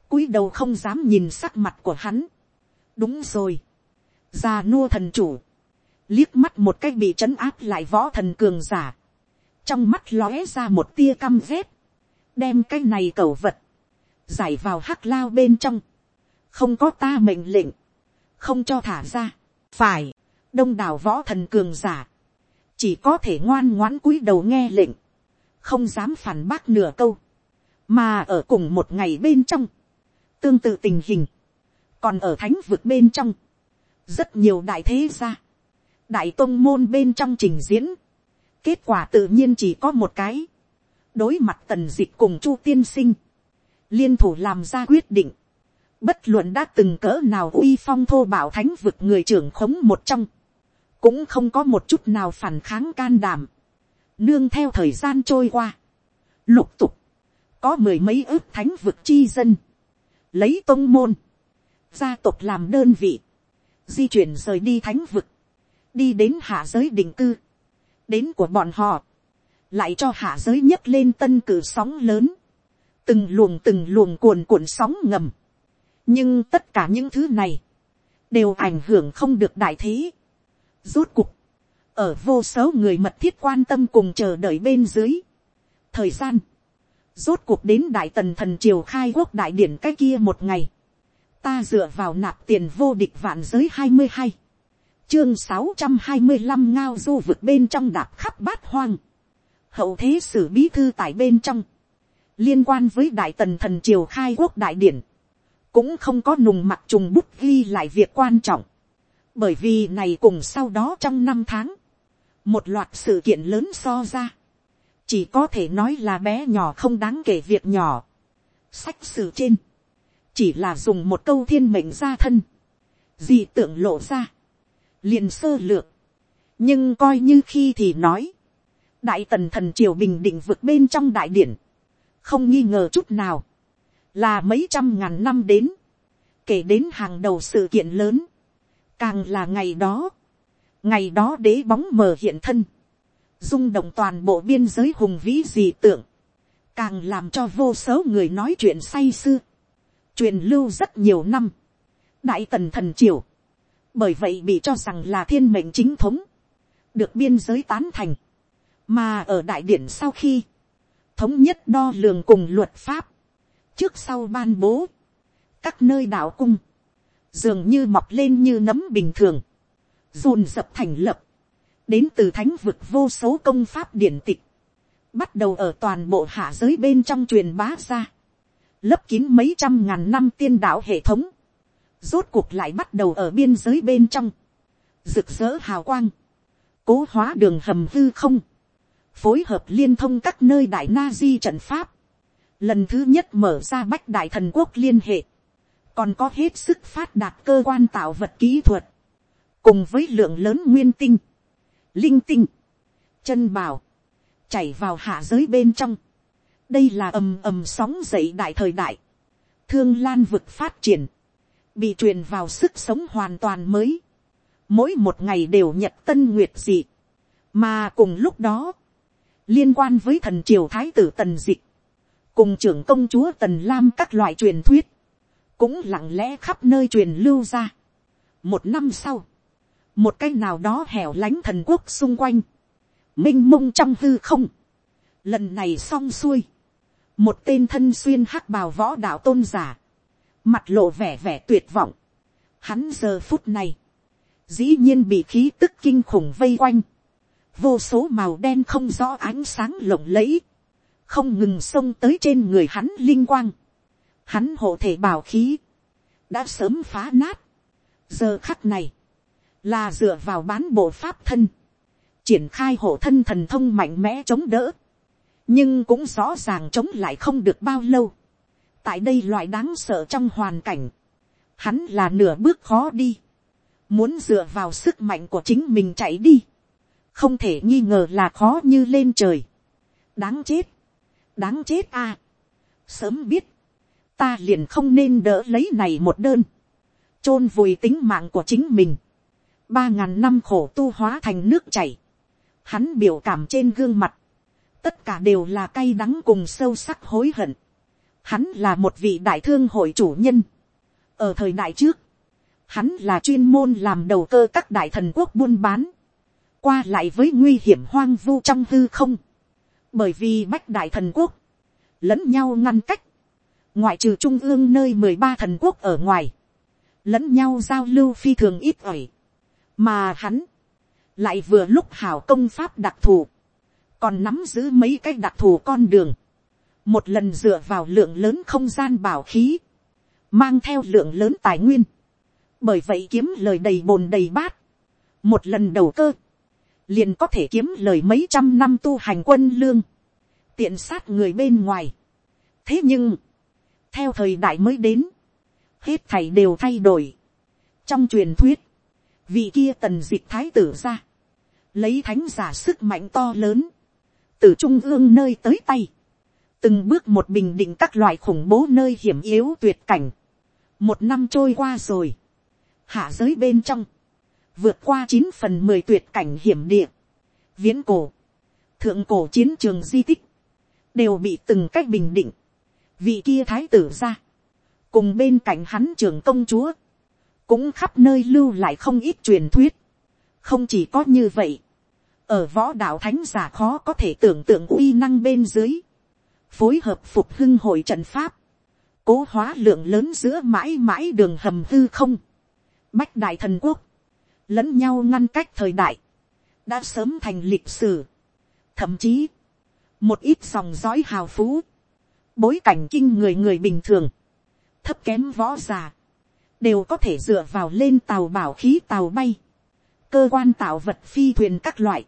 cúi đầu không dám nhìn sắc mặt của hắn. đúng rồi, già nua thần chủ, liếc mắt một cách bị trấn áp lại võ thần cường giả, trong mắt lóe ra một tia căm rét, đem cái này cẩu vật, giải vào hắc lao bên trong, không có ta mệnh lệnh, không cho thả ra, phải, đông đảo võ thần cường giả, chỉ có thể ngoan ngoãn cúi đầu nghe lệnh, không dám phản bác nửa câu, mà ở cùng một ngày bên trong, tương tự tình hình, còn ở thánh vực bên trong, rất nhiều đại thế gia, đại tôn môn bên trong trình diễn, kết quả tự nhiên chỉ có một cái, đối mặt tần dịch cùng chu tiên sinh, liên thủ làm ra quyết định, bất luận đã từng cỡ nào uy phong thô bảo thánh vực người trưởng khống một trong, cũng không có một chút nào phản kháng can đảm, nương theo thời gian trôi qua, lục tục, có mười mấy ước thánh vực chi dân, lấy tôn môn, gia tộc làm đơn vị, di chuyển rời đi thánh vực, đi đến hạ giới định cư, đến của bọn họ, lại cho hạ giới nhấc lên tân cử sóng lớn, từng luồng từng luồng cuồn cuộn sóng ngầm. nhưng tất cả những thứ này, đều ảnh hưởng không được đại thế. rút cục, ở vô số người mật thiết quan tâm cùng chờ đợi bên dưới. thời gian, rốt cuộc đến đại tần thần triều khai quốc đại điển cái kia một ngày, ta dựa vào nạp tiền vô địch vạn giới hai mươi hai, chương sáu trăm hai mươi năm ngao du vực bên trong đạp khắp bát hoang, hậu thế sử bí thư tại bên trong, liên quan với đại tần thần triều khai quốc đại điển, cũng không có nùng mặt trùng bút ghi lại việc quan trọng, bởi vì này cùng sau đó trong năm tháng, một loạt sự kiện lớn so ra, chỉ có thể nói là bé nhỏ không đáng kể việc nhỏ. Sách sử trên, chỉ là dùng một câu thiên mệnh ra thân, gì tưởng lộ ra, liền sơ lược, nhưng coi như khi thì nói, đại tần thần triều bình định vượt bên trong đại điển, không nghi ngờ chút nào, là mấy trăm ngàn năm đến, kể đến hàng đầu sự kiện lớn, càng là ngày đó, ngày đó đế bóng mờ hiện thân, rung động toàn bộ biên giới hùng vĩ dị tượng, càng làm cho vô số người nói chuyện say sưa, truyền lưu rất nhiều năm, đại tần thần triều, bởi vậy bị cho rằng là thiên mệnh chính thống, được biên giới tán thành, mà ở đại điển sau khi, thống nhất đo lường cùng luật pháp, trước sau ban bố, các nơi đạo cung, dường như mọc lên như nấm bình thường, dồn dập thành lập, đến từ thánh vực vô số công pháp điển tịch, bắt đầu ở toàn bộ hạ giới bên trong truyền bá ra, lấp kín mấy trăm ngàn năm tiên đạo hệ thống, rốt cuộc lại bắt đầu ở biên giới bên trong, rực rỡ hào quang, cố hóa đường hầm hư không, phối hợp liên thông các nơi đại na di trận pháp, lần thứ nhất mở ra bách đại thần quốc liên hệ, còn có hết sức phát đạt cơ quan tạo vật kỹ thuật, cùng với lượng lớn nguyên tinh, linh tinh, chân bào, chảy vào hạ giới bên trong. đây là ầm ầm sóng dậy đại thời đại, thương lan vực phát triển, bị truyền vào sức sống hoàn toàn mới, mỗi một ngày đều nhật tân nguyệt dị, mà cùng lúc đó, liên quan với thần triều thái tử tần dịch, cùng trưởng công chúa tần lam các loại truyền thuyết, cũng lặng lẽ khắp nơi truyền lưu ra. một năm sau, một cái nào đó hẻo lánh thần quốc xung quanh, m i n h mông trong hư không, lần này xong xuôi, một tên thân xuyên hắc bào võ đạo tôn giả, mặt lộ vẻ vẻ tuyệt vọng, hắn giờ phút này, dĩ nhiên bị khí tức kinh khủng vây quanh, vô số màu đen không rõ ánh sáng lộng lẫy, không ngừng xông tới trên người hắn linh quang, hắn hộ thể bào khí, đã sớm phá nát, giờ khắc này, là dựa vào bán bộ pháp thân, triển khai hộ thân thần thông mạnh mẽ chống đỡ, nhưng cũng rõ ràng chống lại không được bao lâu. tại đây loại đáng sợ trong hoàn cảnh, hắn là nửa bước khó đi, muốn dựa vào sức mạnh của chính mình chạy đi, không thể nghi ngờ là khó như lên trời, đáng chết, đáng chết a, à. sớm biết, ta liền không nên đỡ lấy này một đơn, chôn vùi tính mạng của chính mình, ba ngàn năm khổ tu hóa thành nước chảy, hắn biểu cảm trên gương mặt, tất cả đều là cay đắng cùng sâu sắc hối hận. Hắn là một vị đại thương hội chủ nhân. ở thời đại trước, hắn là chuyên môn làm đầu cơ các đại thần quốc buôn bán, qua lại với nguy hiểm hoang vu trong hư không, bởi vì bách đại thần quốc, lẫn nhau ngăn cách, ngoại trừ trung ương nơi mười ba thần quốc ở ngoài, lẫn nhau giao lưu phi thường ít ỏi, mà hắn, lại vừa lúc hảo công pháp đặc thù, còn nắm giữ mấy cái đặc thù con đường, một lần dựa vào lượng lớn không gian bảo khí, mang theo lượng lớn tài nguyên, bởi vậy kiếm lời đầy bồn đầy bát, một lần đầu cơ, liền có thể kiếm lời mấy trăm năm tu hành quân lương, tiện sát người bên ngoài. thế nhưng, theo thời đại mới đến, hết thảy đều thay đổi. trong truyền thuyết, vị kia tần dịch thái tử ra, lấy thánh giả sức mạnh to lớn, từ trung ương nơi tới tay, từng bước một bình định các loại khủng bố nơi hiểm yếu tuyệt cảnh. một năm trôi qua rồi, hạ giới bên trong, vượt qua chín phần mười tuyệt cảnh hiểm địa, viễn cổ, thượng cổ chiến trường di tích, đều bị từng cách bình định, vị kia thái tử ra, cùng bên cạnh hắn trưởng công chúa, cũng khắp nơi lưu lại không ít truyền thuyết, không chỉ có như vậy, ở võ đạo thánh giả khó có thể tưởng tượng uy năng bên dưới, phối hợp phục hưng hội trận pháp, cố hóa lượng lớn giữa mãi mãi đường hầm hư không, bách đại thần quốc, lẫn nhau ngăn cách thời đại, đã sớm thành lịch sử, thậm chí, một ít dòng dõi hào phú, bối cảnh kinh người người bình thường, thấp kém võ già, đều có thể dựa vào lên tàu bảo khí tàu bay, cơ quan tạo vật phi thuyền các loại,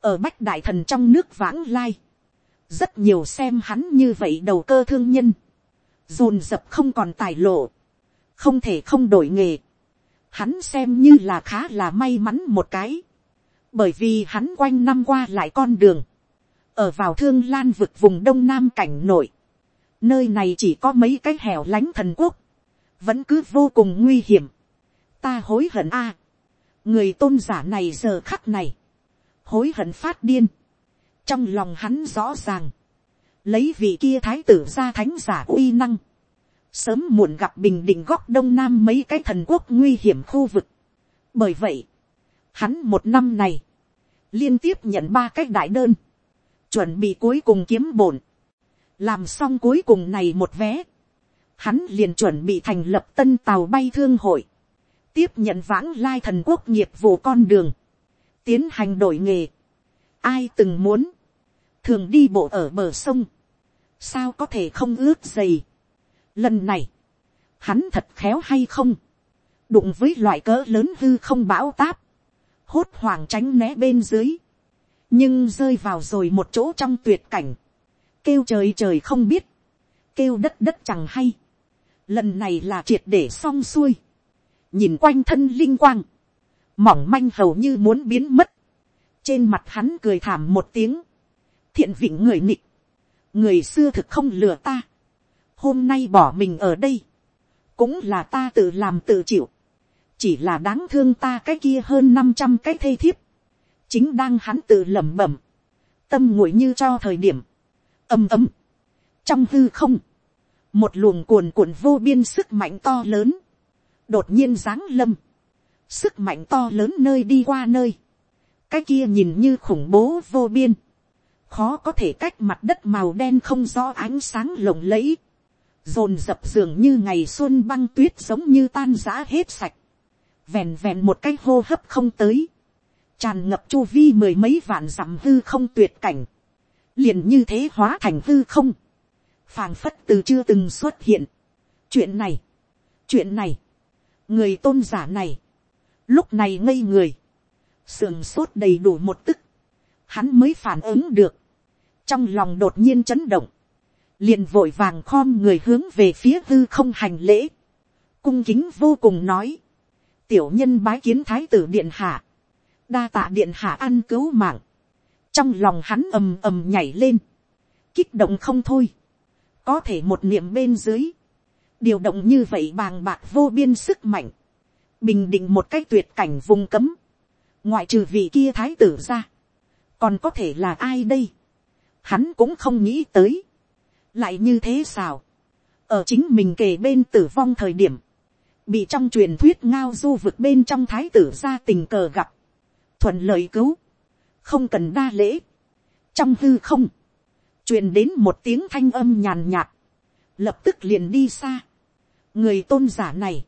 ở bách đại thần trong nước vãng lai, rất nhiều xem hắn như vậy đầu cơ thương nhân, dồn dập không còn tài lộ, không thể không đổi nghề, hắn xem như là khá là may mắn một cái, bởi vì hắn quanh năm qua lại con đường, ở vào thương lan vực vùng đông nam cảnh nội, nơi này chỉ có mấy cái hẻo lánh thần quốc, vẫn cứ vô cùng nguy hiểm. ta hối hận a, người tôn giả này giờ khắc này, hối hận phát điên, trong lòng hắn rõ ràng, lấy vị kia thái tử ra thánh giả uy năng, sớm muộn gặp bình định góc đông nam mấy cái thần quốc nguy hiểm khu vực. bởi vậy, hắn một năm này, liên tiếp nhận ba cái đại đơn, chuẩn bị cuối cùng kiếm bổn, làm xong cuối cùng này một vé, hắn liền chuẩn bị thành lập tân tàu bay thương hội, tiếp nhận vãng lai thần quốc nghiệp vụ con đường, tiến hành đổi nghề. Ai từng muốn, thường đi bộ ở bờ sông, sao có thể không ướt dày. Lần này, hắn thật khéo hay không, đụng với loại cỡ lớn hư không bão táp, hốt hoảng tránh né bên dưới, nhưng rơi vào rồi một chỗ trong tuyệt cảnh, kêu trời trời không biết, kêu đất đất chẳng hay, lần này là triệt để xong xuôi, nhìn quanh thân linh quang, mỏng manh hầu như muốn biến mất, trên mặt hắn cười thảm một tiếng, thiện vịnh người nịnh, người xưa thực không lừa ta, hôm nay bỏ mình ở đây, cũng là ta tự làm tự chịu, chỉ là đáng thương ta cái kia hơn năm trăm cái thê thiếp, chính đang hắn tự lẩm bẩm, tâm nguội như cho thời điểm, ầm ầm, trong hư không, một luồng cuồn cuộn vô biên sức mạnh to lớn, đột nhiên giáng lâm, sức mạnh to lớn nơi đi qua nơi, cái kia nhìn như khủng bố vô biên, khó có thể cách mặt đất màu đen không do ánh sáng lộng lẫy, dồn dập dường như ngày xuân băng tuyết giống như tan giã hết sạch, vèn vèn một cái hô hấp không tới, tràn ngập chu vi mười mấy vạn dặm hư không tuyệt cảnh, liền như thế hóa thành hư không, phàng phất từ chưa từng xuất hiện. chuyện này, chuyện này, người tôn giả này, lúc này ngây người, sườn sốt đầy đủ một tức, hắn mới phản ứng được, trong lòng đột nhiên chấn động, liền vội vàng khom người hướng về phía hư không hành lễ, cung kính vô cùng nói, tiểu nhân bái kiến thái tử điện hạ, đa tạ điện hạ ăn cứu mạng, trong lòng hắn ầm ầm nhảy lên, kích động không thôi, có thể một niệm bên dưới, điều động như vậy bàng bạc vô biên sức mạnh, bình định một cách tuyệt cảnh vùng cấm, ngoại trừ vị kia thái tử ra, còn có thể là ai đây, hắn cũng không nghĩ tới, lại như thế sao, ở chính mình kề bên tử vong thời điểm, bị trong truyền thuyết ngao du vực bên trong thái tử ra tình cờ gặp, thuận lợi cứu, không cần đa lễ. trong hư không, truyền đến một tiếng thanh âm nhàn nhạt, lập tức liền đi xa. người tôn giả này,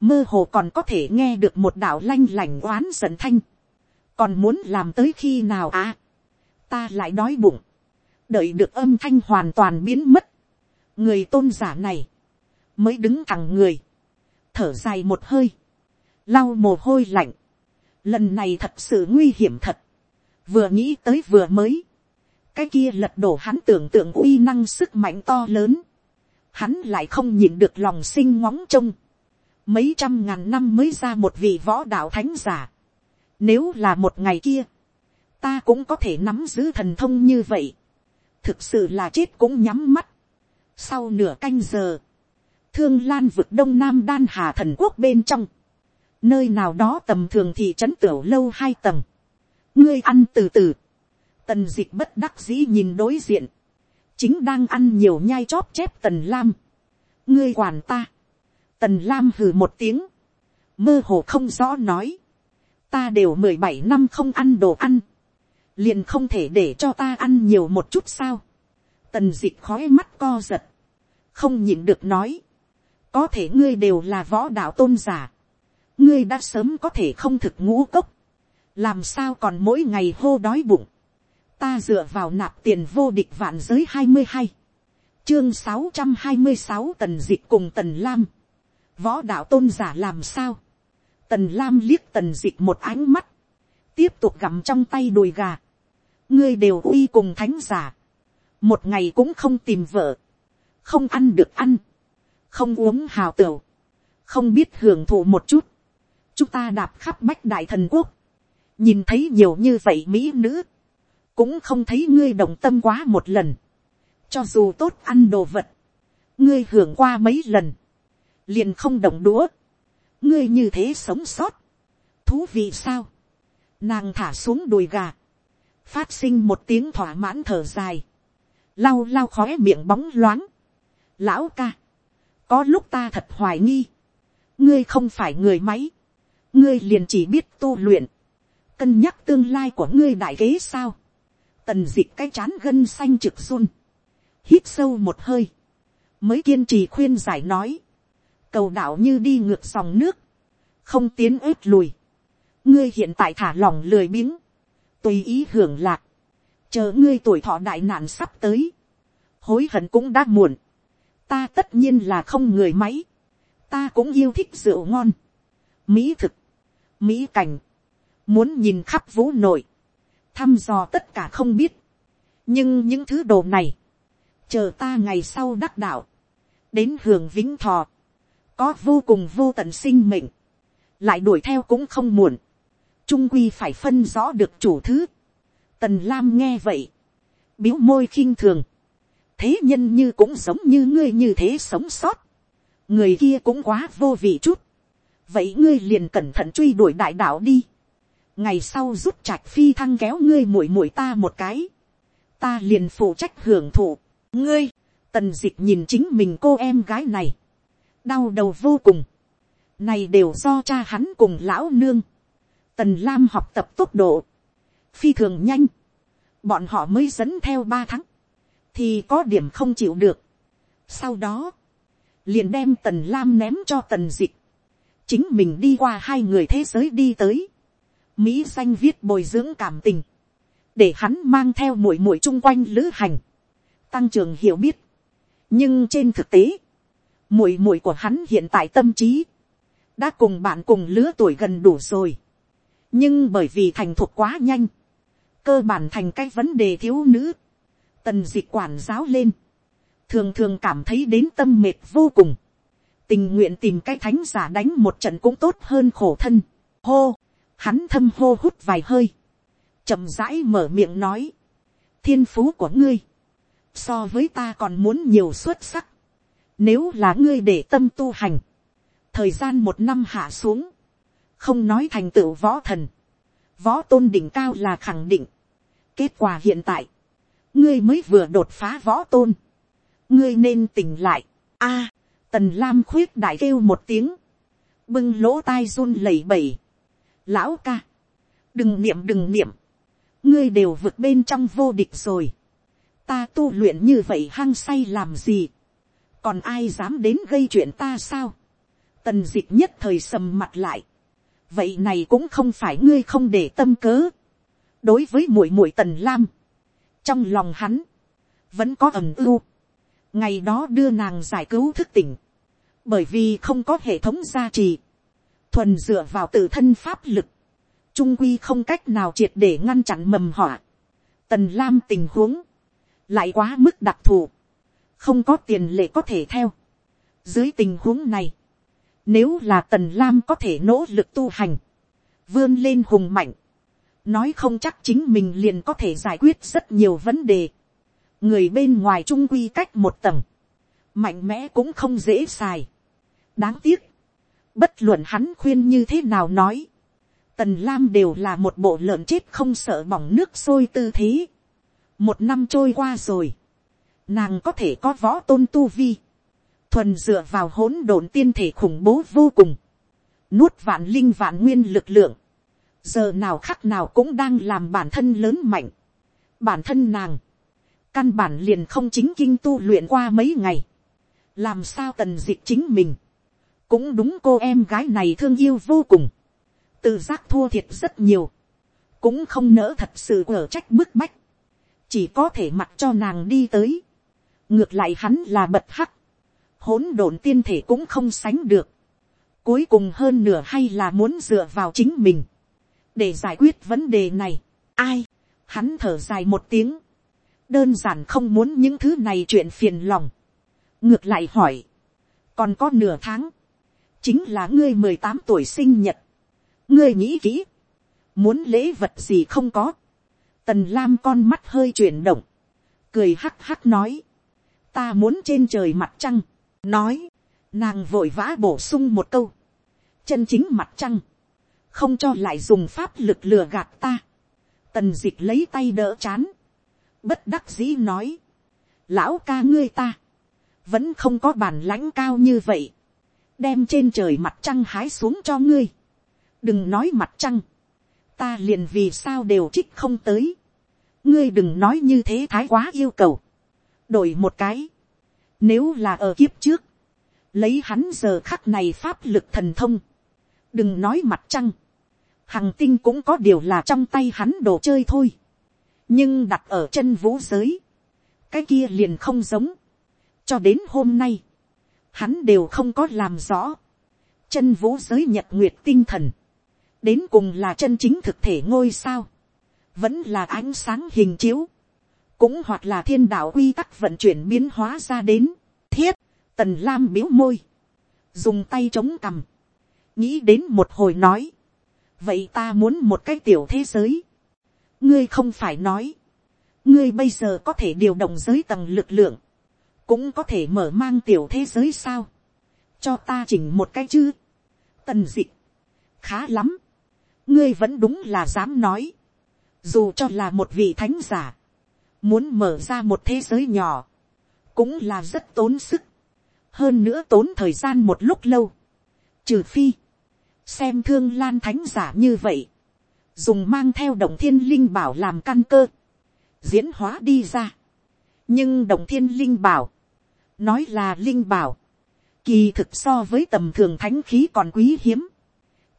mơ hồ còn có thể nghe được một đạo lanh lành oán giận thanh, còn muốn làm tới khi nào à, ta lại đói bụng, đợi được âm thanh hoàn toàn biến mất, người tôn giả này, mới đứng thẳng người, thở dài một hơi, lau mồ hôi lạnh, lần này thật sự nguy hiểm thật, vừa nghĩ tới vừa mới, cái kia lật đổ hắn tưởng tượng uy năng sức mạnh to lớn, hắn lại không nhìn được lòng sinh ngóng trông, mấy trăm ngàn năm mới ra một vị võ đạo thánh giả, nếu là một ngày kia, ta cũng có thể nắm giữ thần thông như vậy, thực sự là chết cũng nhắm mắt. Sau nửa canh giờ, thương lan vực đông nam đan hà thần quốc bên trong, nơi nào đó tầm thường thị trấn tiểu lâu hai tầng, ngươi ăn từ từ, tần Dịch bất đắc dĩ nhìn đối diện, chính đang ăn nhiều nhai chóp chép tần lam, ngươi quản ta, tần lam hừ một tiếng, mơ hồ không rõ nói, ta đều mười bảy năm không ăn đồ ăn, liền không thể để cho ta ăn nhiều một chút sao, tần Dịch khói mắt co giật, không nhịn được nói, có thể ngươi đều là võ đạo tôn giả, ngươi đã sớm có thể không thực ngũ cốc, làm sao còn mỗi ngày hô đói bụng, ta dựa vào nạp tiền vô địch vạn giới hai mươi hai, chương sáu trăm hai mươi sáu tần dịch cùng tần lam, võ đạo tôn giả làm sao, tần lam liếc tần dịch một ánh mắt, tiếp tục gặm trong tay đùi gà, ngươi đều uy cùng thánh giả, một ngày cũng không tìm vợ, không ăn được ăn, không uống hào tửu, không biết hưởng thụ một chút, chúng ta đạp khắp bách đại thần quốc, nhìn thấy nhiều như vậy mỹ nữ, cũng không thấy ngươi động tâm quá một lần, cho dù tốt ăn đồ vật, ngươi hưởng qua mấy lần, liền không động đũa, ngươi như thế sống sót, thú vị sao, nàng thả xuống đùi gà, phát sinh một tiếng thỏa mãn thở dài, lau lau khói miệng bóng loáng, lão ca, có lúc ta thật hoài nghi, ngươi không phải người máy, ngươi liền chỉ biết tu luyện, cân nhắc tương lai của ngươi đại kế sao tần d ị c h cái chán gân xanh trực run. hít sâu một hơi. mới kiên trì khuyên giải nói. cầu đạo như đi ngược dòng nước. không tiến ướt lùi. ngươi hiện tại thả lòng lười biếng. tùy ý hưởng lạc. chờ ngươi tuổi thọ đại nạn sắp tới. hối hận cũng đã muộn. ta tất nhiên là không người máy. ta cũng yêu thích rượu ngon. mỹ thực. mỹ cảnh muốn nhìn khắp vũ nội, thăm dò tất cả không biết, nhưng những thứ đồ này, chờ ta ngày sau đắc đạo, đến hưởng vĩnh thọ, có vô cùng vô tận sinh mệnh, lại đuổi theo cũng không muộn, trung quy phải phân rõ được chủ thứ. Tần lam nghe vậy, biếu môi khinh thường, thế nhân như cũng giống như ngươi như thế sống sót, người kia cũng quá vô vị chút, vậy ngươi liền cẩn thận truy đuổi đại đạo đi, ngày sau rút trạch phi thăng kéo ngươi muội muội ta một cái, ta liền phụ trách hưởng thụ, ngươi, tần d ị c h nhìn chính mình cô em gái này, đau đầu vô cùng, này đều do cha hắn cùng lão nương, tần lam học tập tốc độ, phi thường nhanh, bọn họ mới dẫn theo ba tháng, thì có điểm không chịu được. sau đó, liền đem tần lam ném cho tần d ị c h chính mình đi qua hai người thế giới đi tới, mỹ danh viết bồi dưỡng cảm tình, để hắn mang theo muội muội chung quanh lữ hành, tăng trưởng hiểu biết. nhưng trên thực tế, muội muội của hắn hiện tại tâm trí, đã cùng bạn cùng lứa tuổi gần đủ rồi. nhưng bởi vì thành thuộc quá nhanh, cơ bản thành cái vấn đề thiếu nữ, tần dịch quản giáo lên, thường thường cảm thấy đến tâm mệt vô cùng, tình nguyện tìm cái thánh giả đánh một trận cũng tốt hơn khổ thân. hô, hắn thâm hô hút vài hơi, chậm rãi mở miệng nói, thiên phú của ngươi, so với ta còn muốn nhiều xuất sắc, nếu là ngươi để tâm tu hành, thời gian một năm hạ xuống, không nói thành tựu võ thần, võ tôn đỉnh cao là khẳng định, kết quả hiện tại, ngươi mới vừa đột phá võ tôn, ngươi nên tỉnh lại, a, tần lam khuyết đại kêu một tiếng, bưng lỗ tai run lẩy bẩy, lão ca, đừng niệm đừng niệm, ngươi đều vượt bên trong vô địch rồi, ta tu luyện như vậy hăng say làm gì, còn ai dám đến gây chuyện ta sao, tần d ị c h nhất thời sầm mặt lại, vậy này cũng không phải ngươi không để tâm cớ, đối với muội muội tần lam, trong lòng hắn, vẫn có ẩm ưu, ngày đó đưa nàng giải cứu thức tỉnh, bởi vì không có hệ thống gia trì, thuần dựa vào tự thân pháp lực, trung quy không cách nào triệt để ngăn chặn mầm họa, tần lam tình huống, lại quá mức đặc thù, không có tiền lệ có thể theo. Dưới tình huống này, nếu là tần lam có thể nỗ lực tu hành, vươn lên hùng mạnh, nói không chắc chính mình liền có thể giải quyết rất nhiều vấn đề. người bên ngoài trung quy cách một tầng, mạnh mẽ cũng không dễ xài. đáng tiếc, bất luận hắn khuyên như thế nào nói, tần lam đều là một bộ lợn chết không sợ bỏng nước sôi tư thế. một năm trôi qua rồi, nàng có thể có võ tôn tu vi, thuần dựa vào hỗn độn tiên thể khủng bố vô cùng, nuốt vạn linh vạn nguyên lực lượng, giờ nào khắc nào cũng đang làm bản thân lớn mạnh, bản thân nàng, căn bản liền không chính kinh tu luyện qua mấy ngày, làm sao tần d ị chính mình, cũng đúng cô em gái này thương yêu vô cùng, tự giác thua thiệt rất nhiều, cũng không nỡ thật sự ở trách bức bách, chỉ có thể mặc cho nàng đi tới, ngược lại hắn là bật hắc, hỗn độn tiên thể cũng không sánh được, cuối cùng hơn nửa hay là muốn dựa vào chính mình, để giải quyết vấn đề này, ai, hắn thở dài một tiếng, đơn giản không muốn những thứ này chuyện phiền lòng, ngược lại hỏi, còn có nửa tháng, chính là ngươi mười tám tuổi sinh nhật, ngươi nghĩ kỹ, muốn lễ vật gì không có, tần lam con mắt hơi chuyển động, cười hắc hắc nói, ta muốn trên trời mặt trăng, nói, nàng vội vã bổ sung một câu, chân chính mặt trăng, không cho lại dùng pháp lực lừa gạt ta, tần d ị c h lấy tay đỡ chán, bất đắc dĩ nói, lão ca ngươi ta, vẫn không có bản lãnh cao như vậy, đem trên trời mặt trăng hái xuống cho ngươi, đừng nói mặt trăng, ta liền vì sao đều trích không tới, ngươi đừng nói như thế thái quá yêu cầu, đổi một cái. Nếu là ở kiếp trước, lấy hắn giờ khắc này pháp lực thần thông, đừng nói mặt trăng, hằng tinh cũng có điều là trong tay hắn đồ chơi thôi. nhưng đặt ở chân vũ giới, cái kia liền không giống. cho đến hôm nay, hắn đều không có làm rõ. chân vũ giới nhật nguyệt tinh thần, đến cùng là chân chính thực thể ngôi sao, vẫn là ánh sáng hình chiếu, cũng hoặc là thiên đạo quy tắc vận chuyển biến hóa ra đến, thiết, tần lam biếu môi, dùng tay chống cằm, nghĩ đến một hồi nói, vậy ta muốn một cái tiểu thế giới, ngươi không phải nói, ngươi bây giờ có thể điều động giới tầng lực lượng, cũng có thể mở mang tiểu thế giới sao, cho ta chỉnh một cái chứ, tần d ị khá lắm, ngươi vẫn đúng là dám nói, dù cho là một vị thánh giả, muốn mở ra một thế giới nhỏ, cũng là rất tốn sức, hơn nữa tốn thời gian một lúc lâu, trừ phi, xem thương lan thánh giả như vậy, dùng mang theo động thiên linh bảo làm căn cơ, diễn hóa đi ra nhưng động thiên linh bảo, nói là linh bảo, kỳ thực so với tầm thường thánh khí còn quý hiếm,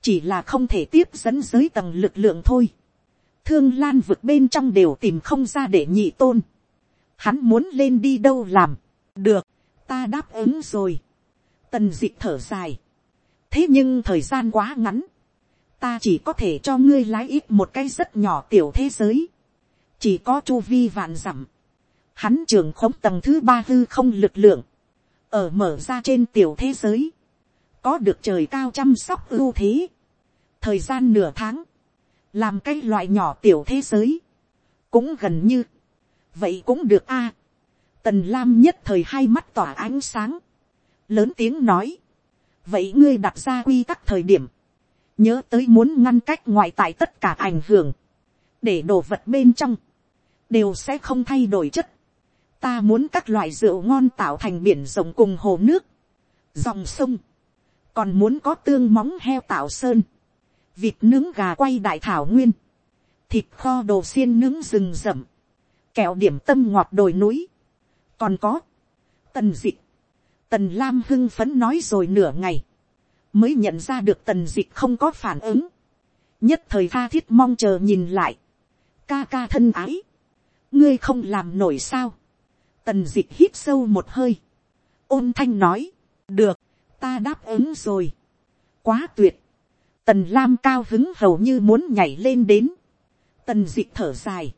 chỉ là không thể tiếp dẫn giới tầng lực lượng thôi thương lan vực bên trong đều tìm không ra để nhị tôn. Hắn muốn lên đi đâu làm. Được, ta đáp ứng rồi. Tần dịch thở dài. Thế nhưng thời gian quá ngắn. Ta chỉ có thể cho ngươi lái ít một cái rất nhỏ tiểu thế giới. Chỉ có chu vi vạn dặm. Hắn trường khống tầng thứ ba hư không lực lượng. Ở mở ra trên tiểu thế giới. Có được trời cao chăm sóc ưu thế. Thời gian nửa tháng làm cái loại nhỏ tiểu thế giới, cũng gần như, vậy cũng được a. tần lam nhất thời hai mắt tỏa ánh sáng, lớn tiếng nói, vậy ngươi đặt ra quy tắc thời điểm, nhớ tới muốn ngăn cách ngoại tại tất cả ảnh hưởng, để đồ vật bên trong, đều sẽ không thay đổi chất ta muốn các loại rượu ngon tạo thành biển rộng cùng hồ nước, dòng sông, còn muốn có tương móng heo tạo sơn, vịt nướng gà quay đại thảo nguyên, thịt kho đồ xiên nướng rừng rậm, kẹo điểm tâm ngọt đồi núi, còn có, tần dịch, tần lam hưng phấn nói rồi nửa ngày, mới nhận ra được tần dịch không có phản ứng, nhất thời tha thiết mong chờ nhìn lại, ca ca thân ái, ngươi không làm nổi sao, tần dịch hít sâu một hơi, ôn thanh nói, được, ta đáp ứng rồi, quá tuyệt, tần lam cao hứng hầu như muốn nhảy lên đến, tần dịch thở dài,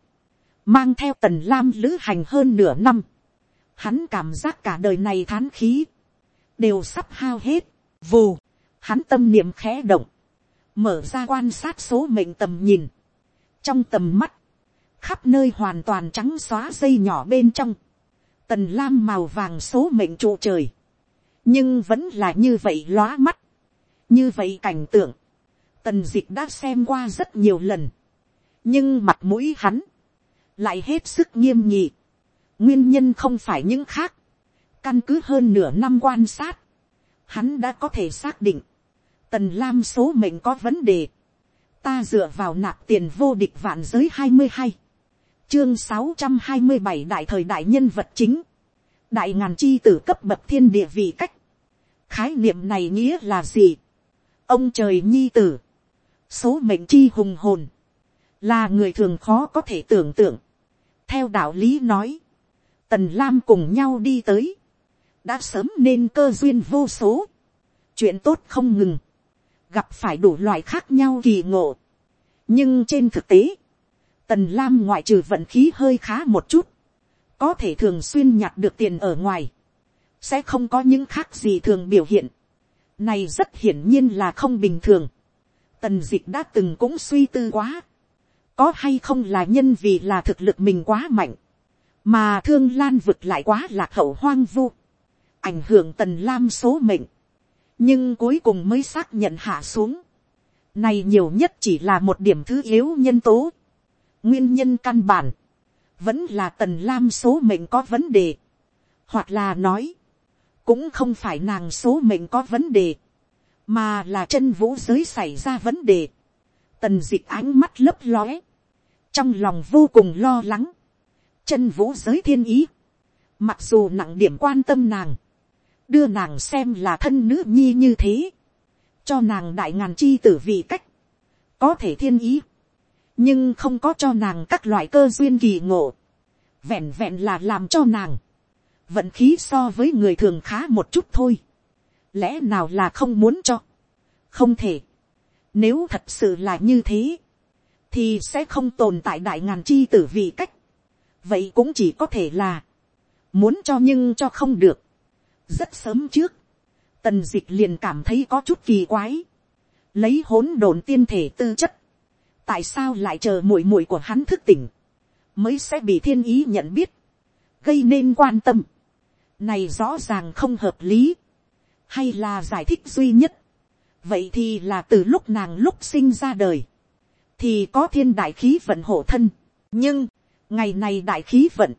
mang theo tần lam lữ hành hơn nửa năm, hắn cảm giác cả đời này thán khí, đều sắp hao hết, vù, hắn tâm niệm khẽ động, mở ra quan sát số mệnh tầm nhìn, trong tầm mắt, khắp nơi hoàn toàn trắng xóa dây nhỏ bên trong, tần lam màu vàng số mệnh trụ trời, nhưng vẫn là như vậy lóa mắt, như vậy cảnh tượng, tần d ị c h đã xem qua rất nhiều lần, nhưng mặt mũi hắn, lại hết sức nghiêm nhị, nguyên nhân không phải những khác, căn cứ hơn nửa năm quan sát, hắn đã có thể xác định, tần lam số mệnh có vấn đề, ta dựa vào nạp tiền vô địch vạn giới hai mươi hai, chương sáu trăm hai mươi bảy đại thời đại nhân vật chính, đại ngàn chi tử cấp bậc thiên địa vị cách, khái niệm này nghĩa là gì, ông trời nhi tử, số mệnh chi hùng hồn, là người thường khó có thể tưởng tượng. theo đạo lý nói, tần lam cùng nhau đi tới, đã sớm nên cơ duyên vô số, chuyện tốt không ngừng, gặp phải đủ loại khác nhau kỳ ngộ. nhưng trên thực tế, tần lam ngoại trừ vận khí hơi khá một chút, có thể thường xuyên nhặt được tiền ở ngoài, sẽ không có những khác gì thường biểu hiện. này rất hiển nhiên là không bình thường. Tần dịch đã từng cũng suy tư quá, có hay không là nhân vì là thực lực mình quá mạnh, mà thương lan vực lại quá lạc hậu hoang vu, ảnh hưởng tần lam số mệnh, nhưng cuối cùng mới xác nhận hạ xuống, này nhiều nhất chỉ là một điểm thứ yếu nhân tố, nguyên nhân căn bản, vẫn là tần lam số mệnh có vấn đề, hoặc là nói, cũng không phải nàng số mệnh có vấn đề, mà là chân vũ giới xảy ra vấn đề, tần d ị c h ánh mắt lấp lóe, trong lòng vô cùng lo lắng, chân vũ giới thiên ý, mặc dù nặng điểm quan tâm nàng, đưa nàng xem là thân nữ nhi như thế, cho nàng đại ngàn chi tử vì cách, có thể thiên ý, nhưng không có cho nàng các loại cơ duyên kỳ ngộ, vẹn vẹn là làm cho nàng, vận khí so với người thường khá một chút thôi, lẽ nào là không muốn cho, không thể, nếu thật sự là như thế, thì sẽ không tồn tại đại ngàn chi tử vì cách, vậy cũng chỉ có thể là, muốn cho nhưng cho không được, rất sớm trước, tần d ị c h liền cảm thấy có chút kỳ quái, lấy hỗn độn tiên thể tư chất, tại sao lại chờ muội muội của hắn thức tỉnh, mới sẽ bị thiên ý nhận biết, gây nên quan tâm, này rõ ràng không hợp lý, hay là giải thích duy nhất, vậy thì là từ lúc nàng lúc sinh ra đời, thì có thiên đại khí vận hộ thân, nhưng, ngày này đại khí vận,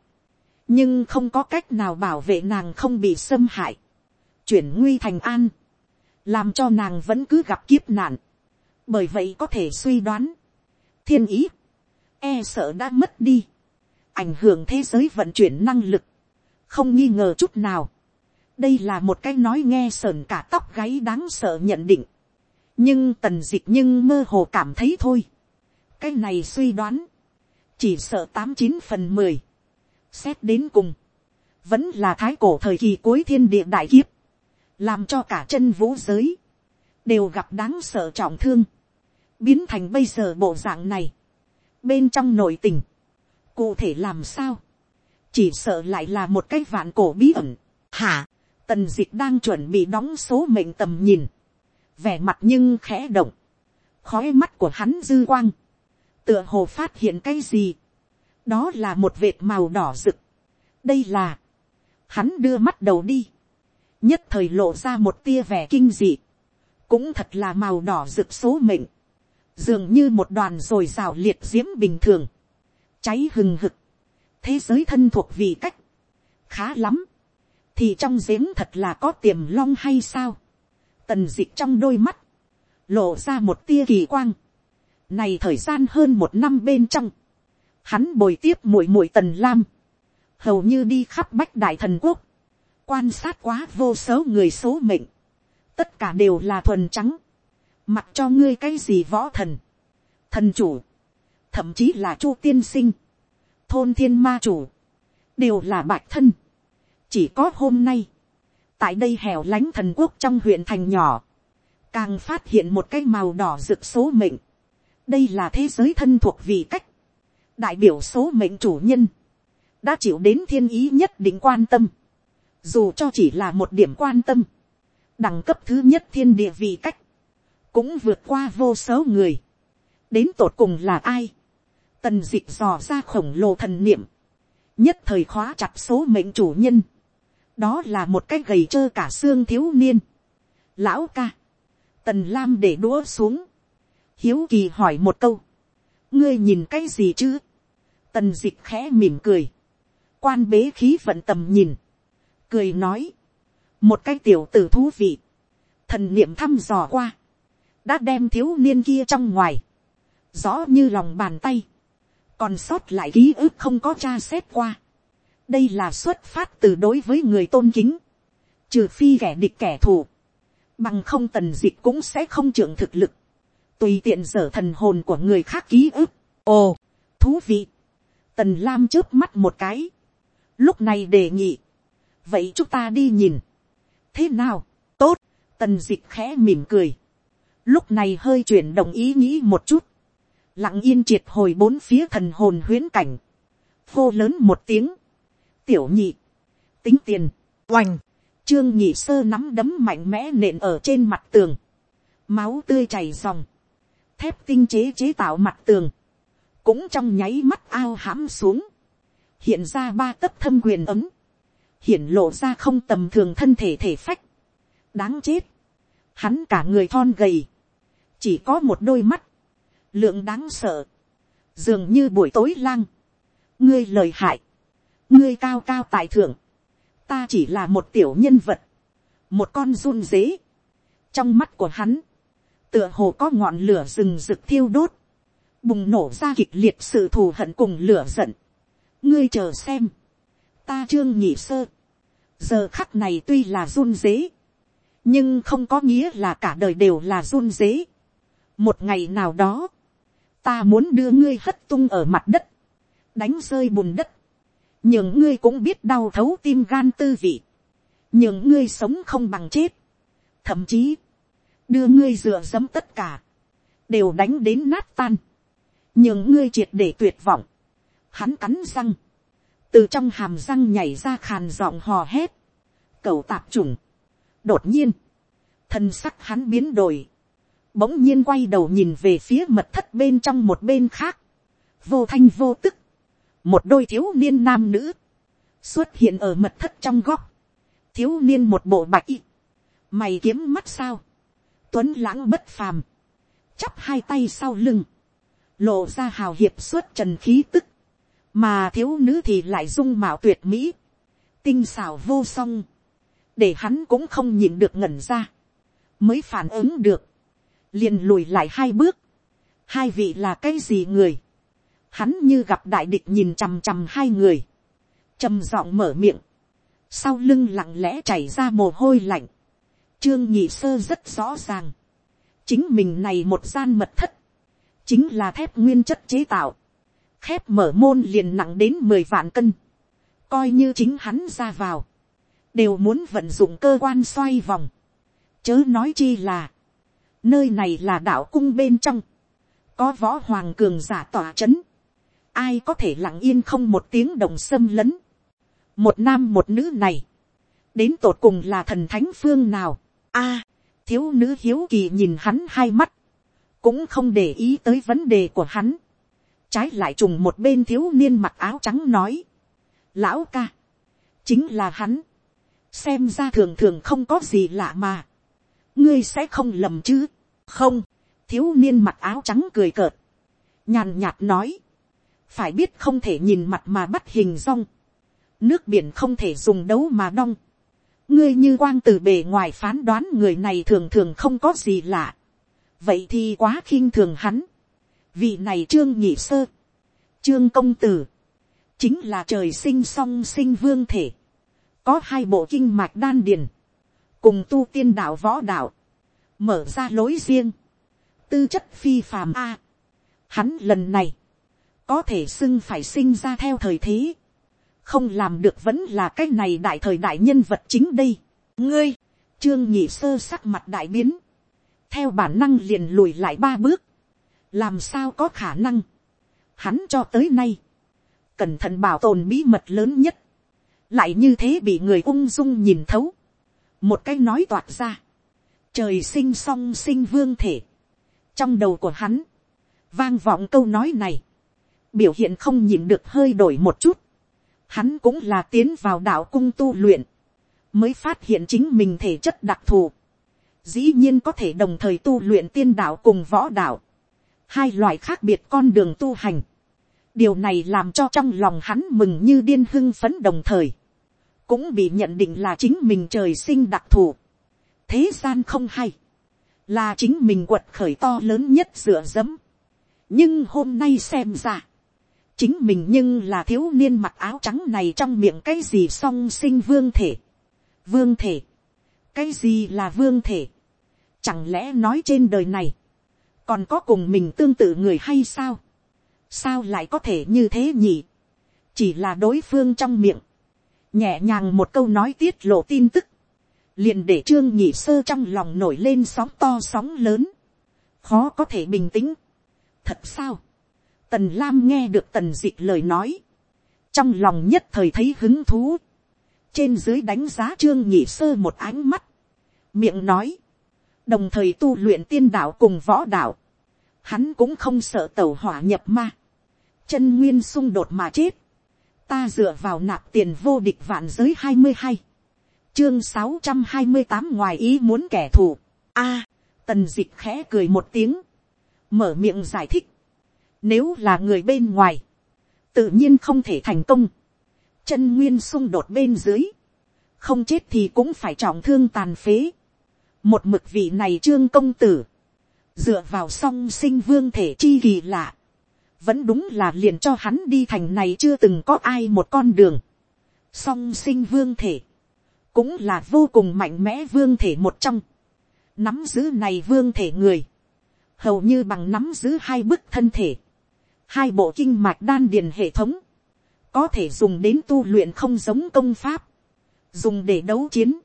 nhưng không có cách nào bảo vệ nàng không bị xâm hại, chuyển nguy thành an, làm cho nàng vẫn cứ gặp kiếp nạn, bởi vậy có thể suy đoán, thiên ý, e sợ đã mất đi, ảnh hưởng thế giới vận chuyển năng lực, không nghi ngờ chút nào, đây là một cái nói nghe sờn cả tóc gáy đáng sợ nhận định. nhưng tần d ị c h nhưng mơ hồ cảm thấy thôi. cái này suy đoán, chỉ sợ tám chín phần mười. xét đến cùng, vẫn là thái cổ thời kỳ cuối thiên địa đại kiếp, làm cho cả chân vũ giới, đều gặp đáng sợ trọng thương, biến thành bây giờ bộ dạng này, bên trong nội tình, cụ thể làm sao, chỉ sợ lại là một cái vạn cổ bí ẩn, hả, Tần dịch đang chuẩn bị đóng số mệnh tầm nhìn. Vẻ mặt nhưng khẽ động. Khói mắt của hắn dư quang. Tựa hồ phát hiện cái gì. Đó là một vệt màu đỏ rực. Đây là. Hắn đưa mắt đầu đi. Nhất thời lộ ra một tia vẻ kinh dị. Cũng thật là màu đỏ rực số mệnh. Dường như một đoàn rồi rào liệt diễm bình thường. Cháy hừng hực. Thế giới thân thuộc vì cách. Khá lắm thì trong giếng thật là có tiềm long hay sao. tần d ị c h trong đôi mắt, lộ ra một tia kỳ quang. này thời gian hơn một năm bên trong, hắn bồi tiếp muội muội tần lam, hầu như đi khắp bách đại thần quốc, quan sát quá vô số người số mệnh, tất cả đều là thuần trắng, mặc cho ngươi cái gì võ thần, thần chủ, thậm chí là chu tiên sinh, thôn thiên ma chủ, đều là bạch thân. chỉ có hôm nay, tại đây hẻo lánh thần quốc trong huyện thành nhỏ, càng phát hiện một cái màu đỏ rực số mệnh. đây là thế giới thân thuộc vì cách, đại biểu số mệnh chủ nhân, đã chịu đến thiên ý nhất định quan tâm, dù cho chỉ là một điểm quan tâm, đẳng cấp thứ nhất thiên địa vì cách, cũng vượt qua vô số người, đến tột cùng là ai, tần d ị dò ra khổng lồ thần niệm, nhất thời khóa chặt số mệnh chủ nhân, đó là một cái gầy trơ cả xương thiếu niên. lão ca, tần lam để đũa xuống, hiếu kỳ hỏi một câu, ngươi nhìn cái gì chứ, tần d ị khẽ mỉm cười, quan bế khí vận tầm nhìn, cười nói, một cái tiểu t ử thú vị, thần niệm thăm dò qua, đã đem thiếu niên kia trong ngoài, rõ như lòng bàn tay, còn sót lại ký ức không có tra xét qua. đây là xuất phát từ đối với người tôn kính, trừ phi kẻ địch kẻ thù, bằng không tần dịch cũng sẽ không trưởng thực lực, tùy tiện dở thần hồn của người khác ký ức. ồ, thú vị, tần lam trước mắt một cái, lúc này đề nghị, vậy chúng ta đi nhìn, thế nào, tốt, tần dịch khẽ mỉm cười, lúc này hơi chuyển động ý nghĩ một chút, lặng yên triệt hồi bốn phía thần hồn huyến cảnh, hô lớn một tiếng, tiểu nhị, tính tiền, oành, trương nhị sơ nắm đấm mạnh mẽ nện ở trên mặt tường, máu tươi chảy dòng, thép tinh chế chế tạo mặt tường, cũng trong nháy mắt ao hãm xuống, hiện ra ba tấc thâm quyền ấm, hiện lộ ra không tầm thường thân thể thể phách, đáng chết, hắn cả người thon gầy, chỉ có một đôi mắt, lượng đáng sợ, dường như buổi tối lang, ngươi lời hại, ngươi cao cao tài thượng, ta chỉ là một tiểu nhân vật, một con run dế, trong mắt của hắn, tựa hồ có ngọn lửa rừng rực thiêu đốt, bùng nổ ra kịch liệt sự thù hận cùng lửa giận, ngươi chờ xem, ta trương nhị sơ, giờ khắc này tuy là run dế, nhưng không có nghĩa là cả đời đều là run dế một ngày nào đó, ta muốn đưa ngươi hất tung ở mặt đất, đánh rơi bùn đất, nhưng ngươi cũng biết đau thấu tim gan tư vị, nhưng ngươi sống không bằng chết, thậm chí, đưa ngươi dựa dẫm tất cả, đều đánh đến nát tan, nhưng ngươi triệt để tuyệt vọng, hắn cắn răng, từ trong hàm răng nhảy ra khàn giọng hò hét, cầu tạp trùng, đột nhiên, thân sắc hắn biến đổi, bỗng nhiên quay đầu nhìn về phía mật thất bên trong một bên khác, vô thanh vô tức, một đôi thiếu niên nam nữ, xuất hiện ở mật thất trong góc, thiếu niên một bộ bạch y, mày kiếm mắt sao, tuấn lãng bất phàm, chắp hai tay sau lưng, lộ ra hào hiệp xuất trần khí tức, mà thiếu nữ thì lại dung mạo tuyệt mỹ, tinh xảo vô song, để hắn cũng không nhìn được ngẩn ra, mới phản ứng được, liền lùi lại hai bước, hai vị là cái gì người, hắn như gặp đại địch nhìn chằm chằm hai người, trầm giọng mở miệng, sau lưng lặng lẽ chảy ra mồ hôi lạnh, trương nhị sơ rất rõ ràng, chính mình này một gian mật thất, chính là thép nguyên chất chế tạo, khép mở môn liền nặng đến mười vạn cân, coi như chính hắn ra vào, đều muốn vận dụng cơ quan xoay vòng, chớ nói chi là, Nơi này là đạo cung bên trong. Có võ hoàng cường giả tỏa chấn. Ai có thể lặng yên không một tiếng đồng xâm lấn. Một nam một nữ này. Đến tột cùng là thần thánh phương nào. a, thiếu nữ hiếu kỳ nhìn hắn hai mắt. Cũng không để ý tới vấn đề của hắn. Trái lại trùng một bên thiếu niên mặc áo trắng nói. Lão ca. Chính là hắn. Xem ra thường thường không có gì lạ mà ngươi sẽ không lầm chứ không, thiếu niên mặc áo trắng cười cợt, nhàn nhạt nói, phải biết không thể nhìn mặt mà bắt hình rong, nước biển không thể dùng đấu mà đong, ngươi như quang từ bề ngoài phán đoán người này thường thường không có gì lạ, vậy thì quá khinh thường hắn, vị này trương nhị sơ, trương công tử, chính là trời sinh song sinh vương thể, có hai bộ kinh mạch đan điền, cùng tu tiên đạo võ đạo, mở ra lối riêng, tư chất phi phàm a. hắn lần này, có thể xưng phải sinh ra theo thời thế, không làm được vẫn là cái này đại thời đại nhân vật chính đây. ngươi, trương nhị sơ sắc mặt đại biến, theo bản năng liền lùi lại ba bước, làm sao có khả năng, hắn cho tới nay, cẩn thận bảo tồn bí mật lớn nhất, lại như thế bị người ung dung nhìn thấu, một cái nói toạc ra, trời sinh song sinh vương thể, trong đầu của hắn, vang vọng câu nói này, biểu hiện không nhìn được hơi đổi một chút, hắn cũng là tiến vào đạo cung tu luyện, mới phát hiện chính mình thể chất đặc thù, dĩ nhiên có thể đồng thời tu luyện tiên đạo cùng võ đạo, hai loại khác biệt con đường tu hành, điều này làm cho trong lòng hắn mừng như điên hưng phấn đồng thời, cũng bị nhận định là chính mình trời sinh đặc thù, thế gian không hay, là chính mình quật khởi to lớn nhất dựa dẫm. nhưng hôm nay xem ra, chính mình nhưng là thiếu niên mặc áo trắng này trong miệng cái gì song sinh vương thể. vương thể, cái gì là vương thể, chẳng lẽ nói trên đời này, còn có cùng mình tương tự người hay sao, sao lại có thể như thế nhỉ, chỉ là đối phương trong miệng, nhẹ nhàng một câu nói tiết lộ tin tức, liền để trương nhị sơ trong lòng nổi lên sóng to sóng lớn, khó có thể bình tĩnh. thật sao, tần lam nghe được tần d ị c h lời nói, trong lòng nhất thời thấy hứng thú, trên dưới đánh giá trương nhị sơ một ánh mắt, miệng nói, đồng thời tu luyện tiên đạo cùng võ đạo, hắn cũng không sợ tẩu hỏa nhập ma, chân nguyên xung đột mà chết, ta dựa vào nạp tiền vô địch vạn giới hai mươi hai, chương sáu trăm hai mươi tám ngoài ý muốn kẻ thù. a, tần dịch khẽ cười một tiếng, mở miệng giải thích. Nếu là người bên ngoài, tự nhiên không thể thành công. chân nguyên xung đột bên dưới, không chết thì cũng phải trọng thương tàn phế. một mực vị này trương công tử, dựa vào song sinh vương thể chi kỳ lạ, vẫn đúng là liền cho hắn đi thành này chưa từng có ai một con đường. song sinh vương thể, cũng là vô cùng mạnh mẽ vương thể một trong. Nắm giữ này vương thể người, hầu như bằng nắm giữ hai bức thân thể, hai bộ kinh mạch đan điền hệ thống, có thể dùng đến tu luyện không giống công pháp, dùng để đấu chiến,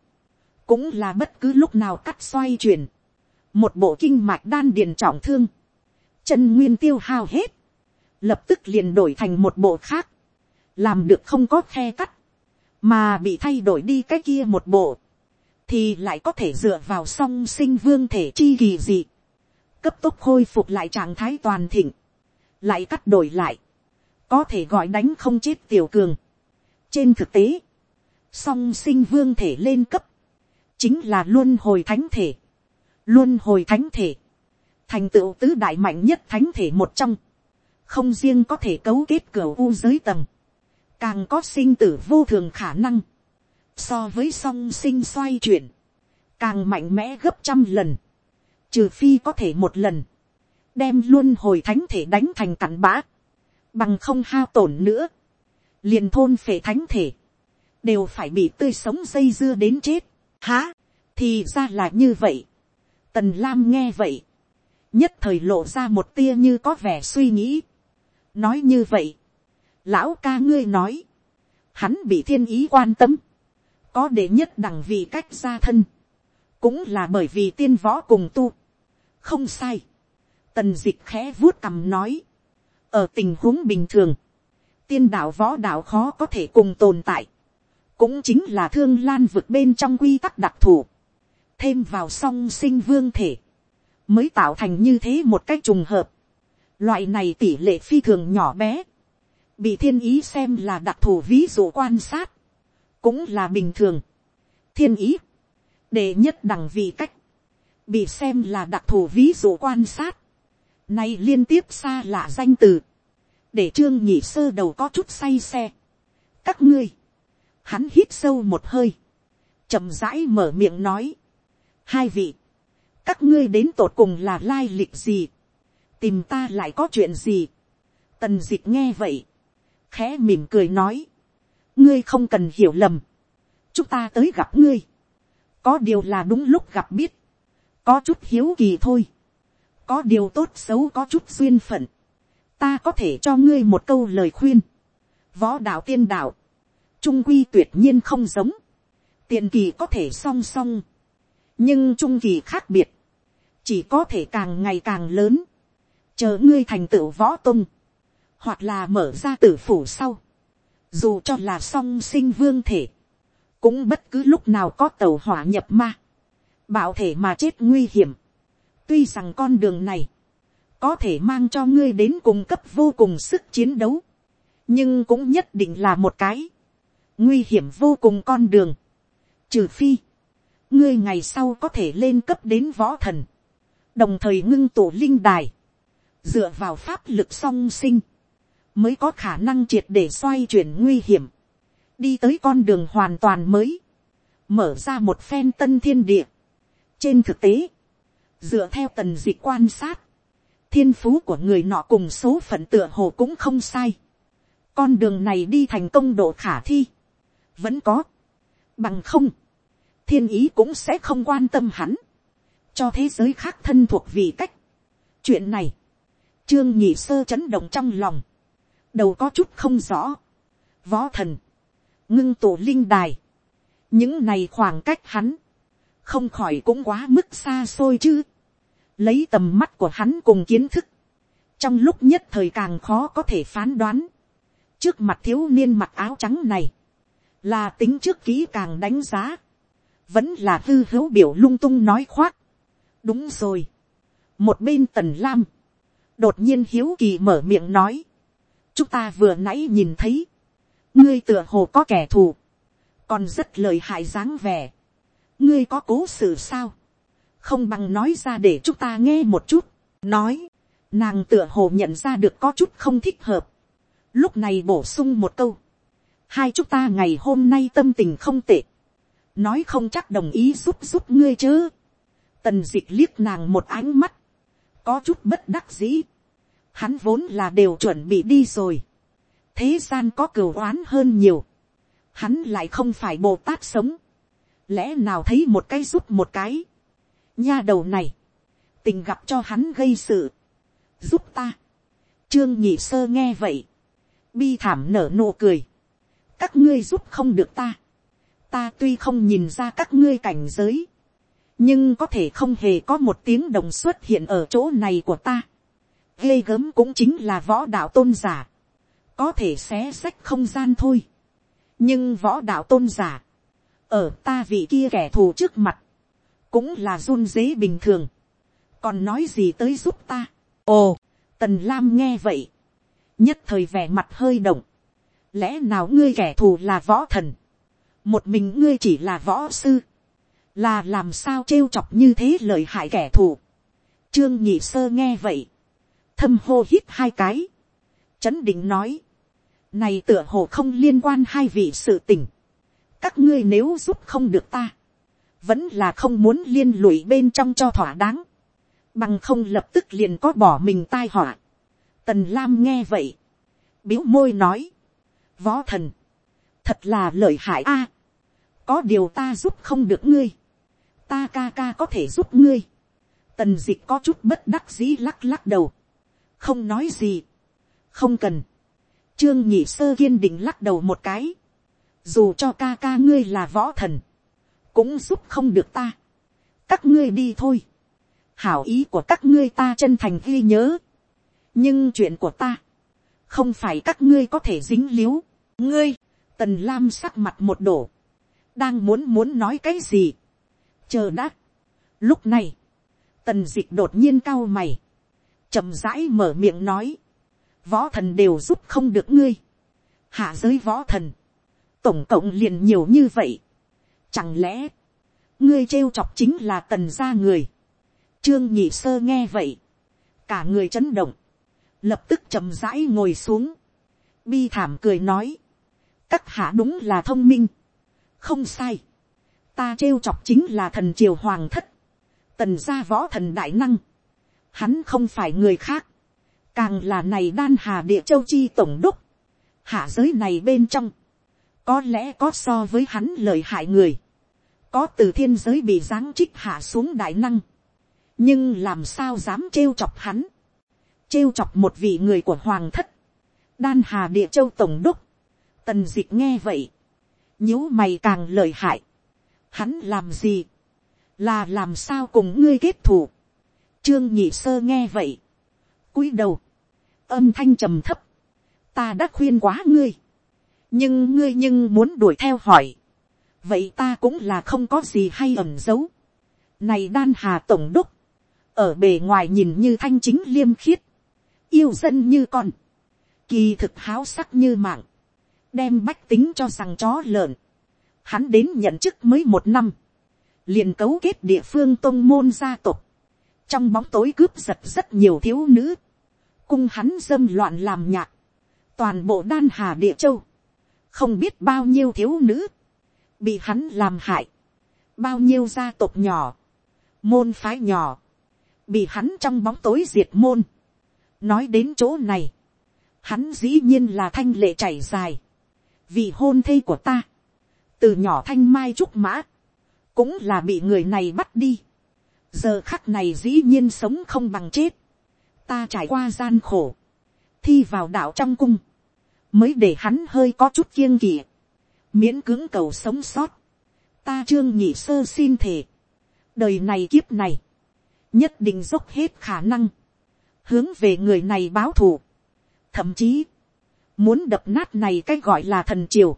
cũng là bất cứ lúc nào cắt xoay chuyển, một bộ kinh mạch đan điền trọng thương, chân nguyên tiêu hao hết, lập tức liền đổi thành một bộ khác, làm được không có khe cắt, mà bị thay đổi đi cái kia một bộ, thì lại có thể dựa vào song sinh vương thể chi kỳ dị, cấp tốc khôi phục lại trạng thái toàn thịnh, lại cắt đổi lại, có thể gọi đánh không chết tiểu cường. trên thực tế, song sinh vương thể lên cấp, chính là luân hồi thánh thể, luân hồi thánh thể, thành tựu tứ đại mạnh nhất thánh thể một trong, không riêng có thể cấu kết cửa u giới tầng, càng có sinh tử vô thường khả năng, so với song sinh xoay chuyển, càng mạnh mẽ gấp trăm lần, trừ phi có thể một lần, đem luôn hồi thánh thể đánh thành cặn bã, bằng không hao tổn nữa, liền thôn phệ thánh thể, đều phải bị tươi sống dây dưa đến chết, há, thì ra là như vậy, tần lam nghe vậy, nhất thời lộ ra một tia như có vẻ suy nghĩ, nói như vậy, lão ca ngươi nói, hắn bị thiên ý quan tâm, có đệ nhất đẳng vì cách gia thân, cũng là bởi vì tiên võ cùng tu, không sai, tần dịch khẽ vuốt cằm nói, ở tình huống bình thường, tiên đạo võ đạo khó có thể cùng tồn tại, cũng chính là thương lan vượt bên trong quy tắc đặc thù, thêm vào song sinh vương thể, mới tạo thành như thế một cách trùng hợp. Loại này tỷ lệ phi thường nhỏ bé, bị thiên ý xem là đặc thù ví dụ quan sát, cũng là bình thường. thiên ý, để nhất đẳng vị cách, bị xem là đặc thù ví dụ quan sát, nay liên tiếp xa lạ danh từ, để trương nhị sơ đầu có chút say xe. các ngươi, hắn hít sâu một hơi, chậm rãi mở miệng nói, hai vị, các ngươi đến tột cùng là lai lịch gì, tìm ta lại có chuyện gì, tần d ị c h nghe vậy, khẽ mỉm cười nói, ngươi không cần hiểu lầm, chúng ta tới gặp ngươi, có điều là đúng lúc gặp biết, có chút hiếu kỳ thôi, có điều tốt xấu có chút duyên phận, ta có thể cho ngươi một câu lời khuyên, võ đạo tiên đạo, trung quy tuyệt nhiên không giống, tiền kỳ có thể song song, nhưng trung kỳ khác biệt, chỉ có thể càng ngày càng lớn, chờ ngươi thành tựu võ tung, hoặc là mở ra tử phủ sau, dù cho là song sinh vương thể, cũng bất cứ lúc nào có tàu hỏa nhập ma, bảo thể mà chết nguy hiểm. tuy rằng con đường này, có thể mang cho ngươi đến cùng cấp vô cùng sức chiến đấu, nhưng cũng nhất định là một cái, nguy hiểm vô cùng con đường, trừ phi, ngươi ngày sau có thể lên cấp đến võ thần, đồng thời ngưng tổ linh đài, dựa vào pháp lực song sinh, mới có khả năng triệt để xoay chuyển nguy hiểm, đi tới con đường hoàn toàn mới, mở ra một phen tân thiên địa. trên thực tế, dựa theo tần d quan sát, thiên phú của người nọ cùng số phận tựa hồ cũng không sai. con đường này đi thành công độ khả thi, vẫn có, bằng không, thiên ý cũng sẽ không quan tâm hắn, cho thế giới khác thân thuộc vì cách. chuyện này, trương nhị sơ chấn động trong lòng, đầu có chút không rõ. Võ thần, ngưng tổ linh đài, những này khoảng cách hắn, không khỏi cũng quá mức xa xôi chứ. Lấy tầm mắt của hắn cùng kiến thức, trong lúc nhất thời càng khó có thể phán đoán. Trước mặt thiếu niên mặc áo trắng này, là tính trước kỹ càng đánh giá, vẫn là hư hữu biểu lung tung nói khoác. đúng rồi, một bên tần lam, đột nhiên hiếu kỳ mở miệng nói, chúng ta vừa nãy nhìn thấy, ngươi tựa hồ có kẻ thù, còn rất lời hại dáng vẻ, ngươi có cố sự sao, không bằng nói ra để chúng ta nghe một chút, nói, nàng tựa hồ nhận ra được có chút không thích hợp, lúc này bổ sung một câu, hai chúng ta ngày hôm nay tâm tình không tệ, nói không chắc đồng ý giúp giúp ngươi chứ, tần d ị c h liếc nàng một ánh mắt, có chút bất đắc dĩ, hắn vốn là đều chuẩn bị đi rồi. thế gian có cửu oán hơn nhiều. hắn lại không phải bồ tát sống. lẽ nào thấy một cái giúp một cái. nha đầu này, tình gặp cho hắn gây sự. giúp ta. trương nhị sơ nghe vậy. bi thảm nở nụ cười. các ngươi giúp không được ta. ta tuy không nhìn ra các ngươi cảnh giới nhưng có thể không hề có một tiếng đồng xuất hiện ở chỗ này của ta ghê gớm cũng chính là võ đạo tôn giả, có thể xé sách không gian thôi, nhưng võ đạo tôn giả, ở ta vị kia kẻ thù trước mặt, cũng là run dế bình thường, còn nói gì tới giúp ta. ồ, tần lam nghe vậy, nhất thời vẻ mặt hơi động, lẽ nào ngươi kẻ thù là võ thần, một mình ngươi chỉ là võ sư, là làm sao trêu chọc như thế lời hại kẻ thù. Trương nhị sơ nghe vậy, thâm hô hít hai cái, chấn định nói, này tựa hồ không liên quan hai vị sự tình, các ngươi nếu giúp không được ta, vẫn là không muốn liên lụy bên trong cho thỏa đáng, bằng không lập tức liền có bỏ mình tai họa. Tần Lam nghe vậy, biếu môi nói, võ thần, thật là lợi hại a, có điều ta giúp không được ngươi, ta ca ca có thể giúp ngươi, tần d ị c h có chút bất đắc dĩ lắc lắc đầu, không nói gì, không cần, trương nhị sơ kiên định lắc đầu một cái, dù cho ca ca ngươi là võ thần, cũng giúp không được ta, các ngươi đi thôi, hảo ý của các ngươi ta chân thành ghi nhớ, nhưng chuyện của ta, không phải các ngươi có thể dính l i ế u ngươi, tần lam sắc mặt một đổ, đang muốn muốn nói cái gì, chờ đã. lúc này, tần d ị c h đột nhiên cao mày, chậm rãi mở miệng nói, võ thần đều giúp không được ngươi, hạ giới võ thần, tổng cộng liền nhiều như vậy, chẳng lẽ, ngươi trêu chọc chính là tần gia người, trương nhị sơ nghe vậy, cả người chấn động, lập tức chậm rãi ngồi xuống, bi thảm cười nói, các hạ đúng là thông minh, không sai, ta trêu chọc chính là thần triều hoàng thất, tần gia võ thần đại năng, hắn không phải người khác, càng là này đan hà địa châu chi tổng đốc, hạ giới này bên trong, có lẽ có so với hắn lời hại người, có từ thiên giới bị giáng trích hạ xuống đại năng, nhưng làm sao dám trêu chọc hắn, trêu chọc một vị người của hoàng thất, đan hà địa châu tổng đốc, tần d ị c h nghe vậy, nhíu mày càng lời hại, hắn làm gì, là làm sao cùng ngươi kết thù, trương nhị sơ nghe vậy, cúi đầu, âm thanh trầm thấp, ta đã khuyên quá ngươi, nhưng ngươi nhưng muốn đuổi theo hỏi, vậy ta cũng là không có gì hay ẩn giấu. này đan hà tổng đốc, ở bề ngoài nhìn như thanh chính liêm khiết, yêu dân như con, kỳ thực háo sắc như mạng, đem bách tính cho rằng chó lợn, hắn đến nhận chức mới một năm, liền cấu kết địa phương tôn môn gia tộc, trong bóng tối cướp giật rất nhiều thiếu nữ, cung hắn dâm loạn làm nhạc, toàn bộ đan hà địa châu, không biết bao nhiêu thiếu nữ, bị hắn làm hại, bao nhiêu gia tộc nhỏ, môn phái nhỏ, bị hắn trong bóng tối diệt môn, nói đến chỗ này, hắn dĩ nhiên là thanh lệ chảy dài, vì hôn thê của ta, từ nhỏ thanh mai trúc mã, cũng là bị người này bắt đi, giờ khắc này dĩ nhiên sống không bằng chết, ta trải qua gian khổ, thi vào đạo trong cung, mới để hắn hơi có chút kiêng kỵ, miễn cưỡng cầu sống sót, ta trương nhị sơ xin thề, đời này kiếp này, nhất định dốc hết khả năng, hướng về người này báo thù, thậm chí, muốn đập nát này cái gọi là thần triều,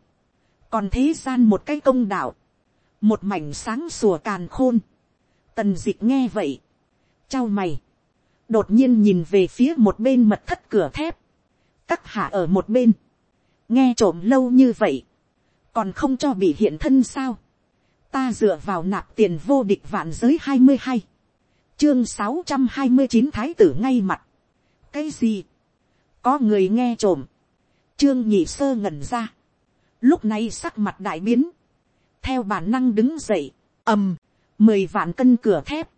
còn thế gian một cái công đạo, một mảnh sáng sủa càn khôn, tần dịch nghe vậy, trao mày, đột nhiên nhìn về phía một bên mật thất cửa thép, các hạ ở một bên, nghe trộm lâu như vậy, còn không cho bị hiện thân sao, ta dựa vào nạp tiền vô địch vạn giới hai mươi hai, chương sáu trăm hai mươi chín thái tử ngay mặt, cái gì, có người nghe trộm, trương nhị sơ ngẩn ra, lúc này sắc mặt đại biến, theo bản năng đứng dậy, ầm, mười vạn cân cửa thép,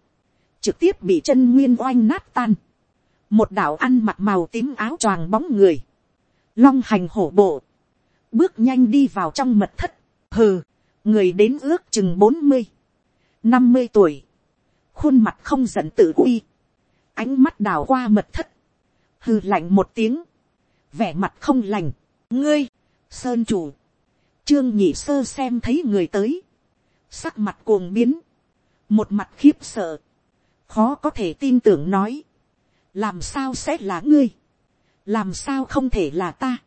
trực tiếp bị chân nguyên oanh nát tan, một đạo ăn mặc màu tím áo choàng bóng người, long hành hổ bộ, bước nhanh đi vào trong mật thất, hừ, người đến ước chừng bốn mươi, năm mươi tuổi, khuôn mặt không giận tự uy, ánh mắt đào qua mật thất, hừ lạnh một tiếng, vẻ mặt không lành, ngươi, sơn chủ, trương nhị sơ xem thấy người tới, sắc mặt cuồng biến, một mặt khiếp sợ, khó có thể tin tưởng nói, làm sao sẽ là ngươi, làm sao không thể là ta,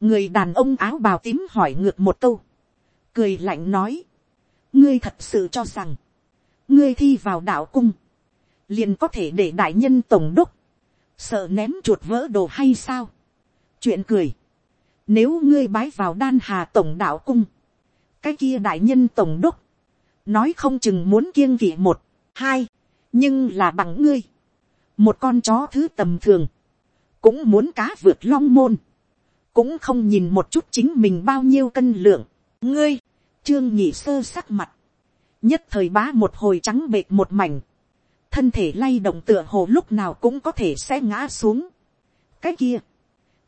người đàn ông áo bào tím hỏi ngược một câu, cười lạnh nói, ngươi thật sự cho rằng, ngươi thi vào đạo cung, liền có thể để đại nhân tổng đốc, sợ ném chuột vỡ đồ hay sao. chuyện cười, nếu ngươi bái vào đan hà tổng đạo cung, cái kia đại nhân tổng đốc, nói không chừng muốn kiêng kỵ một, hai, nhưng là bằng ngươi, một con chó thứ tầm thường, cũng muốn cá vượt long môn, cũng không nhìn một chút chính mình bao nhiêu cân lượng, ngươi, trương nhị sơ sắc mặt, nhất thời bá một hồi trắng bệt một mảnh, thân thể lay động tựa hồ lúc nào cũng có thể sẽ ngã xuống. cái kia,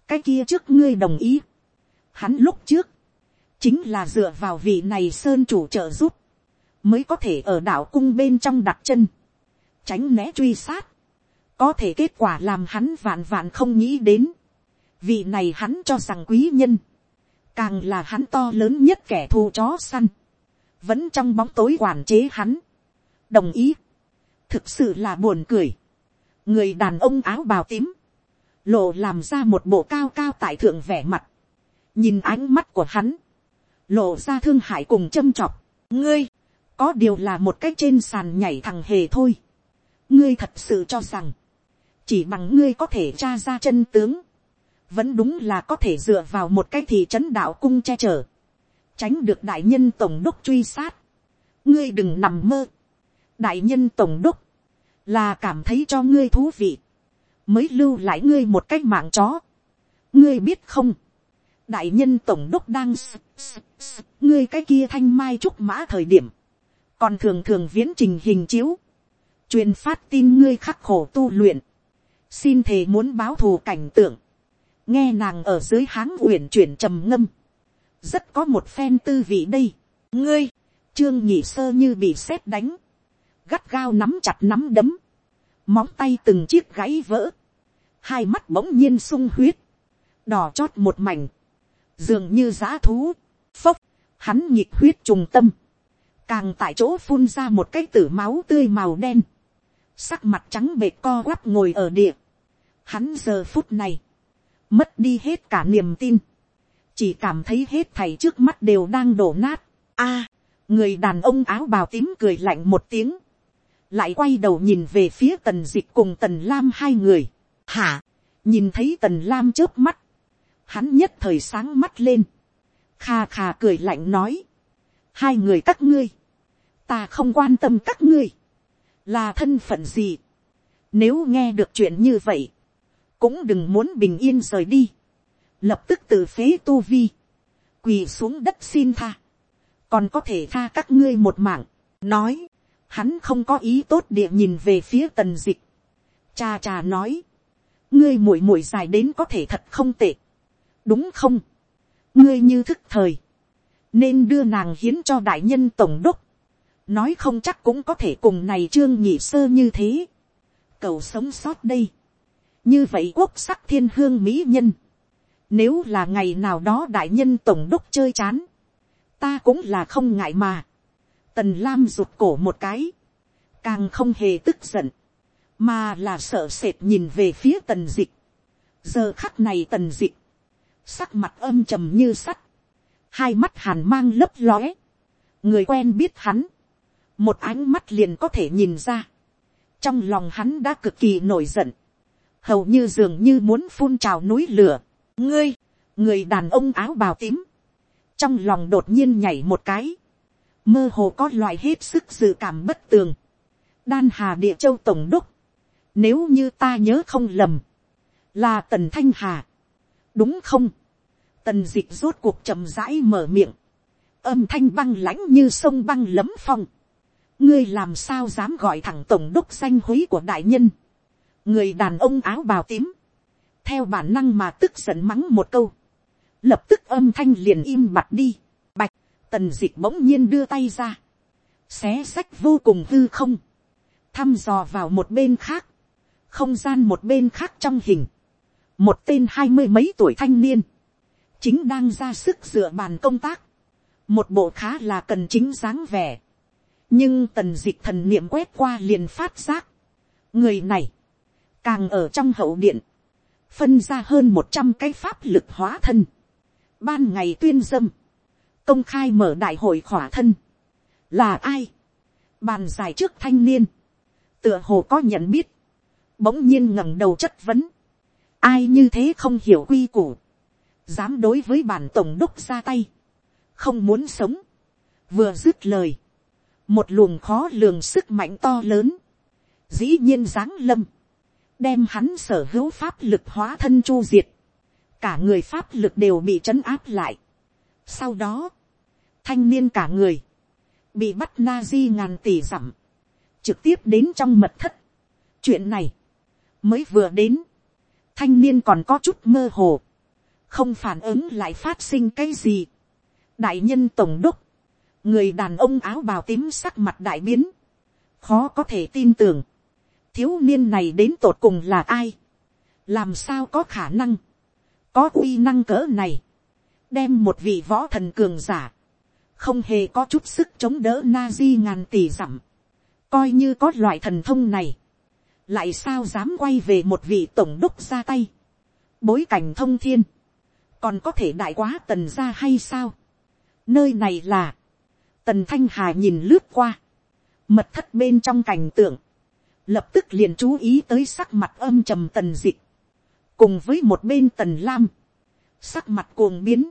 cái kia trước ngươi đồng ý. hắn lúc trước, chính là dựa vào vị này sơn chủ trợ giúp, mới có thể ở đảo cung bên trong đặt chân, tránh né truy sát, có thể kết quả làm hắn vạn vạn không nghĩ đến, Vì này hắn cho rằng quý nhân, càng là hắn to lớn nhất kẻ thù chó săn, vẫn trong bóng tối quản chế hắn, đồng ý, thực sự là buồn cười. người đàn ông áo bào tím, lộ làm ra một bộ cao cao tại thượng vẻ mặt, nhìn ánh mắt của hắn, lộ ra thương hại cùng châm chọc, ngươi, có điều là một cái trên sàn nhảy thằng hề thôi. ngươi thật sự cho rằng, chỉ bằng ngươi có thể tra ra chân tướng, vẫn đúng là có thể dựa vào một cái thị trấn đạo cung che chở, tránh được đại nhân tổng đốc truy sát. ngươi đừng nằm mơ, đại nhân tổng đốc, là cảm thấy cho ngươi thú vị, mới lưu lại ngươi một cách mạng chó. ngươi biết không, đại nhân tổng đốc đang ngươi cái kia thanh mai trúc mã thời điểm, còn thường thường viễn trình hình chiếu, truyền phát tin ngươi khắc khổ tu luyện, xin thề muốn báo thù cảnh tượng, nghe nàng ở dưới háng uyển chuyển trầm ngâm, rất có một phen tư vị đây. ngươi, trương nhị sơ như bị sét đánh, gắt gao nắm chặt nắm đấm, móng tay từng chiếc gãy vỡ, hai mắt bỗng nhiên sung huyết, đỏ chót một mảnh, dường như giá thú, phốc, hắn nhịp huyết trùng tâm, càng tại chỗ phun ra một cái tử máu tươi màu đen, sắc mặt trắng bệt co quắp ngồi ở địa, hắn giờ phút này, mất đi hết cả niềm tin, chỉ cảm thấy hết thầy trước mắt đều đang đổ nát. a, người đàn ông áo bào tím cười lạnh một tiếng, lại quay đầu nhìn về phía tần dịch cùng tần lam hai người. hả, nhìn thấy tần lam trước mắt, hắn nhất thời sáng mắt lên, kha kha cười lạnh nói, hai người các ngươi, ta không quan tâm các ngươi, là thân phận gì, nếu nghe được chuyện như vậy, cũng đừng muốn bình yên rời đi, lập tức từ phế tu vi, quỳ xuống đất xin tha, còn có thể tha các ngươi một mạng, nói, hắn không có ý tốt địa nhìn về phía tần dịch, cha cha nói, ngươi muội muội dài đến có thể thật không tệ, đúng không, ngươi như thức thời, nên đưa nàng hiến cho đại nhân tổng đốc, nói không chắc cũng có thể cùng này trương nhị sơ như thế, cầu sống sót đây, như vậy quốc sắc thiên hương mỹ nhân, nếu là ngày nào đó đại nhân tổng đốc chơi chán, ta cũng là không ngại mà. Tần Lam rụt cổ một cái, càng không hề tức giận, mà là sợ sệt nhìn về phía tần dịch. giờ khắc này tần dịch, sắc mặt âm trầm như sắt, hai mắt hàn mang lấp lóe, người quen biết hắn, một ánh mắt liền có thể nhìn ra, trong lòng hắn đã cực kỳ nổi giận, hầu như dường như muốn phun trào núi lửa, ngươi, người đàn ông áo bào tím, trong lòng đột nhiên nhảy một cái, mơ hồ có loại hết sức dự cảm bất tường, đan hà địa châu tổng đốc, nếu như ta nhớ không lầm, là tần thanh hà, đúng không, tần dịch rốt cuộc chậm rãi mở miệng, âm thanh băng lãnh như sông băng lấm phong, ngươi làm sao dám gọi thẳng tổng đốc danh húy của đại nhân, người đàn ông áo bào tím, theo bản năng mà tức giận mắng một câu, lập tức âm thanh liền im mặt đi, bạch, tần d ị c h bỗng nhiên đưa tay ra, xé sách vô cùng hư không, thăm dò vào một bên khác, không gian một bên khác trong hình, một tên hai mươi mấy tuổi thanh niên, chính đang ra sức dựa bàn công tác, một bộ khá là cần chính dáng vẻ, nhưng tần dịch thần niệm quét qua liền phát giác, người này, càng ở trong hậu điện, phân ra hơn một trăm cái pháp lực hóa thân, ban ngày tuyên dâm, công khai mở đại hội khỏa thân, là ai, bàn giải trước thanh niên, tựa hồ có nhận biết, bỗng nhiên ngẩng đầu chất vấn, ai như thế không hiểu quy củ, dám đối với bản tổng đốc ra tay, không muốn sống, vừa dứt lời, một luồng khó lường sức mạnh to lớn, dĩ nhiên giáng lâm, đem hắn sở hữu pháp lực hóa thân chu diệt, cả người pháp lực đều bị trấn áp lại. Sau đó, thanh niên cả người, bị bắt na di ngàn tỷ dặm, trực tiếp đến trong mật thất. chuyện này, mới vừa đến, thanh niên còn có chút mơ hồ, không phản ứng lại phát sinh cái gì. đại nhân tổng đốc, người đàn ông áo bào tím sắc mặt đại biến, khó có thể tin tưởng, thiếu niên này đến tột cùng là ai, làm sao có khả năng, có uy năng cỡ này, đem một vị võ thần cường giả, không hề có chút sức chống đỡ na di ngàn tỷ dặm, coi như có loại thần thông này, lại sao dám quay về một vị tổng đốc ra tay, bối cảnh thông thiên, còn có thể đại quá tần ra hay sao, nơi này là, tần thanh hà nhìn lướt qua, mật thất bên trong cảnh tượng, lập tức liền chú ý tới sắc mặt âm trầm tần dịch, cùng với một bên tần lam, sắc mặt cuồng biến,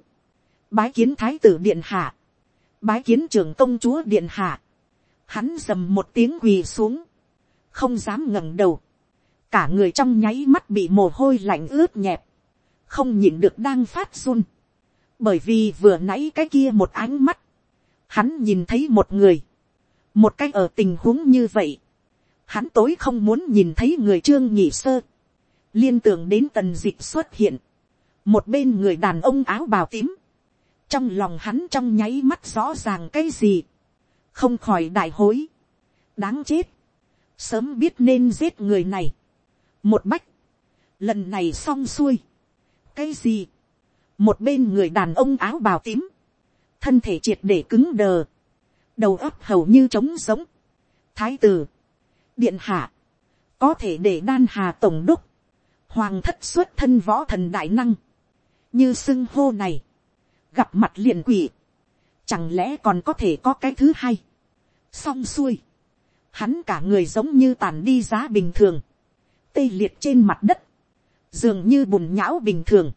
bái kiến thái tử điện hạ, bái kiến trưởng công chúa điện hạ, hắn dầm một tiếng quỳ xuống, không dám ngẩng đầu, cả người trong nháy mắt bị mồ hôi lạnh ướt nhẹp, không nhìn được đang phát run, bởi vì vừa nãy cái kia một ánh mắt, hắn nhìn thấy một người, một cái ở tình huống như vậy, hắn tối không muốn nhìn thấy người trương nhị sơ, liên tưởng đến tần dịch xuất hiện, một bên người đàn ông áo bào tím, trong lòng hắn trong nháy mắt rõ ràng cái gì, không khỏi đại hối, đáng chết, sớm biết nên giết người này, một bách, lần này xong xuôi, cái gì, một bên người đàn ông áo bào tím, thân thể triệt để cứng đờ, đầu óc hầu như trống giống, thái tử, điện hạ, có thể để đan hà tổng đốc, hoàng thất xuất thân võ thần đại năng, như xưng hô này, gặp mặt liền quỷ, chẳng lẽ còn có thể có cái thứ hay? xong xuôi, hắn cả người giống như tàn đi giá bình thường, tê liệt trên mặt đất, dường như bùn nhão bình thường,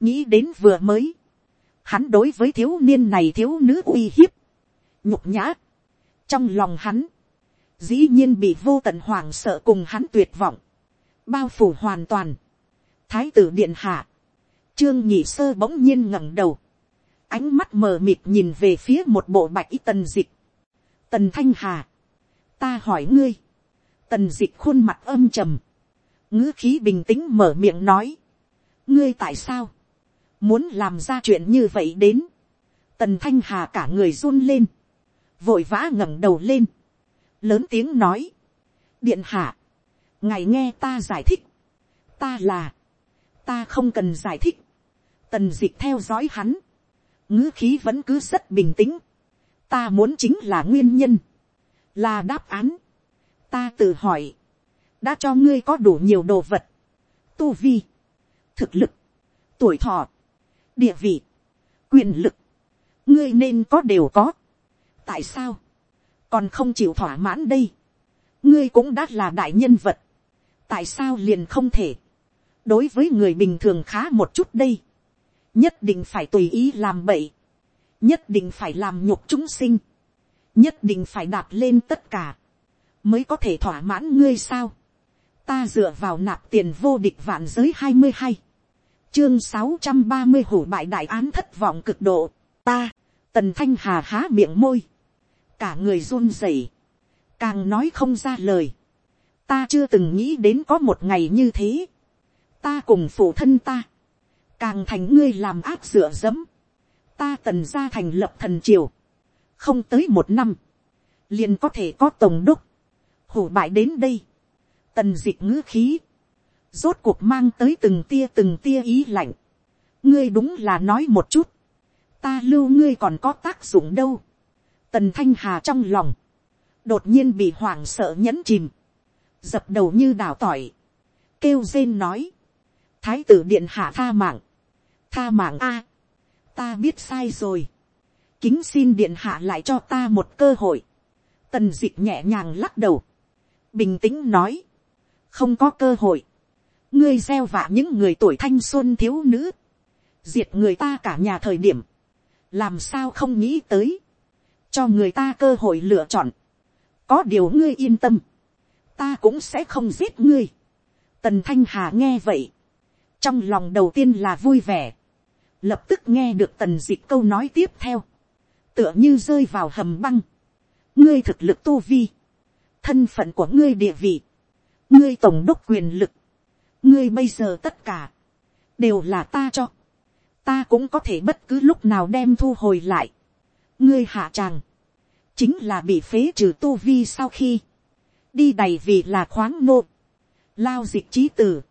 nghĩ đến vừa mới, hắn đối với thiếu niên này thiếu nữ uy hiếp, nhục nhã, trong lòng hắn, dĩ nhiên bị vô tận hoàng sợ cùng hắn tuyệt vọng, bao phủ hoàn toàn, thái tử điện hạ, trương nhị sơ bỗng nhiên ngẩng đầu, ánh mắt mờ mịt nhìn về phía một bộ bạch y tần dịch, tần thanh hà, ta hỏi ngươi, tần dịch khuôn mặt âm trầm, ngữ khí bình tĩnh mở miệng nói, ngươi tại sao, muốn làm ra chuyện như vậy đến, tần thanh hà cả người run lên, vội vã ngẩng đầu lên, lớn tiếng nói, điện hạ, ngài nghe ta giải thích, ta là, ta không cần giải thích, tần d ị c h theo dõi hắn, ngữ khí vẫn cứ rất bình tĩnh, ta muốn chính là nguyên nhân, là đáp án, ta tự hỏi, đã cho ngươi có đủ nhiều đồ vật, tu vi, thực lực, tuổi thọ, địa vị, quyền lực, ngươi nên có đều có. tại sao, còn không chịu thỏa mãn đây, ngươi cũng đã là đại nhân vật, tại sao liền không thể, đối với người bình thường khá một chút đây, nhất định phải tùy ý làm bậy, nhất định phải làm nhục chúng sinh, nhất định phải đạp lên tất cả, mới có thể thỏa mãn ngươi sao. ta dựa vào nạp tiền vô địch vạn giới hai mươi hai, chương sáu trăm ba mươi hủ bại đại án thất vọng cực độ, ta, tần thanh hà há miệng môi, cả người run rẩy, càng nói không ra lời. ta chưa từng nghĩ đến có một ngày như thế. ta cùng phụ thân ta, càng thành ngươi làm áp dựa dẫm. ta tần ra thành lập thần triều, không tới một năm, liền có thể có tổng đốc, hủ bại đến đây, tần d ị c h ngữ khí, rốt cuộc mang tới từng tia từng tia ý lạnh, ngươi đúng là nói một chút, ta lưu ngươi còn có tác dụng đâu, Tần Thanh Hà trong lòng. Đột nhiên bị hoảng sợ nhẫn chìm. Dập đầu như đảo tỏi. Kêu rên nói. Thái tử điện hạ tha mạng. Tha mạng A. Ta biết sai rồi. Kính xin điện hạ lại cho ta một cơ hội. Tần dịch nhẹ nhàng lắc đầu. Bình tĩnh nói. Không có cơ hội. Ngươi gieo vạ những người tuổi thanh xuân thiếu nữ. Diệt người ta cả nhà thời điểm. Làm sao không nghĩ tới cho người ta cơ hội lựa chọn. có điều ngươi yên tâm, ta cũng sẽ không giết ngươi. tần thanh hà nghe vậy, trong lòng đầu tiên là vui vẻ, lập tức nghe được tần dịch câu nói tiếp theo, tựa như rơi vào hầm băng, ngươi thực lực tu vi, thân phận của ngươi địa vị, ngươi tổng đốc quyền lực, ngươi bây giờ tất cả, đều là ta cho, ta cũng có thể bất cứ lúc nào đem thu hồi lại, ngươi hạ tràng, chính là bị phế trừ tu vi sau khi, đi đầy vì là khoáng nô, lao dịch trí tử,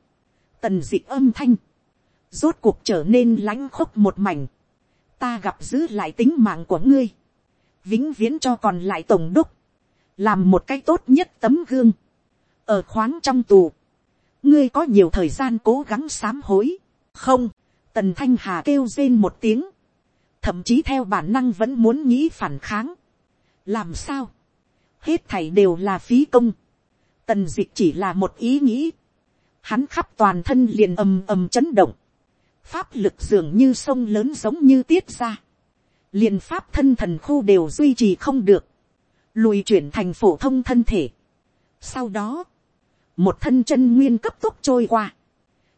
tần dịch âm thanh, rốt cuộc trở nên lãnh khốc một mảnh, ta gặp giữ lại tính mạng của ngươi, vĩnh viễn cho còn lại tổng đốc, làm một cái tốt nhất tấm gương, ở khoáng trong tù, ngươi có nhiều thời gian cố gắng sám hối, không, tần thanh hà kêu rên một tiếng, thậm chí theo bản năng vẫn muốn nghĩ phản kháng. làm sao, hết thảy đều là phí công, tần d ị c h chỉ là một ý nghĩ, hắn khắp toàn thân liền ầm ầm chấn động, pháp lực dường như sông lớn giống như tiết ra, liền pháp thân thần khu đều duy trì không được, lùi chuyển thành phổ thông thân thể. sau đó, một thân chân nguyên cấp tốc trôi qua,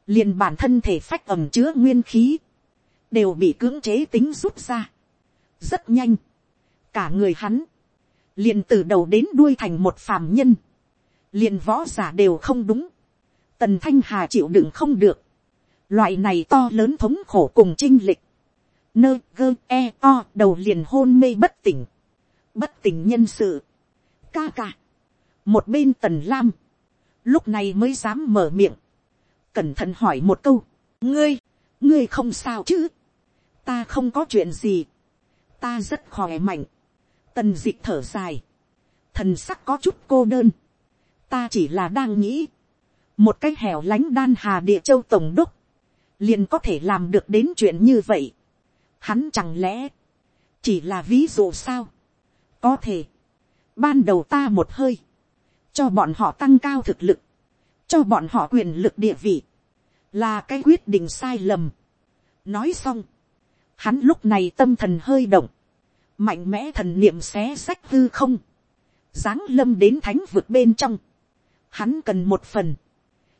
liền bản thân thể phách ẩm chứa nguyên khí, đều bị cưỡng chế tính rút ra. rất nhanh, cả người hắn, liền từ đầu đến đuôi thành một phàm nhân, liền võ giả đều không đúng, tần thanh hà chịu đựng không được, loại này to lớn thống khổ cùng chinh lịch, nơ gơ e o đầu liền hôn mê bất tỉnh, bất tỉnh nhân sự, ca ca, một bên tần lam, lúc này mới dám mở miệng, cẩn thận hỏi một câu, ngươi, ngươi không sao chứ, ta không có chuyện gì, ta rất khỏe mạnh, tần d ị c h thở dài, thần sắc có chút cô đơn, ta chỉ là đang nghĩ, một cái hẻo lánh đan hà địa châu tổng đốc, liền có thể làm được đến chuyện như vậy. Hắn chẳng lẽ, chỉ là ví dụ sao, có thể, ban đầu ta một hơi, cho bọn họ tăng cao thực lực, cho bọn họ quyền lực địa vị, là cái quyết định sai lầm. nói xong, hắn lúc này tâm thần hơi động, mạnh mẽ thần niệm xé sách hư không, giáng lâm đến thánh vực bên trong, hắn cần một phần,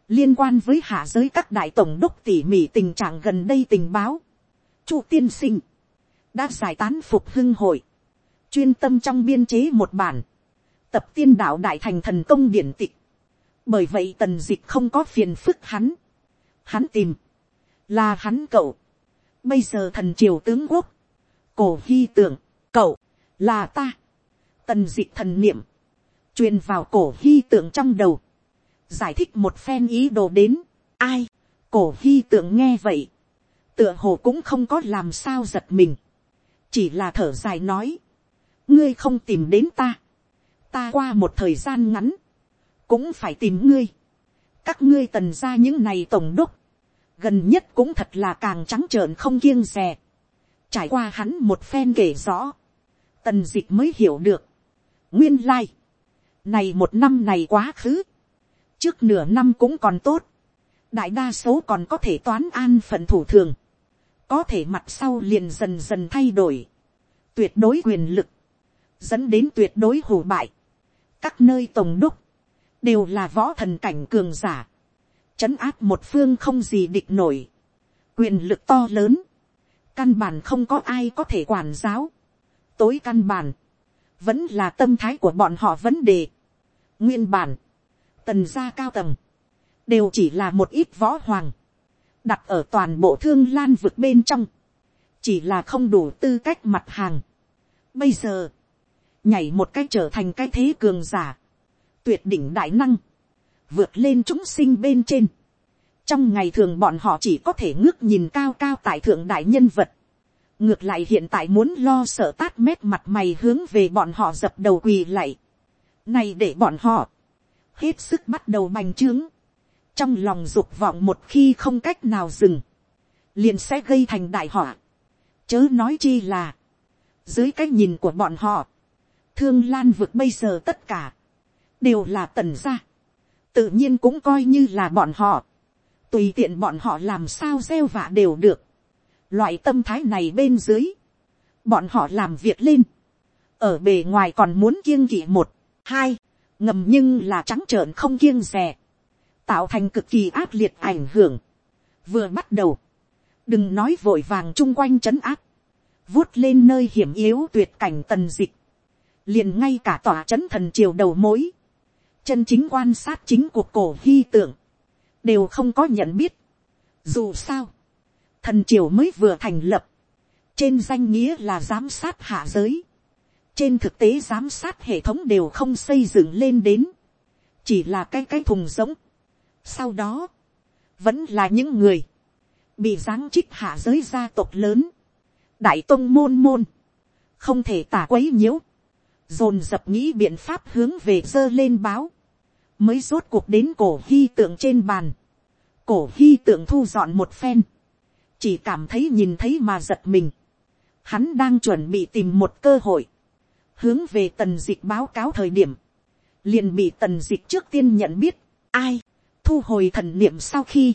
liên quan với hạ giới các đại tổng đốc tỉ mỉ tình trạng gần đây tình báo, chu tiên sinh, đã giải tán phục hưng hội, chuyên tâm trong biên chế một bản, tập tiên đạo đại thành thần công điển tịch, bởi vậy tần dịch không có phiền phức hắn, hắn tìm, là hắn cậu, bây giờ thần triều tướng quốc, cổ hy tưởng, cậu, là ta, tần dịch thần niệm, truyền vào cổ hy tưởng trong đầu, giải thích một phen ý đồ đến, ai, cổ hy tưởng nghe vậy, tựa hồ cũng không có làm sao giật mình, chỉ là thở dài nói, ngươi không tìm đến ta, ta qua một thời gian ngắn, cũng phải tìm ngươi, các ngươi tần ra những này tổng đốc, gần nhất cũng thật là càng trắng trợn không kiêng rè, trải qua hắn một phen kể rõ, tần d ị c h mới hiểu được, nguyên lai, này một năm này quá khứ, trước nửa năm cũng còn tốt, đại đa số còn có thể toán an phận thủ thường, có thể mặt sau liền dần dần thay đổi, tuyệt đối quyền lực, dẫn đến tuyệt đối hủ bại, các nơi tổng đúc, đều là võ thần cảnh cường giả, chấn áp một phương không gì địch nổi, quyền lực to lớn, căn bản không có ai có thể quản giáo, tối căn bản, vẫn là tâm thái của bọn họ vấn đề. Nguyên bản, tần gia cao tầng, đều chỉ là một ít võ hoàng, đặt ở toàn bộ thương lan vực bên trong, chỉ là không đủ tư cách mặt hàng. Bây giờ, nhảy một cách trở thành cái thế cường giả, tuyệt đỉnh đại năng, vượt lên chúng sinh bên trên. Trong ngày thường bọn họ chỉ có thể ngước nhìn cao cao tại thượng đại nhân vật, ngược lại hiện tại muốn lo sợ tát mét mặt mày hướng về bọn họ dập đầu quỳ lại này để bọn họ hết sức bắt đầu bành trướng, trong lòng dục vọng một khi không cách nào dừng, liền sẽ gây thành đại họa. chớ nói chi là, dưới cái nhìn của bọn họ, thương lan vực bây giờ tất cả, đều là tần gia, tự nhiên cũng coi như là bọn họ, tùy tiện bọn họ làm sao gieo vạ đều được, Loại tâm thái này bên dưới. Bọn họ làm việc lên. Ở bề ngoài còn muốn kiêng kỵ một, hai, ngầm nhưng là trắng trợn không kiêng rè. Tạo thành cực kỳ ác liệt ảnh hưởng. Vừa bắt đầu. Đừng nói vội vàng chung quanh trấn áp. Vuốt lên nơi hiểm yếu tuyệt cảnh tần dịch. Liền ngay cả tòa trấn thần triều đầu mối. Chân chính quan sát chính cuộc cổ hy tưởng. Đều không có nhận biết. Dù sao thần triều mới vừa thành lập, trên danh nghĩa là giám sát hạ giới, trên thực tế giám sát hệ thống đều không xây dựng lên đến, chỉ là cái cái thùng giống. sau đó, vẫn là những người, bị giáng trích hạ giới gia tộc lớn, đại tôn môn môn, không thể tả quấy nhiễu, dồn dập nghĩ biện pháp hướng về dơ lên báo, mới rốt cuộc đến cổ hy tượng trên bàn, cổ hy tượng thu dọn một phen, chỉ cảm thấy nhìn thấy mà giật mình. Hắn đang chuẩn bị tìm một cơ hội, hướng về tần dịch báo cáo thời điểm, liền bị tần dịch trước tiên nhận biết, ai, thu hồi thần niệm sau khi,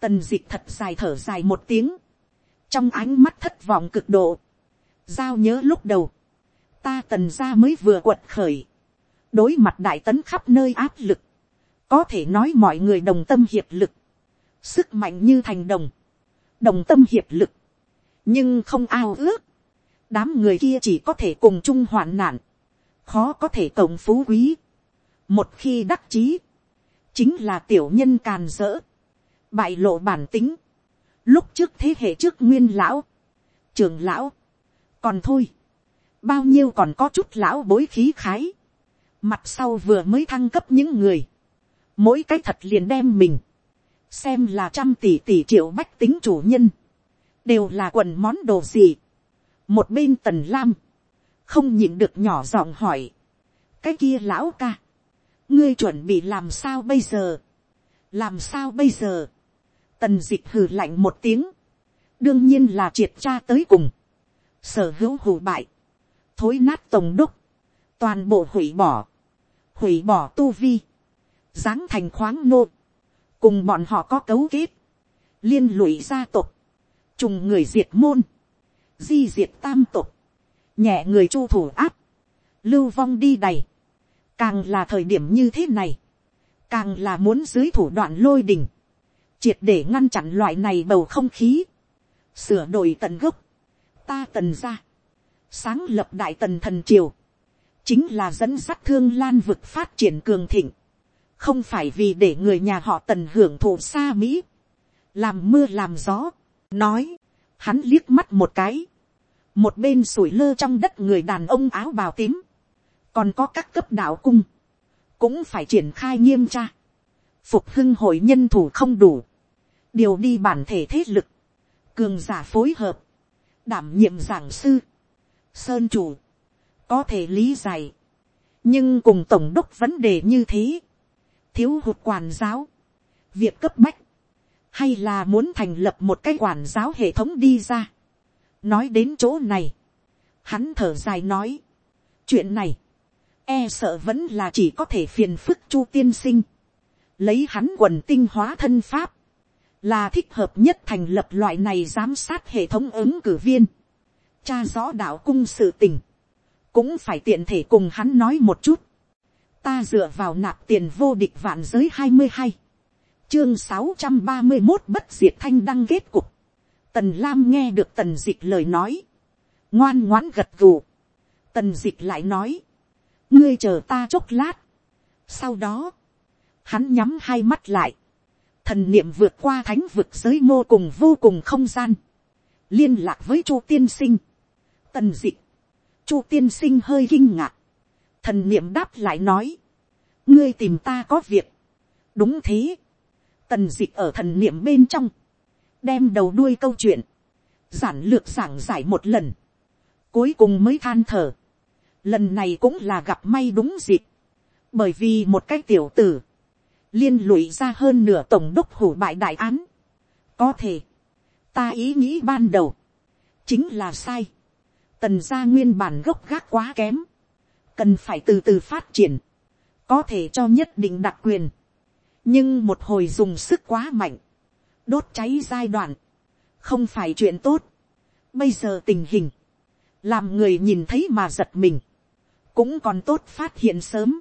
tần dịch thật dài thở dài một tiếng, trong ánh mắt thất vọng cực độ, giao nhớ lúc đầu, ta tần ra mới vừa quật khởi, đối mặt đại tấn khắp nơi áp lực, có thể nói mọi người đồng tâm hiệp lực, sức mạnh như thành đồng, đồng tâm hiệp lực, nhưng không ao ước, đám người kia chỉ có thể cùng chung hoạn nạn, khó có thể cộng phú quý, một khi đắc chí, chính là tiểu nhân càn rỡ, bại lộ bản tính, lúc trước thế hệ trước nguyên lão, trường lão, còn thôi, bao nhiêu còn có chút lão bối khí khái, mặt sau vừa mới thăng cấp những người, mỗi cái thật liền đem mình, xem là trăm tỷ tỷ triệu bách tính chủ nhân, đều là quần món đồ gì. một bên tần lam, không nhịn được nhỏ giọng hỏi, cái kia lão ca, ngươi chuẩn bị làm sao bây giờ, làm sao bây giờ, tần d ị c h hừ lạnh một tiếng, đương nhiên là triệt tra tới cùng, sở hữu hủ bại, thối nát tổng đúc, toàn bộ hủy bỏ, hủy bỏ tu vi, giáng thành khoáng nô, cùng bọn họ có cấu kết, liên lụy gia tộc, trùng người diệt môn, di diệt tam tộc, nhẹ người chu thủ áp, lưu vong đi đầy, càng là thời điểm như thế này, càng là muốn dưới thủ đoạn lôi đình, triệt để ngăn chặn loại này bầu không khí, sửa đổi tận gốc, ta tần ra, sáng lập đại tần thần triều, chính là dẫn dắt thương lan vực phát triển cường thịnh, không phải vì để người nhà họ tần hưởng thụ xa mỹ, làm mưa làm gió, nói, hắn liếc mắt một cái, một bên sủi lơ trong đất người đàn ông áo bào tím, còn có các cấp đạo cung, cũng phải triển khai nghiêm tra, phục hưng hội nhân thủ không đủ, điều đi bản thể thế lực, cường giả phối hợp, đảm nhiệm giảng sư, sơn chủ, có thể lý giải, nhưng cùng tổng đốc vấn đề như thế, thiếu hụt quản giáo, việc cấp bách, hay là muốn thành lập một cái quản giáo hệ thống đi ra. nói đến chỗ này, hắn thở dài nói, chuyện này, e sợ vẫn là chỉ có thể phiền phức chu tiên sinh, lấy hắn quần tinh hóa thân pháp, là thích hợp nhất thành lập loại này giám sát hệ thống ứng cử viên, cha rõ đạo cung sự tình, cũng phải tiện thể cùng hắn nói một chút, ta dựa vào nạp tiền vô địch vạn giới hai mươi hai, chương sáu trăm ba mươi một bất diệt thanh đăng kết cục, tần lam nghe được tần d ị c h lời nói, ngoan ngoãn gật gù, tần d ị c h lại nói, ngươi chờ ta chốc lát, sau đó, hắn nhắm hai mắt lại, thần niệm vượt qua thánh vực giới mô cùng vô cùng không gian, liên lạc với chu tiên sinh, tần dịch. Chu tiên sinh hơi kinh ngạc, thần niệm đáp lại nói, ngươi tìm ta có việc, đúng thế, tần dịch ở thần niệm bên trong, đem đầu đuôi câu chuyện, giản lược giảng giải một lần, cuối cùng mới than thở, lần này cũng là gặp may đúng dịp, bởi vì một cái tiểu tử, liên lụy ra hơn nửa tổng đốc hủ bại đại án. có thể, ta ý nghĩ ban đầu, chính là sai tần gia nguyên bản gốc gác quá kém, cần phải từ từ phát triển, có thể cho nhất định đặc quyền, nhưng một hồi dùng sức quá mạnh, đốt cháy giai đoạn, không phải chuyện tốt. bây giờ tình hình, làm người nhìn thấy mà giật mình, cũng còn tốt phát hiện sớm,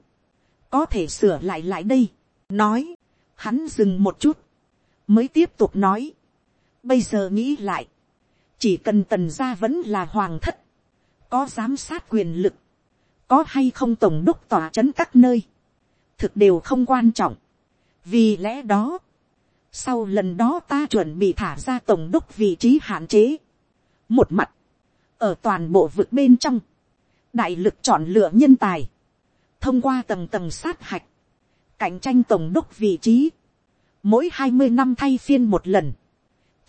có thể sửa lại lại đây. Nói, hắn dừng một chút, mới tiếp tục nói, bây giờ nghĩ lại, chỉ cần tần gia vẫn là hoàng thất, có giám sát quyền lực, có hay không tổng đốc tòa c h ấ n các nơi, thực đều không quan trọng, vì lẽ đó, sau lần đó ta chuẩn bị thả ra tổng đốc vị trí hạn chế, một mặt, ở toàn bộ vực bên trong, đại lực chọn lựa nhân tài, thông qua tầng tầng sát hạch, cạnh tranh tổng đốc vị trí, mỗi hai mươi năm thay phiên một lần,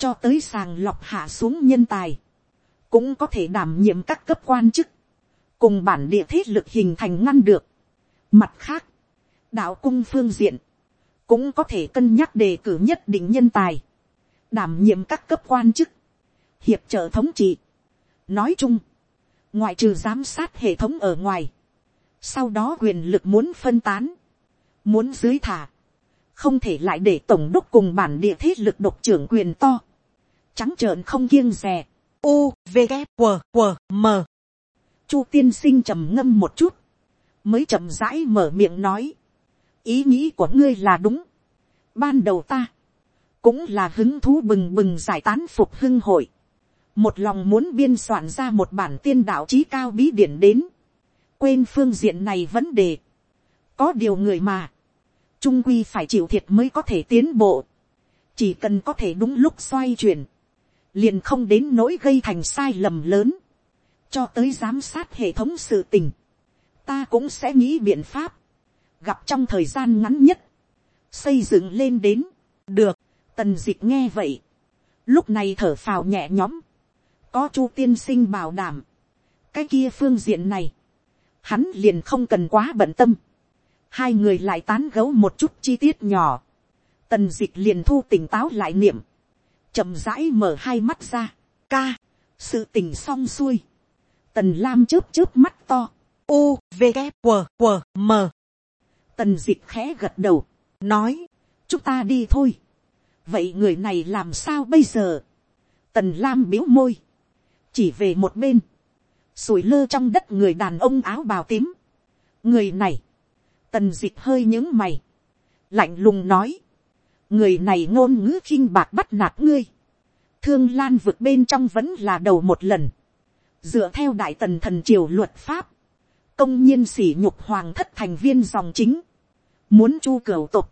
cho tới sàng lọc hạ xuống nhân tài, cũng có thể đảm nhiệm các cấp quan chức, cùng bản địa thế lực hình thành ngăn được. Mặt khác, đạo cung phương diện, cũng có thể cân nhắc đề cử nhất định nhân tài, đảm nhiệm các cấp quan chức, hiệp trợ thống trị. Nói chung, ngoại trừ giám sát hệ thống ở ngoài, sau đó quyền lực muốn phân tán, muốn dưới thả, không thể lại để tổng đốc cùng bản địa thế lực độc trưởng quyền to, trắng trợn không kiêng rè, u v g q q m. Chu tiên sinh trầm ngâm một chút, mới chậm rãi mở miệng nói, ý nghĩ của ngươi là đúng, ban đầu ta, cũng là hứng thú bừng bừng giải tán phục hưng hội, một lòng muốn biên soạn ra một bản tiên đạo trí cao bí điển đến, quên phương diện này vấn đề, có điều người mà, trung quy phải chịu thiệt mới có thể tiến bộ, chỉ cần có thể đúng lúc xoay chuyển, liền không đến nỗi gây thành sai lầm lớn, cho tới giám sát hệ thống sự tình, ta cũng sẽ nghĩ biện pháp, gặp trong thời gian ngắn nhất, xây dựng lên đến, được, tần d ị c h nghe vậy, lúc này thở phào nhẹ nhõm, có chu tiên sinh bảo đảm, cái kia phương diện này, hắn liền không cần quá bận tâm, hai người lại tán gấu một chút chi tiết nhỏ, tần d ị c h liền thu tỉnh táo lại niệm, chậm rãi mở hai mắt ra, ca, sự tình xong xuôi, tần lam chớp chớp mắt to, u v g q q m. Tần d ị c h khẽ gật đầu, nói, chúng ta đi thôi, vậy người này làm sao bây giờ, tần lam biếu môi, chỉ về một bên, sủi lơ trong đất người đàn ông áo bào tím, người này, tần d ị c h hơi những mày, lạnh lùng nói, người này ngôn ngữ khinh bạc bắt nạt ngươi, thương lan vượt bên trong vẫn là đầu một lần, dựa theo đại tần thần triều luật pháp, công nhiên sỉ nhục hoàng thất thành viên dòng chính, muốn chu cửu tục,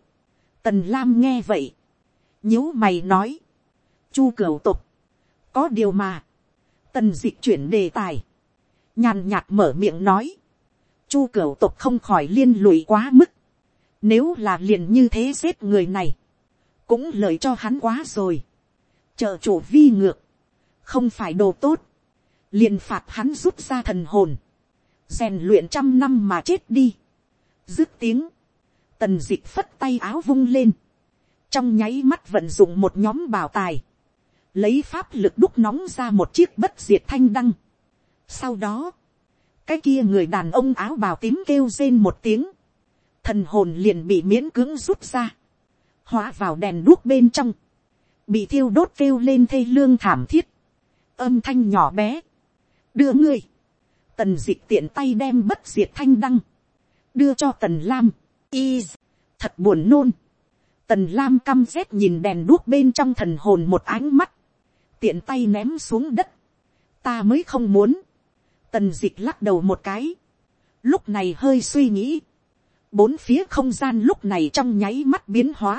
tần lam nghe vậy, nhíu mày nói, chu cửu tục, có điều mà, tần dịch chuyển đề tài, nhàn nhạt mở miệng nói, chu cửu tục không khỏi liên lụy quá mức, nếu là liền như thế giết người này, cũng lời cho hắn quá rồi. Trợ chủ vi ngược, không phải đồ tốt, liền phạt hắn rút ra thần hồn, rèn luyện trăm năm mà chết đi. Dứt tiếng, tần dịch phất tay áo vung lên, trong nháy mắt vận dụng một nhóm bảo tài, lấy pháp lực đúc nóng ra một chiếc bất diệt thanh đăng. Sau đó, cái kia người đàn ông áo bào tím kêu rên một tiếng, thần hồn liền bị miễn cưỡng rút ra hóa vào đèn đuốc bên trong, bị thiêu đốt kêu lên thê lương thảm thiết, âm thanh nhỏ bé, đưa ngươi, tần d ị c h tiện tay đem bất diệt thanh đăng, đưa cho tần lam, y, thật buồn nôn, tần lam căm rét nhìn đèn đuốc bên trong thần hồn một ánh mắt, tiện tay ném xuống đất, ta mới không muốn, tần d ị c h lắc đầu một cái, lúc này hơi suy nghĩ, bốn phía không gian lúc này trong nháy mắt biến hóa,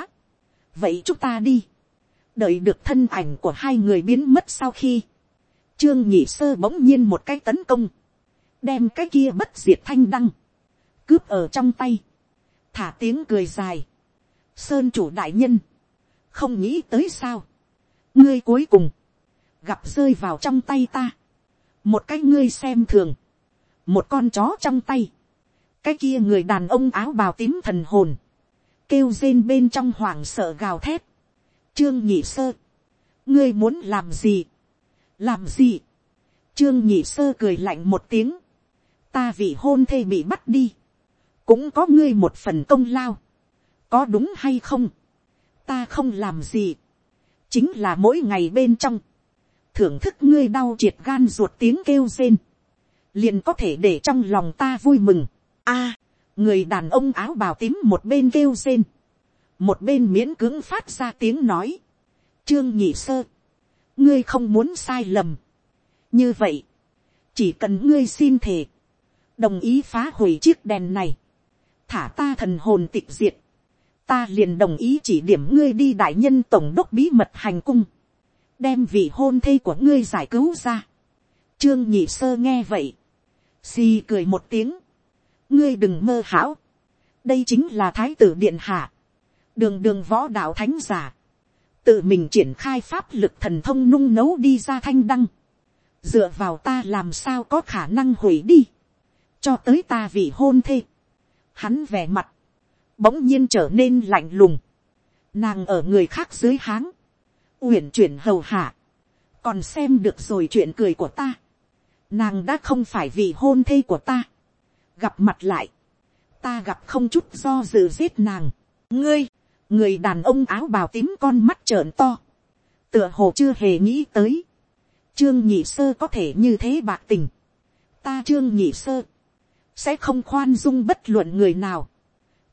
vậy chúng ta đi, đợi được thân ảnh của hai người biến mất sau khi, trương nhị sơ bỗng nhiên một cái tấn công, đem cái kia bất diệt thanh đăng, cướp ở trong tay, thả tiếng cười dài, sơn chủ đại nhân, không nghĩ tới sao, ngươi cuối cùng, gặp rơi vào trong tay ta, một cái ngươi xem thường, một con chó trong tay, cái kia người đàn ông áo bào tím thần hồn, kêu rên bên trong hoảng sợ gào thét. Trương nhị sơ, ngươi muốn làm gì? làm gì? Trương nhị sơ cười lạnh một tiếng. ta vì hôn thê bị bắt đi. cũng có ngươi một phần công lao. có đúng hay không? ta không làm gì. chính là mỗi ngày bên trong. thưởng thức ngươi đau triệt gan ruột tiếng kêu rên. liền có thể để trong lòng ta vui mừng. a, người đàn ông áo bào tím một bên kêu rên, một bên miễn cưỡng phát ra tiếng nói, trương nhị sơ, ngươi không muốn sai lầm, như vậy, chỉ cần ngươi xin thề, đồng ý phá hủy chiếc đèn này, thả ta thần hồn tịch diệt, ta liền đồng ý chỉ điểm ngươi đi đại nhân tổng đốc bí mật hành cung, đem vị hôn thê của ngươi giải cứu ra. Trương nhị sơ nghe vậy, xì cười một tiếng, ngươi đừng mơ hão, đây chính là thái tử điện hạ, đường đường võ đạo thánh giả, tự mình triển khai pháp lực thần thông nung nấu đi ra thanh đăng, dựa vào ta làm sao có khả năng hủy đi, cho tới ta vì hôn thê, hắn vẻ mặt, bỗng nhiên trở nên lạnh lùng, nàng ở người khác dưới háng, uyển chuyển hầu hạ, còn xem được rồi chuyện cười của ta, nàng đã không phải vì hôn thê của ta, gặp mặt lại, ta gặp không chút do dự giết nàng. ngươi, người đàn ông áo bào tím con mắt trợn to, tựa hồ chưa hề nghĩ tới, trương nhị sơ có thể như thế bạc tình, ta trương nhị sơ, sẽ không khoan dung bất luận người nào,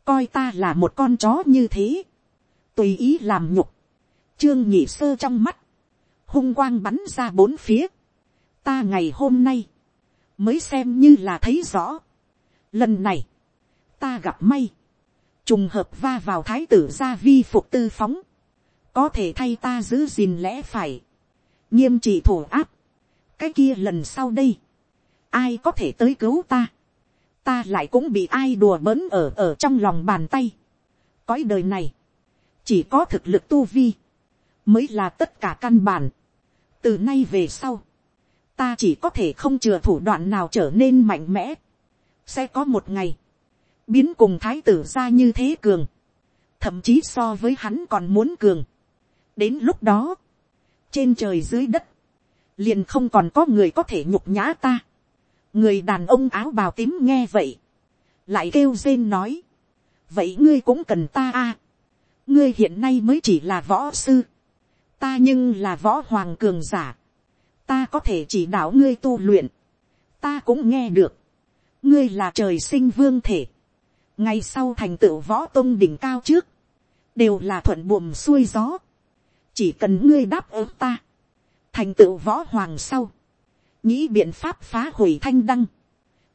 coi ta là một con chó như thế, tùy ý làm nhục, trương nhị sơ trong mắt, hung quang bắn ra bốn phía, ta ngày hôm nay, mới xem như là thấy rõ, Lần này, ta gặp may, trùng hợp va vào thái tử gia vi phục tư phóng, có thể thay ta giữ gìn lẽ phải. nghiêm trị thủ áp, cái kia lần sau đây, ai có thể tới cứu ta, ta lại cũng bị ai đùa bỡn ở ở trong lòng bàn tay. cõi đời này, chỉ có thực lực tu vi, mới là tất cả căn bản. từ nay về sau, ta chỉ có thể không chừa thủ đoạn nào trở nên mạnh mẽ sẽ có một ngày, biến cùng thái tử ra như thế cường, thậm chí so với hắn còn muốn cường. đến lúc đó, trên trời dưới đất, liền không còn có người có thể nhục nhã ta. người đàn ông áo bào tím nghe vậy, lại kêu rên nói, vậy ngươi cũng cần ta a. ngươi hiện nay mới chỉ là võ sư, ta nhưng là võ hoàng cường giả, ta có thể chỉ đạo ngươi tu luyện, ta cũng nghe được, ngươi là trời sinh vương thể, ngày sau thành tựu võ tôn đỉnh cao trước, đều là thuận buồm xuôi gió, chỉ cần ngươi đáp ứng ta, thành tựu võ hoàng sau, nghĩ biện pháp phá hủy thanh đăng,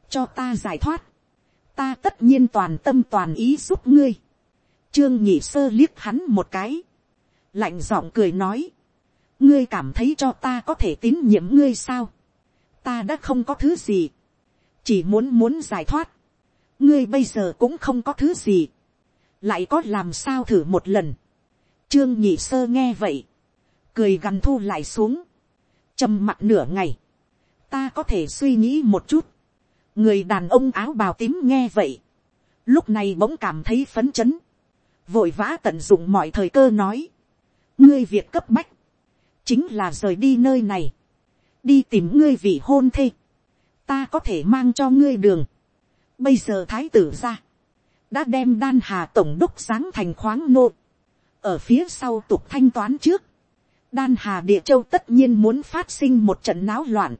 cho ta giải thoát, ta tất nhiên toàn tâm toàn ý giúp ngươi, trương nhị sơ liếc hắn một cái, lạnh giọng cười nói, ngươi cảm thấy cho ta có thể tín nhiệm ngươi sao, ta đã không có thứ gì, chỉ muốn muốn giải thoát, ngươi bây giờ cũng không có thứ gì, lại có làm sao thử một lần, trương nhị sơ nghe vậy, cười gằn thu lại xuống, trầm mặt nửa ngày, ta có thể suy nghĩ một chút, người đàn ông áo bào tím nghe vậy, lúc này bỗng cảm thấy phấn chấn, vội vã tận dụng mọi thời cơ nói, ngươi việc cấp bách, chính là rời đi nơi này, đi tìm ngươi vị hôn thê, ta có thể mang cho ngươi đường, bây giờ thái tử ra, đã đem đan hà tổng đốc sáng thành khoáng nô, ở phía sau tục thanh toán trước, đan hà địa châu tất nhiên muốn phát sinh một trận náo loạn,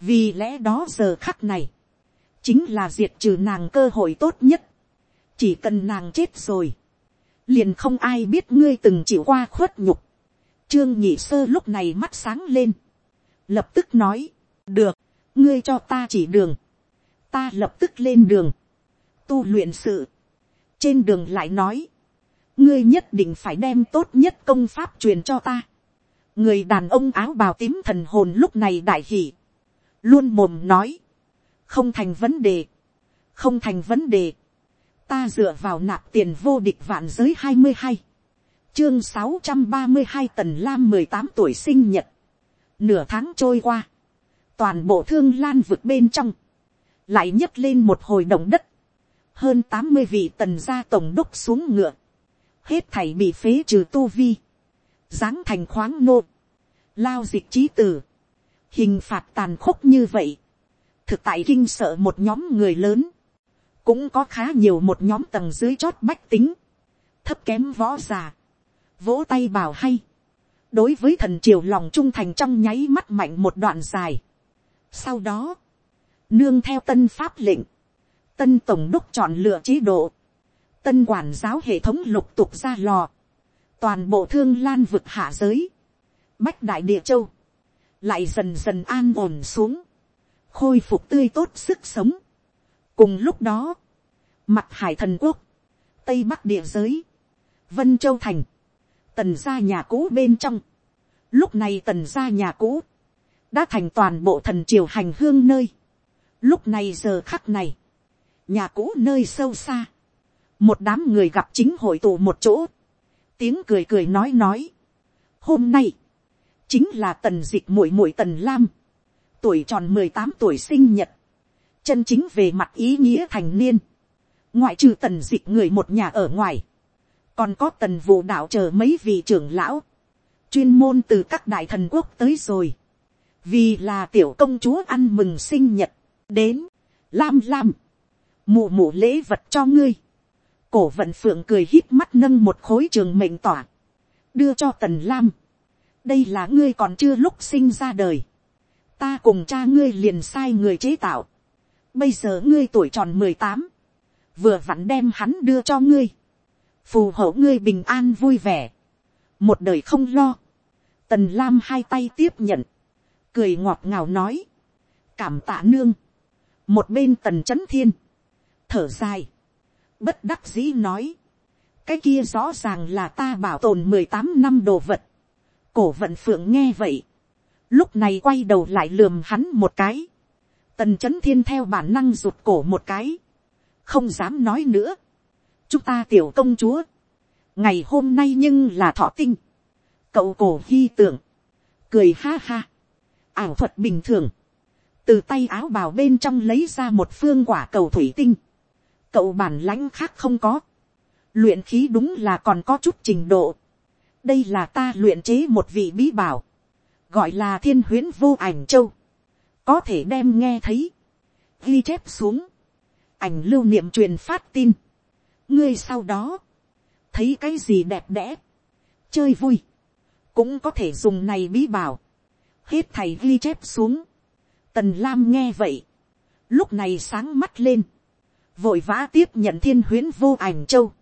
vì lẽ đó giờ khắc này, chính là diệt trừ nàng cơ hội tốt nhất, chỉ cần nàng chết rồi, liền không ai biết ngươi từng chịu qua khuất nhục, trương nhị sơ lúc này mắt sáng lên, lập tức nói, được, ngươi cho ta chỉ đường, ta lập tức lên đường, tu luyện sự, trên đường lại nói, ngươi nhất định phải đem tốt nhất công pháp truyền cho ta. người đàn ông áo bào tím thần hồn lúc này đại hỉ, luôn mồm nói, không thành vấn đề, không thành vấn đề, ta dựa vào nạp tiền vô địch vạn giới hai mươi hai, chương sáu trăm ba mươi hai tần lam mười tám tuổi sinh nhật, nửa tháng trôi qua, toàn bộ thương lan vực bên trong, lại nhấc lên một hồi động đất, hơn tám mươi vị tần gia tổng đốc xuống ngựa, hết thảy bị phế trừ tu vi, dáng thành khoáng nô, lao dịch trí tử, hình phạt tàn khốc như vậy, thực tại kinh sợ một nhóm người lớn, cũng có khá nhiều một nhóm tầng dưới chót bách tính, thấp kém võ già, vỗ tay bảo hay, đối với thần triều lòng trung thành trong nháy mắt mạnh một đoạn dài. Sau đó, nương theo tân pháp lệnh, tân tổng đốc chọn lựa chế độ, tân quản giáo hệ thống lục tục ra lò, toàn bộ thương lan vực hạ giới, bách đại địa châu, lại dần dần an ổn xuống, khôi phục tươi tốt sức sống. cùng lúc đó, mặt hải thần quốc, tây bắc địa giới, vân châu thành, tần gia nhà cũ bên trong, lúc này tần gia nhà cũ, đã thành toàn bộ thần triều hành hương nơi, lúc này giờ khắc này, nhà cũ nơi sâu xa, một đám người gặp chính hội tụ một chỗ, tiếng cười cười nói nói. Hôm nay, chính là tần dịch muội muội tần lam, tuổi tròn mười tám tuổi sinh nhật, chân chính về mặt ý nghĩa thành niên, ngoại trừ tần dịch người một nhà ở ngoài, còn có tần vụ đạo chờ mấy vị trưởng lão, chuyên môn từ các đại thần quốc tới rồi, vì là tiểu công chúa ăn mừng sinh nhật, đến, lam lam, mụ mụ lễ vật cho ngươi, cổ vận phượng cười hít mắt nâng một khối trường mệnh tỏa, đưa cho tần lam, đây là ngươi còn chưa lúc sinh ra đời, ta cùng cha ngươi liền sai người chế tạo, bây giờ ngươi tuổi tròn mười tám, vừa vặn đem hắn đưa cho ngươi, phù hộ ngươi bình an vui vẻ, một đời không lo, tần lam hai tay tiếp nhận, cười ngọt ngào nói, cảm tạ nương, một bên tần c h ấ n thiên, thở dài, bất đắc dĩ nói, cái kia rõ ràng là ta bảo tồn mười tám năm đồ vật, cổ vận phượng nghe vậy, lúc này quay đầu lại lườm hắn một cái, tần c h ấ n thiên theo bản năng rụt cổ một cái, không dám nói nữa, chúng ta tiểu công chúa, ngày hôm nay nhưng là thọ tinh, cậu cổ hy tưởng, cười ha ha, ảo thuật bình thường, từ tay áo bào bên trong lấy ra một phương quả cầu thủy tinh, cậu bản lãnh khác không có, luyện khí đúng là còn có chút trình độ, đây là ta luyện chế một vị bí bảo, gọi là thiên huyến vô ảnh châu, có thể đem nghe thấy, ghi chép xuống, ảnh lưu niệm truyền phát tin, ngươi sau đó, thấy cái gì đẹp đẽ, chơi vui, cũng có thể dùng này bí bảo, hết thầy ghi chép xuống, tần lam nghe vậy, lúc này sáng mắt lên, vội vã tiếp nhận thiên huyến vô ảnh châu,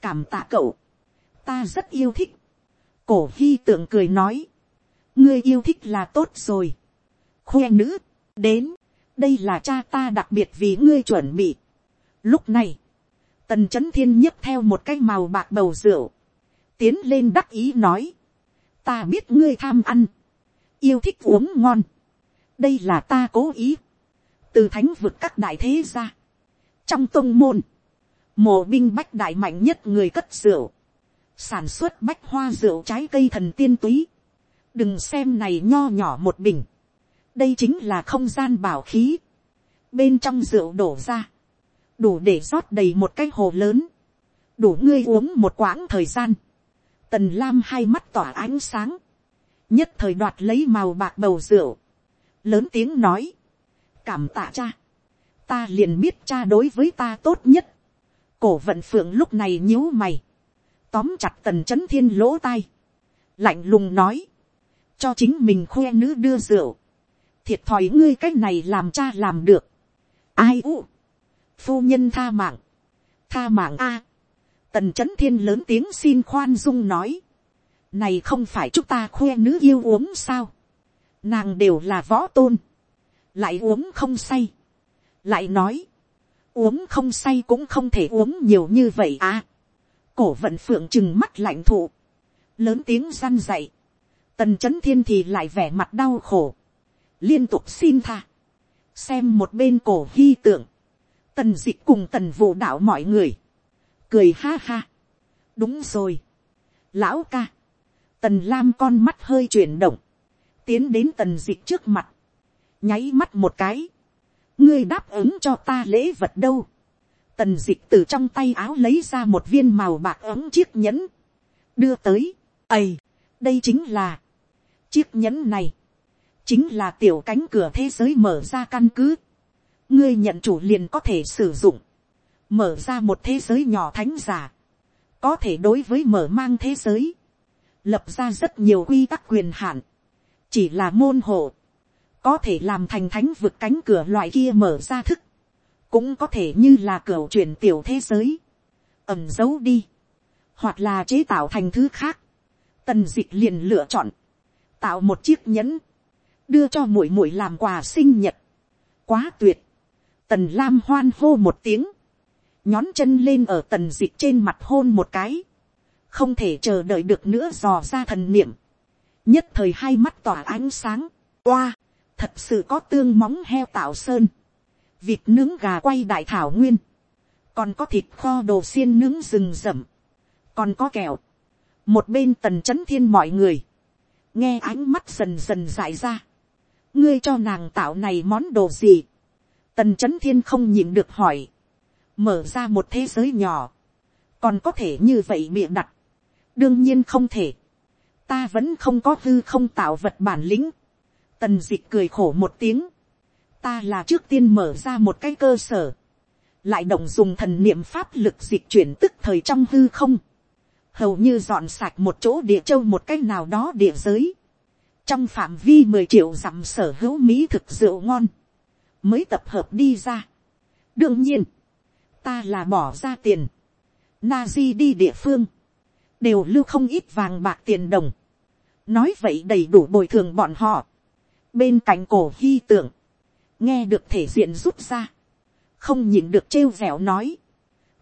cảm tạ cậu, ta rất yêu thích, cổ hy tượng cười nói, ngươi yêu thích là tốt rồi, khoe nữ, đến, đây là cha ta đặc biệt vì ngươi chuẩn bị. Lúc này, tần c h ấ n thiên nhấp theo một cái màu bạc bầu rượu, tiến lên đắc ý nói, ta biết ngươi tham ăn, yêu thích uống ngon, đây là ta cố ý, từ thánh vực các đại thế ra, trong tôn môn, mộ binh bách đại mạnh nhất người cất rượu, sản xuất bách hoa rượu trái cây thần tiên túy, đừng xem này nho nhỏ một bình, đây chính là không gian bảo khí, bên trong rượu đổ ra, đủ để rót đầy một cái hồ lớn, đủ ngươi uống một quãng thời gian, tần lam hai mắt tỏa ánh sáng, nhất thời đoạt lấy màu bạc bầu rượu, lớn tiếng nói, cảm tạ cha, ta liền biết cha đối với ta tốt nhất, cổ vận phượng lúc này nhíu mày, tóm chặt tần c h ấ n thiên lỗ tai, lạnh lùng nói, cho chính mình khoe nữ đưa rượu, thiệt thòi ngươi cái này làm cha làm được. ai u, phu nhân tha mạng, tha mạng a, tần c h ấ n thiên lớn tiếng xin khoan dung nói, này không phải chúng ta khoe nữ yêu uống sao, nàng đều là võ tôn, lại uống không say, lại nói, uống không say cũng không thể uống nhiều như vậy à. cổ vận phượng chừng mắt lạnh thụ, lớn tiếng răn dậy, tần c h ấ n thiên thì lại vẻ mặt đau khổ, liên tục xin tha, xem một bên cổ hy tượng, tần d ị cùng tần vụ đạo mọi người, cười ha ha, đúng rồi, lão ca, tần lam con mắt hơi chuyển động, tiến đến tần dịch trước mặt, nháy mắt một cái, ngươi đáp ứng cho ta lễ vật đâu, tần dịch từ trong tay áo lấy ra một viên màu bạc ấm chiếc nhẫn, đưa tới, Ây. đây chính là, chiếc nhẫn này, chính là tiểu cánh cửa thế giới mở ra căn cứ. ngươi nhận chủ liền có thể sử dụng, mở ra một thế giới nhỏ thánh giả, có thể đối với mở mang thế giới, lập ra rất nhiều quy tắc quyền hạn, chỉ là môn hộ, có thể làm thành thánh vực cánh cửa loại kia mở ra thức, cũng có thể như là cửa chuyển tiểu thế giới, ẩm giấu đi, hoặc là chế tạo thành thứ khác, tần d ị c h liền lựa chọn, tạo một chiếc nhẫn, đưa cho muội muội làm quà sinh nhật. quá tuyệt. tần lam hoan hô một tiếng, nhón chân lên ở tần dịch trên mặt hôn một cái, không thể chờ đợi được nữa dò ra thần niệm, nhất thời hai mắt tỏa ánh sáng, oa, thật sự có tương móng heo tạo sơn, vịt nướng gà quay đại thảo nguyên, còn có thịt kho đồ xiên nướng rừng rậm, còn có kẹo, một bên tần c h ấ n thiên mọi người, nghe ánh mắt dần dần dại ra, ngươi cho nàng tạo này món đồ gì, tần c h ấ n thiên không nhịn được hỏi, mở ra một thế giới nhỏ, còn có thể như vậy miệng đặt, đương nhiên không thể, ta vẫn không có hư không tạo vật bản lĩnh, tần d ị c h cười khổ một tiếng, ta là trước tiên mở ra một cái cơ sở, lại động dùng thần niệm pháp lực dịch chuyển tức thời trong hư không, hầu như dọn sạch một chỗ địa châu một cái nào đó địa giới, trong phạm vi mười triệu dặm sở hữu mỹ thực rượu ngon, mới tập hợp đi ra. đương nhiên, ta là bỏ ra tiền, na di đi địa phương, đều lưu không ít vàng bạc tiền đồng, nói vậy đầy đủ bồi thường bọn họ, bên cạnh cổ hy tưởng, nghe được thể diện rút ra, không nhìn được trêu vẹo nói,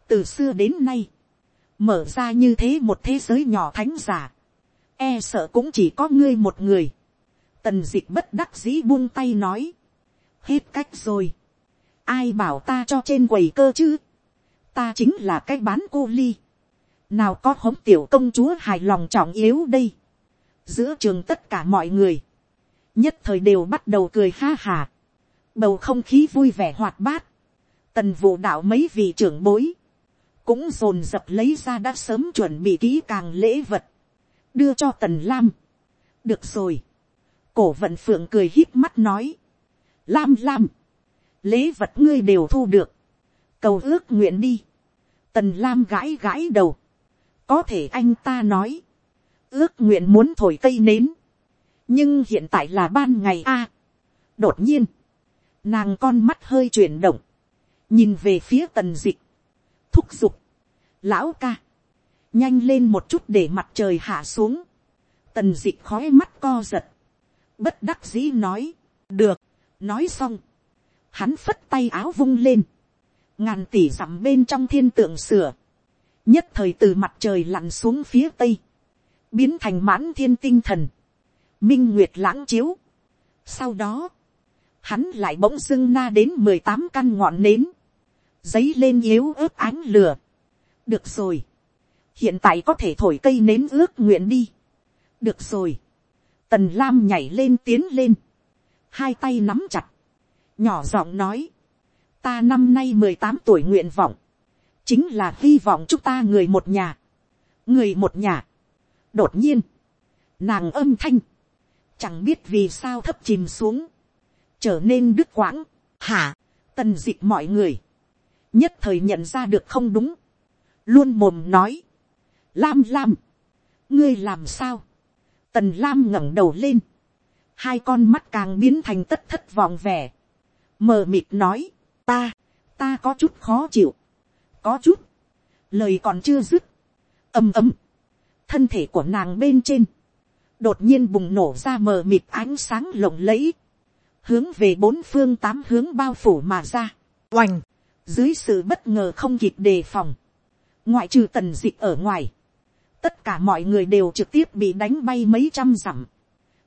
từ xưa đến nay, mở ra như thế một thế giới nhỏ thánh giả, e sợ cũng chỉ có ngươi một người. tần dịch bất đắc dĩ buông tay nói, hết cách rồi, ai bảo ta cho trên quầy cơ chứ, ta chính là cái bán cô ly, nào có hống tiểu công chúa hài lòng trọng yếu đây, giữa trường tất cả mọi người, nhất thời đều bắt đầu cười ha hà, bầu không khí vui vẻ hoạt bát, tần vụ đạo mấy vị trưởng bối, cũng dồn dập lấy ra đã sớm chuẩn bị kỹ càng lễ vật, đưa cho tần lam. được rồi, cổ vận phượng cười hít mắt nói, lam lam, lễ vật ngươi đều thu được, cầu ước nguyện đi, tần lam gãi gãi đầu, có thể anh ta nói, ước nguyện muốn thổi cây nến, nhưng hiện tại là ban ngày a. đột nhiên, nàng con mắt hơi chuyển động, nhìn về phía tần dịch, thúc giục, lão ca, nhanh lên một chút để mặt trời hạ xuống, tần dịch khói mắt co giật, bất đắc dĩ nói, được, nói xong, hắn phất tay áo vung lên, ngàn tỷ dặm bên trong thiên tượng sửa, nhất thời từ mặt trời lặn xuống phía tây, biến thành mãn thiên tinh thần, minh nguyệt lãng chiếu. Sau đó, hắn lại bỗng dưng na đến mười tám căn ngọn nến, giấy lên yếu ớt ánh lửa. được rồi, hiện tại có thể thổi cây nến ước nguyện đi. được rồi, tần lam nhảy lên tiến lên, hai tay nắm chặt, nhỏ giọng nói, ta năm nay mười tám tuổi nguyện vọng, chính là hy vọng chúng ta người một nhà, người một nhà. đột nhiên, nàng âm thanh, chẳng biết vì sao thấp chìm xuống, trở nên đứt quãng, hả, tần d ị c h mọi người, nhất thời nhận ra được không đúng, luôn mồm nói, lam lam, ngươi làm sao, tần lam ngẩng đầu lên, hai con mắt càng biến thành tất thất vòng vẻ, mờ mịt nói, ta, ta có chút khó chịu, có chút, lời còn chưa dứt, ầm ầm, thân thể của nàng bên trên, đột nhiên bùng nổ ra mờ mịt ánh sáng lộng lẫy, hướng về bốn phương tám hướng bao phủ mà ra, oành, dưới sự bất ngờ không kịp đề phòng, ngoại trừ tần dịch ở ngoài, tất cả mọi người đều trực tiếp bị đánh bay mấy trăm dặm,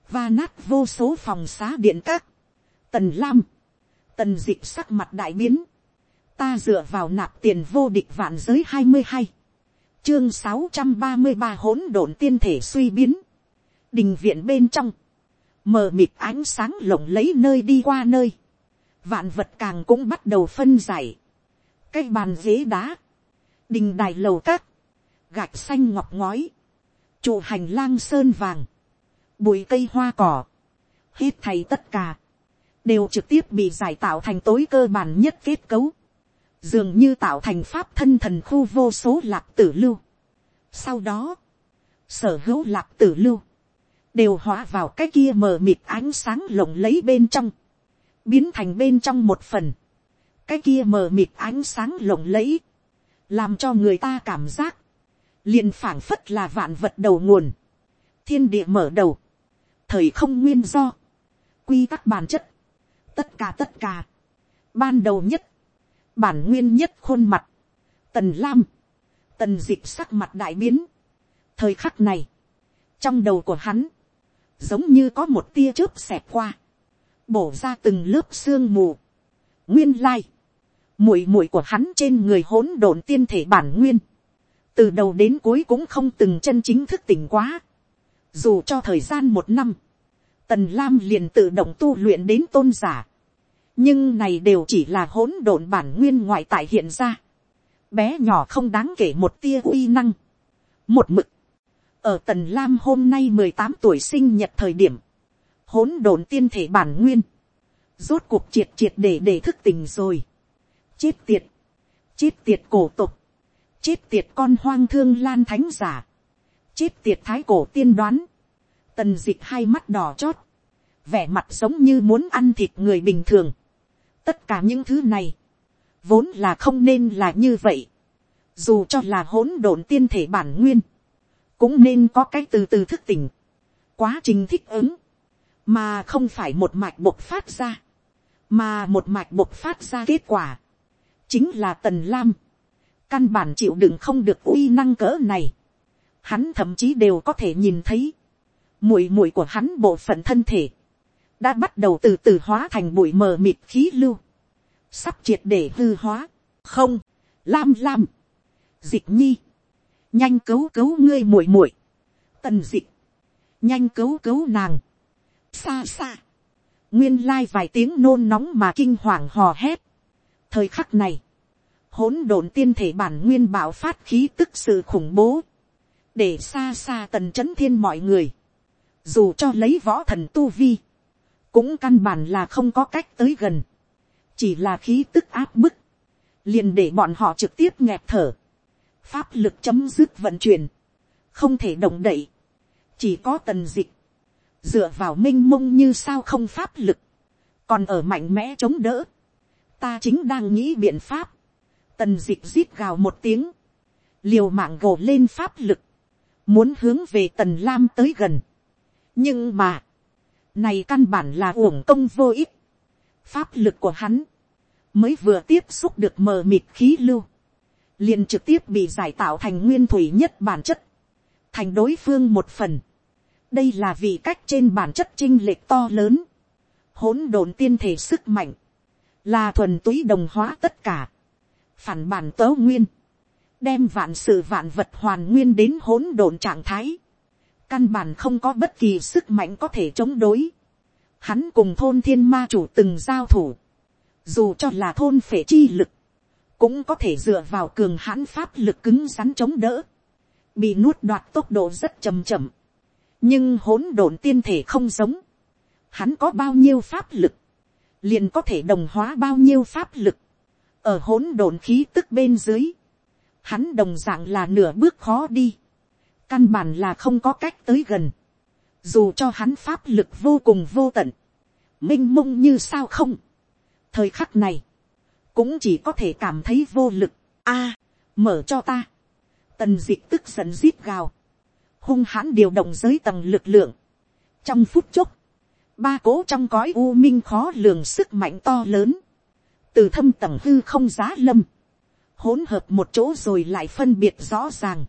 và nát vô số phòng xá điện các, tần lam, tần dịch sắc mặt đại biến, ta dựa vào nạp tiền vô địch vạn giới hai mươi hai, chương sáu trăm ba mươi ba hỗn độn tiên thể suy biến, đình viện bên trong, mờ mịt ánh sáng lộng lấy nơi đi qua nơi, vạn vật càng cũng bắt đầu phân giải, cây bàn ghế đá, đình đài lầu các, gạch xanh ngọc ngói, trụ hành lang sơn vàng, bụi cây hoa cỏ, hết thầy tất cả, đều trực tiếp bị giải tạo thành tối cơ bản nhất kết cấu, dường như tạo thành pháp thân thần khu vô số lạc tử lưu. Sau đó, sở hữu lạc tử lưu, đều hóa vào cái kia mờ mịt ánh sáng lộng lấy bên trong, biến thành bên trong một phần, cái kia mờ mịt ánh sáng lộng lẫy, làm cho người ta cảm giác, liền phảng phất là vạn vật đầu nguồn, thiên địa mở đầu, thời không nguyên do, quy tắc bản chất, tất cả tất cả, ban đầu nhất, bản nguyên nhất khuôn mặt, tần lam, tần d ị c h sắc mặt đại biến, thời khắc này, trong đầu của hắn, giống như có một tia chớp xẹp qua, bổ ra từng lớp sương mù. nguyên lai, mùi mùi của hắn trên người hỗn độn tiên thể bản nguyên, từ đầu đến cuối cũng không từng chân chính thức tỉnh quá. dù cho thời gian một năm, tần lam liền tự động tu luyện đến tôn giả, nhưng này đều chỉ là hỗn độn bản nguyên ngoại tại hiện ra, bé nhỏ không đáng kể một tia uy năng, một mực, ở tần lam hôm nay mười tám tuổi sinh nhật thời điểm, hỗn độn tiên thể bản nguyên, rốt cuộc triệt triệt để để thức tỉnh rồi. chết tiệt, chết tiệt cổ tục, chết tiệt con hoang thương lan thánh giả, chết tiệt thái cổ tiên đoán, tần d ị c h hai mắt đỏ chót, vẻ mặt giống như muốn ăn thịt người bình thường tất cả những thứ này, vốn là không nên là như vậy, dù cho là hỗn độn tiên thể bản nguyên, cũng nên có cái từ từ thức tỉnh, quá trình thích ứng, mà không phải một mạch bộc phát ra, mà một mạch bộc phát ra kết quả, chính là tần lam, căn bản chịu đựng không được uy năng cỡ này, hắn thậm chí đều có thể nhìn thấy, mùi mùi của hắn bộ phận thân thể, đã bắt đầu từ từ hóa thành bụi mờ mịt khí lưu, sắp triệt để hư hóa, không, lam lam, dịch nhi, nhanh cấu cấu ngươi muội muội, tần dịch, nhanh cấu cấu nàng, xa xa, nguyên lai vài tiếng nôn nóng mà kinh hoàng hò hét. thời khắc này, hỗn độn tiên thể bản nguyên bảo phát khí tức sự khủng bố, để xa xa tần c h ấ n thiên mọi người, dù cho lấy võ thần tu vi, cũng căn bản là không có cách tới gần, chỉ là khí tức áp bức, liền để bọn họ trực tiếp nghẹt thở, pháp lực chấm dứt vận chuyển, không thể động đậy, chỉ có tần dịch, dựa vào m i n h mông như sao không pháp lực, còn ở mạnh mẽ chống đỡ, ta chính đang nghĩ biện pháp, tần dịch rít gào một tiếng, liều mạng gồ lên pháp lực, muốn hướng về tần lam tới gần. nhưng mà, này căn bản là uổng công vô ích. pháp lực của hắn, mới vừa tiếp xúc được mờ mịt khí lưu, liền trực tiếp bị giải tạo thành nguyên thủy nhất bản chất, thành đối phương một phần. đây là vì cách trên bản chất chinh lệch to lớn, hỗn độn tiên thể sức mạnh, là thuần túy đồng hóa tất cả, phản bản tớ nguyên, đem vạn sự vạn vật hoàn nguyên đến hỗn độn trạng thái, căn bản không có bất kỳ sức mạnh có thể chống đối. Hắn cùng thôn thiên ma chủ từng giao thủ, dù cho là thôn phệ chi lực, cũng có thể dựa vào cường hãn pháp lực cứng rắn chống đỡ, bị nuốt đoạt tốc độ rất chầm chậm, nhưng hỗn độn tiên thể không giống, hắn có bao nhiêu pháp lực, liền có thể đồng hóa bao nhiêu pháp lực, ở hỗn độn khí tức bên dưới, hắn đồng dạng là nửa bước khó đi, căn bản là không có cách tới gần, dù cho hắn pháp lực vô cùng vô tận, m i n h mông như sao không, thời khắc này, cũng chỉ có thể cảm thấy vô lực, a, mở cho ta, tần d ị c h tức giận rít gào, hung hãn điều động giới tầng lực lượng, trong phút chốc, ba cố trong cõi u minh khó lường sức mạnh to lớn, từ thâm tầng hư không giá lâm, hỗn hợp một chỗ rồi lại phân biệt rõ ràng,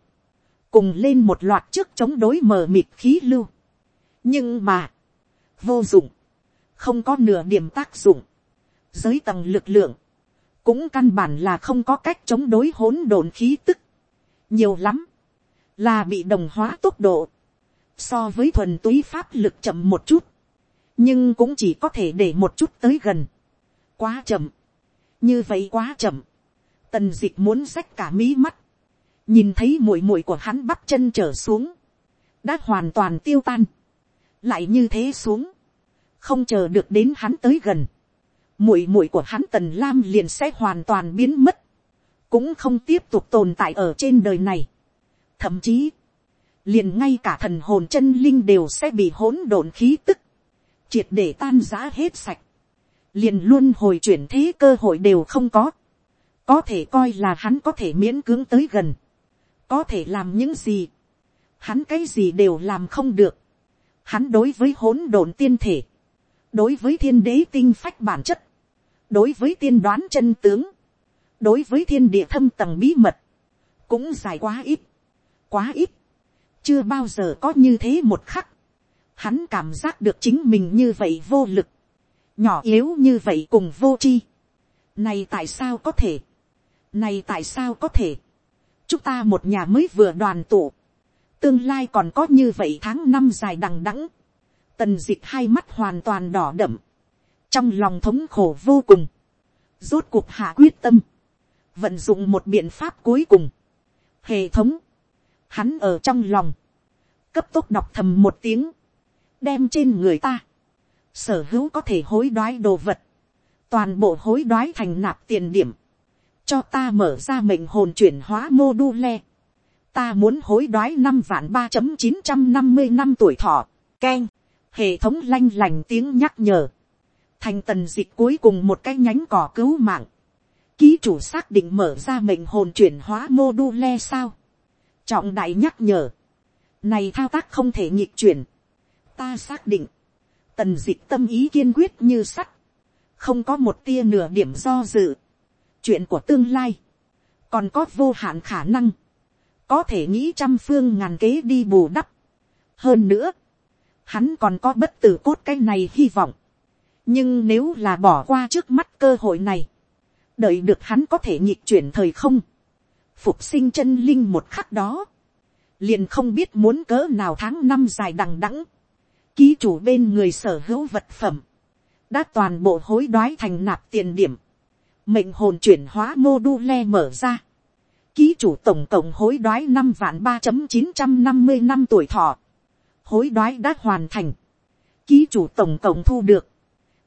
cùng lên một loạt trước chống đối mờ mịt khí lưu. nhưng mà, vô dụng, không có nửa điểm tác dụng, giới tầng lực lượng, cũng căn bản là không có cách chống đối hỗn độn khí tức, nhiều lắm, là bị đồng hóa tốc độ, so với thuần túy pháp lực chậm một chút, nhưng cũng chỉ có thể để một chút tới gần, quá chậm, như vậy quá chậm, tần d ị c h muốn rách cả mí mắt, nhìn thấy muội muội của hắn bắp chân trở xuống, đã hoàn toàn tiêu tan, lại như thế xuống, không chờ được đến hắn tới gần, muội muội của hắn tần lam liền sẽ hoàn toàn biến mất, cũng không tiếp tục tồn tại ở trên đời này. thậm chí, liền ngay cả thần hồn chân linh đều sẽ bị hỗn độn khí tức, triệt để tan giã hết sạch, liền luôn hồi chuyển thế cơ hội đều không có. Có thể coi là hắn có thể miễn cưỡng tới gần, có thể làm những gì, hắn cái gì đều làm không được, hắn đối với hỗn độn tiên thể, đối với thiên đế tinh phách bản chất, đối với tiên đoán chân tướng, đối với thiên địa thâm tầng bí mật, cũng dài quá ít, quá ít, chưa bao giờ có như thế một khắc, hắn cảm giác được chính mình như vậy vô lực, nhỏ yếu như vậy cùng vô tri, này tại sao có thể, này tại sao có thể? Chúng ta một nhà mới vừa đoàn tụ. Tương lai còn có như vậy tháng năm dài đằng đẵng. Tần dịch hai mắt hoàn toàn đỏ đậm. Trong lòng thống khổ vô cùng. Rốt cuộc hạ quyết tâm. Vận dụng một biện pháp cuối cùng. Hệ thống. Hắn ở trong lòng. Cấp tốc đọc thầm một tiếng. Đem trên người ta. Sở hữu có thể hối đoái đồ vật. Toàn bộ hối đoái thành nạp tiền điểm cho ta mở ra mệnh hồn chuyển hóa mô đu le. ta muốn hối đoái năm vạn ba chấm chín trăm năm mươi năm tuổi thọ, keng, hệ thống lanh lành tiếng nhắc nhở, thành tần dịch cuối cùng một cái nhánh cỏ cứu mạng, ký chủ xác định mở ra mệnh hồn chuyển hóa mô đu le sao, trọng đại nhắc nhở, này thao tác không thể nhịp chuyển, ta xác định, tần dịch tâm ý kiên quyết như sắt, không có một tia nửa điểm do dự, chuyện của tương lai, còn có vô hạn khả năng, có thể nghĩ trăm phương ngàn kế đi bù đắp. hơn nữa, hắn còn có bất tử cốt cái này hy vọng, nhưng nếu là bỏ qua trước mắt cơ hội này, đợi được hắn có thể nhịp chuyển thời không, phục sinh chân linh một khắc đó, liền không biết muốn cỡ nào tháng năm dài đằng đẵng, ký chủ bên người sở hữu vật phẩm, đã toàn bộ hối đoái thành nạp tiền điểm, mệnh hồn chuyển hóa mô đu le mở ra, ký chủ tổng cộng hối đoái năm vạn ba chín trăm năm mươi năm tuổi thọ, hối đoái đã hoàn thành, ký chủ tổng cộng thu được,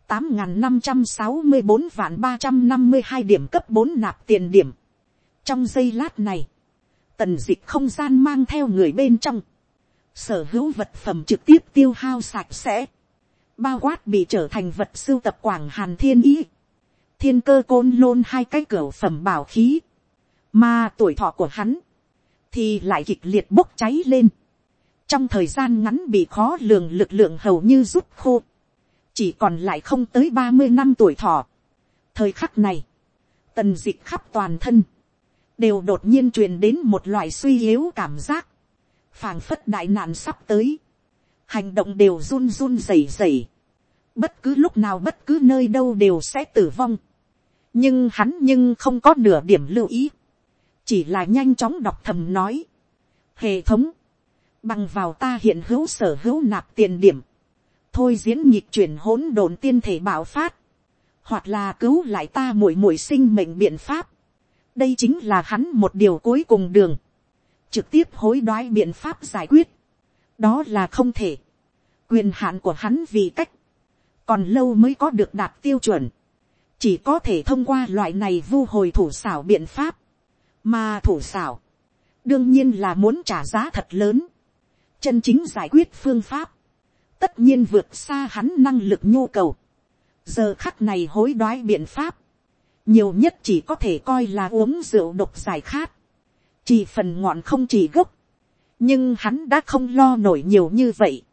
tám năm trăm sáu mươi bốn vạn ba trăm năm mươi hai điểm cấp bốn nạp tiền điểm. trong giây lát này, tần dịch không gian mang theo người bên trong, sở hữu vật phẩm trực tiếp tiêu hao sạch sẽ, bao quát bị trở thành vật sưu tập quảng hàn thiên ý, thiên cơ côn lôn hai cái cửa phẩm bảo khí, mà tuổi thọ của hắn, thì lại kịch liệt bốc cháy lên, trong thời gian ngắn bị khó lường lực lượng hầu như rút khô, chỉ còn lại không tới ba mươi năm tuổi thọ. thời khắc này, tần d ị c h khắp toàn thân, đều đột nhiên truyền đến một loại suy yếu cảm giác, phảng phất đại nạn sắp tới, hành động đều run run rẩy rẩy, bất cứ lúc nào bất cứ nơi đâu đều sẽ tử vong, nhưng hắn nhưng không có nửa điểm lưu ý, chỉ là nhanh chóng đọc thầm nói, hệ thống, bằng vào ta hiện hữu sở hữu nạp tiền điểm, thôi diễn nhịp chuyển hỗn độn tiên thể bảo phát, hoặc là cứu lại ta muội muội sinh mệnh biện pháp. đây chính là hắn một điều cuối cùng đường, trực tiếp hối đoái biện pháp giải quyết, đó là không thể, quyền hạn của hắn vì cách, còn lâu mới có được đạt tiêu chuẩn, chỉ có thể thông qua loại này vu hồi thủ xảo biện pháp, mà thủ xảo, đương nhiên là muốn trả giá thật lớn, chân chính giải quyết phương pháp, tất nhiên vượt xa hắn năng lực nhu cầu. giờ khắc này hối đoái biện pháp, nhiều nhất chỉ có thể coi là uống rượu độc giải khát, chỉ phần ngọn không chỉ gốc, nhưng hắn đã không lo nổi nhiều như vậy,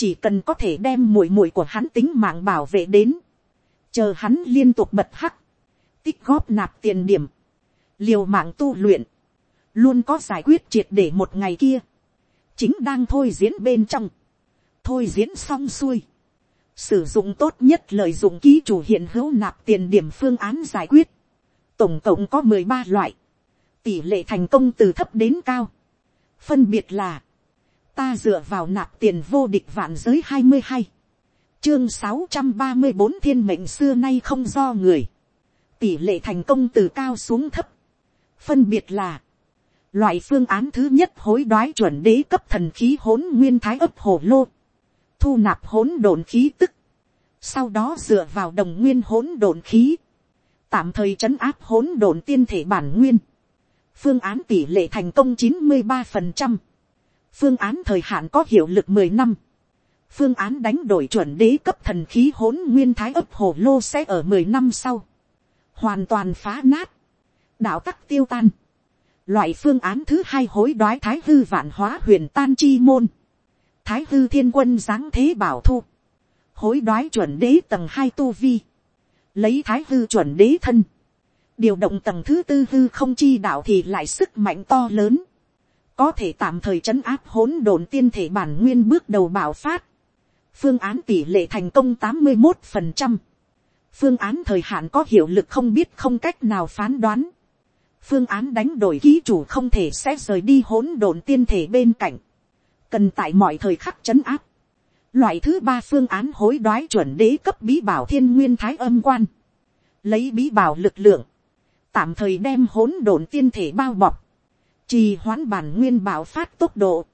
chỉ cần có thể đem mùi mùi của hắn tính mạng bảo vệ đến, chờ hắn liên tục bật hắc, tích góp nạp tiền điểm, liều mạng tu luyện, luôn có giải quyết triệt để một ngày kia, chính đang thôi diễn bên trong, thôi diễn xong xuôi, sử dụng tốt nhất lợi dụng ký chủ hiện hữu nạp tiền điểm phương án giải quyết, tổng cộng có mười ba loại, tỷ lệ thành công từ thấp đến cao, phân biệt là, ta dựa vào nạp tiền vô địch vạn giới hai mươi hai, chương sáu trăm ba mươi bốn thiên mệnh xưa nay không do người, tỷ lệ thành công từ cao xuống thấp, phân biệt là, loại phương án thứ nhất hối đoái chuẩn đế cấp thần khí hỗn nguyên thái ấp hồ lô, thu nạp hỗn độn khí tức, sau đó dựa vào đồng nguyên hỗn độn khí, tạm thời trấn áp hỗn độn tiên thể bản nguyên, phương án tỷ lệ thành công chín mươi ba phần trăm, phương án thời hạn có hiệu lực mười năm, phương án đánh đổi chuẩn đế cấp thần khí hỗn nguyên thái ấp hồ lô sẽ ở mười năm sau, hoàn toàn phá nát, đạo tắc tiêu tan, loại phương án thứ hai hối đoái thái hư vạn hóa huyền tan chi môn, thái hư thiên quân giáng thế bảo thu, hối đoái chuẩn đế tầng hai tu vi, lấy thái hư chuẩn đế thân, điều động tầng thứ tư hư không chi đạo thì lại sức mạnh to lớn, có thể tạm thời trấn áp hỗn độn tiên thể bản nguyên bước đầu bảo phát, phương án tỷ lệ thành công tám mươi một phần trăm, phương án thời hạn có hiệu lực không biết không cách nào phán đoán, phương án đánh đổi ký chủ không thể sẽ rời đi hỗn độn tiên thể bên cạnh, cần tại mọi thời khắc chấn áp. Loại thứ ba phương án hối đoái chuẩn đế cấp bí bảo thiên nguyên thái âm quan. Lấy bí bảo lực lượng. Tạm thời đem hỗn độn tiên thể bao bọc. Trì hoãn bản nguyên bảo phát tốc độ.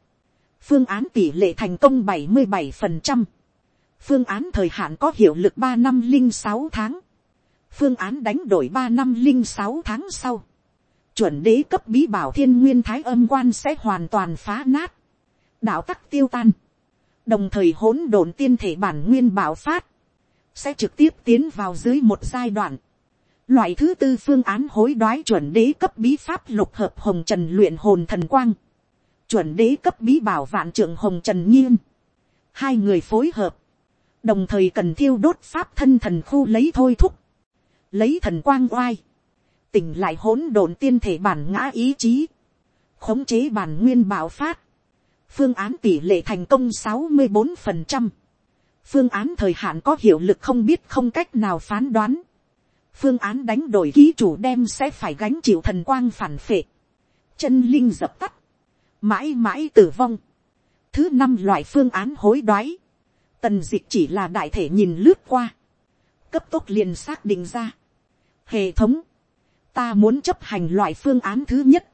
Phương án tỷ lệ thành công 77%. Phương án thời hạn có hiệu lực 3 năm linh sáu tháng. Phương án đánh đổi 3 năm linh sáu tháng sau. Chuẩn đế cấp bí bảo thiên nguyên thái âm quan sẽ hoàn toàn phá nát đạo tắc tiêu tan, đồng thời hỗn độn tiên thể bản nguyên bảo phát, sẽ trực tiếp tiến vào dưới một giai đoạn. Loại thứ tư phương án hối đoái chuẩn đế cấp bí pháp lục hợp hồng trần luyện hồn thần quang. Chuẩn đế cấp bí bảo vạn trưởng hồng trần nhiên. Hai người phối hợp. Đồng thời cần thiêu đốt pháp thân thần khu lấy thôi thúc. Lấy thần quang oai. Tỉnh lại hỗn độn tiên thể bản ngã ý chí. Khống chế bản nguyên bảo phát phương án tỷ lệ thành công sáu mươi 64%, phương án thời hạn có hiệu lực không biết không cách nào phán đoán, phương án đánh đổi ký chủ đem sẽ phải gánh chịu thần quang phản phệ, chân linh dập tắt, mãi mãi tử vong, thứ năm loại phương án hối đoái, tần d ị c h chỉ là đại thể nhìn lướt qua, cấp tốc liền xác định ra, hệ thống, ta muốn chấp hành loại phương án thứ nhất,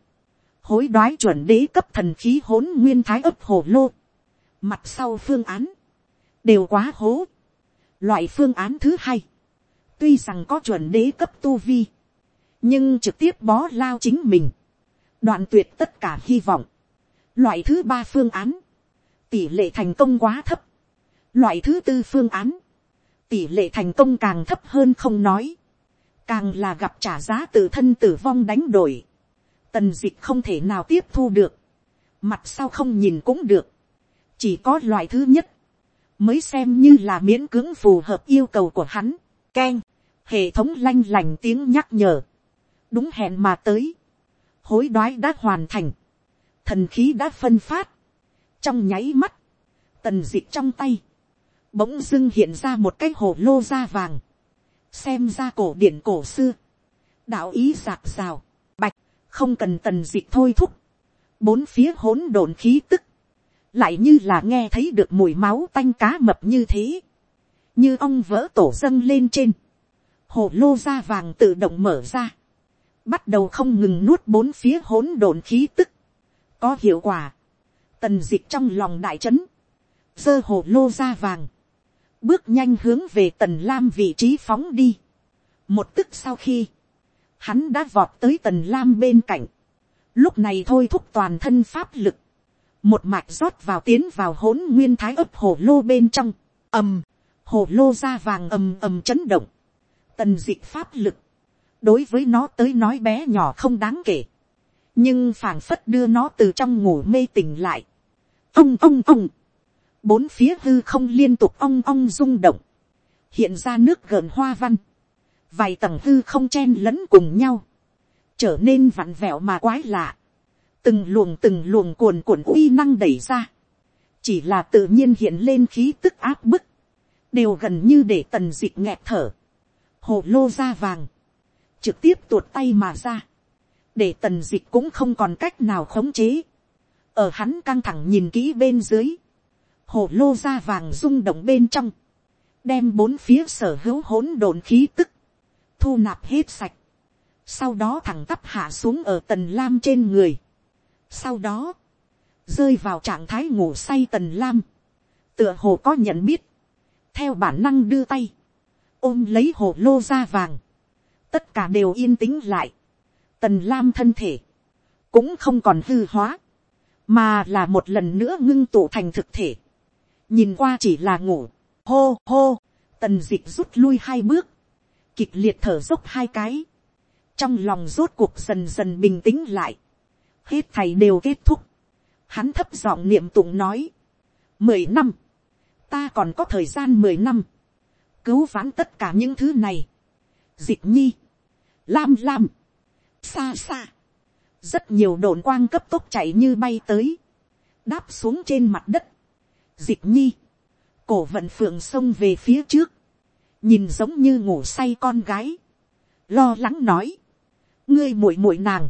hối đoái chuẩn đế cấp thần khí hỗn nguyên thái ấp hồ lô, mặt sau phương án, đều quá hố, loại phương án thứ hai, tuy rằng có chuẩn đế cấp tu vi, nhưng trực tiếp bó lao chính mình, đoạn tuyệt tất cả hy vọng. Loại thứ ba phương án, tỷ lệ thành công quá thấp. Loại thứ tư phương án, tỷ lệ thành công càng thấp hơn không nói. Càng là gặp trả giá tự thân tử vong đánh đổi. Tần dịch không thể nào tiếp thu được. Mặt sau không nhìn cũng được. Chỉ có loại thứ nhất. Mới xem như là miễn cưỡng phù hợp yêu cầu của hắn. Ken. Hệ thống lanh lành tiếng nhắc nhở. Đúng hẹn mà tới. Hối đoái đã hoàn thành. Thần khí đã phân phát. Trong nháy mắt, tần d ị trong tay, bỗng dưng hiện ra một cái hồ lô da vàng, xem ra cổ điển cổ xưa, đạo ý giạc rào, bạch, không cần tần d ị thôi thúc, bốn phía hỗn độn khí tức, lại như là nghe thấy được mùi máu tanh cá mập như thế, như ong vỡ tổ dâng lên trên, hồ lô da vàng tự động mở ra, bắt đầu không ngừng nuốt bốn phía hỗn độn khí tức, có hiệu quả, tần d ị c h trong lòng đại trấn, giơ hồ lô ra vàng, bước nhanh hướng về tần lam vị trí phóng đi. một tức sau khi, hắn đã vọt tới tần lam bên cạnh, lúc này thôi thúc toàn thân pháp lực, một mạch rót vào tiến vào hỗn nguyên thái ấp hồ lô bên trong, ầm, hồ lô ra vàng ầm ầm chấn động, tần dịch pháp lực, đối với nó tới nói bé nhỏ không đáng kể, nhưng phảng phất đưa nó từ trong ngủ mê tỉnh lại, ông ông ông, bốn phía hư không liên tục ong ong rung động, hiện ra nước gợn hoa văn, vài tầng hư không chen lẫn cùng nhau, trở nên vặn vẹo mà quái lạ, từng luồng từng luồng cuồn cuộn uy năng đẩy ra, chỉ là tự nhiên hiện lên khí tức áp bức, đều gần như để tần dịp nghẹt thở, hồ lô da vàng, trực tiếp tuột tay mà ra, để tần dịch cũng không còn cách nào khống chế, ở hắn căng thẳng nhìn kỹ bên dưới, hồ lô da vàng rung động bên trong, đem bốn phía sở hữu hỗn độn khí tức, thu nạp hết sạch, sau đó thẳng tắp hạ xuống ở tần lam trên người, sau đó, rơi vào trạng thái ngủ say tần lam, tựa hồ có nhận biết, theo bản năng đưa tay, ôm lấy hồ lô da vàng, tất cả đều yên tĩnh lại, tần lam thân thể, cũng không còn hư hóa, mà là một lần nữa ngưng tụ thành thực thể, nhìn qua chỉ là ngủ, hô hô, tần dịch rút lui hai bước, kịch liệt thở dốc hai cái, trong lòng rốt cuộc dần dần bình tĩnh lại, hết thầy đều kết thúc, hắn thấp giọng niệm tụng nói, mười năm, ta còn có thời gian mười năm, cứu vãn tất cả những thứ này, dịch nhi, lam lam, xa xa, rất nhiều đồn quang cấp tốc chạy như bay tới, đáp xuống trên mặt đất, dịch nhi, cổ vận phượng xông về phía trước, nhìn giống như ngủ say con gái, lo lắng nói, ngươi muội muội nàng,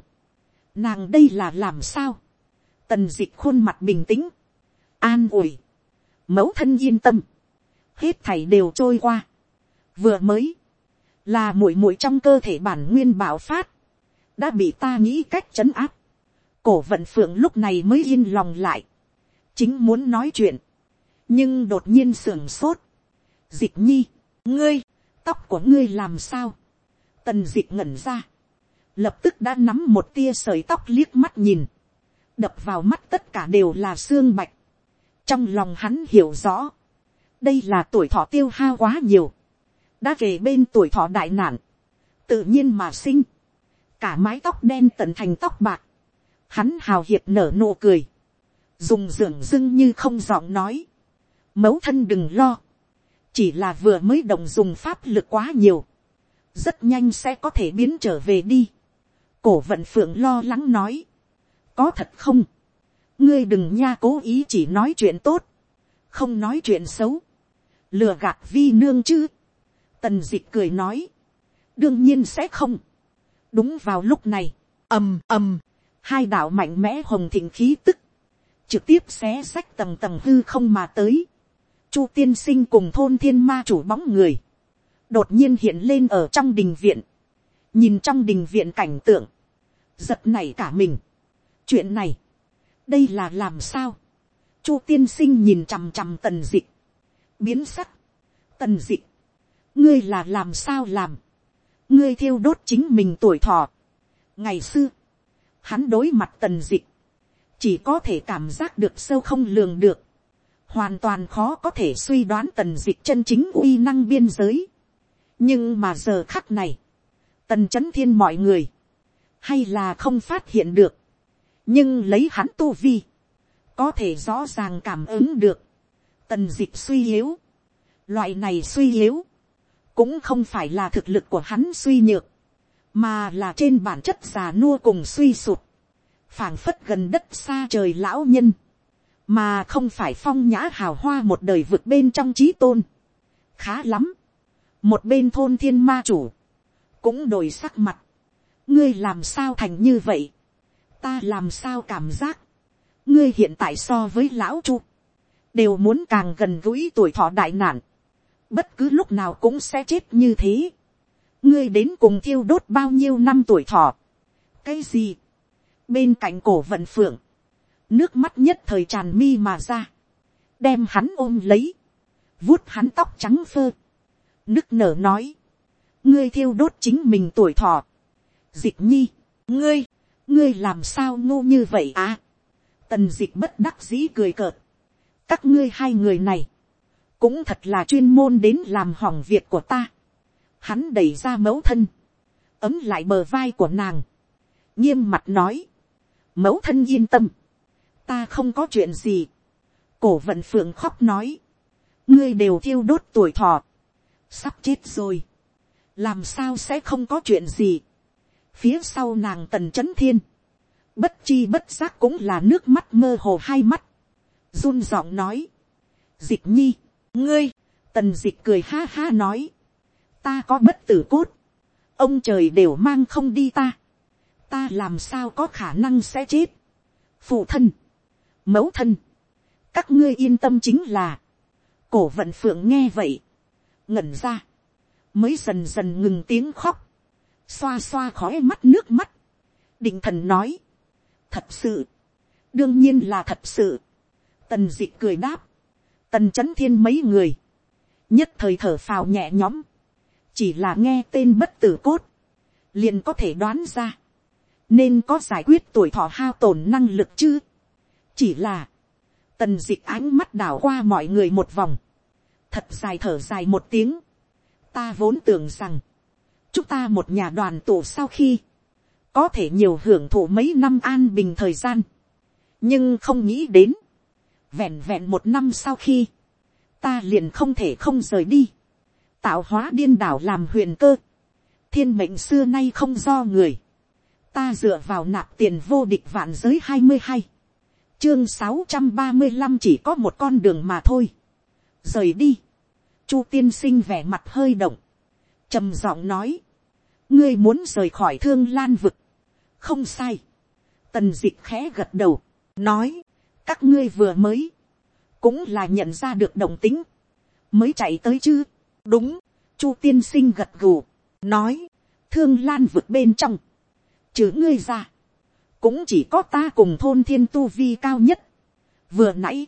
nàng đây là làm sao, tần dịch khuôn mặt bình tĩnh, an ủi, mẫu thân yên tâm, hết thảy đều trôi qua, vừa mới, là muội muội trong cơ thể bản nguyên bảo phát, đã bị ta nghĩ cách chấn áp. cổ vận phượng lúc này mới yên lòng lại. chính muốn nói chuyện. nhưng đột nhiên sưởng sốt. dịch nhi, ngươi, tóc của ngươi làm sao. tần dịch ngẩn ra. lập tức đã nắm một tia sợi tóc liếc mắt nhìn. đập vào mắt tất cả đều là xương bạch. trong lòng hắn hiểu rõ đây là tuổi thọ tiêu hao quá nhiều. đã về bên tuổi thọ đại nạn. tự nhiên mà sinh. Cả mái tóc đen tận thành tóc bạc, hắn hào hiệp nở nụ cười, dùng dưỡng dưng như không giọng nói, mẫu thân đừng lo, chỉ là vừa mới đồng dùng pháp lực quá nhiều, rất nhanh sẽ có thể biến trở về đi. cổ vận phượng lo lắng nói, có thật không, ngươi đừng nha cố ý chỉ nói chuyện tốt, không nói chuyện xấu, lừa gạt vi nương chứ, tần d ị c h cười nói, đương nhiên sẽ không, đúng vào lúc này, ầm ầm, hai đạo mạnh mẽ hồng thịnh khí tức, trực tiếp xé sách tầng tầng hư không mà tới, chu tiên sinh cùng thôn thiên ma chủ bóng người, đột nhiên hiện lên ở trong đình viện, nhìn trong đình viện cảnh tượng, giật này cả mình. chuyện này, đây là làm sao, chu tiên sinh nhìn chằm chằm tần dịch, biến sắc, tần dị. ngươi là làm sao làm, ngươi thiêu đốt chính mình tuổi thọ. ngày xưa, hắn đối mặt tần dị. chỉ có thể cảm giác được sâu không lường được, hoàn toàn khó có thể suy đoán tần dị chân chính uy năng biên giới. nhưng mà giờ khắc này, tần chấn thiên mọi người, hay là không phát hiện được, nhưng lấy hắn tu vi, có thể rõ ràng cảm ứng được, tần dịch suy yếu, loại này suy yếu, cũng không phải là thực lực của hắn suy nhược, mà là trên bản chất già nua cùng suy sụt, phảng phất gần đất xa trời lão nhân, mà không phải phong nhã hào hoa một đời vượt bên trong trí tôn. khá lắm, một bên thôn thiên ma chủ, cũng đổi sắc mặt, ngươi làm sao thành như vậy, ta làm sao cảm giác, ngươi hiện tại so với lão chu, đều muốn càng gần gũi tuổi thọ đại nạn, bất cứ lúc nào cũng sẽ chết như thế. ngươi đến cùng thiêu đốt bao nhiêu năm tuổi thọ. cái gì, bên cạnh cổ vận phượng, nước mắt nhất thời tràn mi mà ra, đem hắn ôm lấy, vuốt hắn tóc trắng phơ, nức nở nói, ngươi thiêu đốt chính mình tuổi thọ, dịch nhi, ngươi, ngươi làm sao ngô như vậy à, tần dịch bất đắc dĩ cười cợt, các ngươi hai người này, cũng thật là chuyên môn đến làm hỏng việc của ta. Hắn đẩy ra mẫu thân, ấm lại bờ vai của nàng, nghiêm mặt nói, mẫu thân yên tâm, ta không có chuyện gì. cổ vận phượng khóc nói, ngươi đều thiêu đốt tuổi thọ, sắp chết rồi, làm sao sẽ không có chuyện gì. phía sau nàng tần c h ấ n thiên, bất chi bất giác cũng là nước mắt mơ hồ hai mắt, run giọng nói, dịch nhi, ngươi, tần dịch cười ha ha nói, ta có bất tử cốt, ông trời đều mang không đi ta, ta làm sao có khả năng sẽ chết, phụ thân, mẫu thân, các ngươi yên tâm chính là, cổ vận phượng nghe vậy, ngẩn ra, mới dần dần ngừng tiếng khóc, xoa xoa khói mắt nước mắt, định thần nói, thật sự, đương nhiên là thật sự, Tần dị cười đáp. Tần chấn thiên mấy người. Nhất thời thở phào nhẹ nhõm. Chỉ là nghe tên bất tử cốt. Liền có thể đoán ra. Nên có giải quyết tuổi thọ hao tổn năng lực chứ. Chỉ là. Tần dị ánh mắt đảo qua mọi người một vòng. Thật dài thở dài một tiếng. Ta vốn tưởng rằng. Chúng ta một nhà đoàn tụ sau khi. Có thể nhiều hưởng thụ mấy năm an bình thời gian. Nhưng không nghĩ đến vẹn vẹn một năm sau khi, ta liền không thể không rời đi, tạo hóa điên đảo làm huyền cơ, thiên mệnh xưa nay không do người, ta dựa vào nạp tiền vô địch vạn giới hai mươi hai, chương sáu trăm ba mươi năm chỉ có một con đường mà thôi, rời đi, chu tiên sinh vẻ mặt hơi động, trầm giọng nói, ngươi muốn rời khỏi thương lan vực, không sai, tần d ị c h khẽ gật đầu, nói, các ngươi vừa mới, cũng là nhận ra được động tính, mới chạy tới chứ. đúng, chu tiên sinh gật gù, nói, thương lan vượt bên trong, chứ ngươi ra, cũng chỉ có ta cùng thôn thiên tu vi cao nhất. vừa nãy,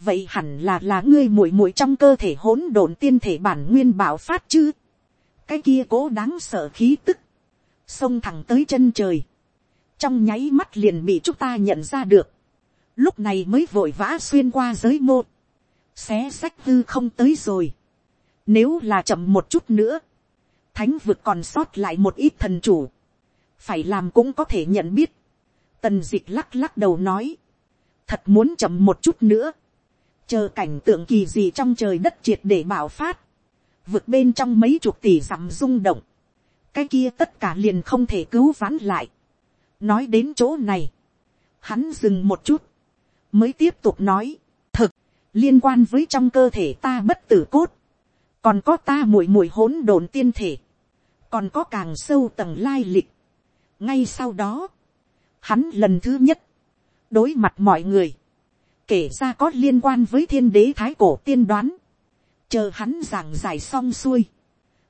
vậy hẳn là là ngươi muội muội trong cơ thể hỗn độn tiên thể bản nguyên bảo phát chứ. cái kia cố đáng sợ khí tức, xông thẳng tới chân trời, trong nháy mắt liền bị chúng ta nhận ra được lúc này mới vội vã xuyên qua giới mô, xé sách hư không tới rồi. Nếu là chậm một chút nữa, thánh vực còn sót lại một ít thần chủ, phải làm cũng có thể nhận biết. Tần d ị c h lắc lắc đầu nói, thật muốn chậm một chút nữa, chờ cảnh tượng kỳ gì trong trời đất triệt để bảo phát, vượt bên trong mấy chục tỷ dặm rung động, cái kia tất cả liền không thể cứu vãn lại. nói đến chỗ này, hắn dừng một chút, mới tiếp tục nói, thực, liên quan với trong cơ thể ta bất tử cốt, còn có ta mùi mùi hỗn độn tiên thể, còn có càng sâu tầng lai lịch. ngay sau đó, hắn lần thứ nhất, đối mặt mọi người, kể ra có liên quan với thiên đế thái cổ tiên đoán, chờ hắn giảng giải xong xuôi,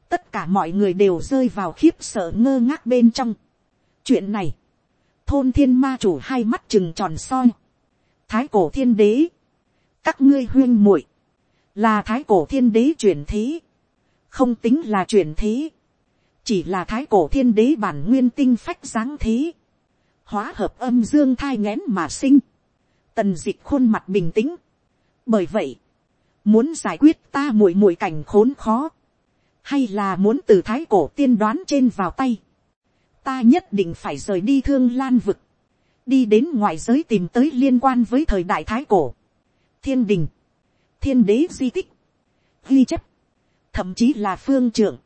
tất cả mọi người đều rơi vào khiếp sợ ngơ ngác bên trong. chuyện này, thôn thiên ma chủ hai mắt chừng tròn soi, thái cổ thiên đế, các ngươi huyên muội, là thái cổ thiên đế chuyển thế, không tính là chuyển thế, chỉ là thái cổ thiên đế bản nguyên tinh phách giáng thế, hóa hợp âm dương thai nghén mà sinh, tần d ị c h khuôn mặt bình tĩnh, bởi vậy, muốn giải quyết ta muội muội cảnh khốn khó, hay là muốn từ thái cổ tiên đoán trên vào tay, ta nhất định phải rời đi thương lan vực, đi đến ngoại giới tìm tới liên quan với thời đại thái cổ, thiên đình, thiên đế di tích, ghi chép, thậm chí là phương trưởng,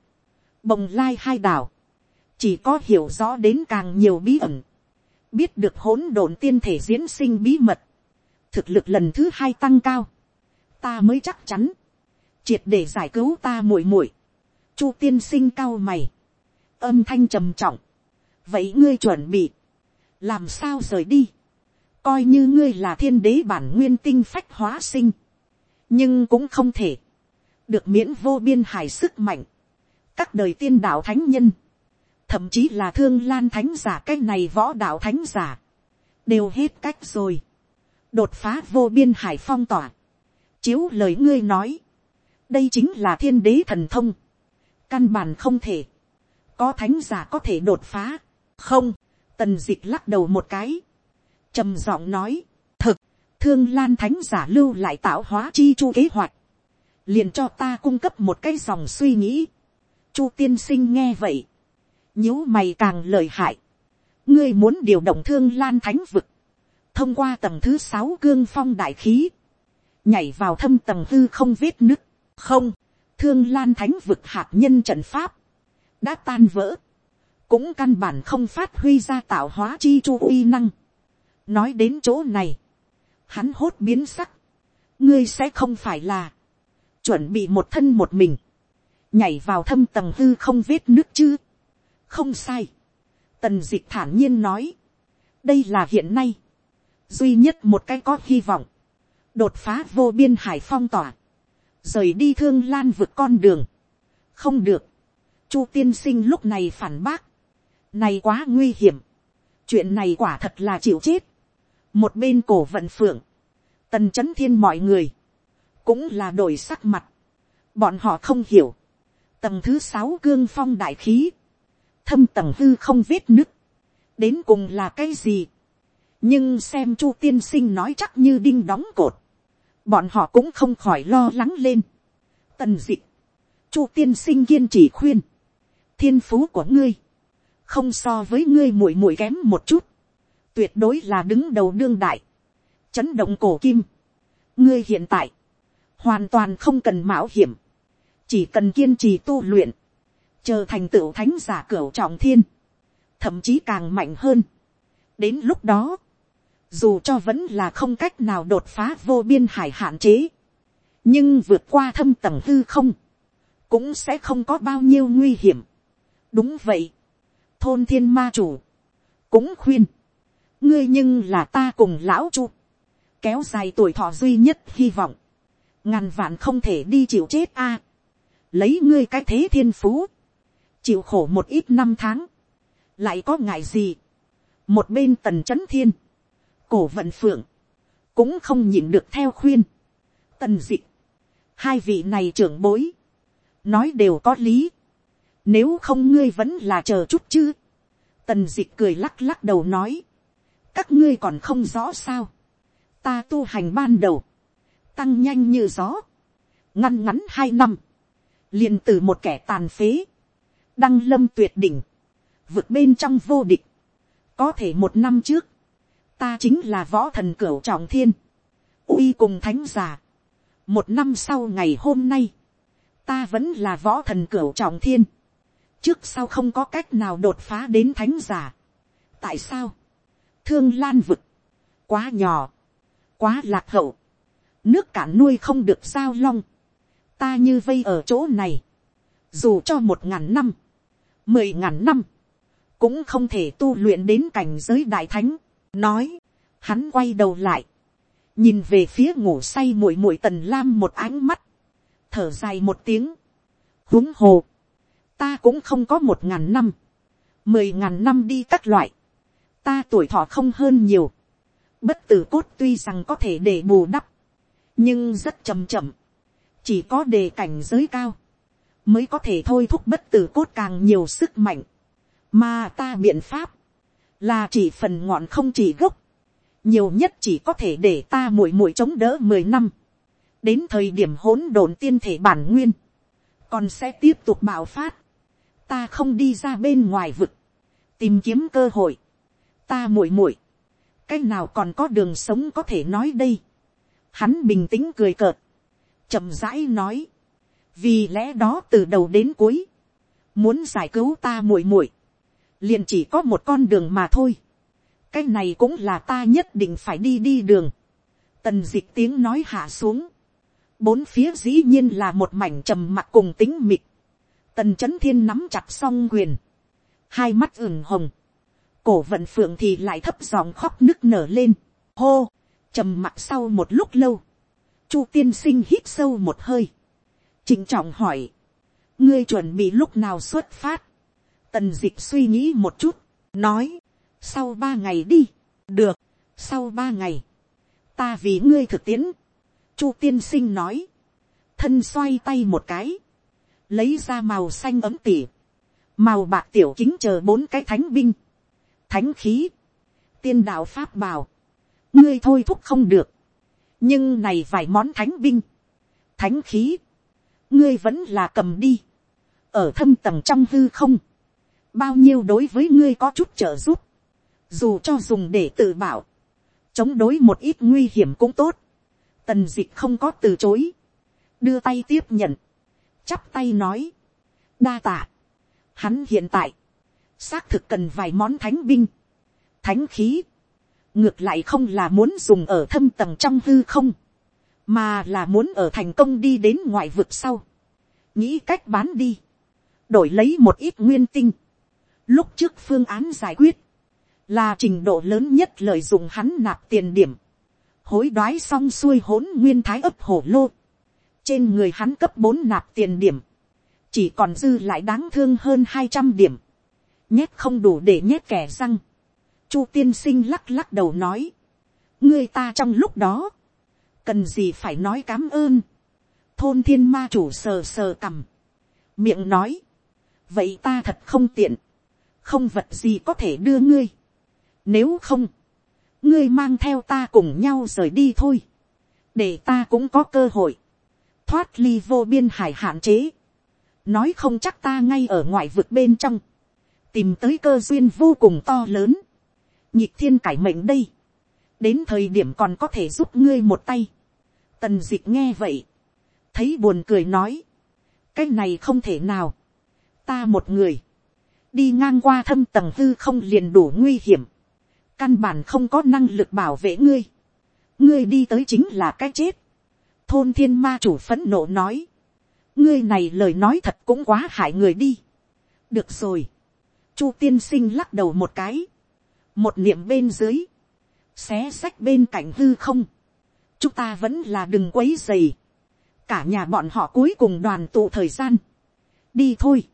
bồng lai hai đảo, chỉ có hiểu rõ đến càng nhiều bí ẩn, biết được hỗn độn tiên thể diễn sinh bí mật, thực lực lần thứ hai tăng cao, ta mới chắc chắn, triệt để giải cứu ta muội muội, chu tiên sinh cao mày, âm thanh trầm trọng, vậy ngươi chuẩn bị, làm sao rời đi, coi như ngươi là thiên đế bản nguyên tinh phách hóa sinh, nhưng cũng không thể, được miễn vô biên hải sức mạnh, các đời tiên đạo thánh nhân, thậm chí là thương lan thánh giả cái này võ đạo thánh giả, đều hết cách rồi, đột phá vô biên hải phong tỏa, chiếu lời ngươi nói, đây chính là thiên đế thần thông, căn bản không thể, có thánh giả có thể đột phá, không, tần dịch lắc đầu một cái, trầm giọng nói, thực, thương lan thánh giả lưu lại tạo hóa chi chu kế hoạch, liền cho ta cung cấp một cái dòng suy nghĩ, chu tiên sinh nghe vậy, nhíu mày càng lời hại, ngươi muốn điều động thương lan thánh vực, thông qua tầng thứ sáu cương phong đại khí, nhảy vào thâm tầng hư không vết nứt, không, thương lan thánh vực hạt nhân trận pháp, đã tan vỡ, cũng căn bản không phát huy ra tạo hóa chi chu uy năng. nói đến chỗ này, hắn hốt biến sắc, ngươi sẽ không phải là, chuẩn bị một thân một mình, nhảy vào thâm tầng hư không vết nước chứ. không sai, tần d ị c h thản nhiên nói, đây là hiện nay, duy nhất một cái có hy vọng, đột phá vô biên hải phong tỏa, rời đi thương lan vượt con đường, không được, chu tiên sinh lúc này phản bác, này quá nguy hiểm. Chuyện này quả thật là chịu chết. Một bên cổ vận phượng. Tần chấn thiên mọi người. Cũng là đổi sắc mặt. Bọn họ không hiểu. Tầng thứ sáu cương phong đại khí. Thâm tầng hư không vết nứt. Đến cùng là cái gì? Nhưng xem chu tiên sinh nói chắc như đinh đóng cột. Bọn họ cũng không khỏi lo lắng lên. Tần dị. chu tiên sinh kiên trì khuyên. Thiên phú của ngươi không so với ngươi muội muội kém một chút, tuyệt đối là đứng đầu đương đại, chấn động cổ kim. ngươi hiện tại, hoàn toàn không cần mạo hiểm, chỉ cần kiên trì tu luyện, chờ thành tựu thánh giả cửu trọng thiên, thậm chí càng mạnh hơn. đến lúc đó, dù cho vẫn là không cách nào đột phá vô biên hải hạn chế, nhưng vượt qua thâm tầng hư không, cũng sẽ không có bao nhiêu nguy hiểm. đúng vậy, thôn thiên ma chủ, cũng khuyên, ngươi nhưng là ta cùng lão chu, kéo dài tuổi thọ duy nhất hy vọng, ngàn vạn không thể đi chịu chết a, lấy ngươi cái thế thiên phú, chịu khổ một ít năm tháng, lại có ngại gì, một bên tần c h ấ n thiên, cổ vận phượng, cũng không nhìn được theo khuyên, tần d ị hai vị này trưởng bối, nói đều có lý, nếu không ngươi vẫn là chờ chút chứ. Tần dịch cười lắc lắc đầu nói. Các ngươi còn không rõ sao. Ta tu hành ban đầu. Tăng nhanh như gió. Ngăn ngắn hai năm. liền từ một kẻ tàn phế. Đăng lâm tuyệt đỉnh. vượt bên trong vô địch. Có thể một năm trước. Ta chính là võ thần cửu trọng thiên. uy cùng thánh giả. Một năm sau ngày hôm nay. Ta vẫn là võ thần cửu trọng thiên trước sau không có cách nào đột phá đến thánh giả. tại sao, thương lan vực, quá nhỏ, quá lạc hậu, nước cạn nuôi không được sao long, ta như vây ở chỗ này, dù cho một ngàn năm, mười ngàn năm, cũng không thể tu luyện đến cảnh giới đại thánh, nói, hắn quay đầu lại, nhìn về phía ngủ say muội muội tần lam một ánh mắt, thở dài một tiếng, huống hồ, ta cũng không có một ngàn năm, mười ngàn năm đi các loại, ta tuổi thọ không hơn nhiều, bất tử cốt tuy rằng có thể để bù đắp, nhưng rất chầm chậm, chỉ có đề cảnh giới cao, mới có thể thôi thúc bất tử cốt càng nhiều sức mạnh, mà ta biện pháp, là chỉ phần ngọn không chỉ gốc, nhiều nhất chỉ có thể để ta muội muội chống đỡ mười năm, đến thời điểm hỗn độn tiên thể bản nguyên, còn sẽ tiếp tục bạo phát, ta không đi ra bên ngoài vực, tìm kiếm cơ hội, ta muội muội, cái nào còn có đường sống có thể nói đây, hắn bình tĩnh cười cợt, chậm rãi nói, vì lẽ đó từ đầu đến cuối, muốn giải cứu ta muội muội, liền chỉ có một con đường mà thôi, cái này cũng là ta nhất định phải đi đi đường, tần d ị c h tiếng nói hạ xuống, bốn phía dĩ nhiên là một mảnh trầm mặc cùng tính mịt, tần c h ấ n thiên nắm chặt song quyền, hai mắt ửng hồng, cổ vận phượng thì lại thấp giọng khóc nức nở lên, hô, trầm mặt sau một lúc lâu, chu tiên sinh hít sâu một hơi, chính trọng hỏi, ngươi chuẩn bị lúc nào xuất phát, tần d ị c h suy nghĩ một chút, nói, sau ba ngày đi, được, sau ba ngày, ta vì ngươi thực tiễn, chu tiên sinh nói, thân xoay tay một cái, lấy ra màu xanh ấm tỉ, màu bạc tiểu kính chờ bốn cái thánh binh, thánh khí, tiên đạo pháp bào, ngươi thôi thúc không được, nhưng này vài món thánh binh, thánh khí, ngươi vẫn là cầm đi, ở thâm tầng trong hư không, bao nhiêu đối với ngươi có chút trợ giúp, dù cho dùng để tự bảo, chống đối một ít nguy hiểm cũng tốt, tần d ị c h không có từ chối, đưa tay tiếp nhận, chắp tay nói, đa tạ, hắn hiện tại, xác thực cần vài món thánh binh, thánh khí, ngược lại không là muốn dùng ở thâm tầng trong hư không, mà là muốn ở thành công đi đến ngoại vực sau, nghĩ cách bán đi, đổi lấy một ít nguyên tinh, Lúc trước phương án giải quyết, là trình độ lớn nhất lợi dụng hắn nạp tiền điểm. Hối đoái xong xuôi hỗn nguyên thái ấp hổ lô. Trên người hắn cấp bốn nạp tiền điểm. Chỉ còn dư lại đáng thương hơn hai trăm điểm. Nhét không đủ để nhét kẻ răng. Chu tiên sinh lắc lắc đầu nói. Ngươi ta trong lúc đó. Cần gì phải nói cám ơn. Thôn thiên ma chủ sờ sờ cầm Miệng nói. Vậy ta thật không tiện không vật gì có thể đưa ngươi. Nếu không, ngươi mang theo ta cùng nhau rời đi thôi. để ta cũng có cơ hội, thoát ly vô biên hải hạn chế. nói không chắc ta ngay ở ngoại vực bên trong, tìm tới cơ duyên vô cùng to lớn. nhịp thiên cải mệnh đây. đến thời điểm còn có thể giúp ngươi một tay. tần dịch nghe vậy, thấy buồn cười nói, cái này không thể nào. ta một người, đi ngang qua thâm tầng hư không liền đủ nguy hiểm, căn bản không có năng lực bảo vệ ngươi, ngươi đi tới chính là cái chết, thôn thiên ma chủ phẫn nộ nói, ngươi này lời nói thật cũng quá hại người đi, được rồi, chu tiên sinh lắc đầu một cái, một niệm bên dưới, xé sách bên cạnh hư không, chúng ta vẫn là đừng quấy dày, cả nhà bọn họ cuối cùng đoàn tụ thời gian, đi thôi,